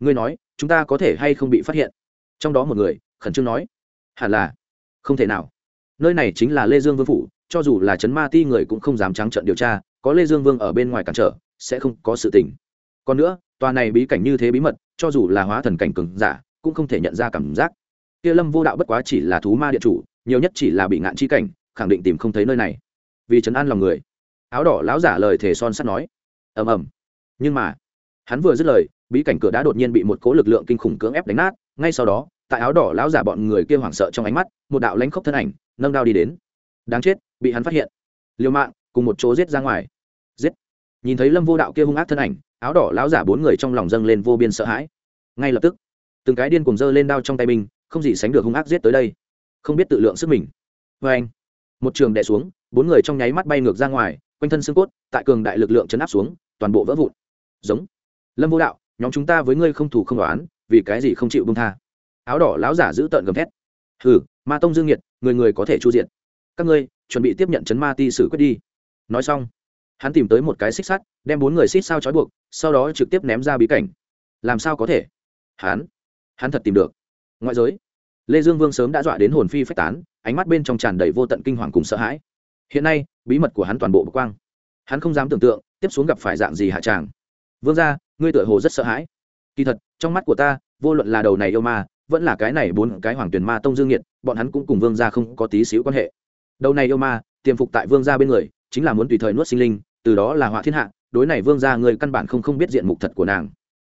Ngươi nói, chúng ta có thể hay không bị phát hiện? Trong đó một người, khẩn trương nói, hẳn là, không thể nào. Nơi này chính là lê dương vương phủ, cho dù là trấn ma ti người cũng không dám trắng trận điều tra, có lê dương vương ở bên ngoài cản trở, sẽ không có sự tình. Còn nữa, tòa này bí cảnh như thế bí mật cho dù là hóa thần cảnh cường giả, cũng không thể nhận ra cảm giác. Kia lâm vô đạo bất quá chỉ là thú ma địa chủ, nhiều nhất chỉ là bị ngạn chi cảnh, khẳng định tìm không thấy nơi này. Vì trấn an lòng người. Áo đỏ lão giả lời thề son sắt nói. Ầm ầm. Nhưng mà, hắn vừa dứt lời, bí cảnh cửa đã đột nhiên bị một cố lực lượng kinh khủng cưỡng ép đánh nát. Ngay sau đó, tại áo đỏ lão giả bọn người kia hoảng sợ trong ánh mắt, một đạo lãnh khốc thân ảnh, nâng đao đi đến. Đáng chết, bị hắn phát hiện. Liều mạng, cùng một chỗ giết ra ngoài. Giết. Nhìn thấy lâm vô đạo kia hung ác thân ảnh áo đỏ lão giả bốn người trong lòng dâng lên vô biên sợ hãi. Ngay lập tức, từng cái điên cùng dơ lên đao trong tay mình, không gì sánh được hung ác giết tới đây. Không biết tự lượng sức mình. Vê anh, một trường đè xuống, bốn người trong nháy mắt bay ngược ra ngoài, quanh thân xương cốt, tại cường đại lực lượng chấn áp xuống, toàn bộ vỡ vụn. Giống. Lâm vô đạo, nhóm chúng ta với ngươi không thủ không đoán vì cái gì không chịu bông tha? Áo đỏ lão giả giữ tợn gầm thét. Hừ, ma tông dương nhiệt, người người có thể chu diện các ngươi, chuẩn bị tiếp nhận chấn ma ti xử quyết đi. Nói xong, hắn tìm tới một cái xích sắt, đem bốn người xích sao trói buộc sau đó trực tiếp ném ra bí cảnh. Làm sao có thể? Hắn hắn thật tìm được. Ngoại giới, lê dương vương sớm đã dọa đến hồn phi phách tán, ánh mắt bên trong tràn đầy vô tận kinh hoàng cùng sợ hãi. Hiện nay, bí mật của hắn toàn bộ bực quang. Hắn không dám tưởng tượng, tiếp xuống gặp phải dạng gì hạ tràng. Vương ra ngươi tựa hồ rất sợ hãi. Kỳ thật, trong mắt của ta, vô luận là đầu này yêu ma, vẫn là cái này bốn cái hoàng tuyển ma tông dương nhiệt bọn hắn cũng cùng vương gia không có tí xíu quan hệ. Đầu này yêu ma, tiềm phục tại vương gia bên người, chính là muốn tùy thời nuốt sinh linh, từ đó là họa thiên hạ đối này vương gia người căn bản không không biết diện mục thật của nàng.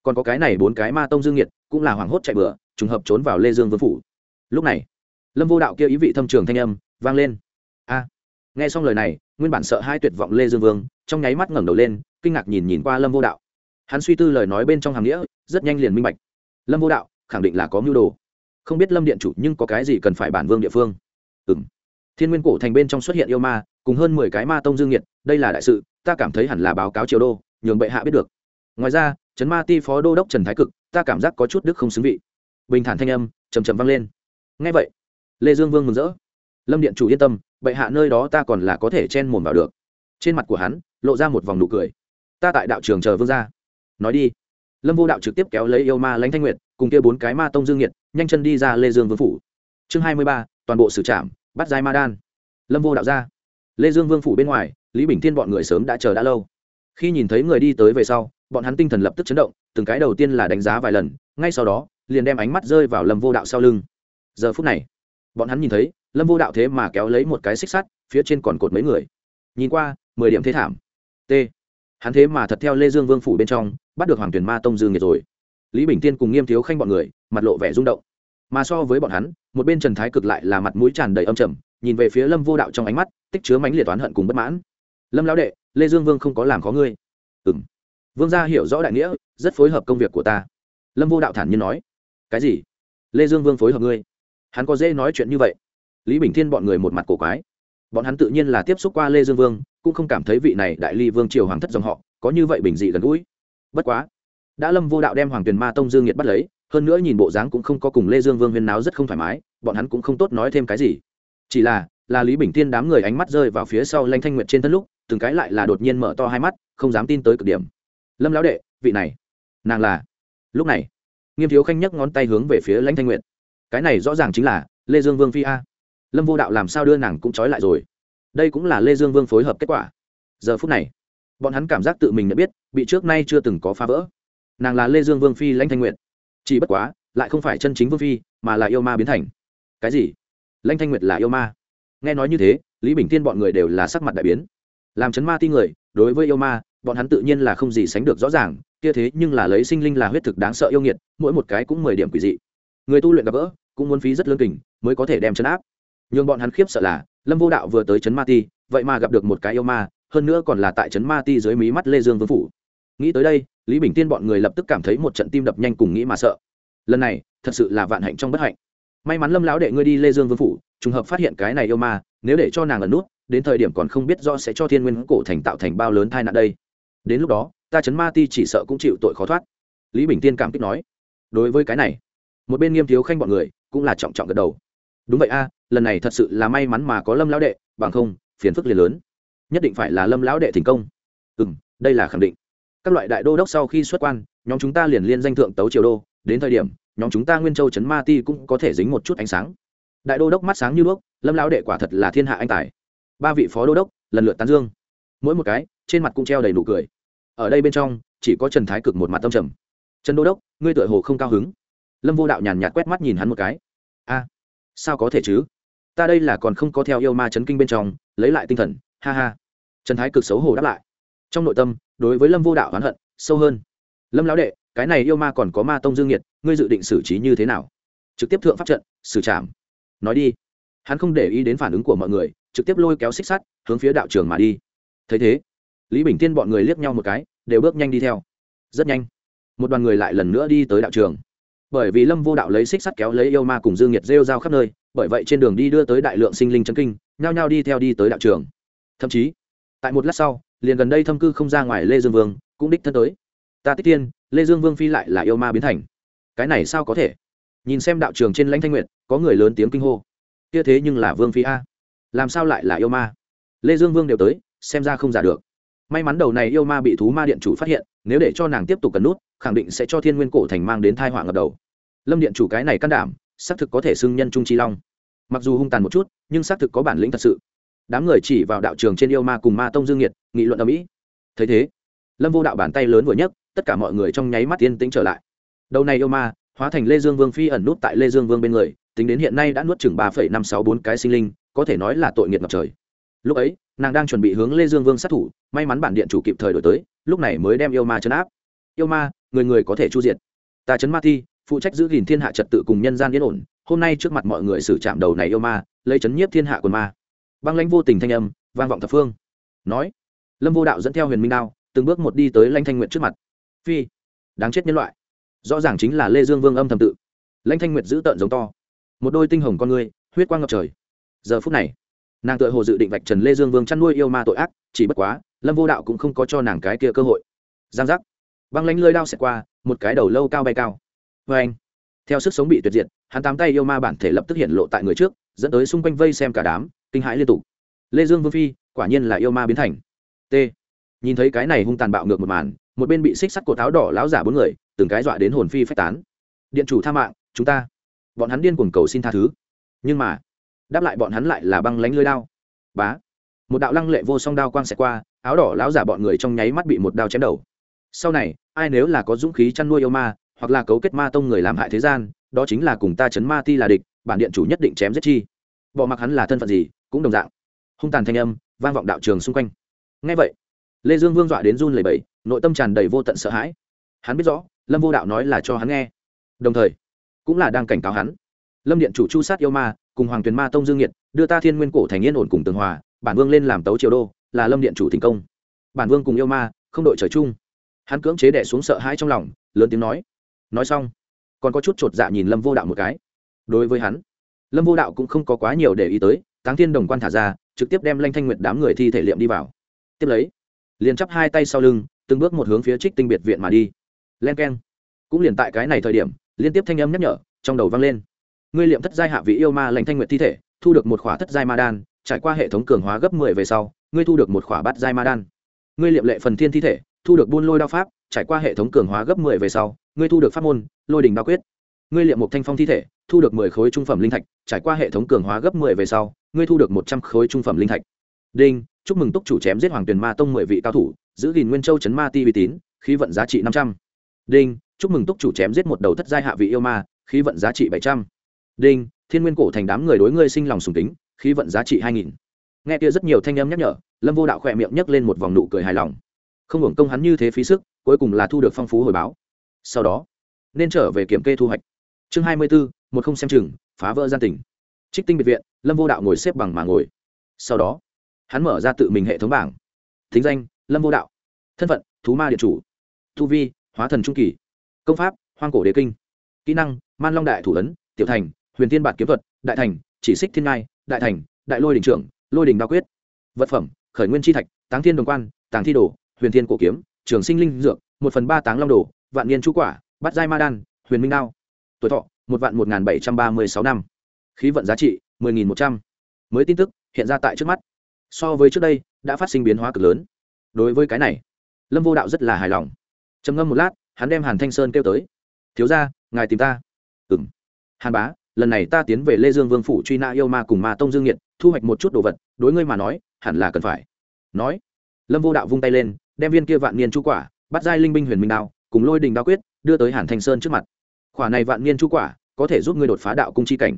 Còn có cái này bốn cái ma tông dương nhiệt cũng là hoàng hốt chạy bừa, trùng hợp trốn vào lê dương vương phủ. Lúc này, lâm vô đạo kia ý vị thâm trường thanh âm vang lên. A! Nghe xong lời này, nguyên bản sợ hai tuyệt vọng lê dương vương, trong nháy mắt ngẩng đầu lên, kinh ngạc nhìn nhìn qua lâm vô đạo. Hắn suy tư lời nói bên trong hàm nghĩa, rất nhanh liền minh bạch. Lâm vô đạo, khẳng định là có mưu đồ. Không biết lâm điện chủ nhưng có cái gì cần phải bản vương địa phương? Ừ m thiên nguyên cổ thành bên trong xuất hiện yêu ma, cùng hơn mười cái ma tông dương nhiệt đây là đại sự ta cảm thấy hẳn là báo cáo triều đô, nhường bệ hạ biết được. Ngoài ra, trấn ma ti phó đô đốc trần thái cực, ta cảm giác có chút đức không xứng vị. Bình thản thanh âm chầm chầm vang lên. Ngay vậy, lê dương vương mừng rỡ. Lâm điện chủ yên tâm, bệ hạ nơi đó ta còn là có thể chen mồm vào được. Trên mặt của hắn, lộ ra một vòng nụ cười. Ta tại đạo trường chờ vương ra nói đi. Lâm vô đạo trực tiếp kéo lấy yêu ma lãnh thanh nguyệt, cùng kia bốn cái ma tông dương nhiệt nhanh chân đi ra lê dương vương phủ. Chương hai mươi ba, toàn bộ xử trạm bắt giai ma đan. Lâm vô đạo ra. Lê dương vương phủ bên ngoài lý bình thiên bọn người sớm đã chờ đã lâu. Khi nhìn thấy người đi tới về sau, bọn hắn tinh thần lập tức chấn động, từng cái đầu tiên là đánh giá vài lần, ngay sau đó, liền đem ánh mắt rơi vào lâm vô đạo sau lưng. Giờ phút này, bọn hắn nhìn thấy, lâm vô đạo thế mà kéo lấy một cái xích sắt, phía trên còn cột mấy người. Nhìn qua, mười điểm thế thảm. T. Hắn thế mà thật theo lê dương vương phủ bên trong, bắt được hoàng tuyển ma tông dương nhiệt rồi. Lý bình tiên cùng nghiêm thiếu khanh bọn người, mặt lộ vẻ rung động. Mà so với bọn hắn, một bên trần thái cực lại là mặt mũi tràn đầy âm trầm, nhìn về phía lâm vô đạo trong ánh mắt, tích chứa mánh liệt oán hận cùng bất mãn lâm lão đệ, lê dương vương không có làm khó ngươi. Ừ m vương gia hiểu rõ đại nghĩa, rất phối hợp công việc của ta. Lâm vô đạo thản nhiên nói. Cái gì? Lê dương vương phối hợp ngươi? Hắn có dễ nói chuyện như vậy. Lý bình thiên bọn người một mặt cổ quái. Bọn hắn tự nhiên là tiếp xúc qua lê dương vương, cũng không cảm thấy vị này đại ly vương triều hoàng thất dòng họ, có như vậy bình dị gần gũi. Bất quá, đã lâm vô đạo đem hoàng tuyền ma tông dương nhiệt bắt lấy, hơn nữa nhìn bộ dáng cũng không có cùng lê dương vương huyên náo rất không thoải mái, bọn hắn cũng không tốt nói thêm cái gì. Chỉ là là lý bình thiên đám người ánh mắt rơi vào phía sau lanh thanh nguyệt trên thân lúc từng cái lại là đột nhiên mở to hai mắt, không dám tin tới cực điểm. Lâm lão đệ, vị này, nàng là? Lúc này, nghiêm thiếu khanh nhấc ngón tay hướng về phía lãnh thanh nguyệt. Cái này rõ ràng chính là lê dương vương phi a. Lâm vô đạo làm sao đưa nàng cũng trói lại rồi. Đây cũng là lê dương vương phối hợp kết quả. Giờ phút này, bọn hắn cảm giác tự mình đã biết, bị trước nay chưa từng có phá vỡ. Nàng là lê dương vương phi lãnh thanh nguyệt. Chỉ bất quá, lại không phải chân chính vương phi, mà là yêu ma biến thành. Cái gì? Lãnh thanh nguyệt là yêu ma? Nghe nói như thế, lý bình tiên bọn người đều là sắc mặt đại biến làm chấn ma ti người, đối với yêu ma, bọn hắn tự nhiên là không gì sánh được rõ ràng, kia thế nhưng là lấy sinh linh là huyết thực đáng sợ yêu nghiệt, mỗi một cái cũng mười điểm quỷ dị. Người tu luyện gặp gỡ, cũng muốn phí rất lương kình, mới có thể đem chấn áp. Nhưng bọn hắn khiếp sợ là, lâm vô đạo vừa tới chấn ma ti, vậy mà gặp được một cái yêu ma, hơn nữa còn là tại chấn ma ti dưới mí mắt lê dương vương phủ. Nghĩ tới đây, lý bình tiên bọn người lập tức cảm thấy một trận tim đập nhanh cùng nghĩ mà sợ. Lần này, thật sự là vạn hạnh trong bất hạnh. May mắn lâm lão đệ ngươi đi lê dương vương phủ, trùng hợp phát hiện cái này yêu ma, nếu để cho nàng ẩn nút đến thời điểm còn không biết do sẽ cho thiên nguyên cổ thành tạo thành bao lớn tai nạn đây. Đến lúc đó, ta chấn ma ti chỉ sợ cũng chịu tội khó thoát. Lý bình tiên cảm kích nói. Đối với cái này, một bên nghiêm thiếu khanh bọn người cũng là trọng trọng gật đầu. Đúng vậy a, lần này thật sự là may mắn mà có lâm lão đệ, bằng không, phiền phức liền lớn. Nhất định phải là lâm lão đệ thành công. Ừ m đây là khẳng định. Các loại đại đô đốc sau khi xuất quan, nhóm chúng ta liền liên danh thượng tấu triều đô. Đến thời điểm, nhóm chúng ta nguyên châu trấn ma ti cũng có thể dính một chút ánh sáng. Đại đô đốc mắt sáng như đuốc, lâm lão đệ quả thật là thiên hạ anh tài ba vị phó đô đốc lần lượt tán dương. Mỗi một cái, trên mặt cũng treo đầy nụ cười. Ở đây bên trong, chỉ có trần thái cực một mặt tâm trầm. Trần đô đốc, ngươi tựa hồ không cao hứng. Lâm vô đạo nhàn nhạt quét mắt nhìn hắn một cái. A, sao có thể chứ? Ta đây là còn không có theo yêu ma chấn kinh bên trong, lấy lại tinh thần. Ha ha. Trần thái cực xấu hổ đáp lại. Trong nội tâm, đối với lâm vô đạo oán hận sâu hơn. Lâm lão đệ, cái này yêu ma còn có ma tông dương nhiệt ngươi dự định xử trí như thế nào? Trực tiếp thượng pháp trận, xử trảm. Nói đi. Hắn không để ý đến phản ứng của mọi người trực tiếp lôi kéo xích sắt, hướng phía đạo trường mà đi. Thấy thế, lý bình tiên bọn người liếc nhau một cái, đều bước nhanh đi theo. Rất nhanh, một đoàn người lại lần nữa đi tới đạo trường. Bởi vì lâm vô đạo lấy xích sắt kéo lấy yêu ma cùng dương nhiệt rêu rao khắp nơi, bởi vậy trên đường đi đưa tới đại lượng sinh linh chân kinh, nhao nhao đi theo đi tới đạo trường. Thậm chí, tại một lát sau, liền gần đây thâm cư không ra ngoài lê dương vương cũng đích thân tới. Ta tích tiên lê dương vương phi lại là yêu ma biến thành. Cái này sao có thể? Nhìn xem đạo trường trên lãnh thanh nguyện có người lớn tiếng kinh hô. Kia thế nhưng là vương phi a làm sao lại là yêu ma? Lê dương vương đều tới, xem ra không giả được. May mắn đầu này yêu ma bị thú ma điện chủ phát hiện, nếu để cho nàng tiếp tục cần nút, khẳng định sẽ cho thiên nguyên cổ thành mang đến thai họa ngập đầu. Lâm điện chủ cái này can đảm, xác thực có thể xưng nhân trung chi long. Mặc dù hung tàn một chút, nhưng xác thực có bản lĩnh thật sự. Đám người chỉ vào đạo trường trên yêu ma cùng ma tông dương nhiệt nghị luận ở mỹ thấy thế, lâm vô đạo bàn tay lớn vừa nhấc, tất cả mọi người trong nháy mắt yên tĩnh trở lại. Đầu này yêu ma, hóa thành lê dương vương phi ẩn nút tại lê dương vương bên người, tính đến hiện nay đã nuốt chừng ba phẩy năm sáu bốn cái sinh linh có thể nói là tội nghiệt ngập trời. Lúc ấy, nàng đang chuẩn bị hướng lê dương vương sát thủ, may mắn bản điện chủ kịp thời đổi tới, lúc này mới đem yêu ma chấn áp. Yêu ma, người người có thể chu diệt. Ta chấn ma thi, phụ trách giữ gìn thiên hạ trật tự cùng nhân gian yên ổn, hôm nay trước mặt mọi người xử chạm đầu này yêu ma, lấy chấn nhiếp thiên hạ quần ma. Băng lãnh vô tình thanh âm, vang vọng thập phương. Nói, lâm vô đạo dẫn theo huyền minh đao, từng bước một đi tới lãnh thanh nguyệt trước mặt. Phi, đáng chết nhân loại. Rõ ràng chính là lê dương vương âm thầm tự. Lãnh thanh nguyệt giữ tợn giống to. Một đôi tinh hồng con người, huyết quang ngập trời giờ phút này, nàng tự hồ dự định vạch trần lê dương vương chăn nuôi yêu ma tội ác, chỉ bất quá, lâm vô đạo cũng không có cho nàng cái kia cơ hội. Giang giác. Băng lánh lơi đao xẹt qua, một cái đầu lâu cao bay cao. Vê anh, theo sức sống bị tuyệt diệt, hắn tám tay yêu ma bản thể lập tức hiện lộ tại người trước, dẫn tới xung quanh vây xem cả đám, kinh hãi liên tục. Lê dương vương phi, quả nhiên là yêu ma biến thành. T. Nhìn thấy cái này hung tàn bạo ngược một màn, một bên bị xích sắt cột áo đỏ láo giả bốn người, từng cái dọa đến hồn phi phách tán. Điện chủ tha mạng, chúng ta. Bọn hắn điên cuồng cầu xin tha thứ. Nhưng mà đáp lại bọn hắn lại là băng lánh lưới đao. Bá. Một đạo lăng lệ vô song đao quang xẹt qua, áo đỏ lão giả bọn người trong nháy mắt bị một đao chém đầu. Sau này, ai nếu là có dũng khí chăn nuôi yêu ma, hoặc là cấu kết ma tông người làm hại thế gian, đó chính là cùng ta chấn ma ti là địch, bản điện chủ nhất định chém giết chi. Bỏ mặc hắn là thân phận gì, cũng đồng dạng. Hung tàn thanh âm, vang vọng đạo trường xung quanh. Ngay vậy, lê dương vương dọa đến run lầy bẫy nội tâm tràn đầy vô tận sợ hãi. Hắn biết rõ, lâm vô đạo nói là cho hắn nghe. Đồng thời, cũng là đang cảnh cáo hắn. Lâm điện chủ chu sát yêu ma cùng hoàng tuyền ma tông dương nhiệt đưa ta thiên nguyên cổ thành yên ổn cùng tường hòa, bản vương lên làm tấu triều đô, là lâm điện chủ thành công. Bản vương cùng yêu ma, không đội trời chung. Hắn cưỡng chế đẻ xuống sợ hãi trong lòng, lớn tiếng nói. Nói xong, còn có chút chột dạ nhìn lâm vô đạo một cái. Đối với hắn, lâm vô đạo cũng không có quá nhiều để ý tới, táng thiên đồng quan thả ra, trực tiếp đem lanh thanh nguyệt đám người thi thể liệm đi vào. Tiếp lấy, liền chắp hai tay sau lưng, từng bước một hướng phía trích tinh biệt viện mà đi. Len k e n cũng liền tại cái này thời điểm, liên tiếp thanh âm nhắc nhở, trong đầu vang lên ngươi liệm thất giai hạ vị yêu ma lệnh thanh nguyệt thi thể, thu được một khỏa thất giai ma đan, trải qua hệ thống cường hóa gấp mười về sau, ngươi thu được một khỏa bát giai ma đan. Ngươi liệm lệ phần thiên thi thể, thu được buôn lôi đao pháp, trải qua hệ thống cường hóa gấp mười về sau, ngươi thu được pháp môn, lôi đình đao quyết. Ngươi liệm một thanh phong thi thể, thu được mười khối trung phẩm linh thạch, trải qua hệ thống cường hóa gấp mười về sau, ngươi thu được một trăm khối trung phẩm linh thạch. Đinh, chúc mừng túc chủ chém giết hoàng tuyền ma tông mười vị cao thủ, giữ gìn nguyên châu chấn ma ti uy tín, khí vận giá trị năm trăm. Đinh, chúc mừng túc chủ chém giết một đầu thất giai hạ vị yêu ma, khí vận giá trị bảy trăm đinh, thiên nguyên cổ thành đám người đối ngươi sinh lòng sùng tính khí vận giá trị hai nghìn. Nghe kia rất nhiều thanh em nhắc nhở, lâm vô đạo khỏe miệng nhấc lên một vòng nụ cười hài lòng. Không hưởng công hắn như thế phí sức, cuối cùng là thu được phong phú hồi báo. Sau đó, nên trở về kiểm kê thu hoạch. Chương hai mươi bốn một không xem chừng, phá vỡ gian tình. Trích tinh biệt viện, lâm vô đạo ngồi xếp bằng mà ngồi. Sau đó, hắn mở ra tự mình hệ thống bảng. Thính danh, lâm vô đạo. Thân phận, thú ma điện chủ. Thu vi, hóa thần trung kỳ. Công pháp, hoang cổ đế kinh. Kỹ năng, man long đại thủ ấn, tiểu thành huyền thiên bản kiếm thuật, đại thành, chỉ xích thiên ngai, đại thành, đại lôi đình trưởng, lôi đình đao quyết. Vật phẩm, khởi nguyên tri thạch, táng thiên đồng quan, tàng thi đồ, huyền thiên cổ kiếm, trường sinh linh dược, một phần ba táng long đồ, vạn niên chú quả, bát giai ma đan, huyền minh đao. Tuổi thọ, một vạn một bảy trăm ba mươi sáu năm. Khí vận giá trị, mười nghìn một trăm. Mới tin tức, hiện ra tại trước mắt. So với trước đây, đã phát sinh biến hóa cực lớn. Đối với cái này, lâm vô đạo rất là hài lòng. Trầm ngâm một lát, hắn đem hàn thanh sơn kêu tới. Thiếu ra ngài tìm ta. Ừ m hàn bá lần này ta tiến về lê dương vương phủ truy nã yêu ma cùng ma tông dương nhiệt thu hoạch một chút đồ vật, đối ngươi mà nói, hẳn là cần phải. Nói, lâm vô đạo vung tay lên, đem viên kia vạn niên chu quả, bắt giai linh binh huyền minh đao, cùng lôi đình đao quyết, đưa tới hàn thanh sơn trước mặt. Khỏa này vạn niên chu quả, có thể giúp ngươi đột phá đạo cung chi cảnh.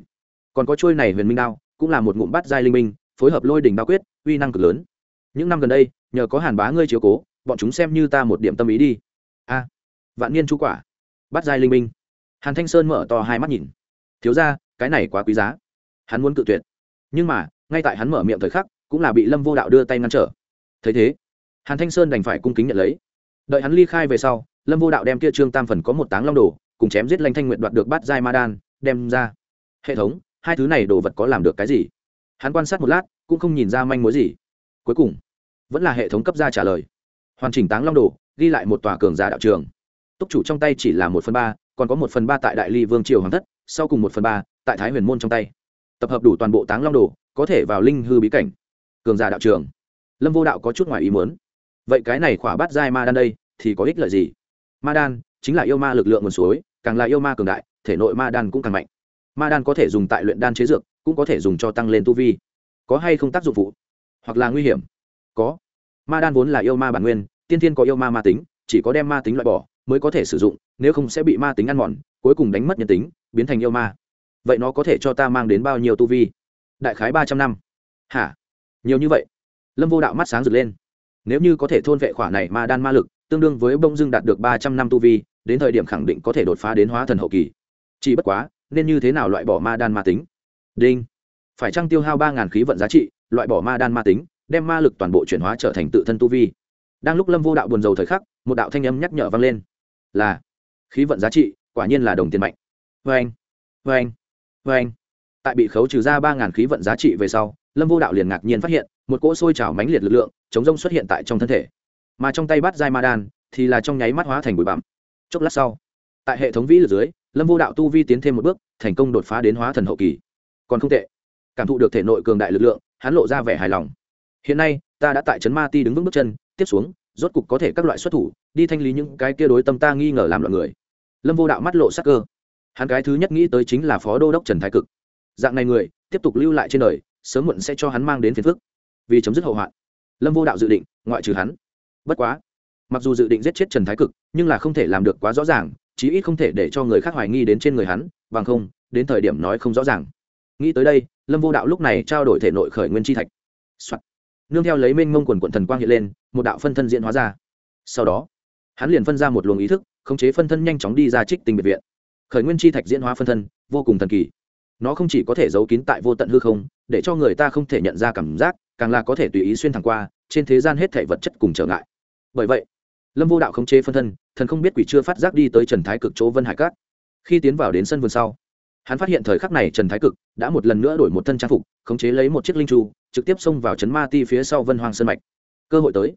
Còn có trôi này huyền minh đao, cũng là một ngụm bắt giai linh binh, phối hợp lôi đình đao quyết, uy năng cực lớn. Những năm gần đây, nhờ có hàn bá ngươi chiếu cố, bọn chúng xem như ta một điểm tâm ý đi. A, vạn niên chu quả, bắt giai linh binh. Hàn thanh sơn mở to hai mắt nhìn thiếu ra, cái này quá quý giá. Hắn muốn cự tuyệt. Nhưng mà, ngay tại hắn mở miệng thời khắc, cũng là bị lâm vô đạo đưa tay ngăn trở. Thấy thế, hàn thanh sơn đành phải cung kính nhận lấy. Đợi hắn ly khai về sau, lâm vô đạo đem kia trương tam phần có một táng long đồ, cùng chém giết lanh thanh nguyện đoạt được bát giai ma đan, đem ra. Hệ thống, hai thứ này đồ vật có làm được cái gì? Hắn quan sát một lát, cũng không nhìn ra manh mối gì. Cuối cùng, vẫn là hệ thống cấp ra trả lời. Hoàn chỉnh táng long đồ, ghi lại một tòa cường giả đạo trường. Túc chủ trong tay chỉ là một phần ba, còn có một phần ba tại đại ly vương triều hoàng thất sau cùng một phần ba, tại thái huyền môn trong tay. Tập hợp đủ toàn bộ táng long đồ, có thể vào linh hư bí cảnh. Cường giả đạo trường. Lâm vô đạo có chút ngoài ý muốn. Vậy cái này khỏa bát giai ma đan đây, thì có ích lợi gì? Ma đan chính là yêu ma lực lượng nguồn suối, càng là yêu ma cường đại, thể nội ma đan cũng càng mạnh. Ma đan có thể dùng tại luyện đan chế dược, cũng có thể dùng cho tăng lên tu vi. Có hay không tác dụng phụ? Hoặc là nguy hiểm? Có. Ma đan vốn là yêu ma bản nguyên, tiên thiên có yêu ma ma tính, chỉ có đem ma tính loại bỏ, mới có thể sử dụng, nếu không sẽ bị ma tính ăn mòn cuối cùng đánh mất nhân tính, biến thành yêu ma. Vậy nó có thể cho ta mang đến bao nhiêu tu vi? Đại khái ba trăm năm. Hả? Nhiều như vậy. Lâm vô đạo mắt sáng rực lên. Nếu như có thể thôn vệ khỏa này ma đan ma lực, tương đương với bông dưng đạt được ba trăm năm tu vi, đến thời điểm khẳng định có thể đột phá đến hóa thần hậu kỳ. Chỉ bất quá, nên như thế nào loại bỏ ma đan ma tính? Đinh. Phải chăng tiêu hao ba ngàn khí vận giá trị, loại bỏ ma đan ma tính, đem ma lực toàn bộ chuyển hóa trở thành tự thân tu vi? Đang lúc lâm vô đạo buồn rầu thời khắc, một đạo thanh âm nhắc nhở vang lên. Là, khí vận giá trị quả nhiên là đồng tiền mạnh. Vê anh vê anh vê anh. Tại bị khấu trừ ra ba ngàn khí vận giá trị về sau, lâm vô đạo liền ngạc nhiên phát hiện, một cỗ sôi trào mãnh liệt lực lượng, chống rông xuất hiện tại trong thân thể. Mà trong tay bắt dai ma đan, thì là trong nháy mắt hóa thành bụi bặm. Chốc lát sau, tại hệ thống vĩ lực dưới, lâm vô đạo tu vi tiến thêm một bước, thành công đột phá đến hóa thần hậu kỳ. Còn không tệ, cảm thụ được thể nội cường đại lực lượng, hắn lộ ra vẻ hài lòng. Hiện nay, ta đã tại trấn ma ti đứng vững bước chân, tiếp xuống, rốt cục có thể các loại xuất thủ, đi thanh lý những cái kia đối tâm ta nghi ngờ làm loạn người lâm vô đạo mắt lộ sắc cơ hắn cái thứ nhất nghĩ tới chính là phó đô đốc trần thái cực dạng này người tiếp tục lưu lại trên đời sớm muộn sẽ cho hắn mang đến phiền phức vì chấm dứt hậu hoạn lâm vô đạo dự định ngoại trừ hắn bất quá mặc dù dự định giết chết trần thái cực nhưng là không thể làm được quá rõ ràng chí ít không thể để cho người khác hoài nghi đến trên người hắn bằng không đến thời điểm nói không rõ ràng nghĩ tới đây lâm vô đạo lúc này trao đổi thể nội khởi nguyên chi thạch、Soạn. nương theo lấy mênh mông quần quận thần quang hiện lên một đạo phân thân diễn hóa ra sau đó hắn liền phân ra một luồng ý thức, khống chế phân thân nhanh chóng đi ra trích tinh biệt viện. Khởi nguyên chi thạch diễn hóa phân thân, vô cùng thần kỳ. Nó không chỉ có thể giấu kín tại vô tận hư không, để cho người ta không thể nhận ra cảm giác, càng là có thể tùy ý xuyên thẳng qua, trên thế gian hết thể vật chất cùng trở ngại. Bởi vậy, lâm vô đạo khống chế phân thân, thần không biết quỷ chưa phát giác đi tới trần thái cực chỗ vân hải cát. Khi tiến vào đến sân vườn sau, hắn phát hiện thời khắc này trần thái cực đã một lần nữa đổi một thân trang phục, khống chế lấy một chiếc linh tru trực tiếp xông vào trấn ma ti phía sau vân hoàng sơn mạch. Cơ hội tới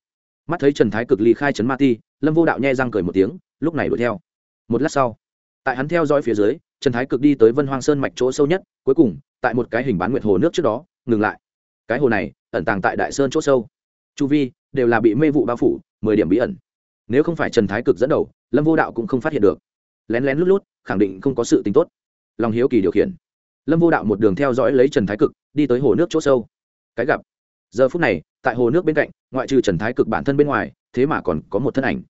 mắt thấy trần thái cực ly khai trấn ma ti, lâm vô đạo nhẹ răng cười một tiếng, lúc này đuổi theo. Một lát sau, tại hắn theo dõi phía dưới, trần thái cực đi tới vân hoang sơn mạch chỗ sâu nhất, cuối cùng, tại một cái hình bán nguyệt hồ nước trước đó, ngừng lại. Cái hồ này, ẩn tàng tại đại sơn chỗ sâu. Chu vi, đều là bị mê vụ bao phủ, mười điểm bí ẩn. Nếu không phải trần thái cực dẫn đầu, lâm vô đạo cũng không phát hiện được. Lén lén lút lút, khẳng định không có sự tính tốt. Lòng hiếu kỳ điều khiển. Lâm vô đạo một đường theo dõi lấy trần thái cực, đi tới hồ nước chỗ sâu. Cái gặp. Giờ phút này tại hồ nước bên cạnh, ngoại trừ trần thái cực bản thân bên ngoài, thế mà còn có một thân ảnh.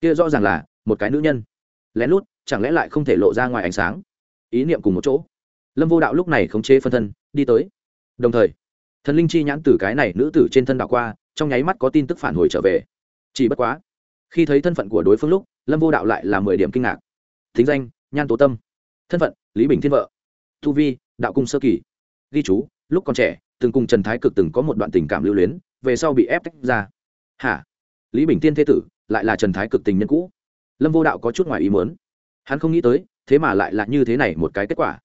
Kia rõ ràng là một cái nữ nhân. Lén lút, chẳng lẽ lại không thể lộ ra ngoài ánh sáng? Ý niệm cùng một chỗ. Lâm vô đạo lúc này khống chế phân thân, đi tới. Đồng thời, thần linh chi nhãn từ cái này nữ tử trên thân đạo qua, trong nháy mắt có tin tức phản hồi trở về. Chỉ bất quá, khi thấy thân phận của đối phương lúc, lâm vô đạo lại là mười điểm kinh ngạc. Thính danh, nhan tố tâm. Thân phận, lý bình thiên vợ. Thu vi, đạo cung sơ kỳ. Ghi chú, lúc còn trẻ từng cùng trần thái cực từng có một đoạn tình cảm lưu luyến, về sau bị ép tách ra. Hả? Lý bình tiên thế tử lại là trần thái cực tình nhân cũ. Lâm vô đạo có chút ngoài ý muốn. Hắn không nghĩ tới, thế mà lại là như thế này một cái kết quả.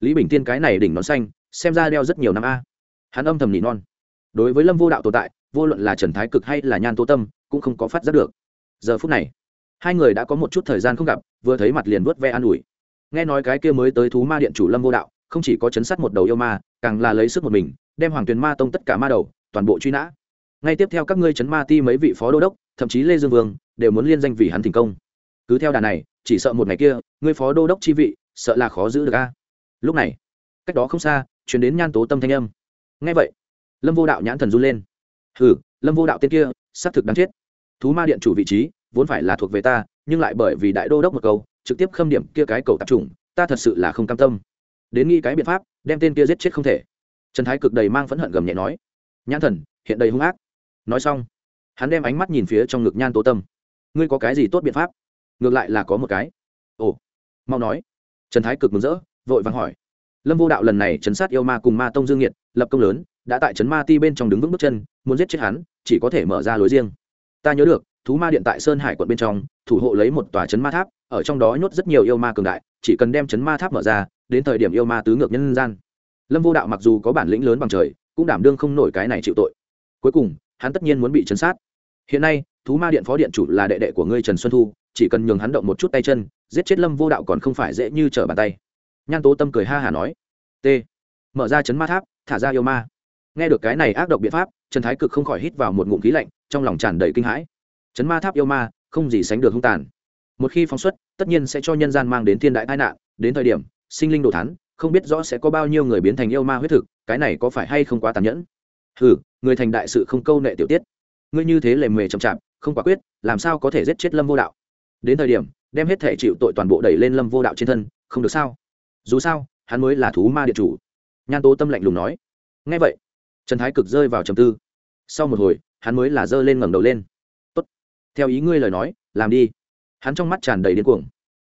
Lý bình tiên cái này đỉnh nón xanh, xem ra đeo rất nhiều năm a. Hắn âm thầm nỉ non. Đối với lâm vô đạo tồn tại, vô luận là trần thái cực hay là nhan tô tâm, cũng không có phát giác được. Giờ phút này, hai người đã có một chút thời gian không gặp, vừa thấy mặt liền vớt ve an ủi. Nghe nói cái kia mới tới thú ma điện chủ lâm vô đạo, không chỉ có chấn sát một đầu yêu ma, càng là lấy sức một mình đem hoàng tuyền ma tông tất cả ma đầu, toàn bộ truy nã. Ngay tiếp theo các ngươi chấn ma ti mấy vị phó đô đốc, thậm chí lê dương vương, đều muốn liên danh vì hắn thành công. Cứ theo đà này, chỉ sợ một ngày kia, ngươi phó đô đốc chi vị, sợ là khó giữ được a. Lúc này, cách đó không xa chuyển đến nhan tố tâm thanh âm. Ngay vậy, lâm vô đạo nhãn thần run lên. Hừ, lâm vô đạo tên kia, xác thực đáng chết. Thú ma điện chủ vị trí, vốn phải là thuộc về ta, nhưng lại bởi vì đại đô đốc một câu, trực tiếp khâm điểm kia cái cầu tạp trùng ta thật sự là không cam tâm. Đến nghĩ cái biện pháp, đem tên kia giết chết không thể trần thái cực đầy mang phẫn hận gầm nhẹ nói, nhãn thần, hiện đầy hung ác. Nói xong, hắn đem ánh mắt nhìn phía trong ngực nhan tố tâm. Ngươi có cái gì tốt biện pháp? Ngược lại là có một cái. Ồ, mau nói. Trần thái cực mừng rỡ, vội vàng hỏi. Lâm vô đạo lần này chấn sát yêu ma cùng ma tông dương nhiệt lập công lớn, đã tại trấn ma ti bên trong đứng vững bước chân, muốn giết chết hắn, chỉ có thể mở ra lối riêng. Ta nhớ được, thú ma điện tại sơn hải quận bên trong, thủ hộ lấy một tòa trấn ma tháp, ở trong đó nhốt rất nhiều yêu ma cường đại, chỉ cần đem trấn ma tháp mở ra, đến thời điểm yêu ma tứ ngược nhân gian lâm vô đạo mặc dù có bản lĩnh lớn bằng trời, cũng đảm đương không nổi cái này chịu tội. Cuối cùng, hắn tất nhiên muốn bị chấn sát. Hiện nay, thú ma điện phó điện chủ là đệ đệ của ngươi trần xuân thu, chỉ cần nhường hắn động một chút tay chân, giết chết lâm vô đạo còn không phải dễ như trở bàn tay. Nhan tố tâm cười ha hả nói, t, mở ra chấn ma tháp, thả ra yêu ma. Nghe được cái này ác độc biện pháp, trần thái cực không khỏi hít vào một ngụm khí lạnh, trong lòng tràn đầy kinh hãi. Chấn ma tháp yêu ma, không gì sánh được hung tàn. Một khi phóng xuất, tất nhiên sẽ cho nhân gian mang đến thiên đại tai nạn. Đến thời điểm, sinh linh đồ thắn không biết rõ sẽ có bao nhiêu người biến thành yêu ma huyết thực, cái này có phải hay không quá tàn nhẫn? Hừ, người thành đại sự không câu nệ tiểu tiết. Ngươi như thế lề mề chậm chạp, không quả quyết, làm sao có thể giết chết lâm vô đạo? Đến thời điểm, đem hết thể chịu tội toàn bộ đẩy lên lâm vô đạo trên thân, không được sao? Dù sao, hắn mới là thú ma địa chủ. Nhan tố tâm lạnh lùng nói. Ngay vậy, trần thái cực rơi vào trầm tư. Sau một hồi, hắn mới là giơ lên ngẩng đầu lên. Tốt, theo ý ngươi lời nói, làm đi. Hắn trong mắt tràn đầy điên cuồng.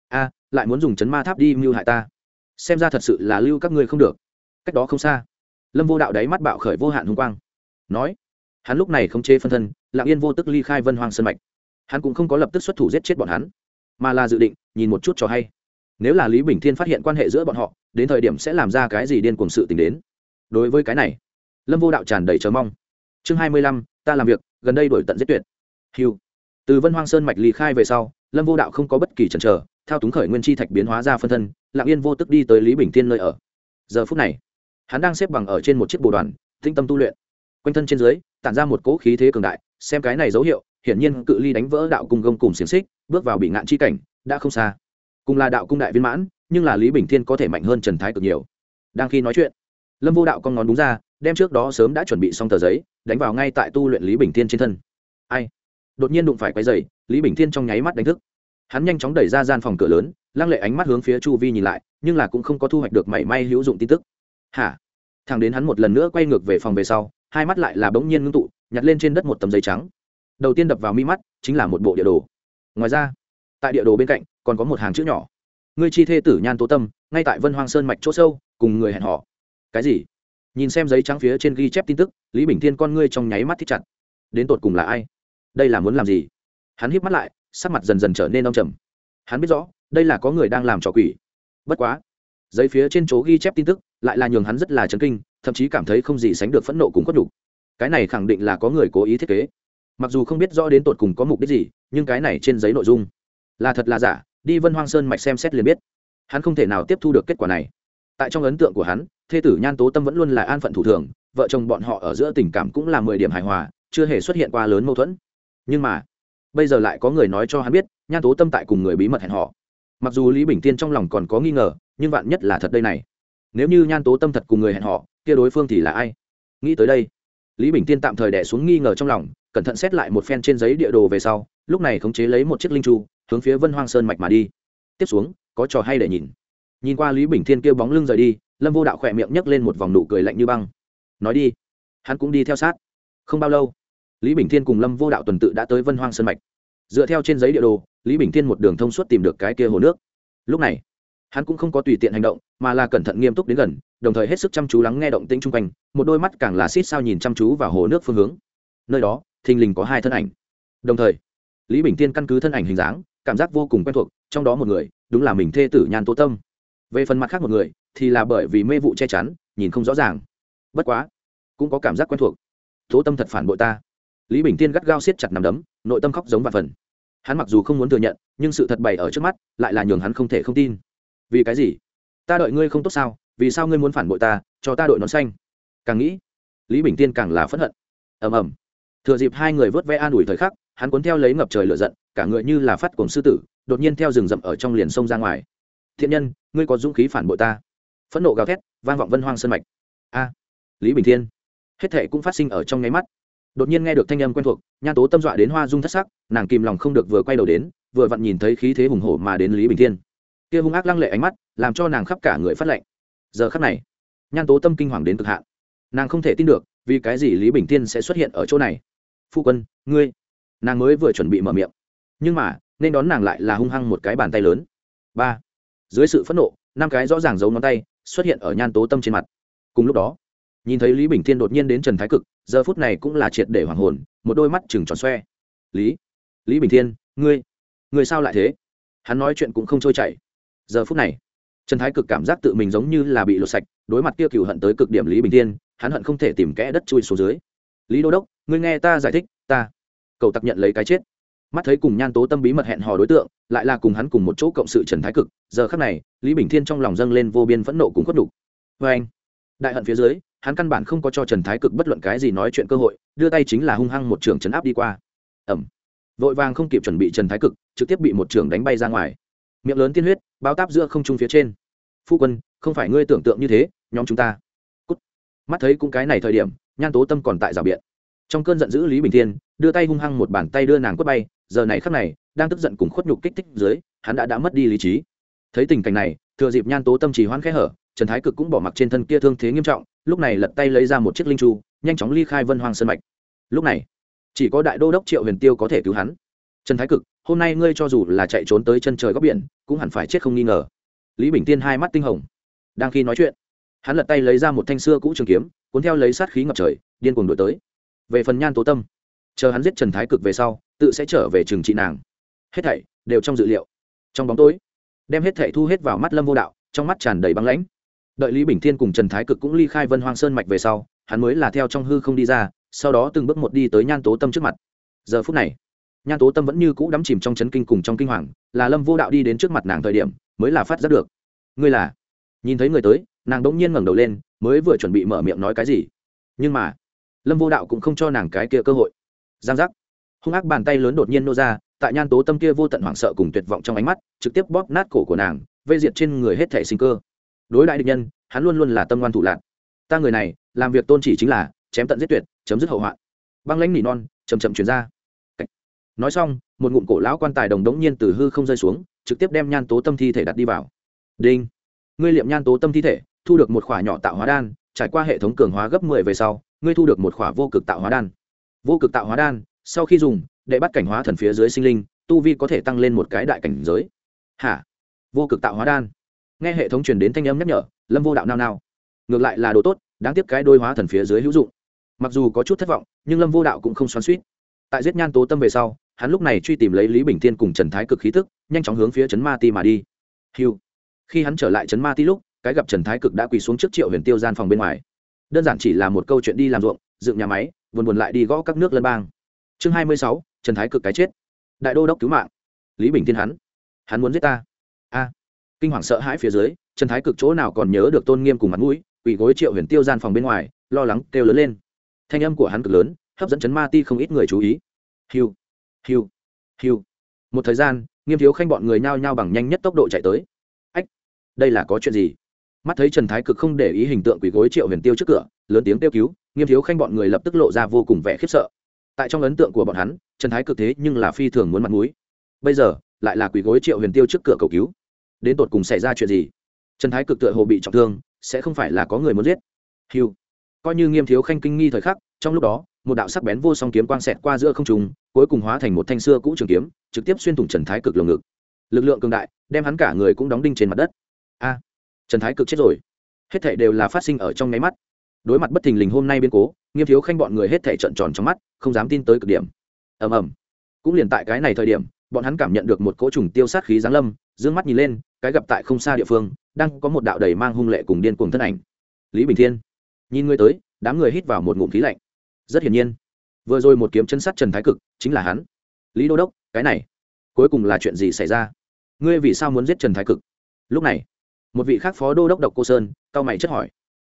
A, lại muốn dùng chấn ma tháp đi mưu hại ta xem ra thật sự là lưu các ngươi không được. Cách đó không xa, lâm vô đạo đáy mắt bạo khởi vô hạn hùng quang. Nói, hắn lúc này không chê phân thân, lặng yên vô tức ly khai vân hoang sân mạch. Hắn cũng không có lập tức xuất thủ giết chết bọn hắn, mà là dự định nhìn một chút cho hay. Nếu là lý bình thiên phát hiện quan hệ giữa bọn họ, đến thời điểm sẽ làm ra cái gì điên cuồng sự t ì n h đến. Đối với cái này, lâm vô đạo tràn đầy chờ mong. Chương hai mươi lăm, ta làm việc, gần đây đổi tận giết tuyệt. Hiu từ vân hoang sơn mạch ly khai về sau, lâm vô đạo không có bất kỳ chần chờ thao túng khởi nguyên chi thạch biến hóa ra phân thân, lặng yên vô tức đi tới lý bình tiên nơi ở. Giờ phút này, hắn đang xếp bằng ở trên một chiếc bồ đoàn tinh tâm tu luyện. Quanh thân trên dưới, tản ra một cỗ khí thế cường đại, xem cái này dấu hiệu, hiển nhiên cự ly đánh vỡ đạo cung gông cùng xiềng xích, bước vào bị ngạn chi cảnh, đã không xa. Cùng là đạo cung đại viên mãn, nhưng là lý bình thiên có thể mạnh hơn trần thái cực nhiều. Đang khi nói chuyện, lâm vô đạo con ngón đúng ra, đem trước đó sớm đã chuẩn bị xong tờ giấy, đánh vào ngay tại tu luyện lý bình thiên trên thân. Ai? Đột nhiên đụng phải quay giày, lý bình thiên trong nháy mắt đánh thức hắn nhanh chóng đẩy ra gian phòng cửa lớn, lăng lệ ánh mắt hướng phía chu vi nhìn lại, nhưng là cũng không có thu hoạch được mảy may hữu dụng tin tức. Hả? Thằng đến hắn một lần nữa quay ngược về phòng về sau, hai mắt lại là bỗng nhiên ngưng tụ, nhặt lên trên đất một tấm giấy trắng. Đầu tiên đập vào mi mắt, chính là một bộ địa đồ. Ngoài ra, tại địa đồ bên cạnh, còn có một hàng chữ nhỏ. Ngươi chi thê tử nhan tố tâm, ngay tại vân hoang sơn mạch chỗ sâu, cùng người hẹn họ cái gì? Nhìn xem giấy trắng phía trên ghi chép tin tức, lý bình thiên con ngươi trong nháy mắt thích chặt. Đến tột cùng là ai? Đây là muốn làm gì? Hắn híp mắt lại sắc mặt dần dần trở nên âm trầm. Hắn biết rõ, đây là có người đang làm trò quỷ. Bất quá, giấy phía trên chỗ ghi chép tin tức, lại là nhường hắn rất là chấn kinh, thậm chí cảm thấy không gì sánh được phẫn nộ cùng khuất đủ. cái này khẳng định là có người cố ý thiết kế. Mặc dù không biết rõ đến tột cùng có mục đích gì, nhưng cái này trên giấy nội dung là thật là giả, đi vân hoang sơn mạch xem xét liền biết. Hắn không thể nào tiếp thu được kết quả này. Tại trong ấn tượng của hắn, thê tử nhan tố tâm vẫn luôn là an phận thủ thường, vợ chồng bọn họ ở giữa tình cảm cũng là mười điểm hài hòa, chưa hề xuất hiện qua lớn mâu thuẫn. Nhưng mà bây giờ lại có người nói cho hắn biết, nhan tố tâm tại cùng người bí mật hẹn họ mặc dù lý bình tiên trong lòng còn có nghi ngờ, nhưng vạn nhất là thật đây này. Nếu như nhan tố tâm thật cùng người hẹn họ kia đối phương thì là ai? Nghĩ tới đây, lý bình tiên tạm thời đẻ xuống nghi ngờ trong lòng, cẩn thận xét lại một phen trên giấy địa đồ về sau, lúc này khống chế lấy một chiếc linh chu, hướng phía vân hoang sơn mạch mà đi. Tiếp xuống, có trò hay để nhìn. Nhìn qua lý bình thiên kêu bóng lưng rời đi, lâm vô đạo khỏe miệng nhấc lên một vòng nụ cười lạnh như băng. Nói đi. Hắn cũng đi theo sát. Không bao lâu lý bình thiên cùng lâm vô đạo tuần tự đã tới vân hoang sơn mạch. Dựa theo trên giấy địa đồ, lý bình thiên một đường thông suốt tìm được cái kia hồ nước. Lúc này, hắn cũng không có tùy tiện hành động, mà là cẩn thận nghiêm túc đến gần, đồng thời hết sức chăm chú lắng nghe động tĩnh chung quanh, một đôi mắt càng là xít sao nhìn chăm chú vào hồ nước phương hướng. Nơi đó, thình lình có hai thân ảnh. Đồng thời, lý bình tiên căn cứ thân ảnh hình dáng, cảm giác vô cùng quen thuộc, trong đó một người, đúng là mình thê tử nhàn tố tâm. Về phần mặt khác một người, thì là bởi vì mê vụ che chắn, nhìn không rõ ràng. Bất quá, cũng có cảm giác quen thuộc. Tố tâm thật phản bội ta lý bình tiên gắt gao siết chặt nằm đấm, nội tâm khóc giống và phần. Hắn mặc dù không muốn thừa nhận, nhưng sự thật bày ở trước mắt, lại là nhường hắn không thể không tin. Vì cái gì? Ta đợi ngươi không tốt sao? Vì sao ngươi muốn phản bội ta, cho ta đội nón xanh? Càng nghĩ, lý bình tiên càng là phẫn hận. Ầm ầm. Thừa dịp hai người vớt ve an ủi thời khắc, hắn cuốn theo lấy ngập trời lửa giận, cả người như là phát cuồng sư tử, đột nhiên theo rừng rậm ở trong liền sông ra ngoài. Thiện nhân, ngươi có dũng khí phản bội ta. Phẫn nộ gào thét, vang vọng vân hoang sân mạch. A, lý bình thiên hết thệ cũng phát sinh ở trong nháy mắt đột nhiên nghe được thanh âm quen thuộc, nhan tố tâm dọa đến hoa dung thất sắc, nàng kìm lòng không được vừa quay đầu đến, vừa vặn nhìn thấy khí thế hùng hổ mà đến lý bình thiên. Kia hung ác lăng lệ ánh mắt, làm cho nàng khắp cả người phát lệnh giờ khắc này, nhan tố tâm kinh hoàng đến cực hạn. Nàng không thể tin được, vì cái gì lý bình thiên sẽ xuất hiện ở chỗ này. Phu quân, ngươi. Nàng mới vừa chuẩn bị mở miệng. Nhưng mà, nên đón nàng lại là hung hăng một cái bàn tay lớn. Ba. Dưới sự phẫn nộ, năm cái rõ ràng giấu ngón tay xuất hiện ở nhan tố tâm trên mặt. Cùng lúc đó nhìn thấy lý bình thiên đột nhiên đến trần thái cực, giờ phút này cũng là triệt để hoàng hồn, một đôi mắt chừng tròn xoe. Lý lý bình thiên, ngươi ngươi sao lại thế? Hắn nói chuyện cũng không trôi chảy. Giờ phút này, trần thái cực cảm giác tự mình giống như là bị lột sạch, đối mặt kia cựu hận tới cực điểm lý bình thiên, hắn hận không thể tìm kẽ đất chui xuống dưới. Lý đô đốc, ngươi nghe ta giải thích, ta, cầu tặc nhận lấy cái chết. Mắt thấy cùng nhan tố tâm bí mật hẹn hò đối tượng, lại là cùng hắn cùng một chỗ cộng sự trần thái cực, giờ khắc này, lý bình thiên trong lòng dâng lên vô biên phẫn nộ cùng khuất đục vê anh đại hận phía dưới hắn căn bản không có cho trần thái cực bất luận cái gì nói chuyện cơ hội, đưa tay chính là hung hăng một trường chấn áp đi qua. Ẩm vội vàng không kịp chuẩn bị trần thái cực, trực tiếp bị một trường đánh bay ra ngoài. Miệng lớn tiên huyết, bao táp giữa không trung phía trên. Phu quân, không phải ngươi tưởng tượng như thế, nhóm chúng ta. Cút. mắt thấy cũng cái này thời điểm, nhan tố tâm còn tại rào biện. Trong cơn giận dữ lý bình thiên, đưa tay hung hăng một bàn tay đưa nàng quất bay, giờ này khắc này, đang tức giận cùng khuất nhục kích thích dưới, hắn đã đã mất đi lý trí. Thấy tình cảnh này, thừa dịp nhan tố tâm chỉ hoan khẽ hở, trần thái cực cũng bỏ mặc trên thân kia thương thế nghiêm trọng lúc này lật tay lấy ra một chiếc linh chu, nhanh chóng ly khai vân hoang sơn mạch. Lúc này, chỉ có đại đô đốc triệu huyền tiêu có thể cứu hắn. Trần thái cực, hôm nay ngươi cho dù là chạy trốn tới chân trời góc biển, cũng hẳn phải chết không nghi ngờ. Lý bình tiên hai mắt tinh hồng. Đang khi nói chuyện, hắn lật tay lấy ra một thanh xưa cũ trường kiếm, cuốn theo lấy sát khí ngập trời, điên cuồng đổi tới. Về phần nhan tố tâm, chờ hắn giết trần thái cực về sau, tự sẽ trở về trường trị nàng. Hết thảy đều trong dự liệu. Trong bóng tối, đem hết thảy thu hết vào mắt lâm vô đạo, trong mắt tràn đầy băng lãnh đợi lý bình thiên cùng trần thái cực cũng ly khai vân hoang sơn mạch về sau, hắn mới là theo trong hư không đi ra, sau đó từng bước một đi tới nhan tố tâm trước mặt. Giờ phút này, nhan tố tâm vẫn như cũ đắm chìm trong chấn kinh cùng trong kinh hoàng, là lâm vô đạo đi đến trước mặt nàng thời điểm, mới là phát giác được. Ngươi là? Nhìn thấy người tới, nàng đ ỗ n g nhiên ngẩng đầu lên, mới vừa chuẩn bị mở miệng nói cái gì. Nhưng mà, lâm vô đạo cũng không cho nàng cái kia cơ hội. Giang giác. Hung ác bàn tay lớn đột nhiên nô ra, tại nhan tố tâm kia vô tận hoảng sợ cùng tuyệt vọng trong ánh mắt, trực tiếp bóp nát cổ của nàng, vây diệt trên người hết thể sinh cơ đối đại địch nhân, hắn luôn luôn là tâm ngoan thủ lạc. Ta người này, làm việc tôn chỉ chính là chém tận giết tuyệt, chấm dứt hậu hoạn. Băng lãnh nỉ non chầm chậm chuyển ra. Nói xong, một ngụm cổ lão quan tài đồng đống nhiên từ hư không rơi xuống, trực tiếp đem nhan tố tâm thi thể đặt đi vào. Đinh. Ngươi liệm nhan tố tâm thi thể, thu được một khỏa nhỏ tạo hóa đan, trải qua hệ thống cường hóa gấp mười về sau, ngươi thu được một khỏa vô cực tạo hóa đan. Vô cực tạo hóa đan, sau khi dùng, để bắt cảnh hóa thần phía dưới sinh linh, tu vi có thể tăng lên một cái đại cảnh giới. Hả? Vô cực tạo hóa đan nghe hệ thống truyền đến thanh âm nhắc nhở, lâm vô đạo nao nao. Ngược lại là đồ tốt, đáng tiếc cái đôi hóa thần phía dưới hữu dụng. Mặc dù có chút thất vọng, nhưng lâm vô đạo cũng không xoắn suýt tại giết nhan tố tâm về sau, hắn lúc này truy tìm lấy lý bình thiên cùng trần thái cực khí tức, nhanh chóng hướng phía trấn ma ti mà đi. Hiu khi hắn trở lại trấn ma ti lúc, cái gặp trần thái cực đã quỳ xuống trước triệu huyền tiêu gian phòng bên ngoài. Đơn giản chỉ là một câu chuyện đi làm ruộng, dựng nhà máy, buồn buồn lại đi gõ các nước lân bang. Chương hai mươi sáu, trần thái cực cái chết. Đại đô đốc cứu mạng. Lý bình thiên hắn. Hắn muốn giết ta. A kinh hoàng sợ hãi phía dưới, trần thái cực chỗ nào còn nhớ được tôn nghiêm cùng mặt mũi, quỳ gối triệu huyền tiêu gian phòng bên ngoài, lo lắng kêu lớn lên. Thanh âm của hắn cực lớn, hấp dẫn chấn ma ti không ít người chú ý. Hiu hiu hiu. Một thời gian, nghiêm thiếu khanh bọn người nhao nhao bằng nhanh nhất tốc độ chạy tới. Ách, đây là có chuyện gì? Mắt thấy trần thái cực không để ý hình tượng quỷ gối triệu huyền tiêu trước cửa, lớn tiếng kêu cứu, nghiêm thiếu khanh bọn người lập tức lộ ra vô cùng vẻ khiếp sợ. Tại trong ấn tượng của bọn hắn, trần thái cực thế nhưng là phi thường muốn mặt mũi. Bây giờ, lại là quỷ gối triệu huyền tiêu trước cửa cầu cứu đến tột cùng xảy ra chuyện gì? Trần thái cực tựa hồ bị trọng thương, sẽ không phải là có người muốn giết. Hiu coi như nghiêm thiếu khanh kinh nghi thời khắc, trong lúc đó, một đạo sắc bén vô song kiếm quang xẹt qua giữa không trung, cuối cùng hóa thành một thanh xưa cũ trường kiếm, trực tiếp xuyên thủng trần thái cực lồng ngực. Lực lượng cường đại, đem hắn cả người cũng đóng đinh trên mặt đất. A. Trần thái cực chết rồi. Hết thảy đều là phát sinh ở trong nháy mắt. Đối mặt bất thình lình hôm nay biến cố, nghiêm thiếu khanh bọn người hết thảy trợn tròn trong mắt, không dám tin tới cực điểm. Ầm ầm. Cũng liền tại cái này thời điểm, bọn hắn cảm nhận được một cỗ trùng tiêu sát khí giáng lâm, dương mắt nhìn lên cái gặp tại không xa địa phương, đang có một đạo đầy mang hung lệ cùng điên cuồng thân ảnh. Lý bình thiên, nhìn ngươi tới, đám người hít vào một ngụm khí lạnh. Rất hiển nhiên, vừa rồi một kiếm chân sắt trần thái cực, chính là hắn. Lý đô đốc, cái này, cuối cùng là chuyện gì xảy ra? Ngươi vì sao muốn giết trần thái cực? Lúc này, một vị khác phó đô đốc độc cô sơn, cao mày chất hỏi.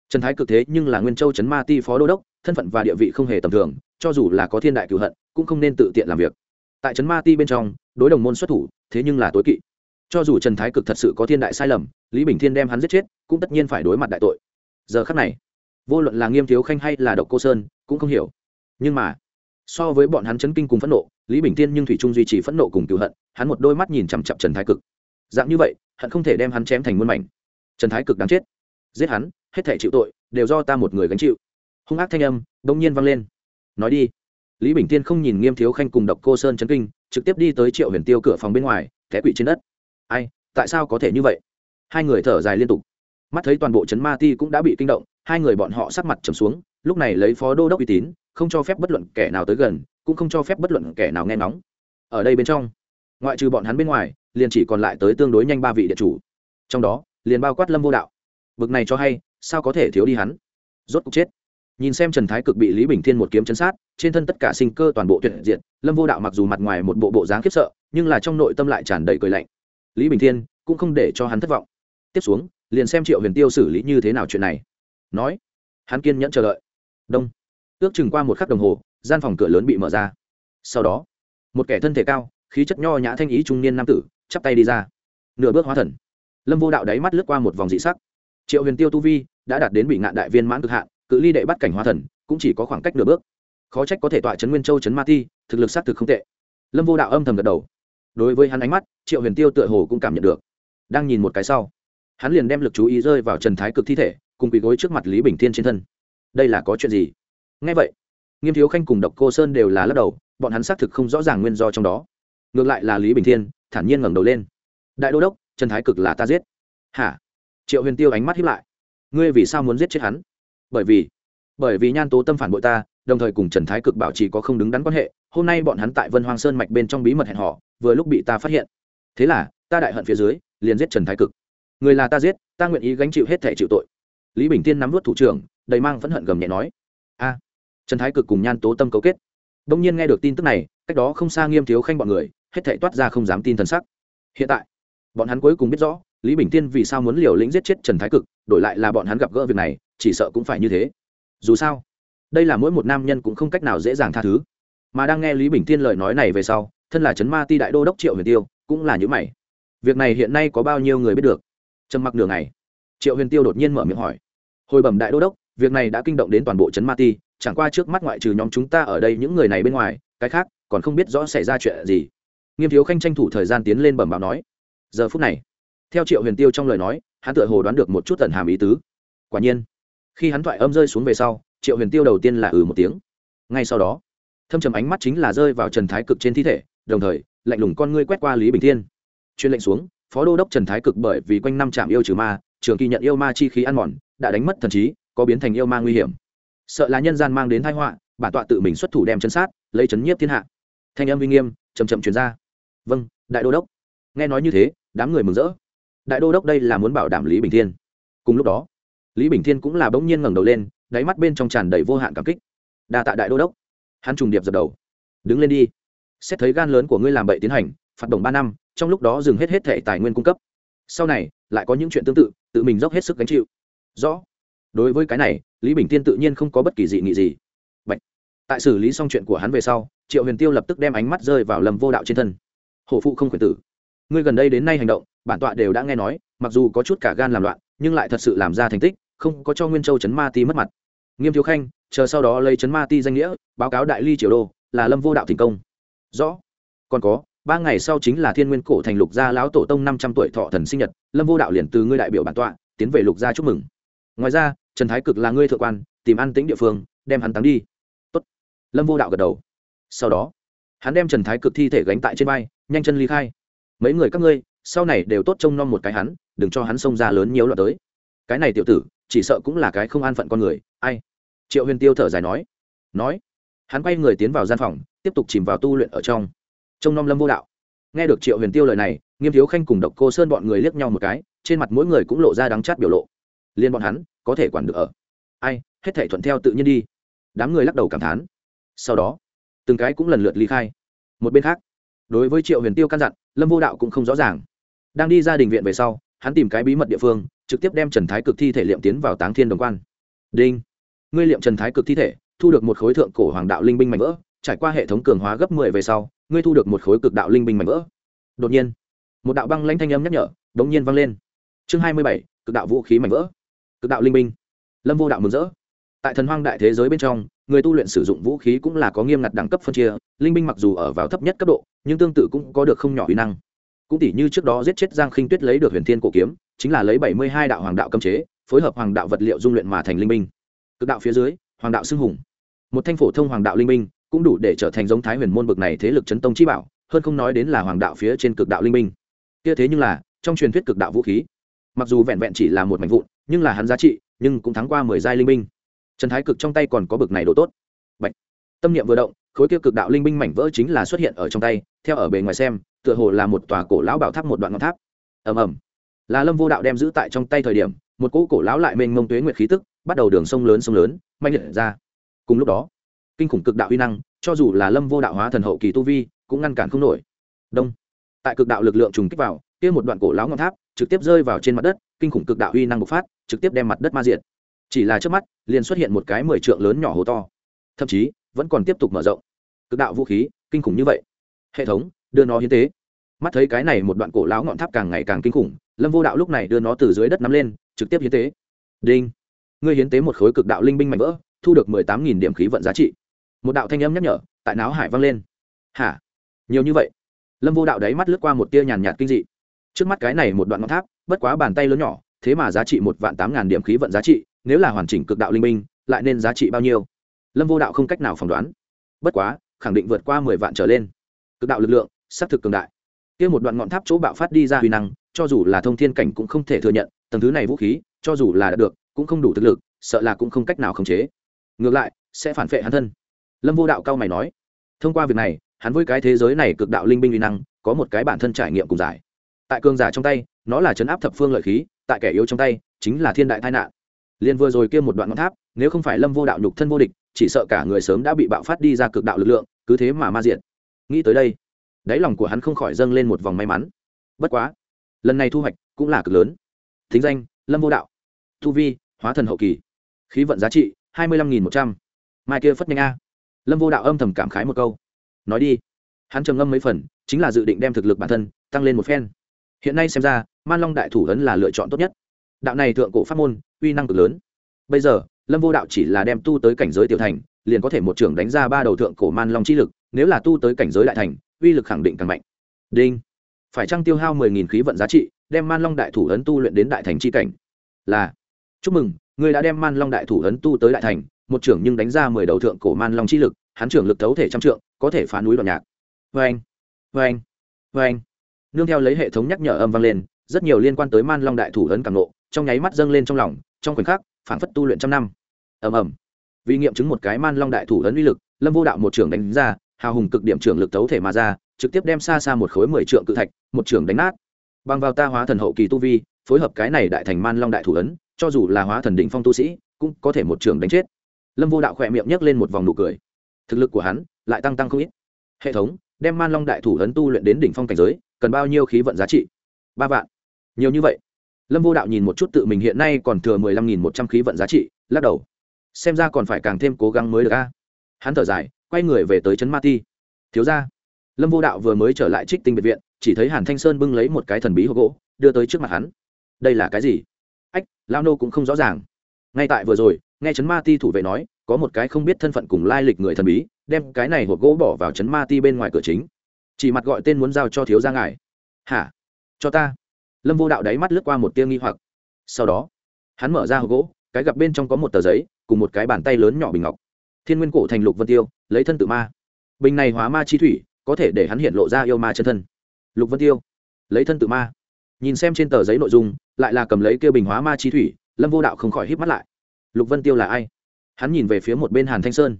Trần thái cực thế nhưng là nguyên châu trấn ma ti phó đô đốc, thân phận và địa vị không hề tầm thường, cho dù là có thiên đại cựu hận, cũng không nên tự tiện làm việc. Tại trấn ma ti bên trong, đối đồng môn xuất thủ, thế nhưng là tối kỵ cho dù trần thái cực thật sự có thiên đại sai lầm, lý bình thiên đem hắn giết chết, cũng tất nhiên phải đối mặt đại tội. Giờ khắc này, vô luận là nghiêm thiếu khanh hay là độc cô sơn, cũng không hiểu. Nhưng mà, so với bọn hắn chấn kinh cùng phẫn nộ, lý bình thiên nhưng thủy trung duy trì phẫn nộ cùng cựu hận, hắn một đôi mắt nhìn chằm chặp trần thái cực. Dạng như vậy, hận không thể đem hắn chém thành muôn mảnh. Trần thái cực đáng chết. Giết hắn, hết thể chịu tội, đều do ta một người gánh chịu. Hung ác thanh âm đông nhiên vang lên. Nói đi. Lý bình tiên không nhìn nghiêm thiếu khanh cùng độc cô sơn chấn kinh, trực tiếp đi tới triệu huyền tiêu cửa phòng bên ngoài, té quỵ trên đất ai, tại sao có thể như vậy? Hai người thở dài liên tục. Mắt thấy toàn bộ trấn ma ti cũng đã bị kinh động, hai người bọn họ sắc mặt trầm xuống, lúc này lấy phó đô đốc uy tín, không cho phép bất luận kẻ nào tới gần, cũng không cho phép bất luận kẻ nào nghe ngóng. Ở đây bên trong, ngoại trừ bọn hắn bên ngoài, liền chỉ còn lại tới tương đối nhanh ba vị địa chủ. Trong đó, liền bao quát lâm vô đạo. Bực này cho hay, sao có thể thiếu đi hắn? Rốt cục chết. Nhìn xem trần thái cực bị lý bình thiên một kiếm chấn sát, trên thân tất cả sinh cơ toàn bộ tuyệt diện lâm vô đạo mặc dù mặt ngoài một bộ bộ dáng khiếp sợ, nhưng là trong nội tâm lại tràn đầy cười lạnh lý bình thiên cũng không để cho hắn thất vọng. Tiếp xuống, liền xem triệu huyền tiêu xử lý như thế nào chuyện này. Nói, hắn kiên nhẫn chờ đợi. Đông. Ước chừng qua một khắc đồng hồ, gian phòng cửa lớn bị mở ra. Sau đó, một kẻ thân thể cao, khí chất nho nhã thanh ý trung niên nam tử chắp tay đi ra. Nửa bước hóa thần. Lâm vô đạo đáy mắt lướt qua một vòng dị sắc. Triệu huyền tiêu tu vi đã đạt đến bị ngạn đại viên mãn cực hạn, cự ly đệ bắt cảnh hóa thần cũng chỉ có khoảng cách nửa bước. Khó trách có thể tọa trấn nguyên châu trấn ma ti, thực lực xác thực không tệ. Lâm vô đạo âm thầm gật đầu đối với hắn ánh mắt, triệu huyền tiêu tựa hồ cũng cảm nhận được. Đang nhìn một cái sau, hắn liền đem lực chú ý rơi vào trần thái cực thi thể, cùng quỳ gối trước mặt lý bình thiên trên thân. Đây là có chuyện gì? Ngay vậy, nghiêm thiếu khanh cùng độc cô sơn đều là lắc đầu, bọn hắn xác thực không rõ ràng nguyên do trong đó. Ngược lại là lý bình thiên, thản nhiên ngẩng đầu lên. Đại đô đốc, trần thái cực là ta giết. Hả? Triệu huyền tiêu ánh mắt hiếp lại. Ngươi vì sao muốn giết chết hắn? Bởi vì bởi vì nhan tố tâm phản bội ta, đồng thời cùng trần thái cực bảo trì có không đứng đắn quan hệ hôm nay bọn hắn tại vân hoàng sơn mạch bên trong bí mật hẹn họ vừa lúc bị ta phát hiện. Thế là, ta đại hận phía dưới, liền giết trần thái cực. Người là ta giết, ta nguyện ý gánh chịu hết thể chịu tội. Lý bình tiên nắm vút thủ trưởng, đầy mang phẫn hận gầm nhẹ nói, a, trần thái cực cùng nhan tố tâm cấu kết. Đông nhiên nghe được tin tức này, cách đó không xa nghiêm thiếu khanh bọn người, hết thảy toát ra không dám tin thần sắc. Hiện tại, bọn hắn cuối cùng biết rõ, lý bình tiên vì sao muốn liều lĩnh giết chết trần thái cực, đổi lại là bọn hắn gặp gỡ việc này, chỉ sợ cũng phải như thế. Dù sao, đây là mỗi một nam nhân cũng không cách nào dễ dàng tha thứ mà đang nghe lý bình Thiên lời nói này về sau, thân là trấn ma ti đại đô đốc triệu huyền tiêu, cũng là những mày. Việc này hiện nay có bao nhiêu người biết được? Trầm mặc nửa ngày, triệu huyền tiêu đột nhiên mở miệng hỏi. Hồi bẩm đại đô đốc, việc này đã kinh động đến toàn bộ trấn ma ti, chẳng qua trước mắt ngoại trừ nhóm chúng ta ở đây những người này bên ngoài, cái khác còn không biết rõ xảy ra chuyện gì. Nghiêm thiếu khanh tranh thủ thời gian tiến lên bẩm báo nói. Giờ phút này, theo triệu huyền tiêu trong lời nói, hắn tựa hồ đoán được một chút tần hàm ý tứ. Quả nhiên, khi hắn thoại âm rơi xuống về sau, triệu huyền tiêu đầu tiên là ừ một tiếng. Ngay sau đó thâm trầm ánh mắt chính là rơi vào trần thái cực trên thi thể, đồng thời, lạnh lùng con ngươi quét qua lý bình thiên. Chuyên lệnh xuống, phó đô đốc trần thái cực bởi vì quanh năm trạm yêu trừ ma, trường kỳ nhận yêu ma chi khí ăn mòn, đã đánh mất thần trí, có biến thành yêu ma nguy hiểm. Sợ là nhân gian mang đến thái họa bản tọa tự mình xuất thủ đem chân sát, lấy chấn nhiếp thiên hạ. Thanh âm uy nghiêm chầm chậm truyền ra. Vâng đại đô đốc. Nghe nói như thế, đám người mừng rỡ. Đại đô đốc đây là muốn bảo đảm lý bình thiên. Cùng lúc đó, lý bình thiên cũng là bỗng nhiên ngẩng đầu lên, đáy mắt bên trong tràn đầy vô hạn cảm kích. Đa tạ đại đô đốc hắn trùng điệp dập đầu. Đứng lên đi. Xét thấy gan lớn của ngươi làm bậy tiến hành, phạt đồng ba năm, trong lúc đó dừng hết hết thẻ tài nguyên cung cấp. Sau này, lại có những chuyện tương tự tự mình dốc hết sức gánh chịu. Rõ. Đối với cái này, lý bình tiên tự nhiên không có bất kỳ dị nghị gì. Bạch. tại xử lý xong chuyện của hắn về sau, triệu huyền tiêu lập tức đem ánh mắt rơi vào lầm vô đạo trên thân. Hổ phụ không khuyển tử. Ngươi gần đây đến nay hành động, bản tọa đều đã nghe nói, mặc dù có chút cả gan làm loạn, nhưng lại thật sự làm ra thành tích, không có cho nguyên châu chấn ma ti mất mặt nghiêm thiếu khanh, chờ sau đó lấy chấn ma ti danh nghĩa, báo cáo đại ly triều đô, là lâm vô đạo thành công. Rõ. Còn có, ba ngày sau chính là thiên nguyên cổ thành lục gia lão tổ tông năm trăm tuổi thọ thần sinh nhật, lâm vô đạo liền từ ngươi đại biểu bản tọa, tiến về lục gia chúc mừng. Ngoài ra, trần thái cực là ngươi thượng quan, tìm ăn tĩnh địa phương, đem hắn tắm đi. Tốt. lâm vô đạo gật đầu. Sau đó, hắn đem trần thái cực thi thể gánh tại trên vai, nhanh chân ly khai. Mấy người các ngươi, sau này đều tốt trông nom một cái hắn, đừng cho hắn xông ra lớn nhiều loạn tới. Cái này tiểu tử, chỉ sợ cũng là cái không an phận con người, ai? Triệu huyền tiêu thở dài nói nói, hắn quay người tiến vào gian phòng, tiếp tục chìm vào tu luyện ở trong. Trông nom lâm vô đạo. Nghe được triệu huyền tiêu lời này, nghiêm thiếu khanh cùng độc cô sơn bọn người liếc nhau một cái, trên mặt mỗi người cũng lộ ra đắng chát biểu lộ. Liên bọn hắn, có thể quản được ở. Ai, hết thể thuận theo tự nhiên đi. Đám người lắc đầu cảm thán. Sau đó, từng cái cũng lần lượt ly khai. Một bên khác, đối với triệu huyền tiêu căn dặn, lâm vô đạo cũng không rõ ràng. Đang đi ra đình viện về sau, hắn tìm cái bí mật địa phương, trực tiếp đem trần thái cực thi thể liệm tiến vào táng thiên đồng quan. Đinh! Ngươi liệm trần thái cực thi thể, thu được một khối thượng cổ hoàng đạo linh binh mạnh vỡ, trải qua hệ thống cường hóa gấp mười về sau, ngươi thu được một khối cực đạo linh binh mạnh vỡ. Đột nhiên, một đạo băng lãnh thanh âm nhắc nhở, đống nhiên vang lên. Chương hai mươi bảy, cực đạo vũ khí mạnh vỡ. Cực đạo linh binh. Lâm vô đạo mừng rỡ. Tại thần hoang đại thế giới bên trong, người tu luyện sử dụng vũ khí cũng là có nghiêm ngặt đẳng cấp phân chia, linh binh mặc dù ở vào thấp nhất cấp độ, nhưng tương tự cũng có được không nhỏ uy năng. Cũng tỷ như trước đó giết chết giang khinh tuyết lấy được huyền thiên cổ kiếm, chính là lấy bảy mươi hai đạo hoàng đạo cấm chế, phối hợp hoàng đạo vật liệu dung luyện mà thành linh binh cực đạo phía dưới, hoàng đạo xưng hùng một thanh phổ thông hoàng đạo linh minh cũng đủ để trở thành giống thái huyền môn bực này thế lực chấn tông chi bảo, hơn không nói đến là hoàng đạo phía trên cực đạo linh minh. kia thế nhưng là, trong truyền thuyết cực đạo vũ khí mặc dù vẹn vẹn chỉ là một mảnh vụn, nhưng là hắn giá trị, nhưng cũng thắng qua mười giai linh minh. trần thái cực trong tay còn có bực này độ tốt Bạch. tâm niệm vừa động, khối kia cực đạo linh minh mảnh vỡ chính là xuất hiện ở trong tay, theo ở bề ngoài xem, tựa hồ là một tòa cổ lão bảo tháp một đoạn ngọn tháp ầm ầm là lâm vô đạo đem giữ tại trong tay thời điểm, một cỗ cổ lão lại mênh mông tuế nguyệt khí tức bắt đầu đường sông lớn sông lớn, mạnh liệt ra. Cùng lúc đó, kinh khủng cực đạo uy năng, cho dù là lâm vô đạo hóa thần hậu kỳ tu vi, cũng ngăn cản không nổi. Đông. Tại cực đạo lực lượng trùng kích vào, kia một đoạn cổ lão ngọn tháp trực tiếp rơi vào trên mặt đất, kinh khủng cực đạo uy năng bộc phát, trực tiếp đem mặt đất ma diện chỉ là trước mắt, liền xuất hiện một cái mười trượng lớn nhỏ hố to. Thậm chí, vẫn còn tiếp tục mở rộng. Cực đạo vũ khí, kinh khủng như vậy. Hệ thống, đưa nó hiến tế. Mắt thấy cái này một đoạn cổ lão ngọn tháp càng ngày càng kinh khủng, lâm vô đạo lúc này đưa nó từ dưới đất nắm lên, trực tiếp hiến tế. Đinh ngươi hiến tế một khối cực đạo linh binh mạnh vỡ, thu được mười tám nghìn điểm khí vận giá trị. Một đạo thanh âm nhắc nhở, tại não hải vang lên. Hả? Nhiều như vậy? Lâm vô đạo đáy mắt lướt qua một tia nhàn nhạt kinh dị. Trước mắt cái này một đoạn ngọn tháp, bất quá bàn tay lớn nhỏ, thế mà giá trị một vạn tám ngàn điểm khí vận giá trị, nếu là hoàn chỉnh cực đạo linh minh lại nên giá trị bao nhiêu? Lâm vô đạo không cách nào phỏng đoán. Bất quá, khẳng định vượt qua mười vạn trở lên. Cực đạo lực lượng s ắ c thực cường đại. Kia một đoạn ngọn tháp chỗ bạo phát đi ra huy năng, cho dù là thông thiên cảnh cũng không thể thừa nhận, tầng thứ này vũ khí, cho dù là đạt được cũng không đủ thực lực, sợ là cũng không cách nào khống chế. Ngược lại, sẽ phản vệ hắn thân. Lâm vô đạo cao mày nói, thông qua việc này, hắn với cái thế giới này cực đạo linh binh uy năng, có một cái bản thân trải nghiệm cùng giải. Tại cường giả trong tay, nó là chấn áp thập phương lợi khí, tại kẻ yếu trong tay, chính là thiên đại tai nạn. Liền vừa rồi kia một đoạn ngọn tháp, nếu không phải lâm vô đạo nhục thân vô địch, chỉ sợ cả người sớm đã bị bạo phát đi ra cực đạo lực lượng, cứ thế mà ma diện nghĩ tới đây, đáy lòng của hắn không khỏi dâng lên một vòng may mắn. Bất quá, lần này thu hoạch cũng là cực lớn. Thính danh, lâm vô đạo. Thu vi hóa thần hậu kỳ. Khí vận giá trị, hai mươi lăm nghìn một trăm. Mai kia phất nhanh a. Lâm vô đạo âm thầm cảm khái một câu. Nói đi. Hắn trầm ngâm mấy phần, chính là dự định đem thực lực bản thân tăng lên một phen. Hiện nay xem ra, man long đại thủ ấn là lựa chọn tốt nhất. Đạo này thượng cổ pháp môn, uy năng cực lớn. Bây giờ, lâm vô đạo chỉ là đem tu tới cảnh giới tiểu thành, liền có thể một trưởng đánh ra ba đầu thượng cổ man long chi lực, nếu là tu tới cảnh giới đại thành, uy lực khẳng định càng mạnh. Đinh. Phải trăng tiêu hao mười nghìn khí vận giá trị, đem man long đại thủ ấn tu luyện đến đại thành chi cảnh? Là chúc mừng người đã đem man long đại thủ ấn tu tới đại thành, một trưởng nhưng đánh ra mười đầu thượng cổ man long chi lực, hắn trưởng lực thấu thể trăm trượng, có thể phá núi đoạn nhạc. Vê anh vê anh vê anh nương theo lấy hệ thống nhắc nhở âm vang lên, rất nhiều liên quan tới man long đại thủ ấn càng nộ trong nháy mắt dâng lên trong lòng, trong khoảnh khắc phản phất tu luyện trăm năm. Ầm ầm. Vì nghiệm chứng một cái man long đại thủ ấn uy lực, lâm vô đạo một trưởng đánh ra, hào hùng cực điểm trưởng lực thấu thể mà ra, trực tiếp đem xa xa một khối mười trượng cự thạch, một trưởng đánh nát. Bằng vào ta hóa thần hậu kỳ tu vi phối hợp cái này đại thành man long đại thủ ấn, cho dù là hóa thần đỉnh phong tu sĩ, cũng có thể một trưởng đánh chết. Lâm vô đạo khỏe miệng nhấc lên một vòng nụ cười. Thực lực của hắn lại tăng tăng không ít. Hệ thống, đem man long đại thủ ấn tu luyện đến đỉnh phong cảnh giới, cần bao nhiêu khí vận giá trị? Ba vạn. Nhiều như vậy. Lâm vô đạo nhìn một chút tự mình hiện nay còn thừa mười lăm nghìn một trăm khí vận giá trị, lắc đầu. Xem ra còn phải càng thêm cố gắng mới được a. Hắn thở dài, quay người về tới trấn ma ti. Thiếu ra lâm vô đạo vừa mới trở lại trích tinh biệt viện, chỉ thấy hàn thanh sơn bưng lấy một cái thần bí hộp gỗ, đưa tới trước mặt hắn đây là cái gì? Ách, lao nô cũng không rõ ràng. Ngay tại vừa rồi, nghe chấn ma ti thủ vệ nói, có một cái không biết thân phận cùng lai lịch người thần bí, đem cái này hộp gỗ bỏ vào chấn ma ti bên ngoài cửa chính. Chỉ mặt gọi tên muốn giao cho thiếu gia ngài. Hả? Cho ta. Lâm vô đạo đáy mắt lướt qua một tiêu nghi hoặc. Sau đó, hắn mở ra hộp gỗ, cái gặp bên trong có một tờ giấy, cùng một cái bàn tay lớn nhỏ bình ngọc. Thiên nguyên cổ thành lục vân tiêu, lấy thân tự ma. Bình này hóa ma chi thủy, có thể để hắn hiện lộ ra yêu ma chân thân. Lục vân tiêu, lấy thân tự ma nhìn xem trên tờ giấy nội dung, lại là cầm lấy kêu bình hóa ma chi thủy, lâm vô đạo không khỏi hít mắt lại. Lục vân tiêu là ai? Hắn nhìn về phía một bên hàn thanh sơn.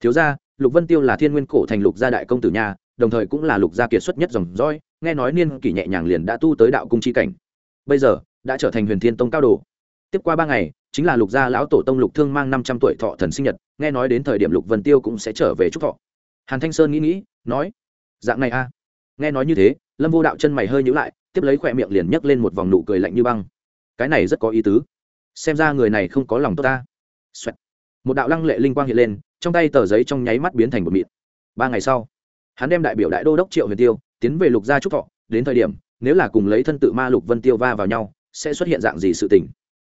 Thiếu ra lục vân tiêu là thiên nguyên cổ thành lục gia đại công tử nhà, đồng thời cũng là lục gia kiệt xuất nhất dòng dõi, nghe nói niên kỷ nhẹ nhàng liền đã tu tới đạo cung chi cảnh. Bây giờ, đã trở thành huyền thiên tông cao đồ. Tiếp qua ba ngày, chính là lục gia lão tổ tông lục thương mang năm trăm tuổi thọ thần sinh nhật, nghe nói đến thời điểm lục vân tiêu cũng sẽ trở về chúc thọ. Hàn thanh sơn nghĩ nghĩ, nói, dạng này a nghe nói như thế lâm vô đạo chân mày hơi nhữ lại tiếp lấy khỏe miệng liền nhấc lên một vòng nụ cười lạnh như băng cái này rất có ý tứ xem ra người này không có lòng tốt ta、Xoẹt. Một đạo lăng lệ linh quang hiện lên trong tay tờ giấy trong nháy mắt biến thành một mịn ba ngày sau hắn đem đại biểu đại đô đốc triệu huyền tiêu tiến về lục gia trúc thọ đến thời điểm nếu là cùng lấy thân tự ma lục vân tiêu va vào nhau sẽ xuất hiện dạng gì sự tình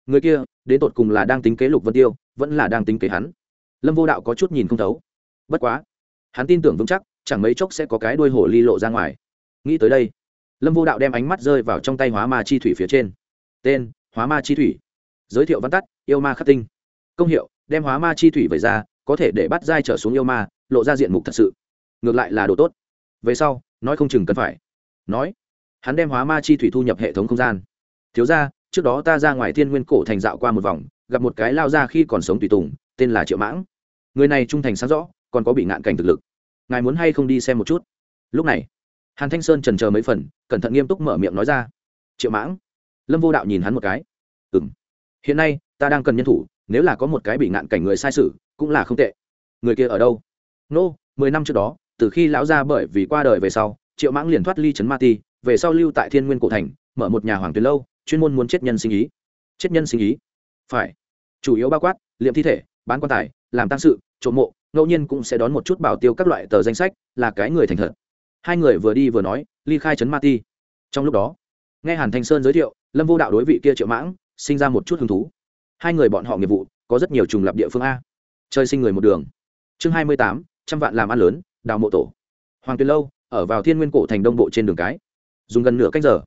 người kia đến tột cùng là đang tính kế lục vân tiêu vẫn là đang tính kế hắn lâm vô đạo có chút nhìn không thấu bất quá hắn tin tưởng vững chắc chẳng mấy chốc sẽ có cái đuôi hổ ly lộ ra ngoài nghĩ tới đây, lâm vô đạo đem ánh mắt rơi vào trong tay hóa ma chi thủy phía trên. Tên, hóa ma chi thủy. Giới thiệu văn tắt, yêu ma khắc tinh. Công hiệu, đem hóa ma chi thủy về ra, có thể để bắt dai trở xuống yêu ma, lộ ra diện mục thật sự. Ngược lại là đồ tốt. Về sau, nói không chừng cần phải. Nói, hắn đem hóa ma chi thủy thu nhập hệ thống không gian. Thiếu ra, trước đó ta ra ngoài thiên nguyên cổ thành dạo qua một vòng, gặp một cái lao ra khi còn sống tùy tùng, tên là triệu mãng. Người này trung thành sáng rõ, còn có bị ngạn cảnh thực lực. Ngài muốn hay không đi xem một chút? Lúc này hàn thanh sơn trần chờ mấy phần cẩn thận nghiêm túc mở miệng nói ra. Triệu mãng. Lâm vô đạo nhìn hắn một cái. Ừ m hiện nay ta đang cần nhân thủ nếu là có một cái bị ngạn cảnh người sai sự cũng là không tệ. Người kia ở đâu? Nô、no, mười năm trước đó từ khi lão ra bởi vì qua đời về sau triệu mãng liền thoát ly trấn ma ti về sau lưu tại thiên nguyên cổ thành mở một nhà hoàng tuyến lâu chuyên môn muốn chết nhân sinh ý. Chết nhân sinh ý? Phải. Chủ yếu bao quát liệm thi thể bán quan tài làm tăng sự trộm mộ ngẫu nhiên cũng sẽ đón một chút bảo tiêu các loại tờ danh sách là cái người thành thật hai người vừa đi vừa nói, ly khai trấn ma ti. Trong lúc đó, nghe hàn thanh sơn giới thiệu, lâm vô đạo đối vị kia triệu mãng, sinh ra một chút hứng thú. Hai người bọn họ nghiệp vụ, có rất nhiều trùng lập địa phương a. Chơi sinh người một đường. Chương hai mươi tám, trăm vạn làm ăn lớn, đào mộ tổ. Hoàng tuyền lâu, ở vào thiên nguyên cổ thành đông bộ trên đường cái. Dùng gần nửa cách giờ,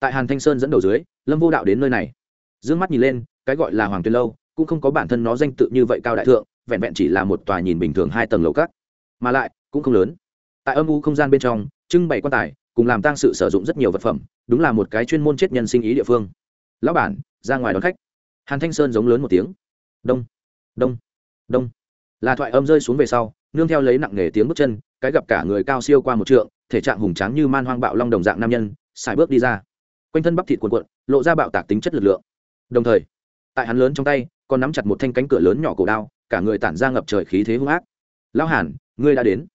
tại hàn thanh sơn dẫn đầu dưới, lâm vô đạo đến nơi này. D ư ơ n g mắt nhìn lên, cái gọi là hoàng tuyền lâu, cũng không có bản thân nó danh tự như vậy cao đại thượng, vẹn vẹn chỉ là một tòa nhìn bình thường hai tầng lầu cắt mà lại, cũng không lớn tại âm u không gian bên trong, trưng bày quan tài, cùng làm tăng sự sử dụng rất nhiều vật phẩm, đúng là một cái chuyên môn chết nhân sinh ý địa phương. Lão bản, ra ngoài đón khách. Hàn thanh sơn giống lớn một tiếng. Đông đông đông. Là thoại âm rơi xuống về sau, nương theo lấy nặng nề tiếng bước chân, cái gặp cả người cao siêu qua một trượng, thể trạng hùng tráng như man hoang bạo long đồng dạng nam nhân, xài bước đi ra. Quanh thân bắp thịt cuộn cuộn, lộ ra bạo tạc tính chất lực lượng. Đồng thời, tại hắn lớn trong tay, còn nắm chặt một thanh cánh cửa lớn nhỏ cổ đao, cả người tản ra ngập trời khí thế hung ác. Lão hàn, ngươi đã đến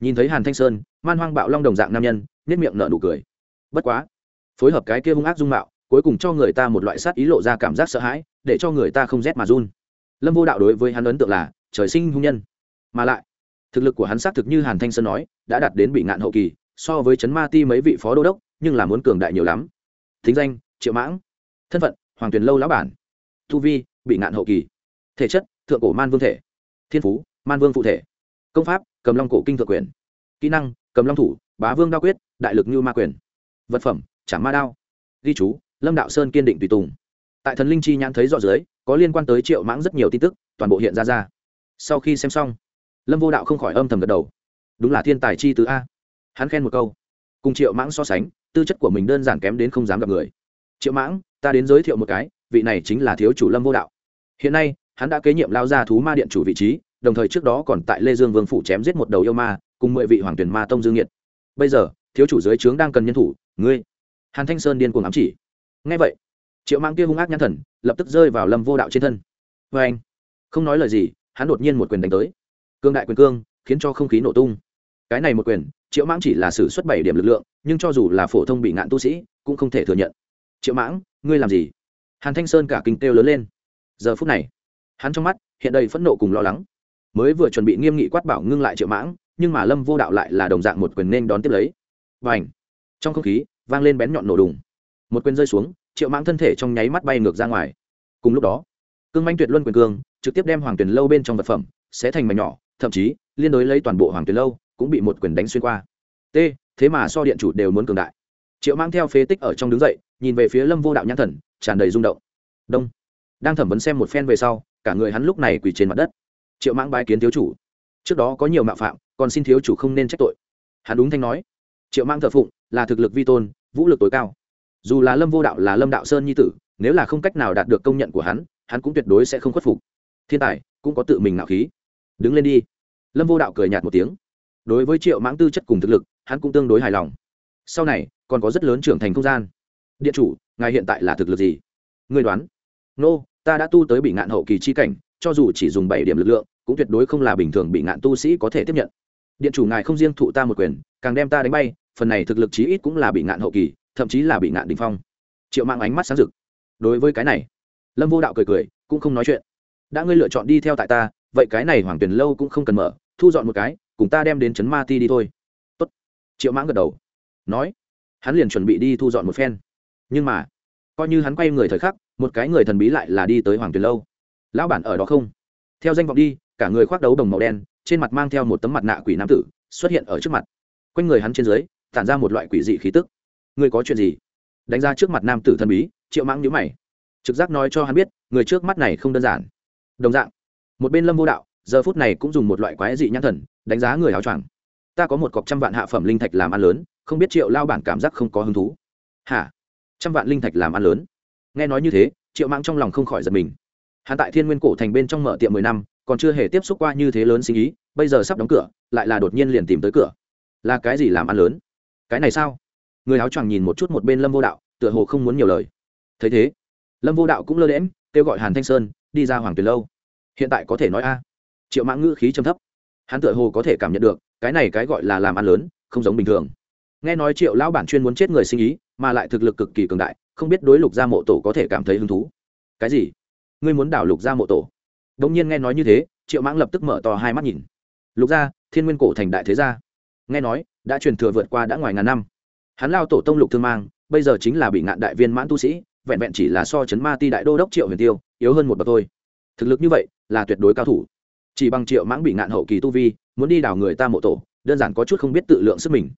nhìn thấy hàn thanh sơn man hoang bạo long đồng dạng nam nhân nhất miệng nở nụ cười bất quá phối hợp cái kia hung ác dung mạo cuối cùng cho người ta một loại sát ý lộ ra cảm giác sợ hãi để cho người ta không rét mà run lâm vô đạo đối với hắn ấn tượng là trời sinh hung nhân mà lại thực lực của hắn xác thực như hàn thanh sơn nói đã đạt đến bị ngạn hậu kỳ so với chấn ma ti mấy vị phó đô đốc nhưng là muốn cường đại nhiều lắm thính danh triệu mãng thân phận hoàng tuyền lâu lão bản thu vi bị ngạn hậu kỳ thể chất thượng cổ man vương thể thiên phú man vương phụ thể công pháp cầm long cổ kinh thượng quyền. Kỹ năng, cầm long thủ, bá vương đao quyết, đại lực như ma quyền. Vật phẩm, trả ma đao. Ghi chú, lâm đạo sơn kiên định tùy tùng. Tại thần linh chi nhãn thấy rõ dưới, có liên quan tới triệu mãng rất nhiều tin tức, toàn bộ hiện ra ra. Sau khi xem xong, lâm vô đạo không khỏi âm thầm gật đầu. Đúng là thiên tài chi tứ a. Hắn khen một câu. Cùng triệu mãng so sánh, tư chất của mình đơn giản kém đến không dám gặp người. Triệu mãng, ta đến giới thiệu một cái, vị này chính là thiếu chủ lâm vô đạo. Hiện nay, hắn đã kế nhiệm lao ra thú ma điện chủ vị trí đồng thời trước đó còn tại lê dương vương phủ chém giết một đầu yêu ma, cùng mười vị hoàng tuyển ma tông dương nhiệt bây giờ, thiếu chủ dưới trướng đang cần nhân thủ, ngươi. Hàn thanh sơn điên cuồng ám chỉ. Ngay vậy, triệu mang kia hung ác nhãn thần, lập tức rơi vào lâm vô đạo trên thân. Vê anh, không nói lời gì, hắn đột nhiên một quyền đánh tới. Cương đại quyền cương, khiến cho không khí nổ tung. Cái này một quyền, triệu mãng chỉ là xử suất bảy điểm lực lượng, nhưng cho dù là phổ thông bị ngạn tu sĩ, cũng không thể thừa nhận. Triệu mãng, ngươi làm gì? Hàn thanh sơn cả kinh têu lớn lên. Giờ phút này, hắn trong mắt hiện đầy phẫn nộ cùng lo lắng mới vừa chuẩn bị nghiêm nghị quát bảo ngưng lại triệu mãng, nhưng mà lâm vô đạo lại là đồng dạng một quyền nên đón tiếp lấy. Và ảnh trong không khí, vang lên bén nhọn nổ đùng. Một quyền rơi xuống, triệu mãng thân thể trong nháy mắt bay ngược ra ngoài. Cùng lúc đó, cương manh tuyệt luân quyền cương, trực tiếp đem hoàng tuyển lâu bên trong vật phẩm sẽ thành mảnh nhỏ, thậm chí, liên đối lấy toàn bộ hoàng tuyển lâu, cũng bị một quyền đánh xuyên qua. T, thế mà so điện chủ đều muốn cường đại. Triệu mang theo phế tích ở trong đứng dậy, nhìn về phía lâm vô đạo nhãn thần, tràn đầy rung động. Đông! Đang thẩm vấn xem một phen về sau, cả người hắn lúc này quỳ trên mặt đất triệu mãng bái kiến thiếu chủ. Trước đó có nhiều mạo phạm còn xin thiếu chủ không nên trách tội. Hắn đúng thanh nói. Triệu mãng thờ phụng là thực lực vi tôn vũ lực tối cao. Dù là lâm vô đạo là lâm đạo sơn nhi tử nếu là không cách nào đạt được công nhận của hắn hắn cũng tuyệt đối sẽ không khuất phục. Thiên tài cũng có tự mình ngạo khí. Đứng lên đi. Lâm vô đạo cười nhạt một tiếng. Đối với triệu mãng tư chất cùng thực lực hắn cũng tương đối hài lòng. Sau này còn có rất lớn trưởng thành không gian. Điện chủ ngài hiện tại là thực lực gì? Người đoán. Nô、no, ta đã tu tới bị ngạn hậu kỳ chi cảnh cho dù chỉ dùng bảy điểm lực lượng, cũng tuyệt đối không là bình thường bị ngạn tu sĩ có thể tiếp nhận. Điện chủ ngài không riêng thụ ta một quyền, càng đem ta đánh bay, phần này thực lực chí ít cũng là bị ngạn hậu kỳ, thậm chí là bị ngạn đình phong. Triệu mạng ánh mắt sáng rực. Đối với cái này, lâm vô đạo cười cười, cũng không nói chuyện. Đã ngươi lựa chọn đi theo tại ta, vậy cái này hoàng tuyển lâu cũng không cần mở, thu dọn một cái, cùng ta đem đến trấn ma ti đi thôi. Tốt. triệu mãng gật đầu. Nói. Hắn liền chuẩn bị đi thu dọn một phen. Nhưng mà, coi như hắn quay người thời khắc, một cái người thần bí lại là đi tới hoàng tuyển lâu lão bản ở đó không? Theo danh vọng đi, cả người khoác đấu đồng màu đen, trên mặt mang theo một tấm mặt nạ quỷ nam tử, xuất hiện ở trước mặt. Quanh người hắn trên dưới, tản ra một loại quỷ dị khí tức. Người có chuyện gì? Đánh ra trước mặt nam tử thần bí, triệu mãng nhíu mày. Trực giác nói cho hắn biết, người trước mắt này không đơn giản. Đồng dạng, một bên lâm vô đạo, giờ phút này cũng dùng một loại quái dị nhãn thần, đánh giá người áo choàng. Ta có một cọc trăm vạn hạ phẩm linh thạch làm ăn lớn, không biết triệu lao bản cảm giác không có hứng thú. Hả? Trăm vạn linh thạch làm ăn lớn? Nghe nói như thế, triệu mãng trong lòng không khỏi giật mình hắn tại thiên nguyên cổ thành bên trong mở tiệm mười năm, còn chưa hề tiếp xúc qua như thế lớn sinh ý, bây giờ sắp đóng cửa, lại là đột nhiên liền tìm tới cửa. Là cái gì làm ăn lớn? Cái này sao? Người áo choàng nhìn một chút một bên lâm vô đạo, tựa hồ không muốn nhiều lời. Thấy thế, lâm vô đạo cũng lơ đễm kêu gọi hàn thanh sơn, đi ra hoàng tuyền lâu. Hiện tại có thể nói a. Triệu mãng ngữ khí trầm thấp. Hắn tựa hồ có thể cảm nhận được, cái này cái gọi là làm ăn lớn, không giống bình thường. Nghe nói triệu lão bản chuyên muốn chết người sinh ý, mà lại thực lực cực kỳ cường đại, không biết đối lục gia mộ tổ có thể cảm thấy hứng thú. Cái gì? Ngươi muốn đảo lục gia mộ tổ. Đông nhiên nghe nói như thế, triệu mãng lập tức mở to hai mắt nhìn. Lục gia, thiên nguyên cổ thành đại thế gia. Nghe nói, đã truyền thừa vượt qua đã ngoài ngàn năm. Hắn lao tổ tông lục thương mang, bây giờ chính là bị ngạn đại viên mãn tu sĩ, vẹn vẹn chỉ là so chấn ma ti đại đô đốc triệu huyền tiêu, yếu hơn một bậc thôi. Thực lực như vậy, là tuyệt đối cao thủ. Chỉ bằng triệu mãng bị ngạn hậu kỳ tu vi, muốn đi đào người ta mộ tổ, đơn giản có chút không biết tự lượng sức mình.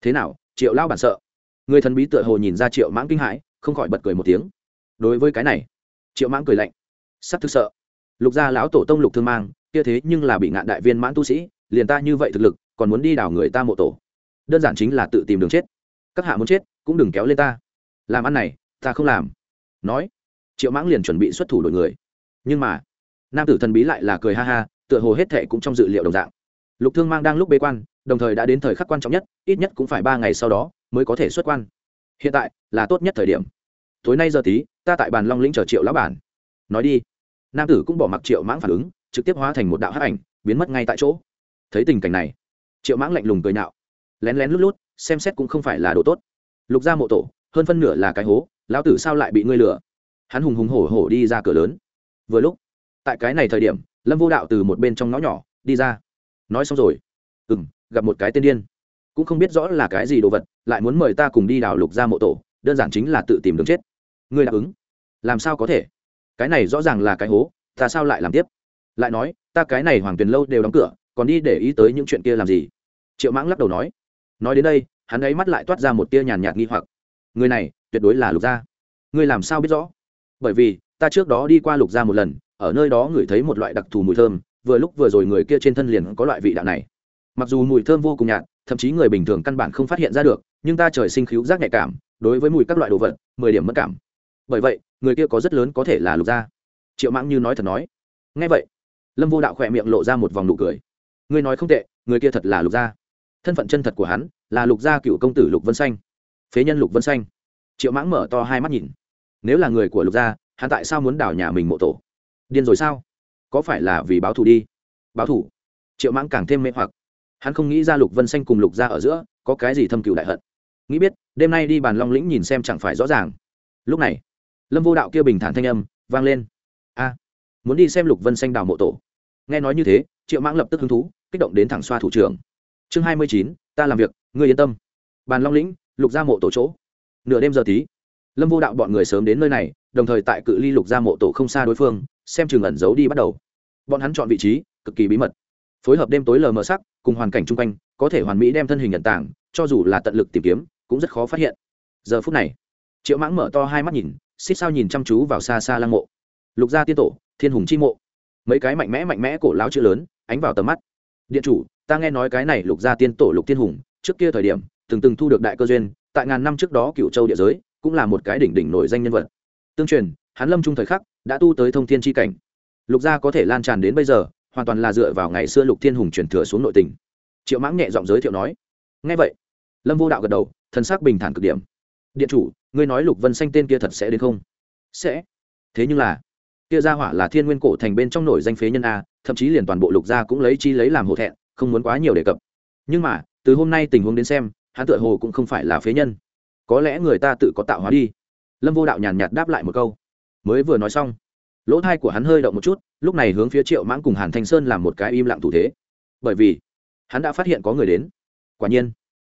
Thế nào, triệu lao bản sợ? Người thần bí tựa hồ nhìn ra triệu mãng kinh hãi, không khỏi bật cười một tiếng. Đối với cái này, triệu mãng cười lạnh sắp thực sợ. Lục gia lão tổ tông lục thương mang, kia thế nhưng là bị ngạn đại viên mãn tu sĩ, liền ta như vậy thực lực, còn muốn đi đào người ta mộ tổ. Đơn giản chính là tự tìm đường chết. Các hạ muốn chết, cũng đừng kéo lên ta. Làm ăn này, ta không làm. Nói. Triệu mãng liền chuẩn bị xuất thủ đổi người. Nhưng mà, nam tử thần bí lại là cười ha ha, tựa hồ hết thệ cũng trong dự liệu đồng dạng. Lục thương mang đang lúc bế quan, đồng thời đã đến thời khắc quan trọng nhất, ít nhất cũng phải ba ngày sau đó mới có thể xuất quan. Hiện tại là tốt nhất thời điểm. Tối nay giờ tí, ta tại bàn long lĩnh chờ triệu lão bản nói đi. Nam tử cũng bỏ mặc triệu mãng phản ứng trực tiếp hóa thành một đạo hắc ảnh biến mất ngay tại chỗ. Thấy tình cảnh này triệu mãng lạnh lùng cười nạo, lén lén lút lút xem xét cũng không phải là đồ tốt. Lục gia mộ tổ hơn phân nửa là cái hố lão tử sao lại bị ngươi lừa? Hắn hùng hùng hổ hổ đi ra cửa lớn. Vừa lúc tại cái này thời điểm lâm vô đạo từ một bên trong ngõ nhỏ đi ra. Nói xong rồi. Ừ m gặp một cái tên điên. Cũng không biết rõ là cái gì đồ vật lại muốn mời ta cùng đi đào lục ra mộ tổ đơn giản chính là tự tìm đường chết. Ngươi đáp ứng. Làm sao có thể? Cái này rõ ràng là cái hố, ta sao lại làm tiếp? Lại nói, ta cái này hoàng tuyền lâu đều đóng cửa, còn đi để ý tới những chuyện kia làm gì? Triệu mãng lắc đầu nói. Nói đến đây, hắn ấy mắt lại toát ra một tia nhàn nhạt nghi hoặc. Người này, tuyệt đối là lục gia. Ngươi làm sao biết rõ? Bởi vì, ta trước đó đi qua lục gia một lần, ở nơi đó ngửi thấy một loại đặc thù mùi thơm, vừa lúc vừa rồi người kia trên thân liền có loại vị đạo này. Mặc dù mùi thơm vô cùng nhạt, thậm chí người bình thường căn bản không phát hiện ra được, nhưng ta trời sinh khíu giác nhạy cảm, đối với mùi các loại đồ vật, mười điểm mất cảm. Bởi vậy người kia có rất lớn có thể là lục gia. Triệu mãng như nói thật nói. Ngay vậy, lâm vô đạo khỏe miệng lộ ra một vòng nụ cười. Ngươi nói không tệ, người kia thật là lục gia. Thân phận chân thật của hắn là lục gia cựu công tử lục vân xanh. Phế nhân lục vân xanh. Triệu mãng mở to hai mắt nhìn. Nếu là người của lục gia, hắn tại sao muốn đảo nhà mình mộ tổ? Điên rồi sao? Có phải là vì báo thù đi? Báo thù? Triệu mãng càng thêm mê hoặc. Hắn không nghĩ ra lục vân xanh cùng lục gia ở giữa có cái gì thâm cựu đại hận. Nghĩ biết, đêm nay đi bàn long lĩnh nhìn xem chẳng phải rõ ràng. Lúc này lâm vô đạo kia bình thản thanh âm vang lên. A, muốn đi xem lục vân xanh đào mộ tổ. Nghe nói như thế, triệu mãng lập tức hứng thú, kích động đến thẳng xoa thủ trưởng. Chương hai mươi chín, ta làm việc, ngươi yên tâm. Bàn long lĩnh, lục gia mộ tổ chỗ. Nửa đêm giờ tí, lâm vô đạo bọn người sớm đến nơi này, đồng thời tại cự ly lục gia mộ tổ không xa đối phương, xem chừng ẩn giấu đi bắt đầu. Bọn hắn chọn vị trí, cực kỳ bí mật. Phối hợp đêm tối lờ mờ sắc, cùng hoàn cảnh chung quanh, có thể hoàn mỹ đem thân hình nhận tảng, cho dù là tận lực tìm kiếm, cũng rất khó phát hiện. Giờ phút này, triệu mãng mở to hai mắt nhìn xích sao nhìn chăm chú vào xa xa lăng mộ. Lục gia tiên tổ, thiên hùng chi mộ. Mấy cái mạnh mẽ mạnh mẽ cổ láo chữ lớn, ánh vào tầm mắt. Điện chủ, ta nghe nói cái này lục gia tiên tổ lục tiên hùng, trước kia thời điểm, từng từng thu được đại cơ duyên, tại ngàn năm trước đó cựu châu địa giới, cũng là một cái đỉnh đỉnh nổi danh nhân vật. Tương truyền, hắn lâm trung thời khắc, đã tu tới thông thiên tri cảnh. Lục gia có thể lan tràn đến bây giờ, hoàn toàn là dựa vào ngày xưa lục thiên hùng truyền thừa xuống nội tình. Triệu mãng nhẹ giọng giới thiệu nói. Ngay vậy, lâm vô đạo gật đầu thân xác bình thản cực điểm. Điện chủ ngươi nói lục vân xanh tên kia thật sẽ đến không? Sẽ. Thế nhưng là kia gia hỏa là thiên nguyên cổ thành bên trong nổi danh phế nhân a thậm chí liền toàn bộ lục gia cũng lấy chi lấy làm hổ thẹn không muốn quá nhiều đề cập. Nhưng mà từ hôm nay tình huống đến xem hắn tựa hồ cũng không phải là phế nhân. Có lẽ người ta tự có tạo hóa đi. Lâm vô đạo nhàn nhạt đáp lại một câu. Mới vừa nói xong lỗ thai của hắn hơi động một chút lúc này hướng phía triệu mãng cùng hàn thanh sơn làm một cái im lặng thủ thế. Bởi vì hắn đã phát hiện có người đến. Quả nhiên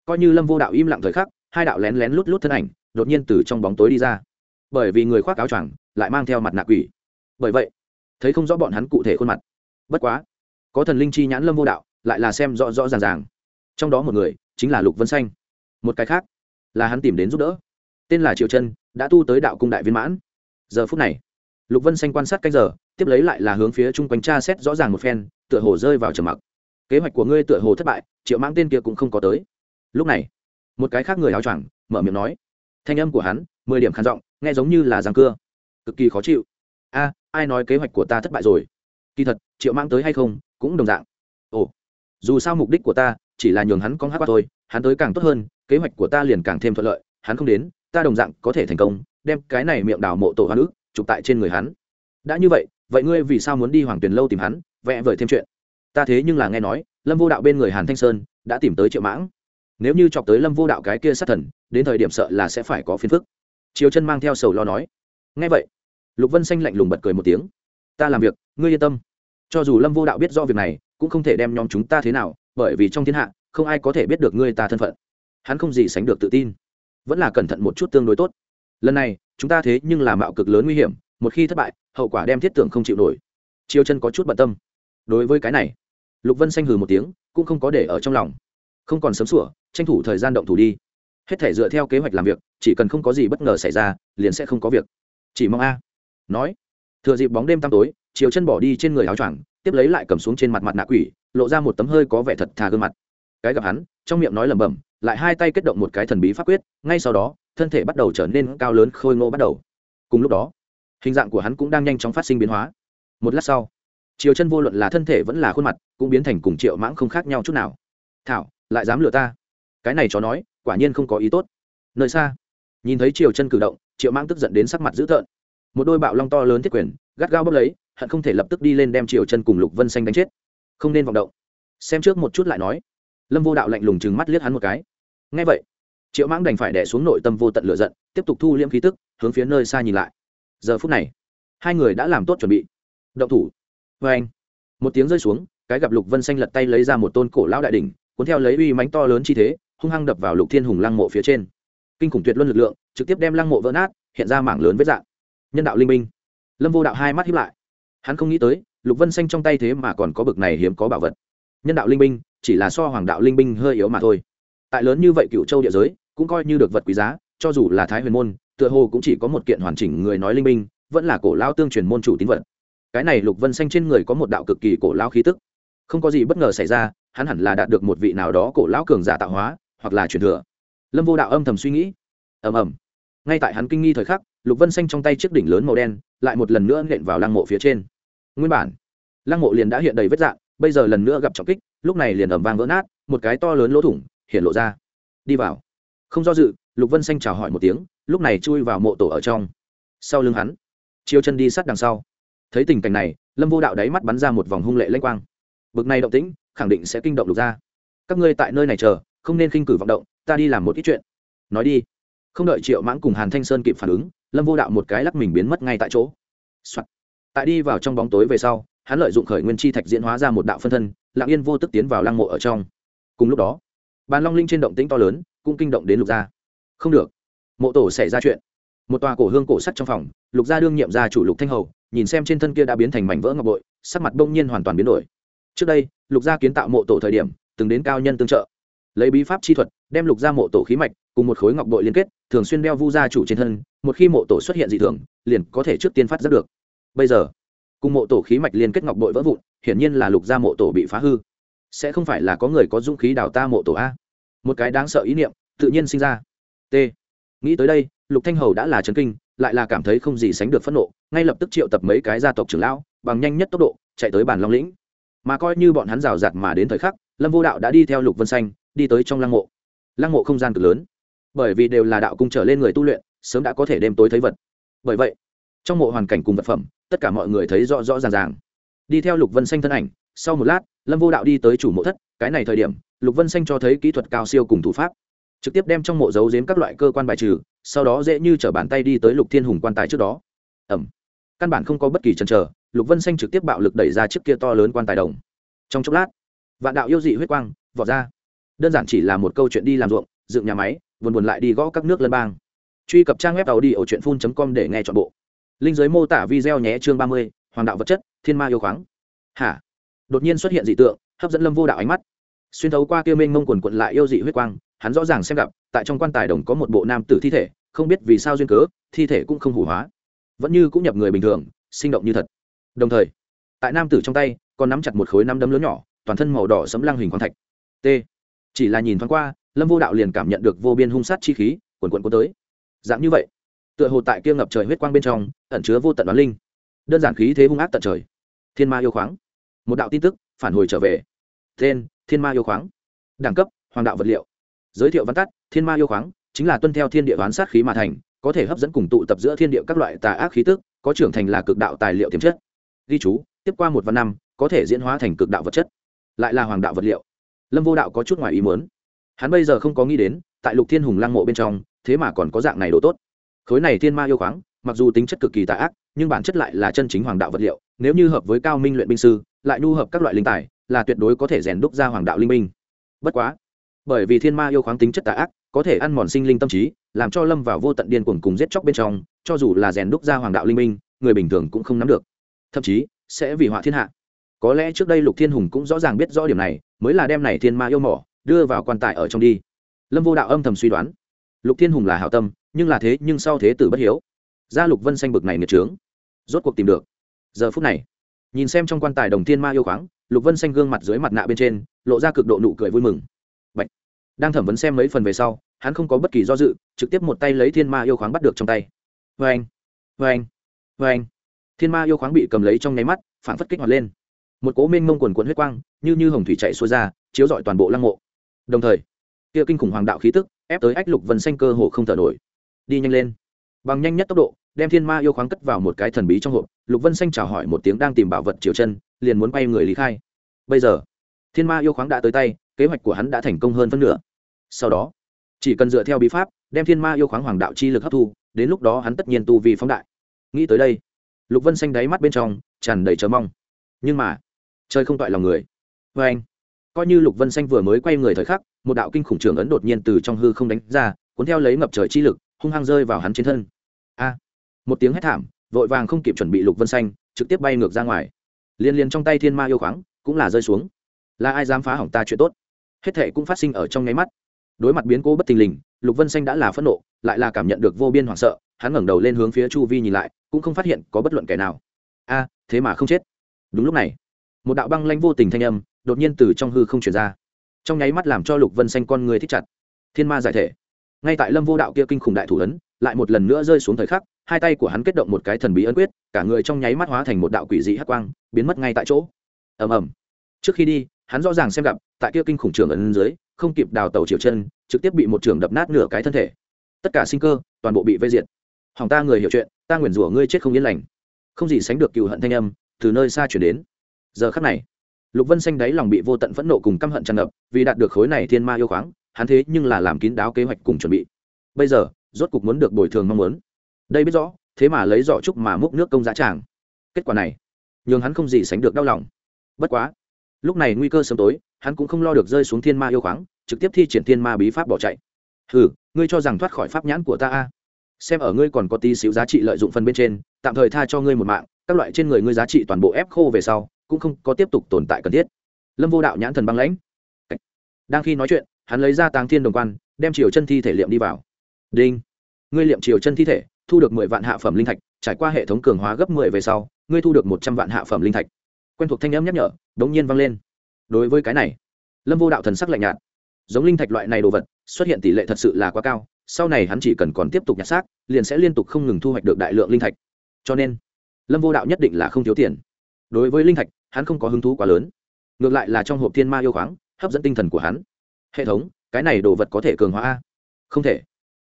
coi như lâm vô đạo im lặng thời khắc hai đạo lén lén lút lút thân ảnh đột nhiên từ trong bóng tối đi ra. Bởi vì người khoác áo choàng lại mang theo mặt nạ quỷ. Bởi vậy, thấy không rõ bọn hắn cụ thể khuôn mặt. Bất quá, có thần linh chi nhãn lâm vô đạo lại là xem rõ rõ ràng ràng. Trong đó một người chính là lục vân xanh. Một cái khác là hắn tìm đến giúp đỡ. Tên là triệu chân, đã tu tới đạo cung đại viên mãn. Giờ phút này, lục vân xanh quan sát canh giờ, tiếp lấy lại là hướng phía chung quanh tra xét rõ ràng một phen, tựa hồ rơi vào trầm mặc. Kế hoạch của ngươi tựa hồ thất bại, triệu mãng tên kia cũng không có tới. Lúc này, một cái khác người áo choàng mở miệng nói thanh âm của hắn, mười điểm khăn giọng, nghe giống như là giang cưa. Cực kỳ khó chịu. A, ai nói kế hoạch của ta thất bại rồi? Kỳ thật, triệu mãng tới hay không, cũng đồng dạng. Ồ, dù sao mục đích của ta chỉ là nhường hắn con hát qua thôi, hắn tới càng tốt hơn, kế hoạch của ta liền càng thêm thuận lợi, hắn không đến, ta đồng dạng có thể thành công, đem cái này miệng đào mộ tổ hoa nữ chụp tại trên người hắn. Đã như vậy vậy ngươi vì sao muốn đi hoàng tuyền lâu tìm hắn, vẽ vời thêm chuyện? Ta thế nhưng là nghe nói, lâm vô đạo bên người hàn thanh sơn đã tìm tới triệu mãng. Nếu như chọc tới lâm vô đạo cái kia sát thần đến thời điểm sợ là sẽ phải có phiền phức. Chiều chân mang theo sầu lo nói. Nghe vậy, lục vân xanh lạnh lùng bật cười một tiếng. Ta làm việc, ngươi yên tâm. Cho dù lâm vô đạo biết do việc này, cũng không thể đem nhóm chúng ta thế nào, bởi vì trong thiên hạ, không ai có thể biết được ngươi ta thân phận. Hắn không gì sánh được tự tin. Vẫn là cẩn thận một chút tương đối tốt. Lần này, chúng ta thế nhưng là mạo cực lớn nguy hiểm, một khi thất bại, hậu quả đem thiết tưởng không chịu nổi. Chiêu chân có chút bận tâm. Đối với cái này, lục vân xanh hừ một tiếng, cũng không có để ở trong lòng. Không còn sớm sủa, tranh thủ thời gian động thủ đi hết thể dựa theo kế hoạch làm việc, chỉ cần không có gì bất ngờ xảy ra, liền sẽ không có việc. Chỉ mong a. Nói. Thừa dịp bóng đêm tăm tối, chiều chân bỏ đi trên người áo choàng, tiếp lấy lại cầm xuống trên mặt mặt nạ quỷ, lộ ra một tấm hơi có vẻ thật thà gương mặt. Cái gặp hắn, trong miệng nói lẩm bẩm, lại hai tay kết động một cái thần bí pháp quyết, ngay sau đó, thân thể bắt đầu trở nên cao lớn khôi ngô bắt đầu. Cùng lúc đó, hình dạng của hắn cũng đang nhanh chóng phát sinh biến hóa. Một lát sau, chiều chân vô luận là thân thể vẫn là khuôn mặt, cũng biến thành cùng triệu mãng không khác nhau chút nào. Thảo, lại dám lừa ta? Cái này chó nói quả nhiên không có ý tốt. Nơi xa, nhìn thấy triều chân cử động, triệu mãng tức giận đến sắc mặt dữ tợn. Một đôi bạo long to lớn thiết quyền, gắt gao bốc lấy, hận không thể lập tức đi lên đem triều chân cùng lục vân xanh đánh chết. Không nên vọng động. Xem trước một chút lại nói. Lâm vô đạo lạnh lùng chừng mắt liếc hắn một cái. Ngay vậy, triệu mãng đành phải đẻ xuống nội tâm vô tận lửa giận, tiếp tục thu liễm khí tức, hướng phía nơi xa nhìn lại. Giờ phút này, hai người đã làm tốt chuẩn bị. Động thủ. Vê anh, một tiếng rơi xuống, cái gặp lục vân xanh lật tay lấy ra một tôn cổ lão đại đỉnh, cuốn theo lấy uy mánh to lớn chi thế hung hăng đập vào lục thiên hùng lăng mộ phía trên. Kinh khủng tuyệt luân lực lượng, trực tiếp đem lăng mộ vỡ nát, hiện ra mảng lớn vết dạng. Nhân đạo linh minh. Lâm vô đạo hai mắt hiếp lại. Hắn không nghĩ tới, lục vân xanh trong tay thế mà còn có bực này hiếm có bảo vật. Nhân đạo linh minh, chỉ là so hoàng đạo linh minh hơi yếu mà thôi. Tại lớn như vậy cựu châu địa giới, cũng coi như được vật quý giá, cho dù là thái huyền môn, tựa hồ cũng chỉ có một kiện hoàn chỉnh người nói linh minh, vẫn là cổ lao tương truyền môn chủ tín vật. Cái này lục vân xanh trên người có một đạo cực kỳ cổ lao khí tức. Không có gì bất ngờ xảy ra, hắn hẳn là đạt được một vị nào đó cổ lão cường giả tạo hóa hoặc là truyền thừa. Lâm vô đạo âm thầm suy nghĩ. Ầm ầm. Ngay tại hắn kinh nghi thời khắc, lục vân xanh trong tay chiếc đỉnh lớn màu đen lại một lần nữa nện vào lăng mộ phía trên. Nguyên bản, lăng mộ liền đã hiện đầy vết dạng, bây giờ lần nữa gặp trọng kích, lúc này liền ầm vang vỡ nát, một cái to lớn lỗ thủng hiện lộ ra. Đi vào. Không do dự, lục vân xanh chào hỏi một tiếng, lúc này chui vào mộ tổ ở trong. Sau lưng hắn, chiêu chân đi sát đằng sau. Thấy tình cảnh này, lâm vô đạo đáy mắt bắn ra một vòng hung lệ lênh quang. Bực này động tĩnh, khẳng định sẽ kinh động lục ra các ngươi tại nơi này chờ không nên khinh cử vọng động, ta đi làm một ít chuyện. Nói đi. Không đợi triệu mãng cùng hàn thanh sơn kịp phản ứng, lâm vô đạo một cái lắc mình biến mất ngay tại chỗ、Soạn. tại đi vào trong bóng tối về sau, hắn lợi dụng khởi nguyên chi thạch diễn hóa ra một đạo phân thân lạng yên vô tức tiến vào lăng mộ ở trong. Cùng lúc đó, bàn long linh trên động tĩnh to lớn, cũng kinh động đến lục gia. Không được. Mộ tổ xảy ra chuyện. Một tòa cổ hương cổ sắt trong phòng, lục gia đương nhiệm gia chủ lục thanh hầu, nhìn xem trên thân kia đã biến thành mảnh vỡ ngọc bội, sắc mặt bỗng nhiên hoàn toàn biến đổi. Trước đây, lục gia kiến tạo mộ tổ thời điểm, từng đến cao nhân tương trợ lấy bí pháp chi thuật, đem lục gia mộ tổ khí mạch cùng một khối ngọc bội liên kết, thường xuyên đeo vu gia chủ trên thân, một khi mộ tổ xuất hiện dị thường, liền có thể trước tiên phát giác được. Bây giờ, cùng mộ tổ khí mạch liên kết ngọc bội vỡ vụn, hiển nhiên là lục gia mộ tổ bị phá hư. Sẽ không phải là có người có dũng khí đào ta mộ tổ a? Một cái đáng sợ ý niệm tự nhiên sinh ra. T. Nghĩ tới đây, lục thanh hầu đã là chấn kinh, lại là cảm thấy không gì sánh được phẫn nộ, ngay lập tức triệu tập mấy cái gia tộc trưởng lão, bằng nhanh nhất tốc độ, chạy tới bàn long lĩnh. Mà coi như bọn hắn rào rạt mà đến thời khắc, lâm vô đạo đã đi theo lục vân xanh đi tới trong lăng mộ. Lăng mộ không gian cực lớn. Bởi vì đều là đạo cung trở lên người tu luyện, sớm đã có thể đêm tối thấy vật. Bởi vậy, trong mộ hoàn cảnh cùng vật phẩm, tất cả mọi người thấy rõ rõ ràng ràng. Đi theo lục vân xanh thân ảnh, sau một lát, lâm vô đạo đi tới chủ mộ thất, cái này thời điểm, lục vân xanh cho thấy kỹ thuật cao siêu cùng thủ pháp. Trực tiếp đem trong mộ giấu giếm các loại cơ quan bài trừ, sau đó dễ như t r ở bàn tay đi tới lục thiên hùng quan tài trước đó. Ẩm. Căn bản không có bất kỳ chần chờ, lục vân xanh trực tiếp bạo lực đẩy ra chiếc kia to lớn quan tài đồng. Trong chốc lát, vạn đạo yêu dị huyết quang vọt ra đơn giản chỉ là một câu chuyện đi làm ruộng, dựng nhà máy, buồn buồn lại đi gõ các nước lân bang. Truy cập trang web tàu đi ở truyện phun com để nghe t h ọ n bộ. Linh giới mô tả video nhé, chương ba mươi, hoàng đạo vật chất, thiên ma yêu khoáng. Hả? Đột nhiên xuất hiện dị tượng, hấp dẫn lâm vô đạo ánh mắt. Xuyên thấu qua kia mênh mông quần quận lại yêu dị huyết quang, hắn rõ ràng xem gặp, tại trong quan tài đồng có một bộ nam tử thi thể, không biết vì sao duyên cớ, thi thể cũng không hủ hóa. Vẫn như cũng nhập người bình thường, sinh động như thật. Đồng thời, tại nam tử trong tay, còn nắm chặt một khối năm đấm lớn nhỏ, toàn thân màu đỏ sấm lăng hình khoáng thạch. T chỉ là nhìn thoáng qua, lâm vô đạo liền cảm nhận được vô biên hung sát chi khí, quần quần cuốn tới. Dạng như vậy, tựa hồ tại kia ngập trời huyết quang bên trong, ẩn chứa vô tận đoán linh. Đơn giản khí thế hung ác tận trời. Thiên ma yêu khoáng. Một đạo tin tức, phản hồi trở về. Tên, thiên ma yêu khoáng. Đẳng cấp, hoàng đạo vật liệu. Giới thiệu văn tắt, thiên ma yêu khoáng, chính là tuân theo thiên địa đoán sát khí mà thành, có thể hấp dẫn cùng tụ tập giữa thiên địa các loại tà ác khí tức, có trưởng thành là cực đạo tài liệu tiềm chất. Ghi chú, tiếp qua một vạn năm, có thể diễn hóa thành cực đạo vật chất. Lại là hoàng đạo vật liệu lâm vô đạo có chút ngoài ý muốn. Hắn bây giờ không có nghĩ đến, tại lục thiên hùng lăng mộ bên trong, thế mà còn có dạng này đồ tốt. Khối này thiên ma yêu khoáng, mặc dù tính chất cực kỳ tà ác, nhưng bản chất lại là chân chính hoàng đạo vật liệu, nếu như hợp với cao minh luyện binh sư, lại nhu hợp các loại linh tài, là tuyệt đối có thể rèn đúc ra hoàng đạo linh minh bất quá, bởi vì thiên ma yêu khoáng tính chất tà ác, có thể ăn mòn sinh linh tâm trí, làm cho lâm vào vô tận điên cuồng cùng giết chóc bên trong, cho dù là rèn đúc ra hoàng đạo linh minh người bình thường cũng không nắm được. Thậm chí, sẽ vì họa thiên hạ có lẽ trước đây lục thiên hùng cũng rõ ràng biết rõ điểm này, mới là đem này thiên ma yêu mỏ đưa vào quan tài ở trong đi. Lâm vô đạo âm thầm suy đoán. Lục thiên hùng là hảo tâm, nhưng là thế, nhưng sau thế tử bất hiếu. Gia lục vân xanh bực này nghiệt trướng. Rốt cuộc tìm được. Giờ phút này, nhìn xem trong quan tài đồng thiên ma yêu khoáng, lục vân xanh gương mặt dưới mặt nạ bên trên, lộ ra cực độ nụ cười vui mừng. Bạch. đang thẩm vấn xem mấy phần về sau, hắn không có bất kỳ do dự, trực tiếp một tay lấy thiên ma yêu khoáng bắt được trong tay. Vê anh vê anh vê anh thiên ma yêu khoáng bị cầm lấy trong nháy mắt phản phất kích hoạt lên một cố minh mông quần quần huyết quang, như như hồng thủy chạy xuôi ra, chiếu rọi toàn bộ lăng mộ. Đồng thời, kia kinh khủng hoàng đạo khí tức ép tới ách lục vân xanh cơ hồ không thở nổi. Đi nhanh lên. Bằng nhanh nhất tốc độ, đem thiên ma yêu khoáng cất vào một cái thần bí trong hộp. Lục vân xanh chào hỏi một tiếng đang tìm bảo vật triều chân, liền muốn bay người lý khai. Bây giờ, thiên ma yêu khoáng đã tới tay, kế hoạch của hắn đã thành công hơn phân nửa. Sau đó, chỉ cần dựa theo bí pháp, đem thiên ma yêu khoáng hoàng đạo chi lực hấp thu, đến lúc đó hắn tất nhiên tu vì phóng đại. Nghĩ tới đây, lục vân xanh đáy mắt bên trong tràn đầy chờ mong. Nhưng mà trời không toại lòng người. Vê anh, coi như lục vân xanh vừa mới quay người thời khắc, một đạo kinh khủng trường ấn đột nhiên từ trong hư không đánh ra, cuốn theo lấy ngập trời chi lực, hung hăng rơi vào hắn trên thân. A! Một tiếng hét thảm, vội vàng không kịp chuẩn bị lục vân xanh, trực tiếp bay ngược ra ngoài. Liên liên trong tay thiên ma yêu khoáng, cũng là rơi xuống. Là ai dám phá hỏng ta chuyện tốt? Hết thệ cũng phát sinh ở trong nháy mắt. Đối mặt biến cố bất tình lình, lục vân xanh đã là phẫn nộ, lại là cảm nhận được vô biên hoảng sợ, hắn ngẩng đầu lên hướng phía chu vi nhìn lại, cũng không phát hiện có bất luận kẻ nào. A, thế mà không chết. Đúng lúc này một đạo băng lanh vô tình thanh âm đột nhiên từ trong hư không chuyển ra. Trong nháy mắt làm cho lục vân xanh con người thích chặt. Thiên ma giải thể. Ngay tại lâm vô đạo kia kinh khủng đại thủ ấn, lại một lần nữa rơi xuống thời khắc, hai tay của hắn kết động một cái thần bí ấn quyết, cả người trong nháy mắt hóa thành một đạo quỷ dị hắc quang, biến mất ngay tại chỗ. Ầm ầm. Trước khi đi, hắn rõ ràng xem gặp, tại kia kinh khủng trường ấn dưới, không kịp đào tàu chiều chân, trực tiếp bị một trường đập nát nửa cái thân thể. Tất cả sinh cơ, toàn bộ bị vây diệt. Hỏng ta người hiểu chuyện, ta nguyền rủa ngươi chết không yên lành. Không gì sánh được cựu hận thanh âm từ nơi xa chuyển đến giờ khắc này, lục vân xanh đáy lòng bị vô tận phẫn nộ cùng căm hận tràn ngập, vì đạt được khối này thiên ma yêu khoáng, hắn thế nhưng là làm kín đáo kế hoạch cùng chuẩn bị. Bây giờ, rốt cục muốn được bồi thường mong muốn. Đây biết rõ, thế mà lấy giỏ trúc mà múc nước công giá tràng. Kết quả này, nhường hắn không gì sánh được đau lòng. Bất quá, lúc này nguy cơ sớm tối, hắn cũng không lo được rơi xuống thiên ma yêu khoáng, trực tiếp thi triển thiên ma bí pháp bỏ chạy. Hừ, ngươi cho rằng thoát khỏi pháp nhãn của ta a? Xem ở ngươi còn có tí xíu giá trị lợi dụng phần bên trên, tạm thời tha cho ngươi một mạng, các loại trên người ngươi giá trị toàn bộ ép khô về sau cũng không có tiếp tục tồn tại cần thiết. Lâm vô đạo nhãn thần băng lãnh. Đang khi nói chuyện, hắn lấy ra tàng thiên đồng quan, đem chiều chân thi thể liệm đi vào. Đinh! Ngươi liệm chiều chân thi thể, thu được mười vạn hạ phẩm linh thạch, trải qua hệ thống cường hóa gấp mười về sau, ngươi thu được một trăm vạn hạ phẩm linh thạch. Quen thuộc thanh âm nhắc nhở, đống nhiên vang lên. Đối với cái này, lâm vô đạo thần sắc lạnh nhạt. Giống linh thạch loại này đồ vật, xuất hiện tỷ lệ thật sự là quá cao, sau này hắn chỉ cần còn tiếp tục nhặt xác, liền sẽ liên tục không ngừng thu hoạch được đại lượng linh thạch. Cho nên, lâm vô đạo nhất định là không thiếu tiền. Đối với linh thạch hắn không có hứng thú quá lớn. Ngược lại là trong hộp thiên ma yêu khoáng, hấp dẫn tinh thần của hắn. Hệ thống, cái này đồ vật có thể cường hóa a? Không thể.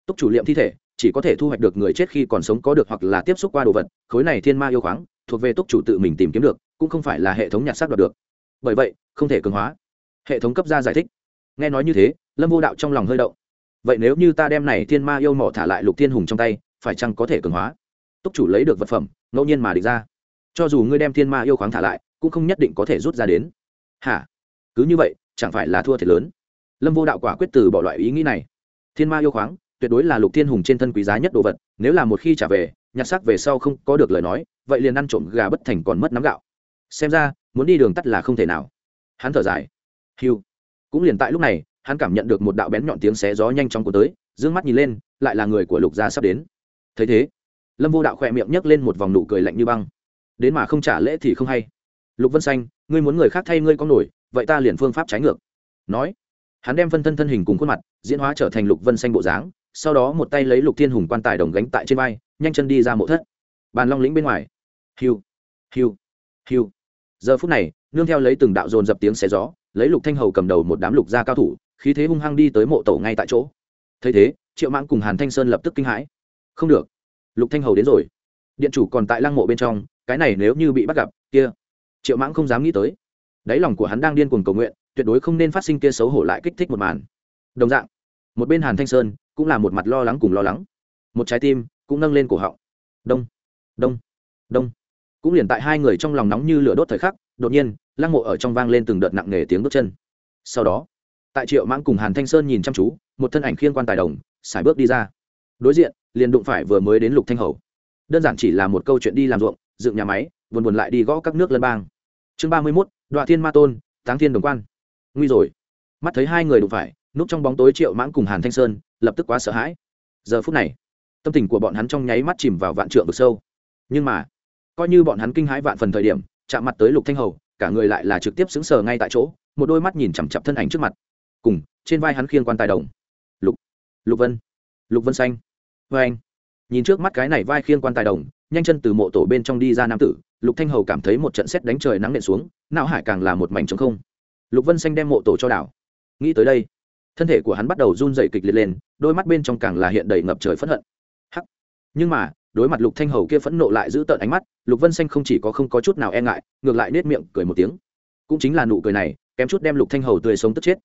Túc chủ liệm thi thể, chỉ có thể thu hoạch được người chết khi còn sống có được hoặc là tiếp xúc qua đồ vật, khối này thiên ma yêu khoáng, thuộc về túc chủ tự mình tìm kiếm được, cũng không phải là hệ thống nhặt xác đoạt được. Bởi vậy, không thể cường hóa. Hệ thống cấp ra giải thích. Nghe nói như thế, lâm vô đạo trong lòng hơi động. Vậy nếu như ta đem này thiên ma yêu mỏ thả lại lục thiên hùng trong tay, phải chăng có thể cường hóa? Túc chủ lấy được vật phẩm, ngẫu nhiên mà địch ra. Cho dù ngươi đem thiên ma yêu khoáng thả lại cũng không nhất định có thể rút ra đến. Hả? Cứ như vậy, chẳng phải là thua thiệt lớn? Lâm vô đạo quả quyết từ bỏ loại ý nghĩ này. Thiên ma yêu khoáng, tuyệt đối là lục thiên hùng trên thân quý giá nhất đồ vật, nếu là một khi trả về, nhặt xác về sau không có được lời nói, vậy liền ăn trộm gà bất thành còn mất nắm gạo. Xem ra, muốn đi đường tắt là không thể nào. Hắn thở dài. Hiu cũng liền tại lúc này, hắn cảm nhận được một đạo bén nhọn tiếng xé gió nhanh chóng của tới d ư ơ n g mắt nhìn lên, lại là người của lục gia sắp đến. Thấy thế, lâm vô đạo khỏe miệng nhấc lên một vòng nụ cười lạnh như băng. Đến mà không trả lễ thì không hay lục vân xanh, ngươi muốn người khác thay ngươi có nổi, vậy ta liền phương pháp trái ngược. Nói, hắn đem phân thân thân hình cùng khuôn mặt, diễn hóa trở thành lục vân xanh bộ dáng, sau đó một tay lấy lục thiên hùng quan tài đồng gánh tại trên vai, nhanh chân đi ra mộ thất. Bàn long lĩnh bên ngoài. Hiu hiu hiu. Giờ phút này, nương theo lấy từng đạo dồn dập tiếng xé gió, lấy lục thanh hầu cầm đầu một đám lục gia cao thủ, khí thế hung hăng đi tới mộ tổ ngay tại chỗ. Thấy thế, triệu mãng cùng hàn thanh sơn lập tức kinh hãi. Không được, lục thanh hầu đến rồi. Điện chủ còn tại lăng mộ bên trong, cái này nếu như bị bắt gặp, kia triệu mãng không dám nghĩ tới. Đáy lòng của hắn đang điên cuồng cầu nguyện, tuyệt đối không nên phát sinh kia xấu hổ lại kích thích một màn. Đồng dạng, một bên hàn thanh sơn cũng là một mặt lo lắng cùng lo lắng. Một trái tim cũng nâng lên cổ họng. Đông đông đông. Cũng liền tại hai người trong lòng nóng như lửa đốt thời khắc, đột nhiên, lăng mộ ở trong vang lên từng đợt nặng nề tiếng bước chân. Sau đó, tại triệu mãng cùng hàn thanh sơn nhìn chăm chú, một thân ảnh khiên quan tài đồng xài bước đi ra. Đối diện, liền đụng phải vừa mới đến lục thanh hầu. Đơn giản chỉ là một câu chuyện đi làm ruộng, dựng nhà máy, buồn buồn lại đi gõ các nước lân bang chương ba mươi mốt đoạn thiên ma tôn, táng thiên đồng quan. Nguy rồi. Mắt thấy hai người đụng phải, núp trong bóng tối triệu mãng cùng hàn thanh sơn, lập tức quá sợ hãi. Giờ phút này, tâm tình của bọn hắn trong nháy mắt chìm vào vạn trượng vực sâu. Nhưng mà, coi như bọn hắn kinh hãi vạn phần thời điểm, chạm mặt tới lục thanh hầu, cả người lại là trực tiếp xứng sờ ngay tại chỗ, một đôi mắt nhìn chằm chặp thân ảnh trước mặt. Cùng, trên vai hắn khiêng quan tài đồng. Lục lục vân lục vân xanh. Vê anh. Nhìn trước mắt cái này vai khiêng quan tài đồng nhanh chân từ mộ tổ bên trong đi ra nam tử, lục thanh hầu cảm thấy một trận xét đánh trời nắng nện xuống, não hải càng là một mảnh trống không. Lục vân xanh đem mộ tổ cho đảo. Nghĩ tới đây, thân thể của hắn bắt đầu run dậy kịch liệt lên, đôi mắt bên trong càng là hiện đầy ngập trời phẫn hận. Hắc. Nhưng mà, đối mặt lục thanh hầu kia phẫn nộ lại giữ tợn ánh mắt, lục vân xanh không chỉ có không có chút nào e ngại, ngược lại nết miệng cười một tiếng. Cũng chính là nụ cười này, kém chút đem lục thanh hầu tươi sống tức chết.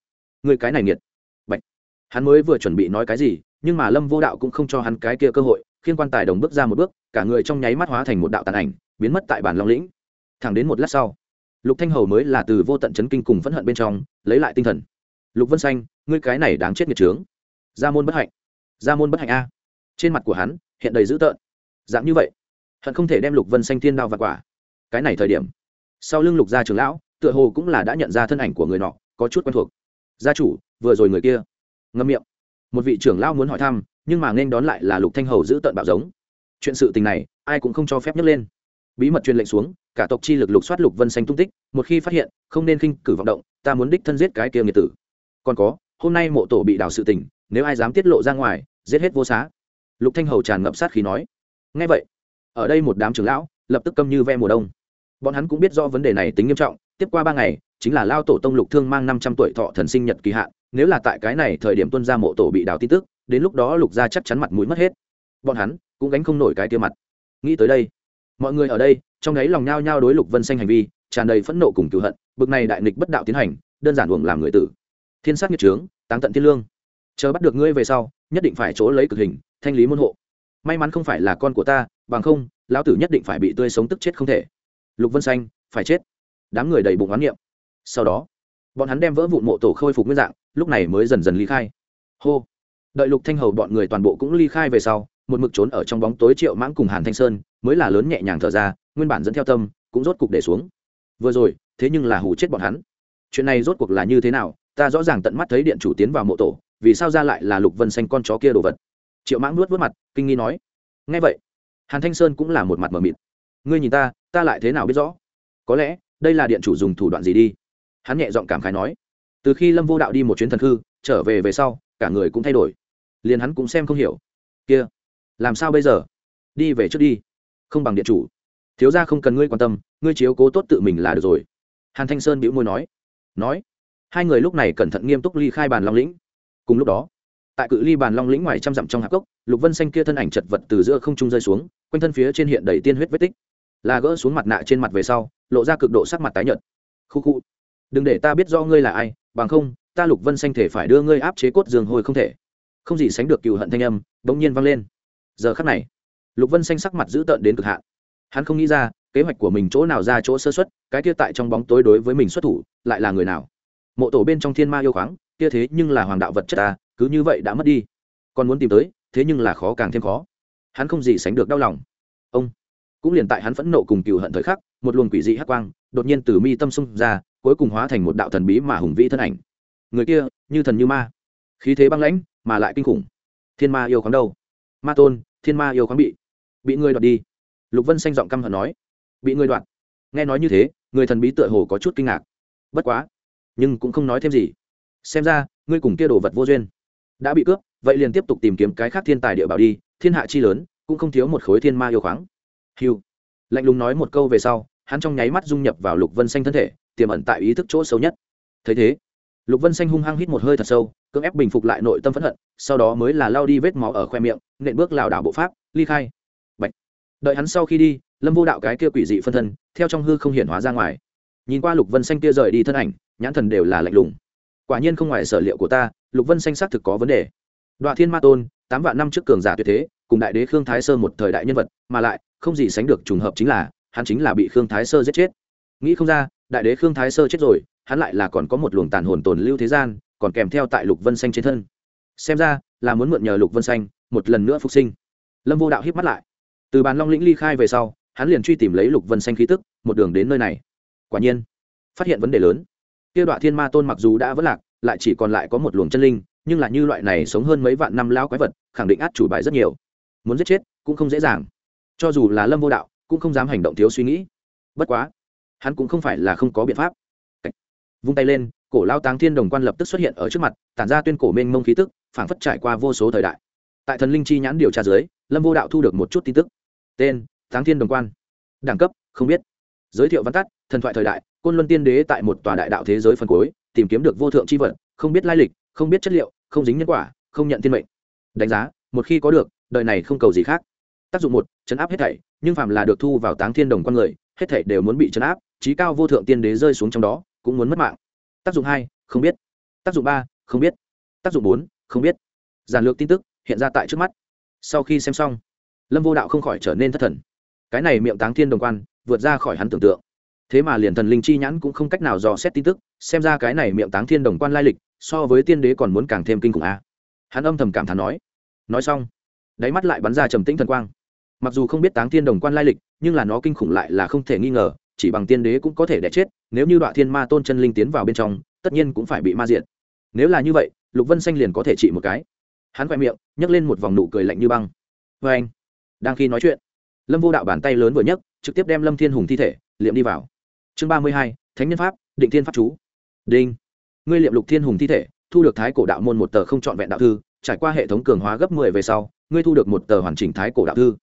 Người cái này nghiệt. Bạch. hắn mới vừa chuẩn bị nói cái gì, nhưng mà lâm vô đạo cũng không cho hắn cái kia cơ hội khiên quan tài đồng bước ra một bước, cả người trong nháy mắt hóa thành một đạo tàn ảnh, biến mất tại bản long lĩnh. Thẳng đến một lát sau, lục thanh hầu mới là từ vô tận chấn kinh cùng phẫn hận bên trong, lấy lại tinh thần. Lục vân xanh, ngươi cái này đáng chết nghiệt trướng gia môn bất hạnh. Gia môn bất hạnh a. Trên mặt của hắn, hiện đầy dữ tợn. Dạng như vậy, hận không thể đem lục vân xanh thiên đao vặt quả. Cái này thời điểm, sau lưng lục gia trưởng lão, tựa hồ cũng là đã nhận ra thân ảnh của người nọ, có chút quen thuộc. Gia chủ, vừa rồi người kia. Ngâm miệng. Một vị trưởng lão muốn hỏi thăm nhưng mà nên đón lại là lục thanh hầu giữ tận bạo giống. Chuyện sự tình này, ai cũng không cho phép nhấc lên. Bí mật truyền lệnh xuống, cả tộc chi lực lục soát lục vân xanh tung tích, một khi phát hiện, không nên khinh cử vọng động, ta muốn đích thân giết cái kia nghiệt tử. Còn có, hôm nay mộ tổ bị đào sự tình, nếu ai dám tiết lộ ra ngoài, giết hết vô xá. Lục thanh hầu tràn ngập sát khí nói. Ngay vậy, ở đây một đám trưởng lão, lập tức câm như ve mùa đông. Bọn hắn cũng biết do vấn đề này tính nghiêm trọng, tiếp qua ba ngày, chính là lao tổ tông lục thương mang năm trăm tuổi thọ thần sinh nhật kỳ hạn, nếu là tại cái này thời điểm tuân ra mộ tổ bị đào tin tức đến lúc đó lục gia chắc chắn mặt mũi mất hết. Bọn hắn cũng gánh không nổi cái tia mặt. Nghĩ tới đây, mọi người ở đây, trong đấy lòng nhao nhao đối lục vân xanh hành vi, tràn đầy phẫn nộ cùng cựu hận, bực này đại nghịch bất đạo tiến hành, đơn giản uổng làm người tử. Thiên sát nghiệt trướng, táng tận thiên lương. Chờ bắt được ngươi về sau, nhất định phải chỗ lấy cực hình, thanh lý môn hộ. May mắn không phải là con của ta, bằng không, lão tử nhất định phải bị tươi sống tức chết không thể. Lục vân xanh, phải chết. Đám người đầy bụng oán niệm. Sau đó, bọn hắn đem vỡ vụn mộ tổ khôi phục nguyên dạng, lúc này mới dần dần ly khai. Hô đợi lục thanh hầu bọn người toàn bộ cũng ly khai về sau, một mực trốn ở trong bóng tối triệu mãng cùng hàn thanh sơn, mới là lớn nhẹ nhàng thở ra, nguyên bản dẫn theo tâm, cũng rốt cục để xuống. Vừa rồi, thế nhưng là hủ chết bọn hắn. Chuyện này rốt cuộc là như thế nào, ta rõ ràng tận mắt thấy điện chủ tiến vào mộ tổ, vì sao ra lại là lục vân xanh con chó kia đồ vật? Triệu mãng nuốt vớt mặt, kinh nghi nói. Ngay vậy, hàn thanh sơn cũng là một mặt mờ mịt. Ngươi nhìn ta ta lại thế nào biết rõ? Có lẽ, đây là điện chủ dùng thủ đoạn gì đi? Hắn nhẹ giọng cảm khái nói. Từ khi lâm vô đạo đi một chuyến thần khư, trở về về sau, cả người cũng thay đổi liền hắn cũng xem không hiểu. Kia, làm sao bây giờ? Đi về trước đi. Không bằng điện chủ. Thiếu ra không cần ngươi quan tâm, ngươi chiếu cố tốt tự mình là được rồi. Hàn thanh sơn bĩu môi nói. Nói. Hai người lúc này cẩn thận nghiêm túc ly khai bàn long lĩnh. Cùng lúc đó, tại cự ly bàn long lĩnh ngoài trăm dặm trong hạp cốc, lục vân xanh kia thân ảnh chật vật từ giữa không trung rơi xuống, quanh thân phía trên hiện đầy tiên huyết vết tích. Là gỡ xuống mặt nạ trên mặt về sau, lộ ra cực độ sắc mặt tái nhợt. Khu khu. Đừng để ta biết do ngươi là ai, bằng không, ta lục vân xanh thể phải đưa ngươi áp chế cốt giường hồi không thể không gì sánh được cựu hận thanh âm, bỗng nhiên vang lên. Giờ khắc này, lục vân xanh sắc mặt dữ tợn đến cực hạn. Hắn không nghĩ ra, kế hoạch của mình chỗ nào ra chỗ sơ xuất cái kia tại trong bóng tối đối với mình xuất thủ, lại là người nào? Mộ tổ bên trong thiên ma yêu khoáng, kia thế nhưng là hoàng đạo vật chất ta, cứ như vậy đã mất đi. Còn muốn tìm tới, thế nhưng là khó càng thêm khó. Hắn không gì sánh được đau lòng. Ông, cũng liền tại hắn phẫn nộ cùng cựu hận thời khắc, một luồng quỷ dị hắc quang, đột nhiên từ mi tâm xung ra, cuối cùng hóa thành một đạo thần bí mà hùng vĩ thân ảnh. Người kia, như thần như ma. Khí thế băng lãnh mà lại kinh khủng. Thiên ma yêu khoáng đâu? Ma tôn, thiên ma yêu khoáng bị bị người đoạt đi. Lục vân xanh giọng căm hận nói. Bị người đoạt. Nghe nói như thế, người thần bí tựa hồ có chút kinh ngạc. Bất quá, nhưng cũng không nói thêm gì. Xem ra, ngươi cùng kia đồ vật vô duyên. Đã bị cướp, vậy liền tiếp tục tìm kiếm cái khác thiên tài địa bảo đi, thiên hạ chi lớn, cũng không thiếu một khối thiên ma yêu khoáng. Hiu lạnh lùng nói một câu về sau, hắn trong nháy mắt dung nhập vào lục vân xanh thân thể, tiềm ẩn tại ý thức chỗ sâu nhất. Thấy thế, lục vân xanh hung hăng hít một hơi thật sâu cưỡng ép bình phục lại nội tâm phẫn hận, sau đó mới là lao đi vết máu ở khoe miệng, nện bước lảo đảo bộ pháp, ly khai. Bạch. đợi hắn sau khi đi, lâm vô đạo cái kia quỷ dị phân thân, theo trong hư không hiển hóa ra ngoài. Nhìn qua lục vân xanh kia rời đi thân ảnh, nhãn thần đều là lạnh lùng. Quả nhiên không ngoài sở liệu của ta, lục vân xanh xác thực có vấn đề. Đoạn thiên ma tôn, tám vạn năm trước cường giả tuyệt thế, cùng đại đế khương thái sơ một thời đại nhân vật, mà lại, không gì sánh được trùng hợp chính là, hắn chính là bị khương thái sơ giết chết. Nghĩ không ra, đại đế khương thái sơ chết rồi, hắn lại là còn có một luồng tàn hồn tồn lưu thế gian còn kèm theo tại lục vân xanh trên thân. Xem ra, là muốn mượn nhờ lục vân xanh một lần nữa phục sinh. Lâm vô đạo hiếp mắt lại. Từ bàn long lĩnh ly khai về sau, hắn liền truy tìm lấy lục vân xanh khí tức, một đường đến nơi này. Quả nhiên, phát hiện vấn đề lớn. Kia đoạn thiên ma tôn mặc dù đã vất lạc, lại chỉ còn lại có một luồng chân linh, nhưng là như loại này sống hơn mấy vạn năm lao quái vật, khẳng định át chủ bài rất nhiều. Muốn giết chết cũng không dễ dàng. Cho dù là lâm vô đạo, cũng không dám hành động thiếu suy nghĩ. Bất quá, hắn cũng không phải là không có biện pháp. Vung tay lên cổ lao táng thiên đồng quan lập tức xuất hiện ở trước mặt, tản ra tuyên cổ mênh mông khí tức, phảng phất trải qua vô số thời đại. Tại thần linh chi nhãn điều tra dưới, lâm vô đạo thu được một chút tin tức. Tên, táng thiên đồng quan. Đẳng cấp, không biết. Giới thiệu văn tắt, thần thoại thời đại, côn luân tiên đế tại một tòa đại đạo thế giới phân cuối, tìm kiếm được vô thượng c h i vật, không biết lai lịch, không biết chất liệu, không dính nhân quả, không nhận thiên mệnh. Đánh giá, một khi có được, đời này không cầu gì khác. Tác dụng một, chấn áp hết thảy, nhưng phạm là được thu vào táng thiên đồng con người, hết thảy đều muốn bị chấn áp trí cao vô thượng tiên đế rơi xuống trong đó, cũng muốn mất mạng tác dụng hai, không biết. Tác dụng ba, không biết. Tác dụng bốn, không biết. Giản lược tin tức hiện ra tại trước mắt. Sau khi xem xong, lâm vô đạo không khỏi trở nên thất thần. Cái này miệng táng thiên đồng quan, vượt ra khỏi hắn tưởng tượng. Thế mà liền thần linh chi nhãn cũng không cách nào dò xét tin tức, xem ra cái này miệng táng thiên đồng quan lai lịch so với tiên đế còn muốn càng thêm kinh khủng a. Hắn âm thầm cảm thán nói. Nói xong, đáy mắt lại bắn ra trầm tĩnh thần quang. Mặc dù không biết táng thiên đồng quan lai lịch, nhưng là nó kinh khủng lại là không thể nghi ngờ chỉ bằng tiên đế cũng có thể đẻ chết, nếu như đoạn thiên ma tôn chân linh tiến vào bên trong, tất nhiên cũng phải bị ma diện nếu là như vậy, lục vân xanh liền có thể trị một cái. Hắn khoe miệng, nhấc lên một vòng nụ cười lạnh như băng. Vê anh, đang khi nói chuyện, lâm vô đạo bàn tay lớn vừa nhấc, trực tiếp đem lâm thiên hùng thi thể, liệm đi vào. Chương ba mươi hai, thánh nhân pháp, định thiên pháp chú. Đinh. Ngươi liệm lục thiên hùng thi thể, thu được thái cổ đạo môn một tờ không trọn vẹn đạo thư, trải qua hệ thống cường hóa gấp mười về sau, ngươi thu được một tờ hoàn chỉnh thái cổ đạo thư.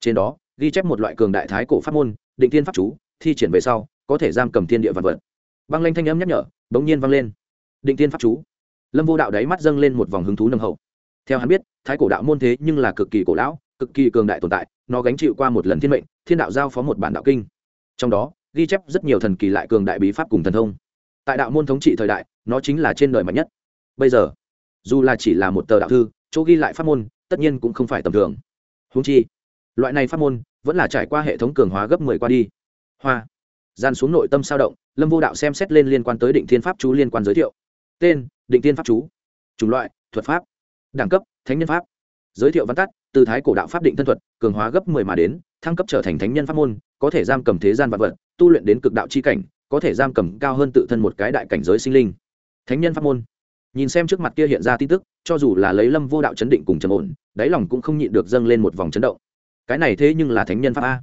Trên đó, ghi chép một loại cường đại thái cổ pháp môn, định thiên pháp chú thi triển về sau, có thể giam cầm thiên địa vật vật. Băng lanh thanh âm nhắc nhở, bỗng nhiên vang lên. Định thiên pháp chú. Lâm vô đạo đáy mắt dâng lên một vòng hứng thú nâng hậu. Theo hắn biết, thái cổ đạo môn thế nhưng là cực kỳ cổ lão, cực kỳ cường đại tồn tại, nó gánh chịu qua một lần thiên mệnh, thiên đạo giao phó một bản đạo kinh. Trong đó, ghi chép rất nhiều thần kỳ lại cường đại bí pháp cùng thần thông. Tại đạo môn thống trị thời đại, nó chính là trên đời mạnh nhất. Bây giờ, dù là chỉ là một tờ đạo thư, chỗ ghi lại pháp môn, tất nhiên cũng không phải tầm thường. Húng chi, loại này pháp môn vẫn là trải qua hệ thống cường hóa gấp mười qua đi hoa. Gian xuống nội tâm sao động, lâm vô đạo xem xét lên liên quan tới định thiên pháp chú liên quan giới thiệu. Tên, định thiên pháp chú. Chủng loại, thuật pháp. Đẳng cấp, thánh nhân pháp. Giới thiệu văn tắt, từ thái cổ đạo pháp định thân thuật, cường hóa gấp mười mà đến, thăng cấp trở thành thánh nhân pháp môn, có thể giam cầm thế gian vật vật, tu luyện đến cực đạo c h i cảnh, có thể giam cầm cao hơn tự thân một cái đại cảnh giới sinh linh. Thánh nhân pháp môn. Nhìn xem trước mặt kia hiện ra tin tức, cho dù là lấy lâm vô đạo chấn định cùng trầm ổn, đáy lòng cũng không nhịn được dâng lên một vòng chấn động. Cái này thế nhưng là thánh nhân pháp a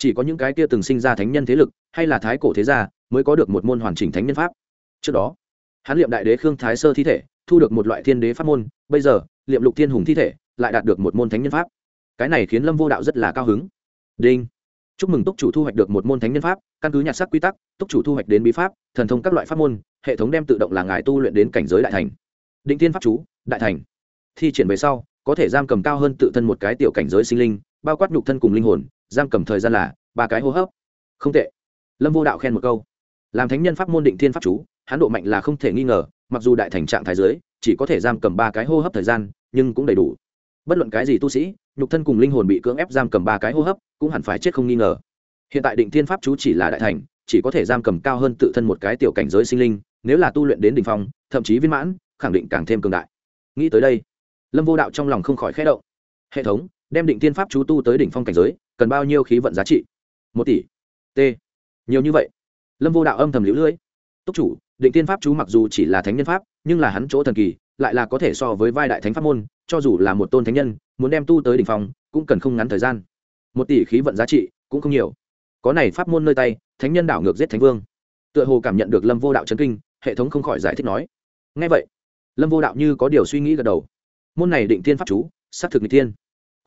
chỉ có những cái kia từng sinh ra thánh nhân thế lực, hay là thái cổ thế gia, mới có được một môn hoàn chỉnh thánh nhân pháp. Trước đó, hắn liệm đại đế khương thái sơ thi thể, thu được một loại thiên đế pháp môn, bây giờ, liệm lục thiên hùng thi thể, lại đạt được một môn thánh nhân pháp. Cái này khiến lâm vô đạo rất là cao hứng. Đinh. Chúc mừng túc chủ thu hoạch được một môn thánh nhân pháp, căn cứ nhạc sắc quy tắc, túc chủ thu hoạch đến bí pháp, thần thông các loại pháp môn, hệ thống đem tự động là ngài tu luyện đến cảnh giới đại thành. Định thiên pháp chú, đại thành. Thi triển về sau, có thể giam cầm cao hơn tự thân một cái tiểu cảnh giới sinh linh, bao quát nhục thân cùng linh hồn giam cầm thời gian là ba cái hô hấp. Không tệ. Lâm vô đạo khen một câu. Làm thánh nhân pháp môn định thiên pháp chú hắn độ mạnh là không thể nghi ngờ, mặc dù đại thành trạng thái giới, chỉ có thể giam cầm ba cái hô hấp thời gian, nhưng cũng đầy đủ. Bất luận cái gì tu sĩ, nhục thân cùng linh hồn bị cưỡng ép giam cầm ba cái hô hấp, cũng hẳn phải chết không nghi ngờ. Hiện tại định thiên pháp chú chỉ là đại thành, chỉ có thể giam cầm cao hơn tự thân một cái tiểu cảnh giới sinh linh, nếu là tu luyện đến đ ỉ n h phong, thậm chí viên mãn, khẳng định càng thêm cường đại. Nghĩ tới đây, lâm vô đạo trong lòng không khỏi khẽ động. Hệ thống đem định tiên pháp chú tu tới đỉnh phong cảnh giới, cần bao nhiêu khí vận giá trị? Một tỷ. T. Nhiều như vậy. Lâm vô đạo âm thầm lũ lưỡi túc chủ, định tiên pháp chú mặc dù chỉ là thánh nhân pháp, nhưng là hắn chỗ thần kỳ, lại là có thể so với vai đại thánh pháp môn, cho dù là một tôn thánh nhân, muốn đem tu tới đỉnh phong, cũng cần không ngắn thời gian. Một tỷ khí vận giá trị cũng không nhiều. Có này pháp môn nơi tay, thánh nhân đảo ngược giết thánh vương. Tựa hồ cảm nhận được lâm vô đạo chấn kinh, hệ thống không khỏi giải thích nói. Ngay vậy, lâm vô đạo như có điều suy nghĩ gật đầu. Môn này định tiên pháp chú, xác thực n tiên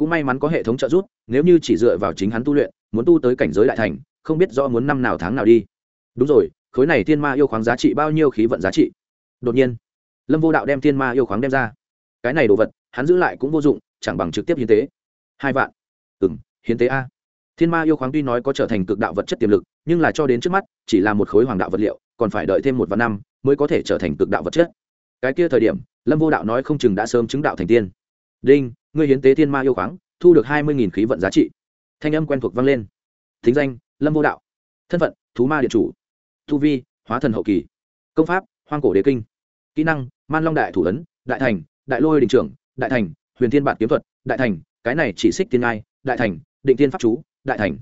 cũng may mắn có hệ thống trợ giúp, nếu như chỉ dựa vào chính hắn tu luyện, muốn tu tới cảnh giới đại thành, không biết rõ muốn năm nào tháng nào đi. Đúng rồi, khối này thiên ma yêu khoáng giá trị bao nhiêu khí vận giá trị? Đột nhiên, lâm vô đạo đem thiên ma yêu khoáng đem ra. Cái này đồ vật, hắn giữ lại cũng vô dụng, chẳng bằng trực tiếp hiến tế. Hai vạn. Ừ m hiến tế a. Thiên ma yêu khoáng tuy nói có trở thành cực đạo vật chất tiềm lực, nhưng là cho đến trước mắt, chỉ là một khối hoàng đạo vật liệu, còn phải đợi thêm một vạn năm mới có thể trở thành cực đạo vật chất. Cái kia thời điểm, lâm vô đạo nói không chừng đã sớm chứng đạo thành tiên đinh, ngươi hiến tế thiên ma yêu khoáng, thu được hai mươi khí vận giá trị. Thanh âm quen thuộc vang lên. Thính danh, lâm vô đạo. Thân phận, thú ma điện chủ. Thu vi, hóa thần hậu kỳ. Công pháp, hoang cổ đế kinh. Kỹ năng, man long đại thủ ấn, đại thành, đại lôi đình trưởng, đại thành, huyền thiên bản kiếm thuật, đại thành, cái này chỉ xích tiên ngai, đại thành, định tiên pháp chú, đại thành.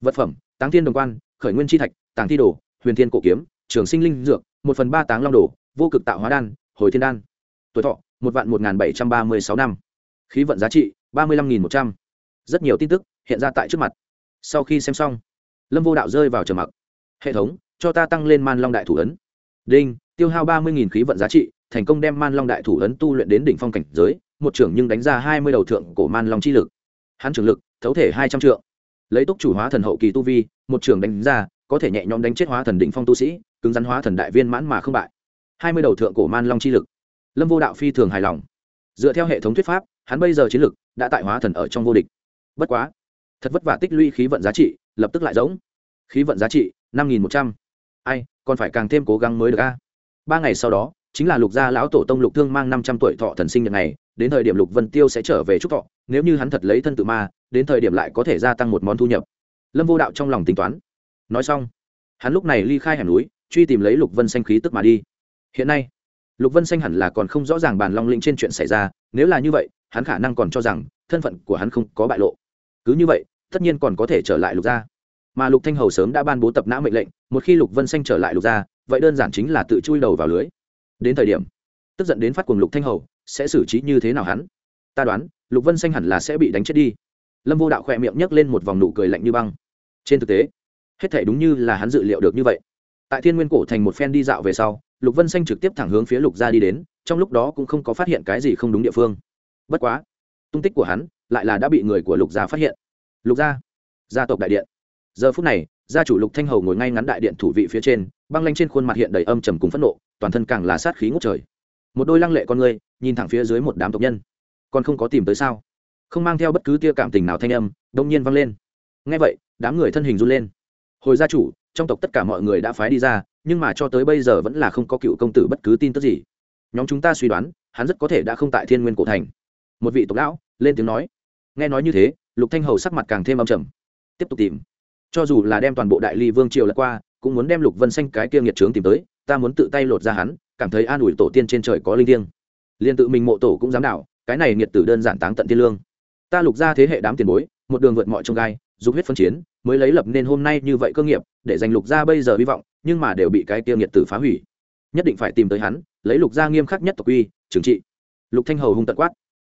Vật phẩm, táng thiên đồng quan, khởi nguyên chi thạch, tàng thi đồ, huyền thiên cổ kiếm, trường sinh linh dược, một phần ba táng long đồ, vô cực tạo hóa đan, hồi thiên đan. Tuổi thọ, một vạn một n g h n bảy trăm ba mươi sáu năm khí vận giá trị ba mươi lăm nghìn một trăm. Rất nhiều tin tức hiện ra tại trước mặt. Sau khi xem xong, lâm vô đạo rơi vào trầm mặc. Hệ thống, cho ta tăng lên man long đại thủ ấn. Đinh, tiêu hao ba mươi khí vận giá trị, thành công đem man long đại thủ ấn tu luyện đến đỉnh phong cảnh giới, một trưởng nhưng đánh ra hai mươi đầu thượng cổ man long chi lực. Hắn trưởng lực, thấu thể hai trăm trượng. Lấy túc chủ hóa thần hậu kỳ tu vi, một trưởng đánh ra, có thể nhẹ nhõm đánh chết hóa thần đỉnh phong tu sĩ, cứng rắn hóa thần đại viên mãn mà không bại. hai mươi đầu thượng cổ man long chi lực. Lâm vô đạo phi thường hài lòng. Dựa theo hệ thống thuyết pháp hắn bây giờ chiến lực đã tại hóa thần ở trong vô địch. Bất quá, thật vất vả tích lũy khí vận giá trị, lập tức lại giống. Khí vận giá trị, năm nghìn một trăm. Ai, còn phải càng thêm cố gắng mới được a. Ba ngày sau đó, chính là lục gia lão tổ tông lục thương mang năm trăm tuổi thọ thần sinh nhật này đến thời điểm lục vân tiêu sẽ trở về trúc thọ, nếu như hắn thật lấy thân tự ma, đến thời điểm lại có thể gia tăng một món thu nhập. Lâm vô đạo trong lòng tính toán. Nói xong, hắn lúc này ly khai hẻm núi, truy tìm lấy lục vân xanh khí tức mà đi. Hiện nay, lục vân xanh hẳn là còn không rõ ràng bàn long lĩnh trên chuyện xảy ra nếu là như vậy, hắn khả năng còn cho rằng thân phận của hắn không có bại lộ. Cứ như vậy, tất nhiên còn có thể trở lại lục gia. Mà lục thanh hầu sớm đã ban bố tập nã mệnh lệnh, một khi lục vân xanh trở lại lục gia, vậy đơn giản chính là tự chui đầu vào lưới. Đến thời điểm, tức giận đến phát cuồng lục thanh hầu, sẽ xử trí như thế nào hắn? Ta đoán, lục vân xanh hẳn là sẽ bị đánh chết đi. Lâm vô đạo khỏe miệng nhấc lên một vòng nụ cười lạnh như băng. Trên thực tế, hết thể đúng như là hắn dự liệu được như vậy. Tại thiên nguyên cổ thành một phen đi dạo về sau, lục vân xanh trực tiếp thẳng hướng phía lục gia đi đến trong lúc đó cũng không có phát hiện cái gì không đúng địa phương. Bất quá, tung tích của hắn lại là đã bị người của lục gia phát hiện. Lục gia gia tộc đại điện. Giờ phút này, gia chủ lục thanh hầu ngồi ngay ngắn đại điện thủ vị phía trên, băng lanh trên khuôn mặt hiện đầy âm trầm cùng phẫn nộ, toàn thân càng là sát khí ngút trời. Một đôi lăng lệ con người, nhìn thẳng phía dưới một đám tộc nhân. Còn không có tìm tới sao? Không mang theo bất cứ tia cảm tình nào thanh âm đông nhiên vang lên. Ngay vậy, đám người thân hình run lên. Hồi gia chủ, trong tộc tất cả mọi người đã phái đi ra, nhưng mà cho tới bây giờ vẫn là không có cựu công tử bất cứ tin tức gì nhóm chúng ta suy đoán, hắn rất có thể đã không tại thiên nguyên cổ thành. Một vị tộc lão lên tiếng nói. Nghe nói như thế, lục thanh hầu sắc mặt càng thêm âm trầm. Tiếp tục tìm. Cho dù là đem toàn bộ đại ly vương triều lật qua, cũng muốn đem lục vân xanh cái kia nghiệt trướng tìm tới, ta muốn tự tay lột ra hắn, cảm thấy an ủi tổ tiên trên trời có linh thiêng. Liền tự mình mộ tổ cũng dám đảo, cái này nghiệt tử đơn giản táng tận thiên lương. Ta lục ra thế hệ đám tiền bối, một đường vượt mọi trông gai dùng huyết phân chiến, mới lấy lập nên hôm nay như vậy cơ nghiệp, để giành lục gia bây giờ hy vọng, nhưng mà đều bị cái tiêu nghiệt tử phá hủy. Nhất định phải tìm tới hắn lấy lục gia nghiêm khắc nhất tộc uy, trừng trị. Lục thanh hầu hung tận quát.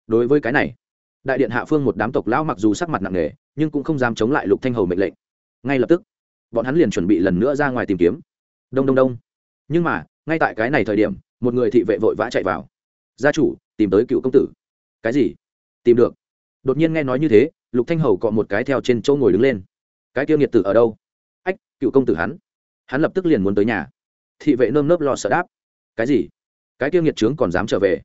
Đối với cái này, đại điện hạ phương một đám tộc lão mặc dù sắc mặt nặng nề, nhưng cũng không dám chống lại lục thanh hầu mệnh lệnh. Ngay lập tức, bọn hắn liền chuẩn bị lần nữa ra ngoài tìm kiếm. Đông đông đông. Nhưng mà, ngay tại cái này thời điểm, một người thị vệ vội vã chạy vào. Gia chủ, tìm tới cựu công tử. Cái gì? Tìm được. Đột nhiên nghe nói như thế, lục thanh hầu cọ một cái theo trên chỗ ngồi đứng lên. Cái tiêu nghiệt tử ở đâu? Ách, cựu công tử hắn. Hắn lập tức liền muốn tới nhà. Thị vệ nơm nớp lo sợ đáp. Cái gì? Cái tiêu nghiệt trướng còn dám trở về.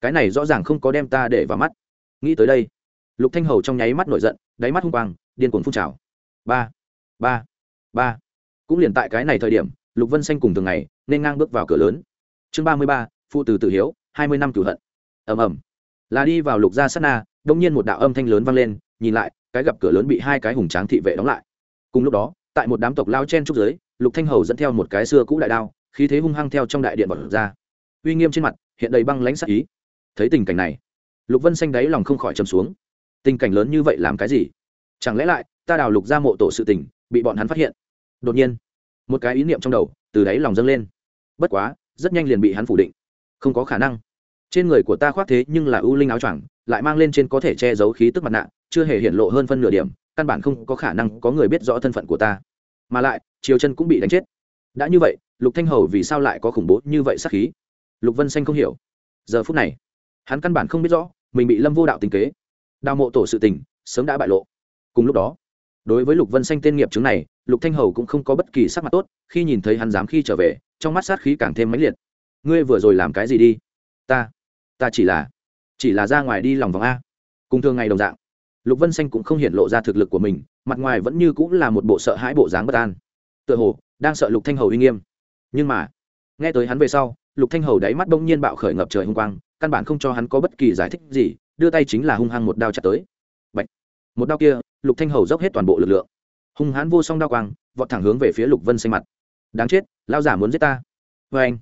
Cái này rõ ràng không có đem ta để vào mắt. Nghĩ tới đây, lục thanh hầu trong nháy mắt nổi giận, đáy mắt hung quang, điên cuồng phun trào. Ba ba ba. Cũng liền tại cái này thời điểm, lục vân xanh cùng thường ngày nên ngang bước vào cửa lớn. Chương ba mươi ba, phụ từ tự hiếu, hai mươi năm cửu hận. Ầm ầm. Là đi vào lục gia sát na, đông nhiên một đạo âm thanh lớn vang lên, nhìn lại, cái gặp cửa lớn bị hai cái hùng tráng thị vệ đóng lại. Cùng lúc đó, tại một đám tộc lao chen trúc giới lục thanh hầu dẫn theo một cái xưa cũ đại đao, khí thế hung hăng theo trong đại điện bật ra uy nghiêm trên mặt, hiện đầy băng lãnh sắc ý. Thấy tình cảnh này, lục vân xanh đáy lòng không khỏi trầm xuống. Tình cảnh lớn như vậy làm cái gì? Chẳng lẽ lại, ta đào lục ra mộ tổ sự tình, bị bọn hắn phát hiện? Đột nhiên, một cái ý niệm trong đầu từ đáy lòng dâng lên. Bất quá, rất nhanh liền bị hắn phủ định. Không có khả năng. Trên người của ta khoác thế nhưng là ưu linh áo choàng, lại mang lên trên có thể che giấu khí tức mặt nạ, chưa hề hiện lộ hơn phân nửa điểm, căn bản không có khả năng có người biết rõ thân phận của ta. Mà lại, chiều chân cũng bị đánh chết. Đã như vậy, lục thanh hầu vì sao lại có khủng bố như vậy sát khí? Lục vân xanh không hiểu giờ phút này hắn căn bản không biết rõ mình bị lâm vô đạo tình kế đào mộ tổ sự tình sớm đã bại lộ cùng lúc đó đối với lục vân xanh tên nghiệp chứng này lục thanh hầu cũng không có bất kỳ sắc mặt tốt khi nhìn thấy hắn dám khi trở về trong mắt sát khí càng thêm mãnh liệt ngươi vừa rồi làm cái gì đi ta ta chỉ là chỉ là ra ngoài đi lòng vòng a cùng thường ngày đồng dạng lục vân xanh cũng không hiện lộ ra thực lực của mình mặt ngoài vẫn như cũng là một bộ sợ hãi bộ dáng bất an tựa hồ đang sợ lục thanh hầu uy nghiêm nhưng mà nghe tới hắn về sau lục thanh hầu đáy mắt bỗng nhiên bạo khởi ngập trời hung quang, căn bản không cho hắn có bất kỳ giải thích gì, đưa tay chính là hung hăng một đao chặt tới. Bạch. một đao kia, lục thanh hầu dốc hết toàn bộ lực lượng. Hung hãn vô song đao quang, vọt thẳng hướng về phía lục vân xanh mặt. Đáng chết lao giả muốn giết ta. Vê anh!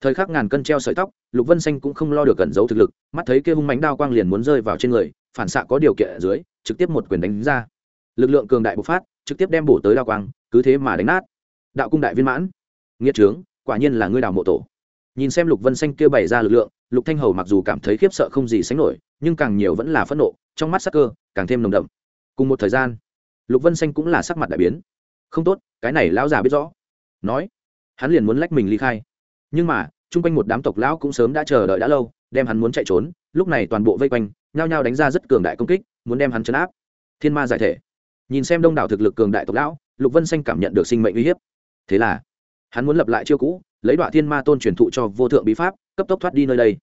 Thời khắc ngàn cân treo sợi tóc, lục vân xanh cũng không lo được cẩn giấu thực lực, mắt thấy kia hung mánh đao quang liền muốn rơi vào trên người, phản xạ có điều kiện ở dưới, trực tiếp một quyền đánh ra. Lực lượng cường đại bộc phát, trực tiếp đem bổ tới đao quang, cứ thế mà đánh nát. Đạo cung đại viên mãn. Nghĩa trướng, quả nhiên là ngươi đào mộ tổ nhìn xem lục vân xanh kia bày ra lực lượng, lục thanh hầu mặc dù cảm thấy khiếp sợ không gì sánh nổi, nhưng càng nhiều vẫn là phẫn nộ, trong mắt sắc cơ càng thêm nồng đậm. Cùng một thời gian, lục vân xanh cũng là sắc mặt đại biến. Không tốt, cái này lão già biết rõ. Nói, hắn liền muốn lách mình ly khai. Nhưng mà, chung quanh một đám tộc lão cũng sớm đã chờ đợi đã lâu, đem hắn muốn chạy trốn, lúc này toàn bộ vây quanh, nhao nhao đánh ra rất cường đại công kích, muốn đem hắn chấn áp. Thiên ma giải thể. Nhìn xem đông đảo thực lực cường đại tộc lão, lục vân xanh cảm nhận được sinh mệnh uy hiếp. Thế là, hắn muốn lập lại chiêu cũ lấy đoạn thiên ma tôn truyền thụ cho vô thượng bí pháp, cấp tốc thoát đi nơi đây.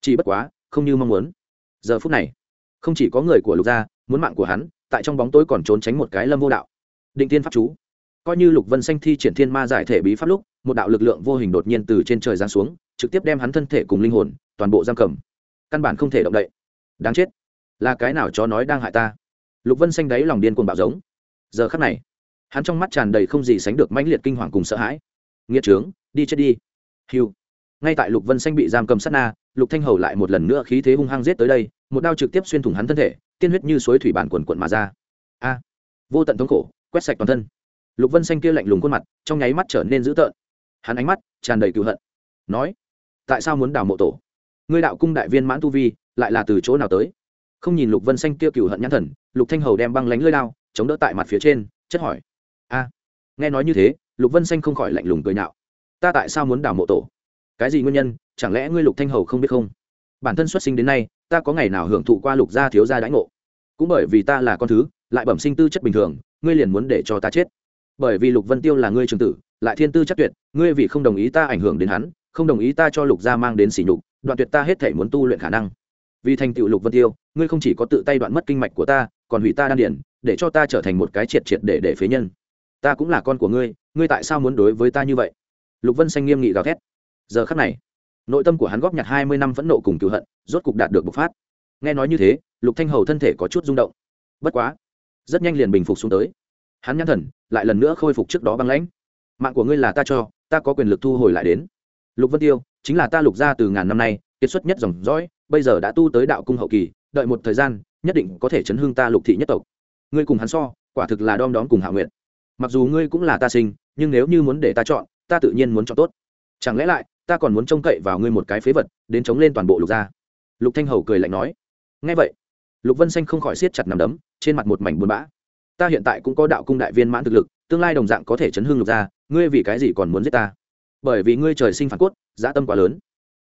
Chỉ bất quá, không như mong muốn. Giờ phút này, không chỉ có người của lục gia, muốn mạng của hắn, tại trong bóng tối còn trốn tránh một cái lâm vô đạo. Định tiên pháp chú. Coi như lục vân xanh thi triển thiên ma giải thể bí pháp lúc, một đạo lực lượng vô hình đột nhiên từ trên trời giáng xuống, trực tiếp đem hắn thân thể cùng linh hồn, toàn bộ giam cầm. Căn bản không thể động đậy. Đáng chết. Là cái nào chó nói đang hại ta? Lục vân xanh đáy lòng điên cuồng bạo giống. Giờ khắc này, hắn trong mắt tràn đầy không gì sánh được mãnh liệt kinh hoàng cùng sợ hãi. Nghĩa trướng đi chết đi. Hiu. Ngay tại lục vân xanh bị giam cầm sát na, lục thanh hầu lại một lần nữa khí thế hung hăng giết tới đây, một đao trực tiếp xuyên thủng hắn thân thể, tiên huyết như suối thủy bản quần quận mà ra. A. À. Vô tận thống khổ, quét sạch toàn thân. Lục vân xanh kia lạnh lùng khuôn mặt, trong nháy mắt trở nên dữ tợn. Hắn ánh mắt tràn đầy cựu hận. Nói, tại sao muốn đào mộ tổ? Ngươi đạo cung đại viên mãn tu vi, lại là từ chỗ nào tới? Không nhìn lục vân xanh kia cựu hận nhãn thần, lục thanh hầu đem băng lánh lơi lao chống đỡ tại mặt phía trên, chất hỏi. A. Nghe nói như thế, lục vân xanh không khỏi lạnh lùng cười nhạo ta tại sao muốn đào mộ tổ? Cái gì nguyên nhân? Chẳng lẽ ngươi lục thanh hầu không biết không? Bản thân xuất sinh đến nay, ta có ngày nào hưởng thụ qua lục gia thiếu gia đãi ngộ? Cũng bởi vì ta là con thứ, lại bẩm sinh tư chất bình thường, ngươi liền muốn để cho ta chết. Bởi vì lục vân tiêu là ngươi trường tử, lại thiên tư chắc tuyệt, ngươi vì không đồng ý ta ảnh hưởng đến hắn, không đồng ý ta cho lục gia mang đến sỉ nhục, đoạn tuyệt ta hết thể muốn tu luyện khả năng. Vì thành tựu lục vân tiêu, ngươi không chỉ có tự tay đoạn mất kinh mạch của ta, còn hủy ta đan điển, để cho ta trở thành một cái triệt triệt để để phế nhân. Ta cũng là con của ngươi ngươi tại sao muốn đối với ta như vậy? Lục vân xanh nghiêm nghị gào thét. Giờ khắc này, nội tâm của hắn góp nhặt hai mươi năm phẫn nộ cùng cựu hận, rốt cục đạt được bộc phát. Nghe nói như thế, lục thanh hầu thân thể có chút rung động. Bất quá, rất nhanh liền bình phục xuống tới. Hắn nhãn thần lại lần nữa khôi phục trước đó băng lãnh. Mạng của ngươi là ta cho, ta có quyền lực thu hồi lại đến. Lục vân tiêu, chính là ta lục gia từ ngàn năm nay, kiệt xuất nhất dòng dõi, bây giờ đã tu tới đạo cung hậu kỳ, đợi một thời gian, nhất định có thể chấn hương ta lục thị nhất tộc. Ngươi cùng hắn so, quả thực là đom đóm cùng hạ nguyện mặc dù ngươi cũng là ta sinh, nhưng nếu như muốn để ta chọn ta tự nhiên muốn cho tốt. Chẳng lẽ lại, ta còn muốn trông cậy vào ngươi một cái phế vật, đến chống lên toàn bộ lục gia? Lục thanh hầu cười lạnh nói. Nghe vậy, lục vân xanh không khỏi siết chặt nằm đấm, trên mặt một mảnh buồn bã. Ta hiện tại cũng có đạo cung đại viên mãn thực lực, tương lai đồng dạng có thể chấn hương lục gia, ngươi vì cái gì còn muốn giết ta? Bởi vì ngươi trời sinh phản cốt, dã tâm quá lớn.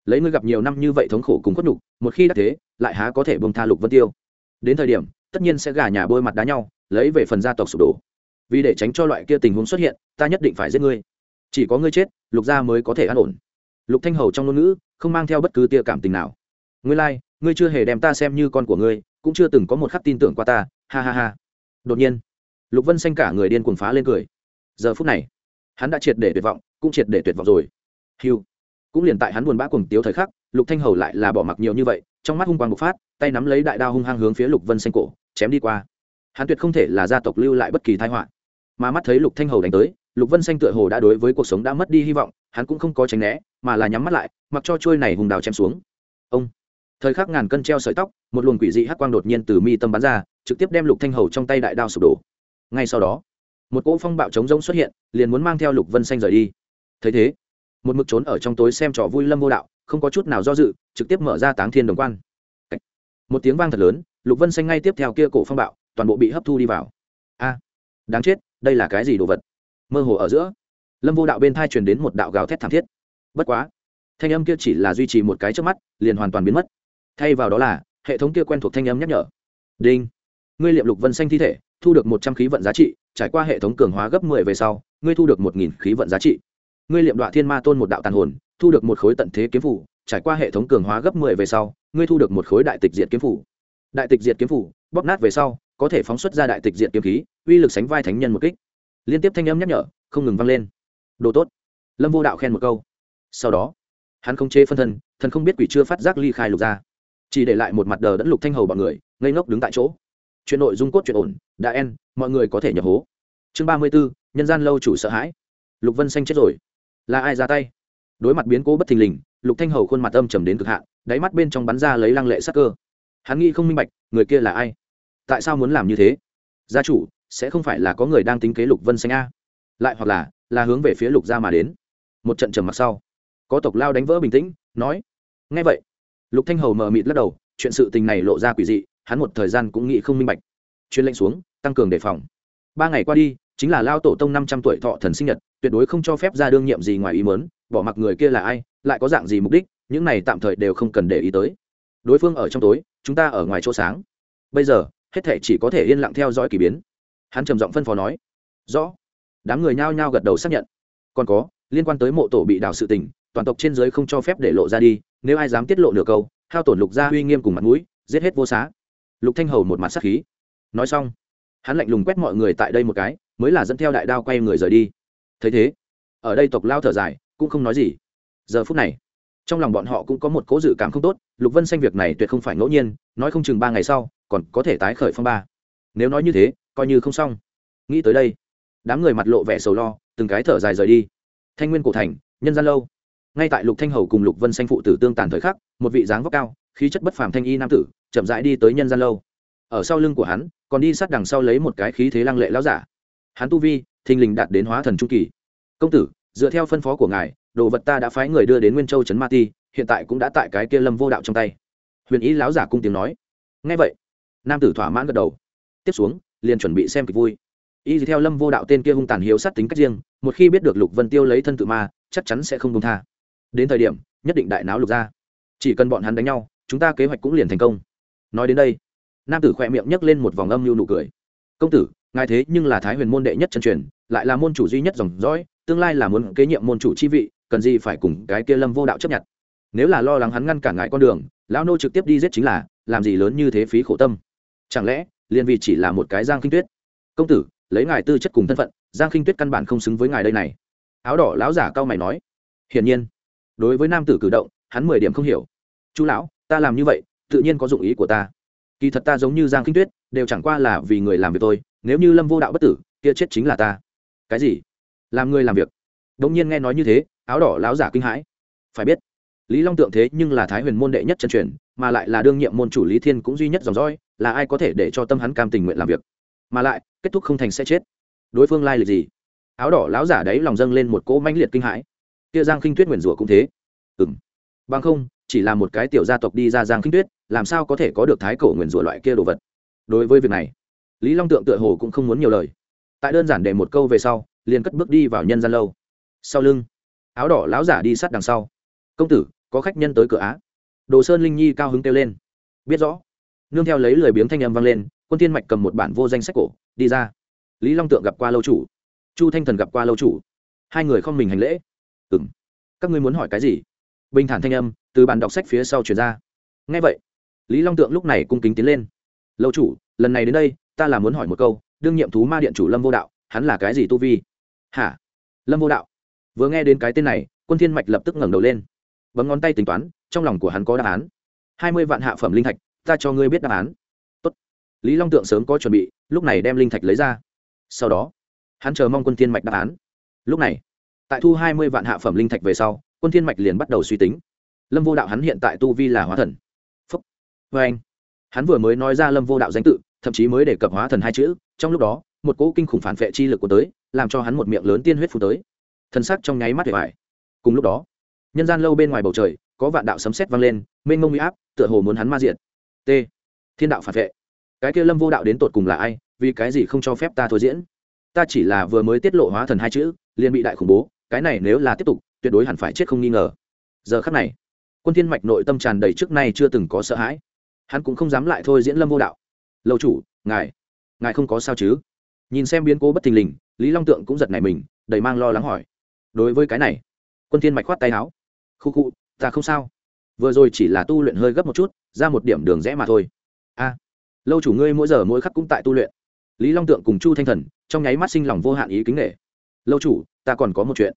Lấy ngươi gặp nhiều năm như vậy thống khổ cùng khuất nhục, một khi đã thế, lại há có thể bông tha lục vân tiêu? Đến thời điểm, tất nhiên sẽ gả nhà bôi mặt đá nhau, lấy về phần gia tộc sụp đổ. Vì để tránh cho loại kia tình huống xuất hiện, ta nhất định phải giết ngươi chỉ có ngươi chết lục gia mới có thể an ổn. Lục thanh hầu trong ngôn ngữ không mang theo bất cứ tia cảm tình nào. Ngươi lai、like, ngươi chưa hề đem ta xem như con của ngươi cũng chưa từng có một khắc tin tưởng qua ta ha ha ha. Đột nhiên lục vân xanh cả người điên cuồng phá lên cười. Giờ phút này hắn đã triệt để tuyệt vọng cũng triệt để tuyệt vọng rồi. Hiu cũng liền tại hắn buồn bã cuồng tiếu thời khắc lục thanh hầu lại là bỏ mặc nhiều như vậy trong mắt hung quang bộc phát tay nắm lấy đại đao hung hăng hướng phía lục vân xanh cổ chém đi qua. Hắn tuyệt không thể là gia tộc lưu lại bất kỳ tai họa. Mà mắt thấy lục thanh hầu đánh tới lục vân xanh tựa hồ đã đối với cuộc sống đã mất đi hy vọng, hắn cũng không có tránh né, mà là nhắm mắt lại, mặc cho trôi này hùng đào chém xuống. Ông! Thời khắc ngàn cân treo sợi tóc, một luồng quỷ dị hắc quang đột nhiên từ mi tâm bắn ra, trực tiếp đem lục thanh hầu trong tay đại đao sụp đổ. Ngay sau đó, một cỗ phong bạo trống rỗng xuất hiện, liền muốn mang theo lục vân xanh rời đi. Thấy thế, một mực trốn ở trong tối xem trò vui lâm vô đạo, không có chút nào do dự, trực tiếp mở ra táng thiên đồng quan. Một tiếng vang thật lớn, lục vân xanh ngay tiếp theo kia cổ phong bạo, toàn bộ bị hấp thu đi vào. A! Đáng chết, đây là cái gì đồ vật? Mơ hồ ở giữa. Lâm vô đạo bên thai truyền đến một đạo gào thét thảm thiết. Bất quá, thanh âm kia chỉ là duy trì một cái trước mắt, liền hoàn toàn biến mất. Thay vào đó là, hệ thống kia quen thuộc thanh âm nhắc nhở. Đinh. Ngươi liệm lục vân xanh thi thể, thu được một trăm khí vận giá trị, trải qua hệ thống cường hóa gấp mười về sau, ngươi thu được một nghìn khí vận giá trị. Ngươi liệm đoạn thiên ma tôn một đạo tàn hồn, thu được một khối tận thế kiếm phủ, trải qua hệ thống cường hóa gấp mười về sau, ngươi thu được một khối đại tịch diệt kiếm phủ. Đại tịch diệt kiếm phủ, bóp nát về sau, có thể phóng xuất ra đại tịch diệt kiếm khí, uy lực sánh vai thánh nhân một kích liên tiếp thanh âm nhắc nhở không ngừng vang lên. Đồ tốt. Lâm vô đạo khen một câu. Sau đó hắn không chế phân thân thần không biết quỷ chưa phát giác ly khai lục ra chỉ để lại một mặt đờ đẫn lục thanh hầu bọn người ngây ngốc đứng tại chỗ. Chuyện nội dung cốt chuyện ổn đã en mọi người có thể nhập hố. Chương ba mươi 34, nhân gian lâu chủ sợ hãi. Lục vân xanh chết rồi. Là ai ra tay? Đối mặt biến cố bất thình lình lục thanh hầu khuôn mặt âm trầm đến cực hạn đáy mắt bên trong bắn ra lấy lăng lệ sắc cơ. Hắn nghĩ không minh bạch người kia là ai? Tại sao muốn làm như thế? Gia chủ sẽ không phải là có người đang tính kế lục vân xanh a. Lại hoặc là là hướng về phía lục gia mà đến. Một trận trầm mặc sau, có tộc lao đánh vỡ bình tĩnh, nói ngay vậy. Lục thanh hầu mờ mịt lắc đầu, chuyện sự tình này lộ ra quỷ dị, hắn một thời gian cũng nghĩ không minh bạch. Chuyên lệnh xuống, tăng cường đề phòng. Ba ngày qua đi, chính là lao tổ tông năm trăm tuổi thọ thần sinh nhật, tuyệt đối không cho phép ra đương nhiệm gì ngoài ý mớn bỏ mặc người kia là ai, lại có dạng gì mục đích, những này tạm thời đều không cần để ý tới. Đối phương ở trong tối, chúng ta ở ngoài chỗ sáng. Bây giờ, hết thể chỉ có thể yên lặng theo dõi k ỳ biến hắn trầm giọng phân phó nói, rõ. Đám người nhao nhao gật đầu xác nhận. Còn có, liên quan tới mộ tổ bị đào sự tình, toàn tộc trên giới không cho phép để lộ ra đi, nếu ai dám tiết lộ nửa câu, hao tổn lục gia uy nghiêm cùng mặt mũi, giết hết vô xá. Lục thanh hầu một mặt sắc khí. Nói xong, hắn lạnh lùng quét mọi người tại đây một cái, mới là dẫn theo đại đao quay người rời đi. Thấy thế, ở đây tộc lao thở dài, cũng không nói gì. Giờ phút này, trong lòng bọn họ cũng có một cố dự cảm không tốt, lục vân xanh việc này tuyệt không phải ngẫu nhiên, nói không chừng ba ngày sau, còn có thể tái khởi phong ba. Nếu nói như thế coi như không xong. Nghĩ tới đây, đám người mặt lộ vẻ sầu lo, từng cái thở dài rời đi. Thanh nguyên cổ thành, nhân gian lâu. Ngay tại lục thanh hầu cùng lục vân xanh phụ tử tương tàn thời khắc, một vị dáng vóc cao, khí chất bất phàm thanh y nam tử, chậm rãi đi tới nhân gian lâu. Ở sau lưng của hắn, còn đi sát đằng sau lấy một cái khí thế lăng lệ lão giả. Hắn tu vi, thình lình đạt đến hóa thần trung kỳ. Công tử, dựa theo phân phó của ngài, đồ vật ta đã phái người đưa đến nguyên châu trấn ma ti, hiện tại cũng đã tại cái kia lâm vô đạo trong tay. Huyền ý lão giả cung tiếng nói. Ngay vậy, nam tử thỏa mãn gật đầu. Tiếp xuống liền chuẩn bị xem kịch vui. Y theo lâm vô đạo tên kia hung tàn hiếu sát tính cách riêng, một khi biết được lục vân tiêu lấy thân tự ma, chắc chắn sẽ không công tha. Đến thời điểm, nhất định đại náo lục ra. Chỉ cần bọn hắn đánh nhau, chúng ta kế hoạch cũng liền thành công. Nói đến đây, nam tử khỏe miệng nhấc lên một vòng âm mưu nụ cười. Công tử, ngài thế nhưng là thái huyền môn đệ nhất chân truyền, lại là môn chủ duy nhất dòng dõi, tương lai là muốn kế nhiệm môn chủ chi vị, cần gì phải cùng cái kia lâm vô đạo chấp nhận? Nếu là lo lắng hắn ngăn cản ngại con đường, lão nô trực tiếp đi giết chính là, làm gì lớn như thế phí khổ tâm? Chẳng lẽ liền vì chỉ là một cái giang kinh tuyết. Công tử, lấy ngài tư chất cùng thân phận, giang kinh tuyết căn bản không xứng với ngài đây này. Áo đỏ lão giả cao mày nói. Hiển nhiên, đối với nam tử cử động, hắn mười điểm không hiểu. Chú lão, ta làm như vậy, tự nhiên có dụng ý của ta. Kỳ thật ta giống như giang kinh tuyết, đều chẳng qua là vì người làm việc tôi nếu như lâm vô đạo bất tử, kia chết chính là ta. Cái gì? Làm người làm việc? Đông nhiên nghe nói như thế, áo đỏ láo giả kinh hãi. Phải biết, lý long tượng thế nhưng là thái huyền môn đệ nhất chân truyền mà lại là đương nhiệm môn chủ lý thiên cũng duy nhất dòng dõi, là ai có thể để cho tâm hắn cam tình nguyện làm việc. Mà lại, kết thúc không thành sẽ chết. Đối phương lai lịch gì? Áo đỏ láo giả đấy lòng dâng lên một cỗ mãnh liệt kinh hãi. Kia giang khinh tuyết nguyền rủa cũng thế. Ừng bằng không, chỉ là một cái tiểu gia tộc đi ra giang khinh tuyết, làm sao có thể có được thái cổ nguyền rủa loại kia đồ vật? Đối với việc này, lý long tượng tựa hồ cũng không muốn nhiều lời. Tại đơn giản để một câu về sau, liền cất bước đi vào nhân gian lâu. Sau lưng, áo đỏ láo giả đi sát đằng sau. Công tử, có khách nhân tới cửa á? Đồ sơn linh nhi cao hứng kêu lên. Biết rõ. Nương theo lấy lời biếng thanh âm vang lên, quân thiên mạch cầm một bản vô danh sách cổ, đi ra. Lý long tượng gặp qua lâu chủ. Chu thanh thần gặp qua lâu chủ. Hai người không mình hành lễ. Ừm. Các ngươi muốn hỏi cái gì? Bình thản thanh âm, từ bàn đọc sách phía sau truyền ra. Ngay vậy, lý long tượng lúc này cung kính tiến lên. Lâu chủ, lần này đến đây, ta là muốn hỏi một câu, đương nhiệm thú ma điện chủ lâm vô đạo, hắn là cái gì tu vi? Hả? Lâm vô đạo. Vừa nghe đến cái tên này, quân thiên mạch lập tức ngẩng đầu lên. Bấm ngón tay tính toán trong lòng của hắn có đáp án. Hai mươi vạn hạ phẩm linh thạch, ta cho ngươi biết đáp án. Tốt. lý long tượng sớm có chuẩn bị, lúc này đem linh thạch lấy ra. Sau đó, hắn chờ mong quân thiên mạch đáp án. Lúc này, tại thu hai mươi vạn hạ phẩm linh thạch về sau, quân thiên mạch liền bắt đầu suy tính. Lâm vô đạo hắn hiện tại tu vi là hóa thần. Phúc. Vê anh, hắn vừa mới nói ra lâm vô đạo danh tự, thậm chí mới đề cập hóa thần hai chữ, trong lúc đó, một cỗ kinh khủng phản vệ chi lực của tới, làm cho hắn một miệng lớn tiên huyết phù tới. Thân sắc trong nháy mắt để vải cùng lúc đó, nhân gian lâu bên ngoài bầu trời có vạn đạo sấm sét vang lên, mênh mông uy áp, tựa hồ muốn hắn ma diện t. Thiên đạo phản vệ. Cái kia lâm vô đạo đến tột cùng là ai, vì cái gì không cho phép ta thôi diễn? Ta chỉ là vừa mới tiết lộ hóa thần hai chữ, liền bị đại khủng bố, cái này nếu là tiếp tục, tuyệt đối hẳn phải chết không nghi ngờ. Giờ khắc này, quân thiên mạch nội tâm tràn đầy trước nay chưa từng có sợ hãi. Hắn cũng không dám lại thôi diễn lâm vô đạo. Lâu chủ, ngài ngài không có sao chứ? Nhìn xem biến cố bất thình lình, lý long tượng cũng giật nảy mình, đầy mang lo lắng hỏi. Đối với cái này, quân thiên mạch khoát tay áo. Khu khu ta không sao. Vừa rồi chỉ là tu luyện hơi gấp một chút, ra một điểm đường rẽ mà thôi. A, lâu chủ ngươi mỗi giờ mỗi khắc cũng tại tu luyện. Lý long tượng cùng chu thanh thần, trong nháy mắt sinh lòng vô hạn ý kính nghệ lâu chủ, ta còn có một chuyện.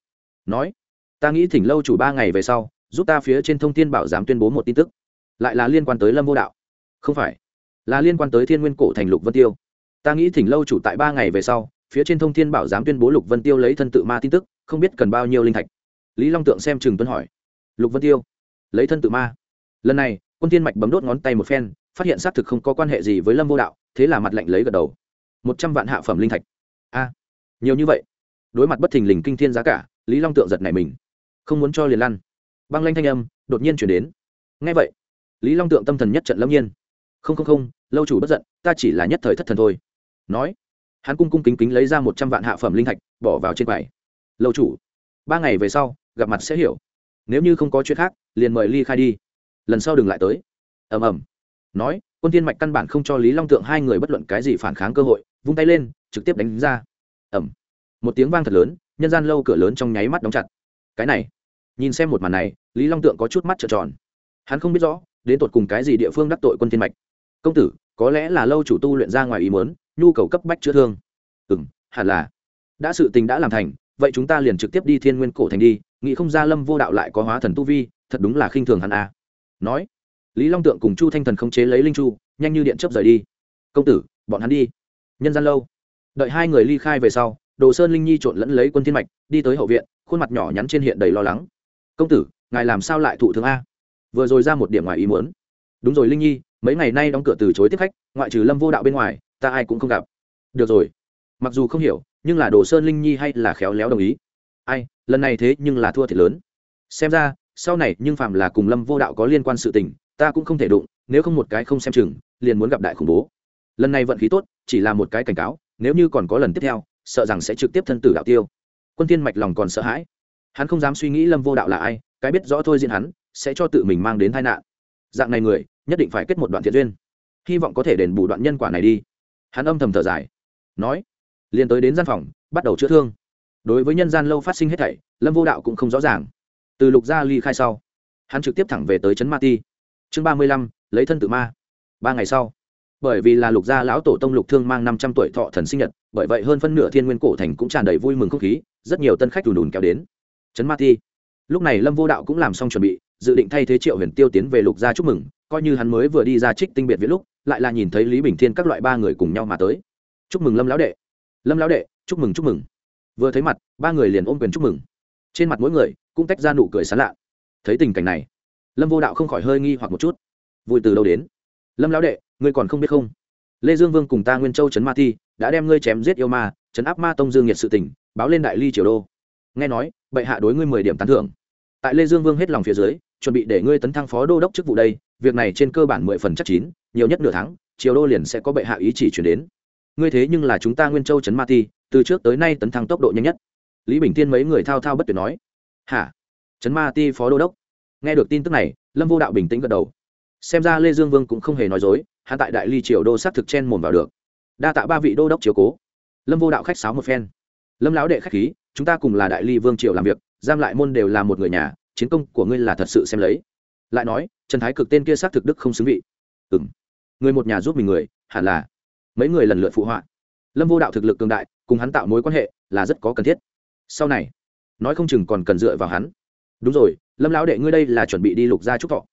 Nói, ta nghĩ thỉnh lâu chủ ba ngày về sau, giúp ta phía trên thông tin bảo giám tuyên bố một tin tức. Lại là liên quan tới lâm vô đạo. Không phải, là liên quan tới thiên nguyên cổ thành lục vân tiêu. Ta nghĩ thỉnh lâu chủ tại ba ngày về sau, phía trên thông thiên bảo giám tuyên bố lục vân tiêu lấy thân tự ma tin tức, không biết cần bao nhiêu linh thạch. Lý long tượng xem trường tuân hỏi lục vân tiêu, lấy thân tự ma. Lần này, quân thiên mạch bấm đốt ngón tay một phen, phát hiện xác thực không có quan hệ gì với lâm vô đạo, thế là mặt lạnh lấy gật đầu. Một trăm vạn hạ phẩm linh thạch. A, nhiều như vậy. Đối mặt bất thình lình kinh thiên giá cả, lý long tượng giật này mình. Không muốn cho liền lăn. Băng lanh thanh âm đột nhiên chuyển đến. Ngay vậy, lý long tượng tâm thần nhất trận lâm nhiên. Không không không, lâu chủ bất giận, ta chỉ là nhất thời thất thần thôi. Nói, hắn cung cung kính kính lấy ra một trăm vạn hạ phẩm linh thạch, bỏ vào trên quầy. Lâu chủ, ba ngày về sau, gặp mặt sẽ hiểu nếu như không có chuyện khác, liền mời ly khai đi. Lần sau đừng lại tới. Ầm ầm. Nói, quân thiên mạch căn bản không cho lý long tượng hai người bất luận cái gì phản kháng cơ hội, vung tay lên, trực tiếp đánh ra. Ầm. Một tiếng vang thật lớn, nhân gian lâu cửa lớn trong nháy mắt đóng chặt. Cái này, nhìn xem một màn này, lý long tượng có chút mắt trợn tròn. Hắn không biết rõ, đến tột cùng cái gì địa phương đắc tội quân thiên mạch. Công tử, có lẽ là lâu chủ tu luyện ra ngoài ý muốn, nhu cầu cấp bách chữa thương. Ừ hẳn là. Đã sự tình đã làm thành, vậy chúng ta liền trực tiếp đi thiên nguyên cổ thành đi nghĩ không ra lâm vô đạo lại có hóa thần tu vi, thật đúng là khinh thường hắn à. nói, lý long tượng cùng chu thanh thần không chế lấy linh chu, nhanh như điện chấp rời đi. Công tử, bọn hắn đi. Nhân gian lâu. Đợi hai người ly khai về sau, đồ sơn linh nhi trộn lẫn lấy quân thiên mạch, đi tới hậu viện, khuôn mặt nhỏ nhắn trên hiện đầy lo lắng. Công tử, ngài làm sao lại thụ thương a? Vừa rồi ra một điểm ngoài ý muốn. Đúng rồi linh nhi, mấy ngày nay đóng cửa từ chối tiếp khách, ngoại trừ lâm vô đạo bên ngoài, ta ai cũng không gặp. Được rồi. Mặc dù không hiểu, nhưng là đồ sơn linh nhi hay là khéo léo đồng ý ai, lần này thế nhưng là thua thiệt lớn. Xem ra, sau này nhưng phạm là cùng lâm vô đạo có liên quan sự tình, ta cũng không thể đụng, nếu không một cái không xem chừng, liền muốn gặp đại khủng bố. Lần này vận khí tốt, chỉ là một cái cảnh cáo, nếu như còn có lần tiếp theo, sợ rằng sẽ trực tiếp thân tử đạo tiêu. Quân tiên mạch lòng còn sợ hãi. Hắn không dám suy nghĩ lâm vô đạo là ai, cái biết rõ thôi diện hắn, sẽ cho tự mình mang đến tai nạn. Dạng này người, nhất định phải kết một đoạn thiện duyên. Hy vọng có thể đền bù đoạn nhân quả này đi. Hắn âm thầm thở dài. Nói, liền tới đến gian phòng, bắt đầu chữa thương đối với nhân gian lâu phát sinh hết thảy, lâm vô đạo cũng không rõ ràng. Từ lục gia ly khai sau, hắn trực tiếp thẳng về tới trấn ma ti. Chương ba mươi lăm, lấy thân tự ma. Ba ngày sau, bởi vì là lục gia lão tổ tông lục thương mang năm trăm tuổi thọ thần sinh nhật, bởi vậy hơn phân nửa thiên nguyên cổ thành cũng tràn đầy vui mừng không khí, rất nhiều tân khách đùn đùn kéo đến trấn ma ti. Lúc này lâm vô đạo cũng làm xong chuẩn bị, dự định thay thế triệu huyền tiêu tiến về lục gia chúc mừng, coi như hắn mới vừa đi ra trích tinh biệt viết lúc, lại là nhìn thấy lý bình thiên các loại ba người cùng nhau mà tới. Chúc mừng lâm lão đệ. Lâm lão đệ, chúc mừng chúc mừng vừa thấy mặt, ba người liền ôm quyền chúc mừng. Trên mặt mỗi người cũng tách ra nụ cười sán lạ. Thấy tình cảnh này, lâm vô đạo không khỏi hơi nghi hoặc một chút. Vui từ đâu đến? Lâm lão đệ, ngươi còn không biết không? Lê dương vương cùng ta nguyên châu trấn ma thi đã đem ngươi chém giết yêu ma trấn áp ma tông dương nhiệt sự tỉnh báo lên đại ly triều đô. Nghe nói, bệ hạ đối ngươi mười điểm tán thưởng. Tại lê dương vương hết lòng phía dưới, chuẩn bị để ngươi tấn thăng phó đô đốc chức vụ đây, việc này trên cơ bản mười phần chắc chín, nhiều nhất nửa tháng, triều đô liền sẽ có bệ hạ ý chỉ chuyển đến. Ngươi thế nhưng là chúng ta nguyên châu trấn ma ti từ trước tới nay tấn thăng tốc độ nhanh nhất. Lý bình thiên mấy người thao thao bất tuyệt nói, hả? Trấn ma ti phó đô đốc? Nghe được tin tức này, lâm vô đạo bình tĩnh gật đầu. Xem ra lê dương vương cũng không hề nói dối hạ tại đại ly triều đô xác thực chen mồm vào được. Đa tạ ba vị đô đốc chiều cố. Lâm vô đạo khách sáo một phen. Lâm lão đệ khách khí, chúng ta cùng là đại ly vương triều làm việc, giam lại môn đều là một người nhà, chiến công của ngươi là thật sự xem lấy. Lại nói, trần thái cực tên kia xác thực đức không xứng vị. Ừ m người một nhà giúp mình người, hẳn là. Mấy người lần lượt phụ họa. Lâm vô đạo thực lực cường đại cùng hắn tạo mối quan hệ là rất có cần thiết. Sau này, nói không chừng còn cần dựa vào hắn. Đúng rồi, lâm lão đệ ngươi đây là chuẩn bị đi lục gia trúc thọ.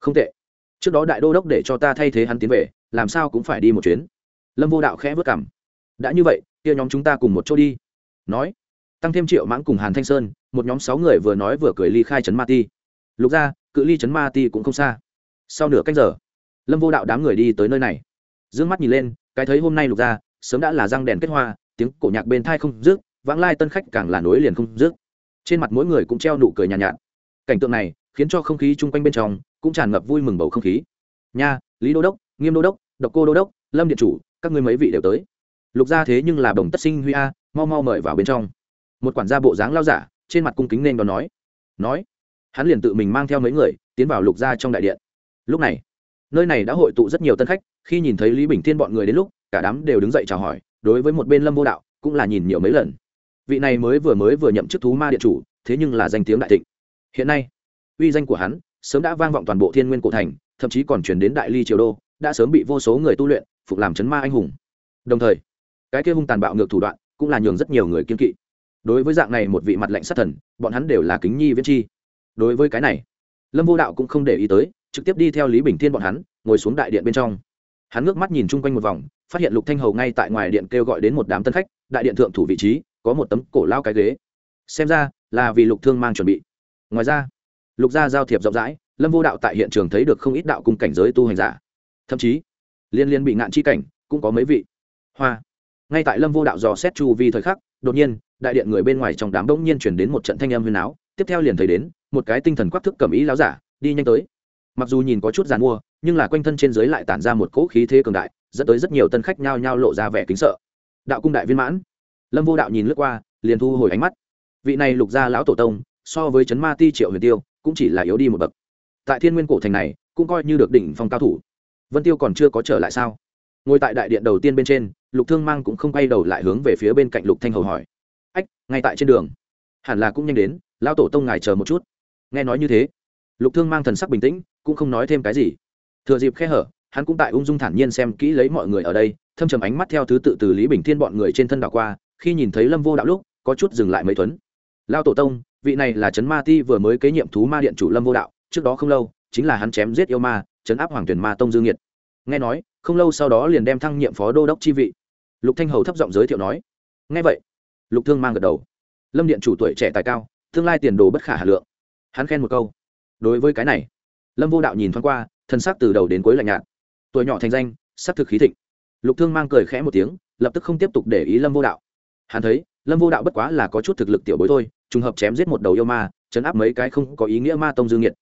Không tệ. Trước đó đại đô đốc để cho ta thay thế hắn tiến về, làm sao cũng phải đi một chuyến. Lâm vô đạo khẽ vất cảm đã như vậy, kia nhóm chúng ta cùng một chỗ đi. Nói, tăng thêm triệu mãng cùng hàn thanh sơn, một nhóm sáu người vừa nói vừa cười ly khai trấn ma ti. Lục ra cự ly trấn ma ti cũng không xa. Sau nửa cách giờ, lâm vô đạo đám người đi tới nơi này. D ư ơ n g mắt nhìn lên, cái thấy hôm nay lục ra sớm đã là răng đèn kết hoa tiếng cổ nhạc bên thai không rước vãng lai tân khách càng là nối liền không rước trên mặt mỗi người cũng treo nụ cười nhàn nhạt, nhạt. Cảnh tượng này khiến cho không khí chung quanh bên trong cũng tràn ngập vui mừng bầu không khí. Nha lý đô đốc nghiêm đô đốc độc cô đô đốc lâm điện chủ các ngươi mấy vị đều tới. Lục gia thế nhưng là đồng tất sinh huy a mau mau mời vào bên trong. Một quản gia bộ dáng lao giả trên mặt cung kính nên đón nói. Nói hắn liền tự mình mang theo mấy người tiến vào lục gia trong đại điện. Lúc này nơi này đã hội tụ rất nhiều tân khách khi nhìn thấy lý bình thiên bọn người đến lúc cả đám đều đứng dậy chào hỏi đối với một bên lâm vô đạo cũng là nhìn nhiều mấy lần vị này mới vừa mới vừa nhậm chức thú ma điện chủ thế nhưng là danh tiếng đại thịnh hiện nay uy danh của hắn sớm đã vang vọng toàn bộ thiên nguyên cổ thành thậm chí còn chuyển đến đại ly triều đô đã sớm bị vô số người tu luyện phục làm chấn ma anh hùng đồng thời cái kia hung tàn bạo ngược thủ đoạn cũng là nhường rất nhiều người kiên kỵ đối với dạng này một vị mặt lệnh sát thần bọn hắn đều là kính nhi viễn chi đối với cái này lâm vô đạo cũng không để ý tới trực tiếp đi theo lý bình thiên bọn hắn ngồi xuống đại điện bên trong hắn ngước mắt nhìn chung quanh một vòng, phát hiện lục thanh hầu ngay tại ngoài điện kêu gọi đến một đám tân khách, đại điện thượng thủ vị trí, có một tấm cổ lao cái ghế. Xem ra, là vì lục thương mang chuẩn bị. Ngoài ra, lục gia giao thiệp rộng rãi, lâm vô đạo tại hiện trường thấy được không ít đạo cung cảnh giới tu hành giả. Thậm chí, liên liên bị ngạn chi cảnh, cũng có mấy vị. Hoa. Ngay tại lâm vô đạo dò xét chu vi thời khắc, đột nhiên, đại điện người bên ngoài trong đám đông nhiên chuyển đến một trận thanh âm huyền áo. Tiếp theo liền thấy đến, một cái tinh thần quắc thức cầm ý láo giả, đi nhanh tới mặc dù nhìn có chút giàn mua, nhưng là quanh thân trên dưới lại tản ra một cỗ khí thế cường đại, dẫn tới rất nhiều tân khách nhao nhao lộ ra vẻ kính sợ. Đạo cung đại viên mãn. Lâm vô đạo nhìn lướt qua, liền thu hồi ánh mắt. Vị này lục gia lão tổ tông, so với chấn ma ti triệu huyền tiêu, cũng chỉ là yếu đi một bậc. Tại thiên nguyên cổ thành này, cũng coi như được đỉnh phong cao thủ. Vân tiêu còn chưa có trở lại sao? Ngồi tại đại điện đầu tiên bên trên, lục thương mang cũng không quay đầu lại hướng về phía bên cạnh lục thanh hầu hỏi. Ách, ngay tại trên đường. Hẳn là cũng nhanh đến, lão tổ tông ngài chờ một chút. Nghe nói như thế, lục thương mang thần sắc bình tĩnh cũng không nói thêm cái gì. Thừa dịp khe hở, hắn cũng tại ung dung thản nhiên xem kỹ lấy mọi người ở đây, thâm trầm ánh mắt theo thứ tự từ lý bình thiên bọn người trên thân đảo qua, khi nhìn thấy lâm vô đạo lúc, có chút dừng lại mấy tuấn lao tổ tông, vị này là trấn ma ti vừa mới kế nhiệm thú ma điện chủ lâm vô đạo, trước đó không lâu, chính là hắn chém giết yêu ma, Trấn áp hoàng tuyển ma tông dương nhiệt. Nghe nói, không lâu sau đó liền đem thăng nhiệm phó đô đốc chi vị. Lục thanh hầu thấp giọng giới thiệu nói, nghe vậy. Lục thương mang gật đầu. Lâm điện chủ tuổi trẻ tài cao, tương lai tiền đồ bất khả hà lượng. Hắn khen một câu, đối với cái này lâm vô đạo nhìn thoáng qua, thân xác từ đầu đến cuối lạnh nhạt. Tuổi nhỏ thành danh, sắc thực khí thịnh. Lục thương mang cười khẽ một tiếng, lập tức không tiếp tục để ý lâm vô đạo. Hắn thấy, lâm vô đạo bất quá là có chút thực lực tiểu bối thôi, trùng hợp chém giết một đầu yêu ma chấn áp mấy cái không có ý nghĩa ma tông dương nhiệt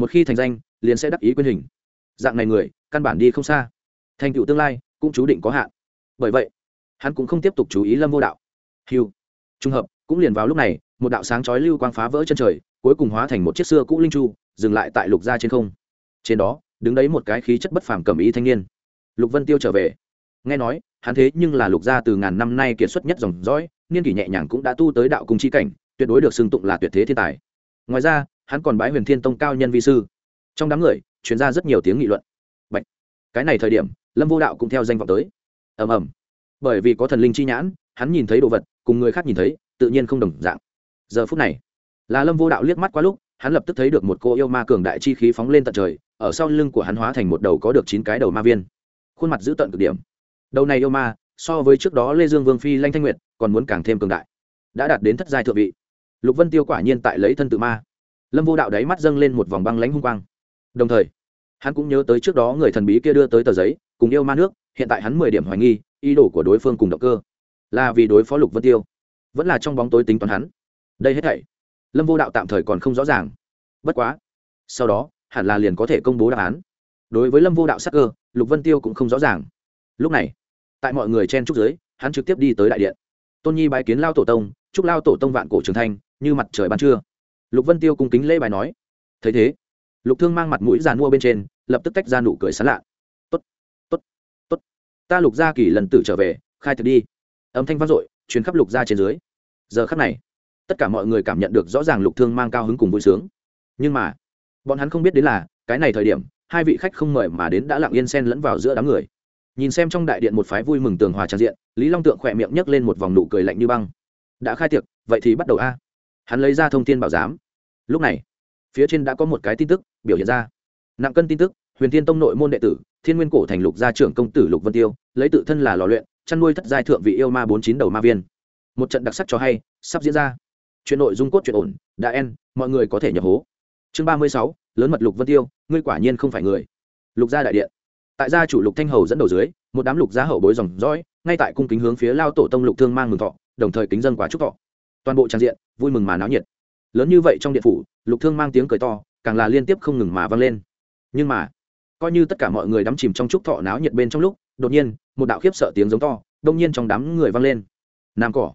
một khi thành danh, liền sẽ đắc ý Quyền hình. Dạng này người, căn bản đi không xa. Thành tựu tương lai, cũng chú định có hạn. Bởi vậy, hắn cũng không tiếp tục chú ý lâm vô đạo. Hiu trùng hợp, cũng liền vào lúc này một đạo sáng chói lưu quang phá vỡ chân trời, cuối cùng hóa thành một chiếc xưa cũ linh chu, dừng lại tại lục gia trên không. Trên đó, đứng đấy một cái khí chất bất phàm cầm ý thanh niên. Lục vân tiêu trở về. Nghe nói, hắn thế nhưng là lục gia từ ngàn năm nay kiệt xuất nhất dòng dõi, niên kỷ nhẹ nhàng cũng đã tu tới đạo cung chi cảnh, tuyệt đối được xưng tụng là tuyệt thế thiên tài. Ngoài ra, hắn còn bái huyền thiên tông cao nhân vi sư. Trong đám người chuyên ra rất nhiều tiếng nghị luận. Bạch. cái này thời điểm, lâm vô đạo cũng theo danh vọng tới. Ầm ầm. Bởi vì có thần linh chi nhãn, hắn nhìn thấy đồ vật, cùng người khác nhìn thấy, tự nhiên không đồng dạng giờ phút này, là lâm vô đạo liếc mắt qua lúc, hắn lập tức thấy được một cô yêu ma cường đại chi khí phóng lên tận trời, ở sau lưng của hắn hóa thành một đầu có được chín cái đầu ma viên. Khuôn mặt giữ tận cực điểm. Đầu này yêu ma, so với trước đó lê dương vương phi lanh thanh nguyệt, còn muốn càng thêm cường đại. Đã đạt đến thất giai thượng vị. Lục vân tiêu quả nhiên tại lấy thân tự ma. Lâm vô đạo đáy mắt dâng lên một vòng băng lãnh hung quang. Đồng thời, hắn cũng nhớ tới trước đó người thần bí kia đưa tới tờ giấy, cùng yêu ma nước, hiện tại hắn mười điểm hoài nghi, ý đồ của đối phương cùng động cơ. Là vì đối phó lục vân tiêu. Vẫn là trong bóng tối tính toán hắn đây hết thảy. Lâm vô đạo tạm thời còn không rõ ràng. Bất quá, sau đó, hẳn là liền có thể công bố đáp án. Đối với lâm vô đạo sắc cơ, lục vân tiêu cũng không rõ ràng. Lúc này, tại mọi người chen trúc giới hắn trực tiếp đi tới đại điện. Tôn nhi bái kiến lao tổ tông, chúc lao tổ tông vạn cổ trường thanh như mặt trời ban trưa. Lục vân tiêu cung kính lễ bài nói. Thấy thế, lục thương mang mặt mũi giàn mua bên trên, lập tức tách ra nụ cười sán lạ. Tốt tốt tốt. Ta lục gia kỳ lần tử trở về, khai thực đi. Âm thanh vang dội chuyến khắp lục gia trên dưới. Giờ khắc này tất cả mọi người cảm nhận được rõ ràng lục thương mang cao hứng cùng vui sướng. Nhưng mà, bọn hắn không biết đến là, cái này thời điểm, hai vị khách không mời mà đến đã lặng yên xen lẫn vào giữa đám người. Nhìn xem trong đại điện một phái vui mừng tường hòa tràn diện, lý long tượng khỏe miệng nhấc lên một vòng nụ cười lạnh như băng. Đã khai tiệc, vậy thì bắt đầu a. Hắn lấy ra thông tin bảo giám. Lúc này, phía trên đã có một cái tin tức biểu hiện ra. Nặng cân tin tức, huyền thiên tông nội môn đệ tử, thiên nguyên cổ thành lục gia trưởng công tử lục vân tiêu, lấy tự thân là lò luyện, chăn nuôi thất giai thượng vị yêu ma bốn chín đầu ma viên. Một trận đặc sắc cho hay, sắp diễn ra chuyện nội dung cốt chuyện ổn, đã en, mọi người có thể nhập hố. Chương ba mươi sáu, lớn mật lục vân tiêu, ngươi quả nhiên không phải người. Lục gia đại điện. Tại gia chủ lục thanh hầu dẫn đầu dưới, một đám lục gia hậu bối dòng dõi, ngay tại cung kính hướng phía lao tổ tông lục thương mang mừng thọ, đồng thời kính dân quá chúc thọ. Toàn bộ trang diện, vui mừng mà náo nhiệt. Lớn như vậy trong điện phủ, lục thương mang tiếng cười to, càng là liên tiếp không ngừng mà vang lên. Nhưng mà, coi như tất cả mọi người đắm chìm trong chúc thọ náo nhiệt bên trong lúc, đột nhiên, một đạo khiếp sợ tiếng giống to, đông nhiên trong đám người vang lên. Nam cỏ.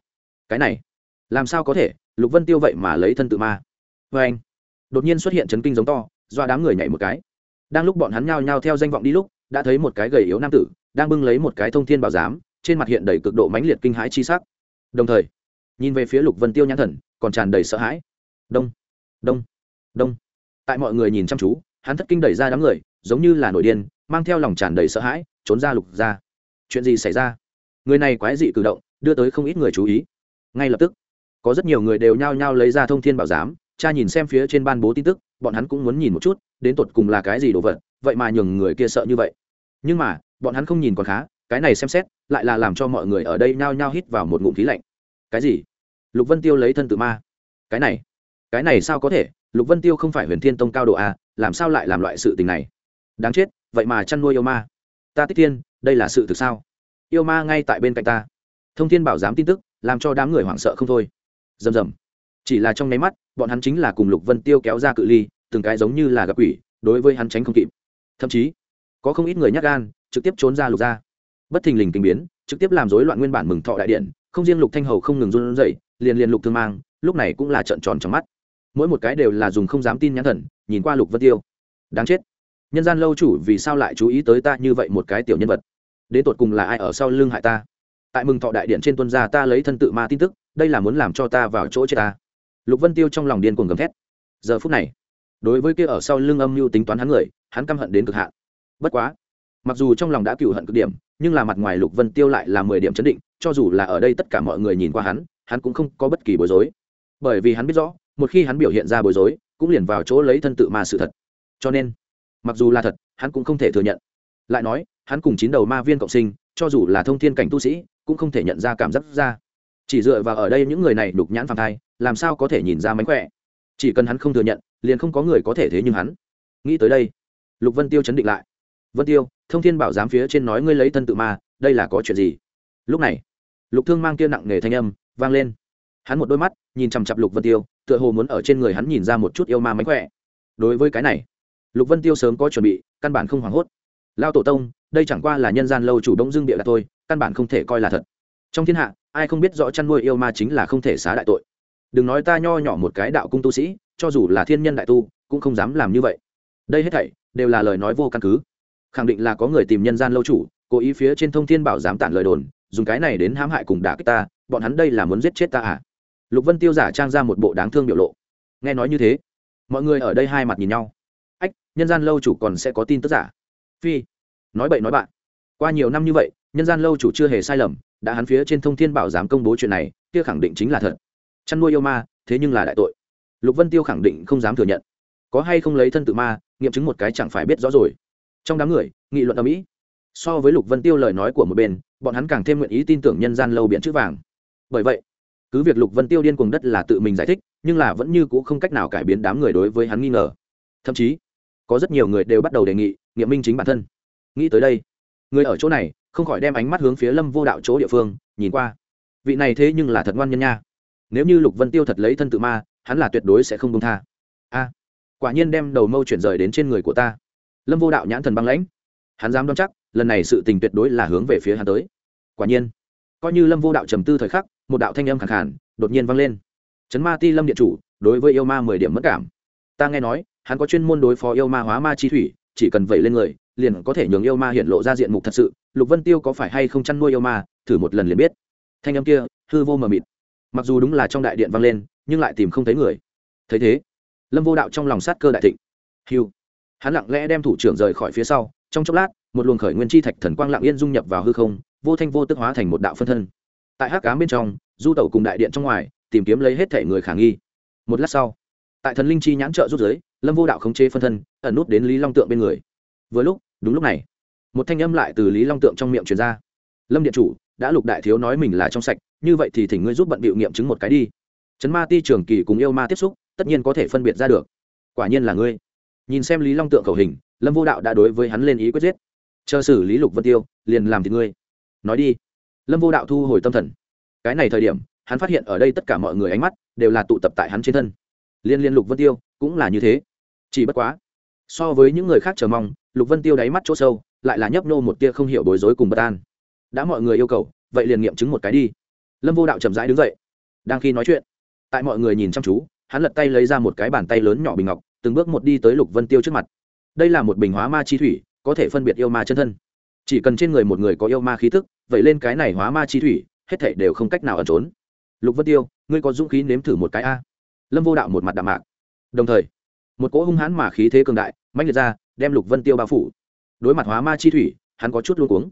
Cái này, làm sao có thể? Lục vân tiêu vậy mà lấy thân tự ma. Vê anh, đột nhiên xuất hiện chấn kinh giống to, do đám người nhảy một cái. Đang lúc bọn hắn nhao nhao theo danh vọng đi lúc, đã thấy một cái gầy yếu nam tử, đang bưng lấy một cái thông thiên bảo giám, trên mặt hiện đầy cực độ mãnh liệt kinh hãi chi sắc. Đồng thời, nhìn về phía lục vân tiêu nhãn thần, còn tràn đầy sợ hãi. Đông đông đông. Tại mọi người nhìn chăm chú, hắn thất kinh đẩy ra đám người, giống như là nổi điên, mang theo lòng tràn đầy sợ hãi, trốn ra lục ra. Chuyện gì xảy ra? Người này quái dị cử động, đưa tới không ít người chú ý. Ngay lập tức có rất nhiều người đều nhao nhao lấy ra thông thiên bảo giám, cha nhìn xem phía trên ban bố tin tức, bọn hắn cũng muốn nhìn một chút, đến tột cùng là cái gì đồ vật, vậy mà nhường người kia sợ như vậy. Nhưng mà, bọn hắn không nhìn còn khá, cái này xem xét, lại là làm cho mọi người ở đây nhao nhao hít vào một ngụm khí lạnh. Cái gì? Lục vân tiêu lấy thân tự ma. Cái này? Cái này sao có thể? Lục vân tiêu không phải huyền thiên tông cao độ a làm sao lại làm loại sự tình này? Đáng chết, vậy mà chăn nuôi yêu ma. Ta tích thiên, đây là sự thực sao? Yêu ma ngay tại bên cạnh ta. Thông thiên bảo giám tin tức, làm cho đám người hoảng sợ không thôi rầm rầm. Chỉ là trong nháy mắt, bọn hắn chính là cùng lục vân tiêu kéo ra cự ly, từng cái giống như là gặp quỷ, đối với hắn tránh không kịp. Thậm chí, có không ít người nhát gan, trực tiếp trốn ra lục ra bất thình lình kinh biến, trực tiếp làm rối loạn nguyên bản mừng thọ đại điện, không riêng lục thanh hầu không ngừng run rẩy, liền liền lục thương mang, lúc này cũng là trợn tròn trong mắt. Mỗi một cái đều là dùng không dám tin nhãn thần, nhìn qua lục vân tiêu. Đáng chết. Nhân gian lâu chủ vì sao lại chú ý tới ta như vậy một cái tiểu nhân vật? Đến tột cùng là ai ở sau lưng hại ta? Tại mừng thọ đại điện trên tuân gia ta lấy thân tự ma tin tức đây là muốn làm cho ta vào chỗ chết ta. Lục vân tiêu trong lòng điên cuồng gầm thét. Giờ phút này, đối với kia ở sau lưng âm mưu tính toán hắn người, hắn căm hận đến cực hạn. Bất quá, mặc dù trong lòng đã cựu hận cực điểm, nhưng là mặt ngoài lục vân tiêu lại là mười điểm chấn định, cho dù là ở đây tất cả mọi người nhìn qua hắn hắn cũng không có bất kỳ bối rối. Bởi vì hắn biết rõ, một khi hắn biểu hiện ra bối rối, cũng liền vào chỗ lấy thân tự ma sự thật. Cho nên, mặc dù là thật, hắn cũng không thể thừa nhận. Lại nói, hắn cùng chín đầu ma viên cộng sinh, cho dù là thông thiên cảnh tu sĩ, cũng không thể nhận ra cảm giác ra chỉ dựa vào ở đây những người này đục nhãn phàm thai, làm sao có thể nhìn ra mánh khỏe? Chỉ cần hắn không thừa nhận, liền không có người có thể thế nhưng hắn. Nghĩ tới đây, lục vân tiêu chấn định lại. Vân tiêu, thông thiên bảo giám phía trên nói ngươi lấy thân tự ma, đây là có chuyện gì? Lúc này, lục thương mang kia nặng nề thanh âm vang lên. Hắn một đôi mắt nhìn chằm chặp lục vân tiêu, tựa hồ muốn ở trên người hắn nhìn ra một chút yêu ma mánh khỏe. Đối với cái này, lục vân tiêu sớm có chuẩn bị, căn bản không hoảng hốt. Lao tổ tông, đây chẳng qua là nhân gian lâu chủ đông dương địa là thôi, căn bản không thể coi là thật trong thiên hạ, ai không biết rõ chăn nuôi yêu ma chính là không thể xá đại tội. Đừng nói ta nho nhỏ một cái đạo cung tu sĩ, cho dù là thiên nhân đại tu, cũng không dám làm như vậy. Đây hết thảy đều là lời nói vô căn cứ. Khẳng định là có người tìm nhân gian lâu chủ, cố ý phía trên thông thiên bảo dám tản lời đồn, dùng cái này đến hãm hại cùng đả kích ta, bọn hắn đây là muốn giết chết ta à? Lục vân tiêu giả trang ra một bộ đáng thương biểu lộ. Nghe nói như thế, mọi người ở đây hai mặt nhìn nhau. Ách, nhân gian lâu chủ còn sẽ có tin tức giả? Phi, nói bậy nói bạn. Qua nhiều năm như vậy, nhân gian lâu chủ chưa hề sai lầm đã hắn phía trên thông thiên bảo dám công bố chuyện này, kia khẳng định chính là thật. Chăn nuôi yêu ma, thế nhưng là đại tội. Lục vân tiêu khẳng định không dám thừa nhận. Có hay không lấy thân tự ma, nghiệm chứng một cái chẳng phải biết rõ rồi. Trong đám người, nghị luận ở mỹ so với lục vân tiêu lời nói của một bên, bọn hắn càng thêm nguyện ý tin tưởng nhân gian lâu biện chữ vàng. Bởi vậy, cứ việc lục vân tiêu điên cuồng đất là tự mình giải thích, nhưng là vẫn như c ũ không cách nào cải biến đám người đối với hắn nghi ngờ. Thậm chí, có rất nhiều người đều bắt đầu đề nghị, nghiệm minh chính bản thân. Nghĩ tới đây, người ở chỗ này không khỏi đem ánh mắt hướng phía lâm vô đạo chỗ địa phương, nhìn qua. Vị này thế nhưng là thật ngoan nhân nha. Nếu như lục vân tiêu thật lấy thân tự ma, hắn là tuyệt đối sẽ không công tha. A, quả nhiên đem đầu mâu chuyển rời đến trên người của ta. Lâm vô đạo nhãn thần băng lãnh. Hắn dám đoán chắc, lần này sự tình tuyệt đối là hướng về phía hắn tới. Quả nhiên, coi như lâm vô đạo trầm tư thời khắc, một đạo thanh âm khẳng khản đột nhiên vang lên. Chấn ma ti lâm điện chủ, đối với yêu ma mười điểm mất cảm. Ta nghe nói, hắn có chuyên môn đối phó yêu ma hóa ma chi thủy, chỉ cần vẩy lên người, liền có thể nhường yêu ma hiện lộ ra diện mục thật sự lục vân tiêu có phải hay không chăn nuôi yêu ma, thử một lần liền biết. Thanh âm kia, hư vô mờ mịt. Mặc dù đúng là trong đại điện vang lên, nhưng lại tìm không thấy người. Thấy thế, lâm vô đạo trong lòng sát cơ đại thịnh. Hiu hắn lặng lẽ đem thủ trưởng rời khỏi phía sau, trong chốc lát, một luồng khởi nguyên chi thạch thần quang lặng yên dung nhập vào hư không, vô thanh vô tức hóa thành một đạo phân thân. Tại hắc cám bên trong, du tẩu cùng đại điện trong ngoài, tìm kiếm lấy hết thể người khả nghi. Một lát sau, tại thần linh chi nhãn trợ rút giới, lâm vô đạo khống chế phân thân, ẩn nút đến lý long tượng bên người. Vừa lúc, đúng lúc này một thanh âm lại từ lý long tượng trong miệng truyền ra. Lâm điện chủ, đã lục đại thiếu nói mình là trong sạch, như vậy thì thỉnh ngươi giúp bận bịu nghiệm chứng một cái đi. Chấn ma ti trường kỳ cùng yêu ma tiếp xúc, tất nhiên có thể phân biệt ra được. Quả nhiên là ngươi. Nhìn xem lý long tượng khẩu hình, lâm vô đạo đã đối với hắn lên ý quyết giết. Chờ xử lý lục vân tiêu, liền làm thì ngươi. Nói đi. Lâm vô đạo thu hồi tâm thần. Cái này thời điểm, hắn phát hiện ở đây tất cả mọi người ánh mắt đều là tụ tập tại hắn trên thân. Liên liên lục vân tiêu cũng là như thế. Chỉ bất quá, so với những người khác chờ mong lục vân tiêu đáy mắt chỗ sâu, lại là nhấp nô một tia không hiểu bối rối cùng bất an. Đã mọi người yêu cầu, vậy liền nghiệm chứng một cái đi. Lâm vô đạo chậm rãi đứng dậy. Đang khi nói chuyện, tại mọi người nhìn chăm chú, hắn lật tay lấy ra một cái bàn tay lớn nhỏ bình ngọc, từng bước một đi tới lục vân tiêu trước mặt. Đây là một bình hóa ma chi thủy, có thể phân biệt yêu ma chân thân. Chỉ cần trên người một người có yêu ma khí thức vậy lên cái này hóa ma chi thủy, hết thảy đều không cách nào ẩn trốn. Lục vân tiêu, ngươi có dũng khí nếm thử một cái a. Lâm vô đạo một mặt đạm mạc. Đồng thời, một cỗ hung hãn mà khí thế cường đại mạnh liệt ra đem lục vân tiêu bao phủ đối mặt hóa ma chi thủy hắn có chút luôn cuống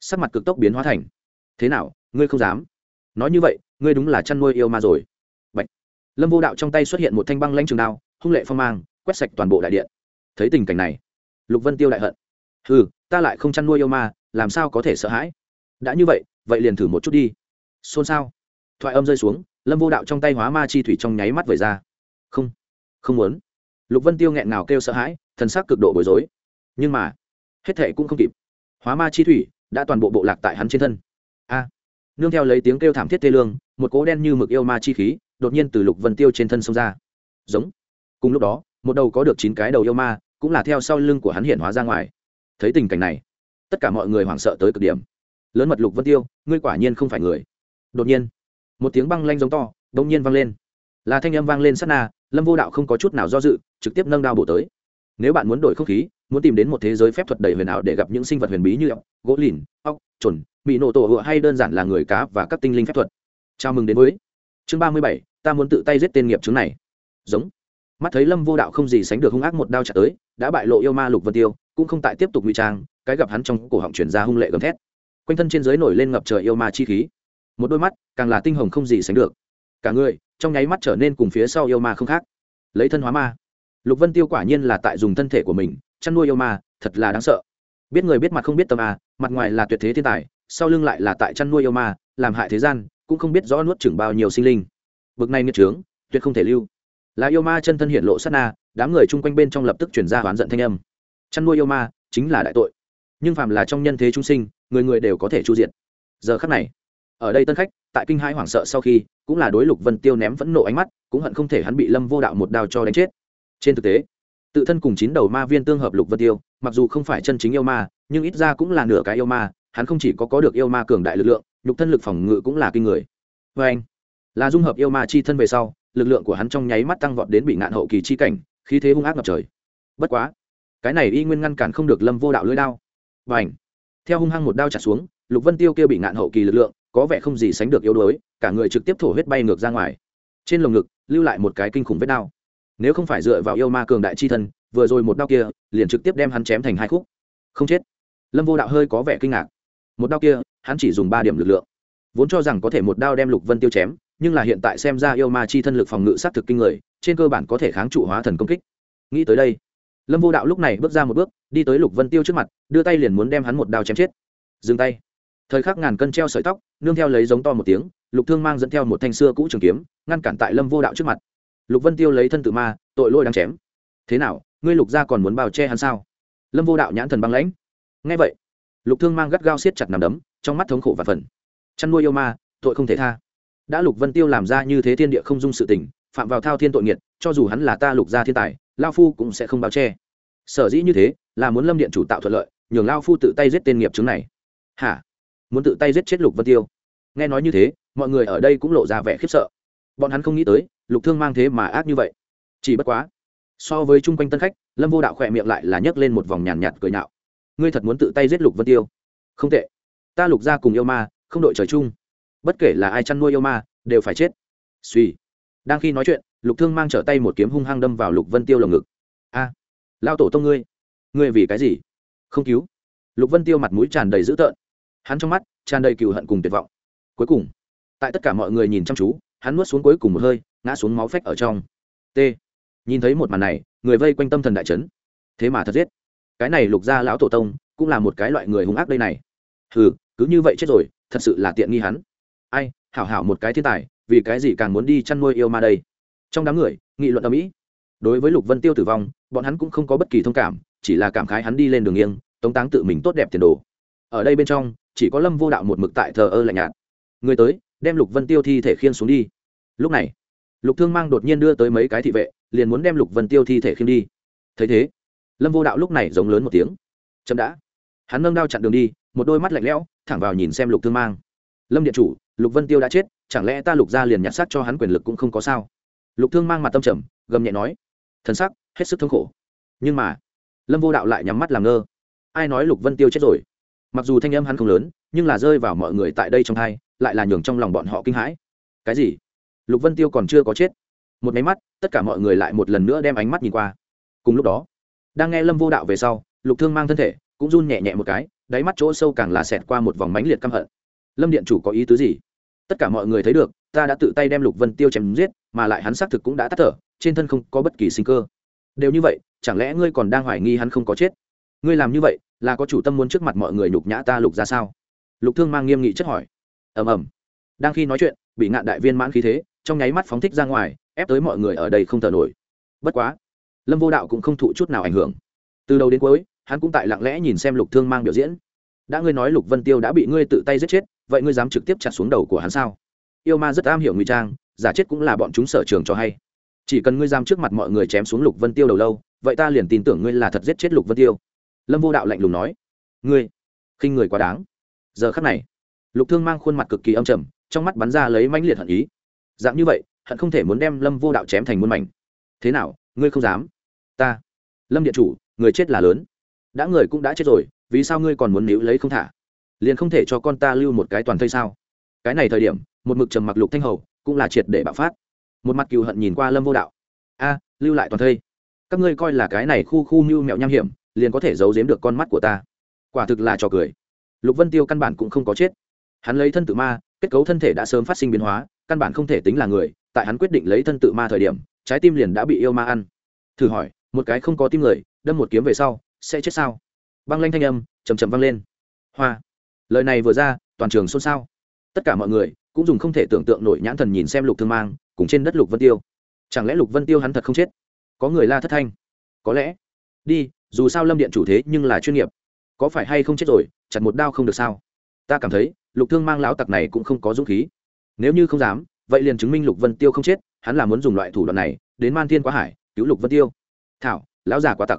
sắc mặt cực tốc biến hóa thành thế nào ngươi không dám nói như vậy ngươi đúng là chăn nuôi yêu ma rồi Bạch. lâm vô đạo trong tay xuất hiện một thanh băng lanh trường đao hung lệ phong mang quét sạch toàn bộ đại điện thấy tình cảnh này lục vân tiêu đại hận ừ ta lại không chăn nuôi yêu ma làm sao có thể sợ hãi đã như vậy vậy liền thử một chút đi xôn xao thoại âm rơi xuống lâm vô đạo trong tay hóa ma chi thủy trong nháy mắt vẩy ra không không muốn lục vân tiêu nghẹn nào kêu sợ hãi thần sắc cực độ bối rối. Nhưng mà, hết thệ cũng không kịp. Hóa ma chi thủy đã toàn bộ bộ lạc tại hắn trên thân. A! Nương theo lấy tiếng kêu thảm thiết tê lương, một cỗ đen như mực yêu ma chi khí đột nhiên từ lục vân tiêu trên thân xông ra. Giống! Cùng lúc đó, một đầu có được chín cái đầu yêu ma cũng là theo sau lưng của hắn hiện hóa ra ngoài. Thấy tình cảnh này, tất cả mọi người hoảng sợ tới cực điểm. Lớn mật lục vân tiêu, ngươi quả nhiên không phải người. Đột nhiên, một tiếng băng lanh giống to đ ỗ n g nhiên vang lên. Là thanh âm vang lên sát na, lâm vô đạo không có chút nào do dự, trực tiếp nâng đao bổ tới nếu bạn muốn đổi không khí, muốn tìm đến một thế giới phép thuật đầy huyền ảo để gặp những sinh vật huyền bí như ốc, gỗ lìn, ốc chuẩn bị nổ tổ hựa hay đơn giản là người cá và các tinh linh phép thuật. Chào mừng đến với chương ba mươi bảy, ta muốn tự tay giết tên nghiệp chứng này. Giống. Mắt thấy lâm vô đạo không gì sánh được hung ác một đao trả tới, đã bại lộ yêu ma lục vân tiêu, cũng không tại tiếp tục ngụy trang, cái gặp hắn trong cổ họng chuyển ra hung lệ gầm thét. Quanh thân trên dưới nổi lên ngập trời yêu ma chi khí. Một đôi mắt, càng là tinh hồng không gì sánh được. Cả người, trong nháy mắt trở nên cùng phía sau yêu ma không khác. Lấy thân hóa ma lục vân tiêu quả nhiên là tại dùng thân thể của mình, chăn nuôi yêu ma, thật là đáng sợ. Biết người biết mặt không biết tâm à mặt ngoài là tuyệt thế thiên tài, sau lưng lại là tại chăn nuôi yêu ma, làm hại thế gian, cũng không biết rõ nuốt chửng bao nhiêu sinh linh. Bực này nghiệt trướng, tuyệt không thể lưu. Là yêu ma chân thân hiện lộ sát na, đám người chung quanh bên trong lập tức chuyển ra oán giận thanh âm. Chăn nuôi yêu ma, chính là đại tội. Nhưng phàm là trong nhân thế chúng sinh, người người đều có thể chu diệt. Giờ khắc này, ở đây tân khách, tại kinh hai hoảng sợ sau khi, cũng là đối lục vân tiêu ném phẫn nộ ánh mắt, cũng hận không thể hắn bị lâm vô đạo một đao cho đánh chết trên thực tế, tự thân cùng chín đầu ma viên tương hợp lục vân tiêu, mặc dù không phải chân chính yêu ma, nhưng ít ra cũng là nửa cái yêu ma, hắn không chỉ có có được yêu ma cường đại lực lượng, nhục thân lực phòng ngự cũng là kinh người. Vê anh, là dung hợp yêu ma chi thân về sau, lực lượng của hắn trong nháy mắt tăng vọt đến bị ngạn hậu kỳ chi cảnh, khí thế hung ác ngập trời. Bất quá, cái này y nguyên ngăn cản không được lâm vô đạo lưỡi đao. Và ảnh theo hung hăng một đao trả xuống, lục vân tiêu kia bị ngạn hậu kỳ lực lượng, có vẻ không gì sánh được yếu đuối, cả người trực tiếp thổ huyết bay ngược ra ngoài. Trên lồng ngực, lưu lại một cái kinh khủng vết đao nếu không phải dựa vào yêu ma cường đại chi thân, vừa rồi một đao kia, liền trực tiếp đem hắn chém thành hai khúc. Không chết. Lâm vô đạo hơi có vẻ kinh ngạc. Một đao kia, hắn chỉ dùng ba điểm lực lượng. Vốn cho rằng có thể một đao đem lục vân tiêu chém, nhưng là hiện tại xem ra yêu ma chi thân lực phòng ngự s á t thực kinh người, trên cơ bản có thể kháng trụ hóa thần công kích. Nghĩ tới đây, lâm vô đạo lúc này bước ra một bước, đi tới lục vân tiêu trước mặt, đưa tay liền muốn đem hắn một đao chém chết. Dừng tay. Thời khắc ngàn cân treo sợi tóc, nương theo lấy giống to một tiếng, lục thương mang dẫn theo một thanh xưa cũ trường kiếm, ngăn cản tại lâm vô đạo trước mặt lục vân tiêu lấy thân tự ma, tội lỗi đang chém. Thế nào, ngươi lục gia còn muốn bào che hắn sao? Lâm vô đạo nhãn thần băng lãnh. Ngay vậy, lục thương mang gắt gao siết chặt nằm đấm, trong mắt thống khổ và phần. Chăn nuôi yêu ma, tội không thể tha. Đã lục vân tiêu làm ra như thế thiên địa không dung sự tình, phạm vào thao thiên tội nghiệt, cho dù hắn là ta lục gia thiên tài, lao phu cũng sẽ không bao che. Sở dĩ như thế, là muốn lâm điện chủ tạo thuận lợi, nhường lao phu tự tay giết tên nghiệp chứng này. Hả? Muốn tự tay giết chết lục vân tiêu? Nghe nói như thế, mọi người ở đây cũng lộ ra vẻ khiếp sợ bọn hắn không nghĩ tới, lục thương mang thế mà ác như vậy. Chỉ bất quá, so với chung quanh tân khách, lâm vô đạo khỏe miệng lại là nhấc lên một vòng nhàn nhạt cười nhạo. Ngươi thật muốn tự tay giết lục vân tiêu? Không tệ. Ta lục ra cùng yêu ma, không đội trời chung. Bất kể là ai chăn nuôi yêu ma, đều phải chết. Suy. Đang khi nói chuyện, lục thương mang trở tay một kiếm hung hăng đâm vào lục vân tiêu lồng ngực. A. Lao tổ tông ngươi. Ngươi vì cái gì? Không cứu. Lục vân tiêu mặt mũi tràn đầy dữ tợn. Hắn trong mắt tràn đầy cựu hận cùng tuyệt vọng. Cuối cùng, tại tất cả mọi người nhìn chăm chú hắn nuốt xuống cuối cùng một hơi, ngã xuống máu phách ở trong. T. Nhìn thấy một màn này, người vây quanh tâm thần đại trấn thế mà thật giết. Cái này lục gia lão tổ tông, cũng là một cái loại người hung ác đây này. Hừ, cứ như vậy chết rồi, thật sự là tiện nghi hắn. Ai, hảo hảo một cái thiên tài, vì cái gì càng muốn đi chăn nuôi yêu ma đây? Trong đám người, nghị luận ở mỹ. Đối với lục vân tiêu tử vong, bọn hắn cũng không có bất kỳ thông cảm, chỉ là cảm khái hắn đi lên đường nghiêng, tống táng tự mình tốt đẹp tiền đồ. Ở đây bên trong, chỉ có lâm vô đạo một mực tại thờ ơ lạnh nhạt. Người tới đem lục vân tiêu thi thể khiên xuống đi. Lúc này, lục thương mang đột nhiên đưa tới mấy cái thị vệ, liền muốn đem lục vân tiêu thi thể khiên đi. Thấy thế, lâm vô đạo lúc này giống lớn một tiếng. Chậm đã. Hắn nâng đao chặn đường đi, một đôi mắt lạnh lẽo, thẳng vào nhìn xem lục thương mang. Lâm điện chủ, lục vân tiêu đã chết, chẳng lẽ ta lục ra liền nhặt xác cho hắn quyền lực cũng không có sao? Lục thương mang mặt tâm trầm, gầm nhẹ nói. Thân sắc, hết sức thương khổ. Nhưng mà, lâm vô đạo lại nhắm mắt làm ngơ. Ai nói lục vân tiêu chết rồi? Mặc dù thanh âm hắn không lớn, nhưng là rơi vào mọi người tại đây trong hai lại là nhường trong lòng bọn họ kinh hãi. Cái gì? Lục vân tiêu còn chưa có chết. Một máy mắt, tất cả mọi người lại một lần nữa đem ánh mắt nhìn qua. Cùng lúc đó, đang nghe lâm vô đạo về sau, lục thương mang thân thể, cũng run nhẹ nhẹ một cái, đáy mắt chỗ sâu càng là xẹt qua một vòng mánh liệt căm hận. Lâm điện chủ có ý tứ gì? Tất cả mọi người thấy được, ta đã tự tay đem lục vân tiêu chém giết, mà lại hắn xác thực cũng đã tắt thở, trên thân không có bất kỳ sinh cơ. Đều như vậy, chẳng lẽ ngươi còn đang hoài nghi hắn không có chết? Ngươi làm như vậy, là có chủ tâm muốn trước mặt mọi người nhục nhã ta lục ra sao? Lục thương mang nghiêm nghị chất hỏi ầm ầm. Đang khi nói chuyện, bị ngạn đại viên mãn khí thế, trong nháy mắt phóng thích ra ngoài, ép tới mọi người ở đây không thở nổi. Bất quá, lâm vô đạo cũng không thụ chút nào ảnh hưởng. Từ đầu đến cuối, hắn cũng tại lặng lẽ nhìn xem lục thương mang biểu diễn. Đã ngươi nói lục vân tiêu đã bị ngươi tự tay giết chết, vậy ngươi dám trực tiếp chặt xuống đầu của hắn sao? Yêu ma rất am hiểu ngụy trang, giả chết cũng là bọn chúng sở trường cho hay. Chỉ cần ngươi dám trước mặt mọi người chém xuống lục vân tiêu đầu lâu, vậy ta liền tin tưởng ngươi là thật giết chết lục vân tiêu. Lâm vô đạo lạnh lùng nói, ngươi, khinh người quá đáng. Giờ khắc này lục thương mang khuôn mặt cực kỳ âm trầm, trong mắt bắn ra lấy mãnh liệt hận ý. Dạng như vậy, hận không thể muốn đem lâm vô đạo chém thành muôn mảnh. Thế nào, ngươi không dám? Ta. Lâm điện chủ, người chết là lớn. Đã người cũng đã chết rồi, vì sao ngươi còn muốn níu lấy không thả? Liền không thể cho con ta lưu một cái toàn thây sao? Cái này thời điểm, một mực trầm mặc lục thanh hầu, cũng là triệt để bạo phát. Một mặt cừu hận nhìn qua lâm vô đạo. A, lưu lại toàn thây. Các ngươi coi là cái này khu khu mưu mẹo nham hiểm, liền có thể giấu giếm được con mắt của ta. Quả thực là trò cười. Lục vân tiêu căn bản cũng không có chết hắn lấy thân tự ma, kết cấu thân thể đã sớm phát sinh biến hóa, căn bản không thể tính là người, tại hắn quyết định lấy thân tự ma thời điểm, trái tim liền đã bị yêu ma ăn. Thử hỏi, một cái không có tim người, đâm một kiếm về sau, sẽ chết sao? Băng lanh thanh âm chầm chầm vang lên. Hoa. Lời này vừa ra, toàn trường xôn xao. Tất cả mọi người cũng dùng không thể tưởng tượng nổi nhãn thần nhìn xem lục thương mang, cùng trên đất lục vân tiêu. Chẳng lẽ lục vân tiêu hắn thật không chết? Có người la thất thanh. Có lẽ. Đi, dù sao lâm điện chủ thế nhưng là chuyên nghiệp. Có phải hay không chết rồi, chặt một đao không được sao? Ta cảm thấy lục thương mang lão tặc này cũng không có dũng khí. Nếu như không dám, vậy liền chứng minh lục vân tiêu không chết, hắn là muốn dùng loại thủ đoạn này, đến man thiên quá hải, cứu lục vân tiêu. Thảo, lão già quá tặc.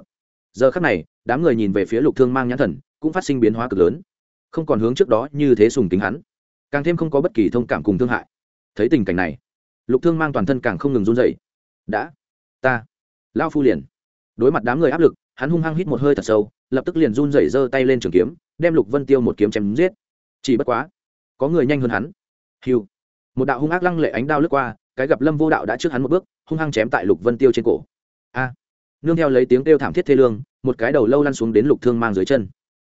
Giờ khắc này, đám người nhìn về phía lục thương mang nhãn thần, cũng phát sinh biến hóa cực lớn. Không còn hướng trước đó như thế sùng kính hắn. Càng thêm không có bất kỳ thông cảm cùng thương hại. Thấy tình cảnh này, lục thương mang toàn thân càng không ngừng run dậy đã, ta lao phu liền. Đối mặt đám người áp lực, hắn hung hăng hít một hơi thật sâu, lập tức liền run dậy giơ tay lên trường kiếm, đem lục vân tiêu một kiếm chém giết chỉ bất quá, có người nhanh hơn hắn. Hiu một đạo hung ác lăng lệ ánh đao lướt qua, cái gặp lâm vô đạo đã trước hắn một bước, hung hăng chém tại lục vân tiêu trên cổ. A. Nương theo lấy tiếng kêu thảm thiết thê lương, một cái đầu lâu lăn xuống đến lục thương mang dưới chân.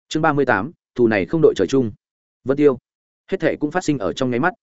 Chương ba mươi tám, thù này không đội trời chung. Vân tiêu. Hết thệ cũng phát sinh ở trong nháy mắt.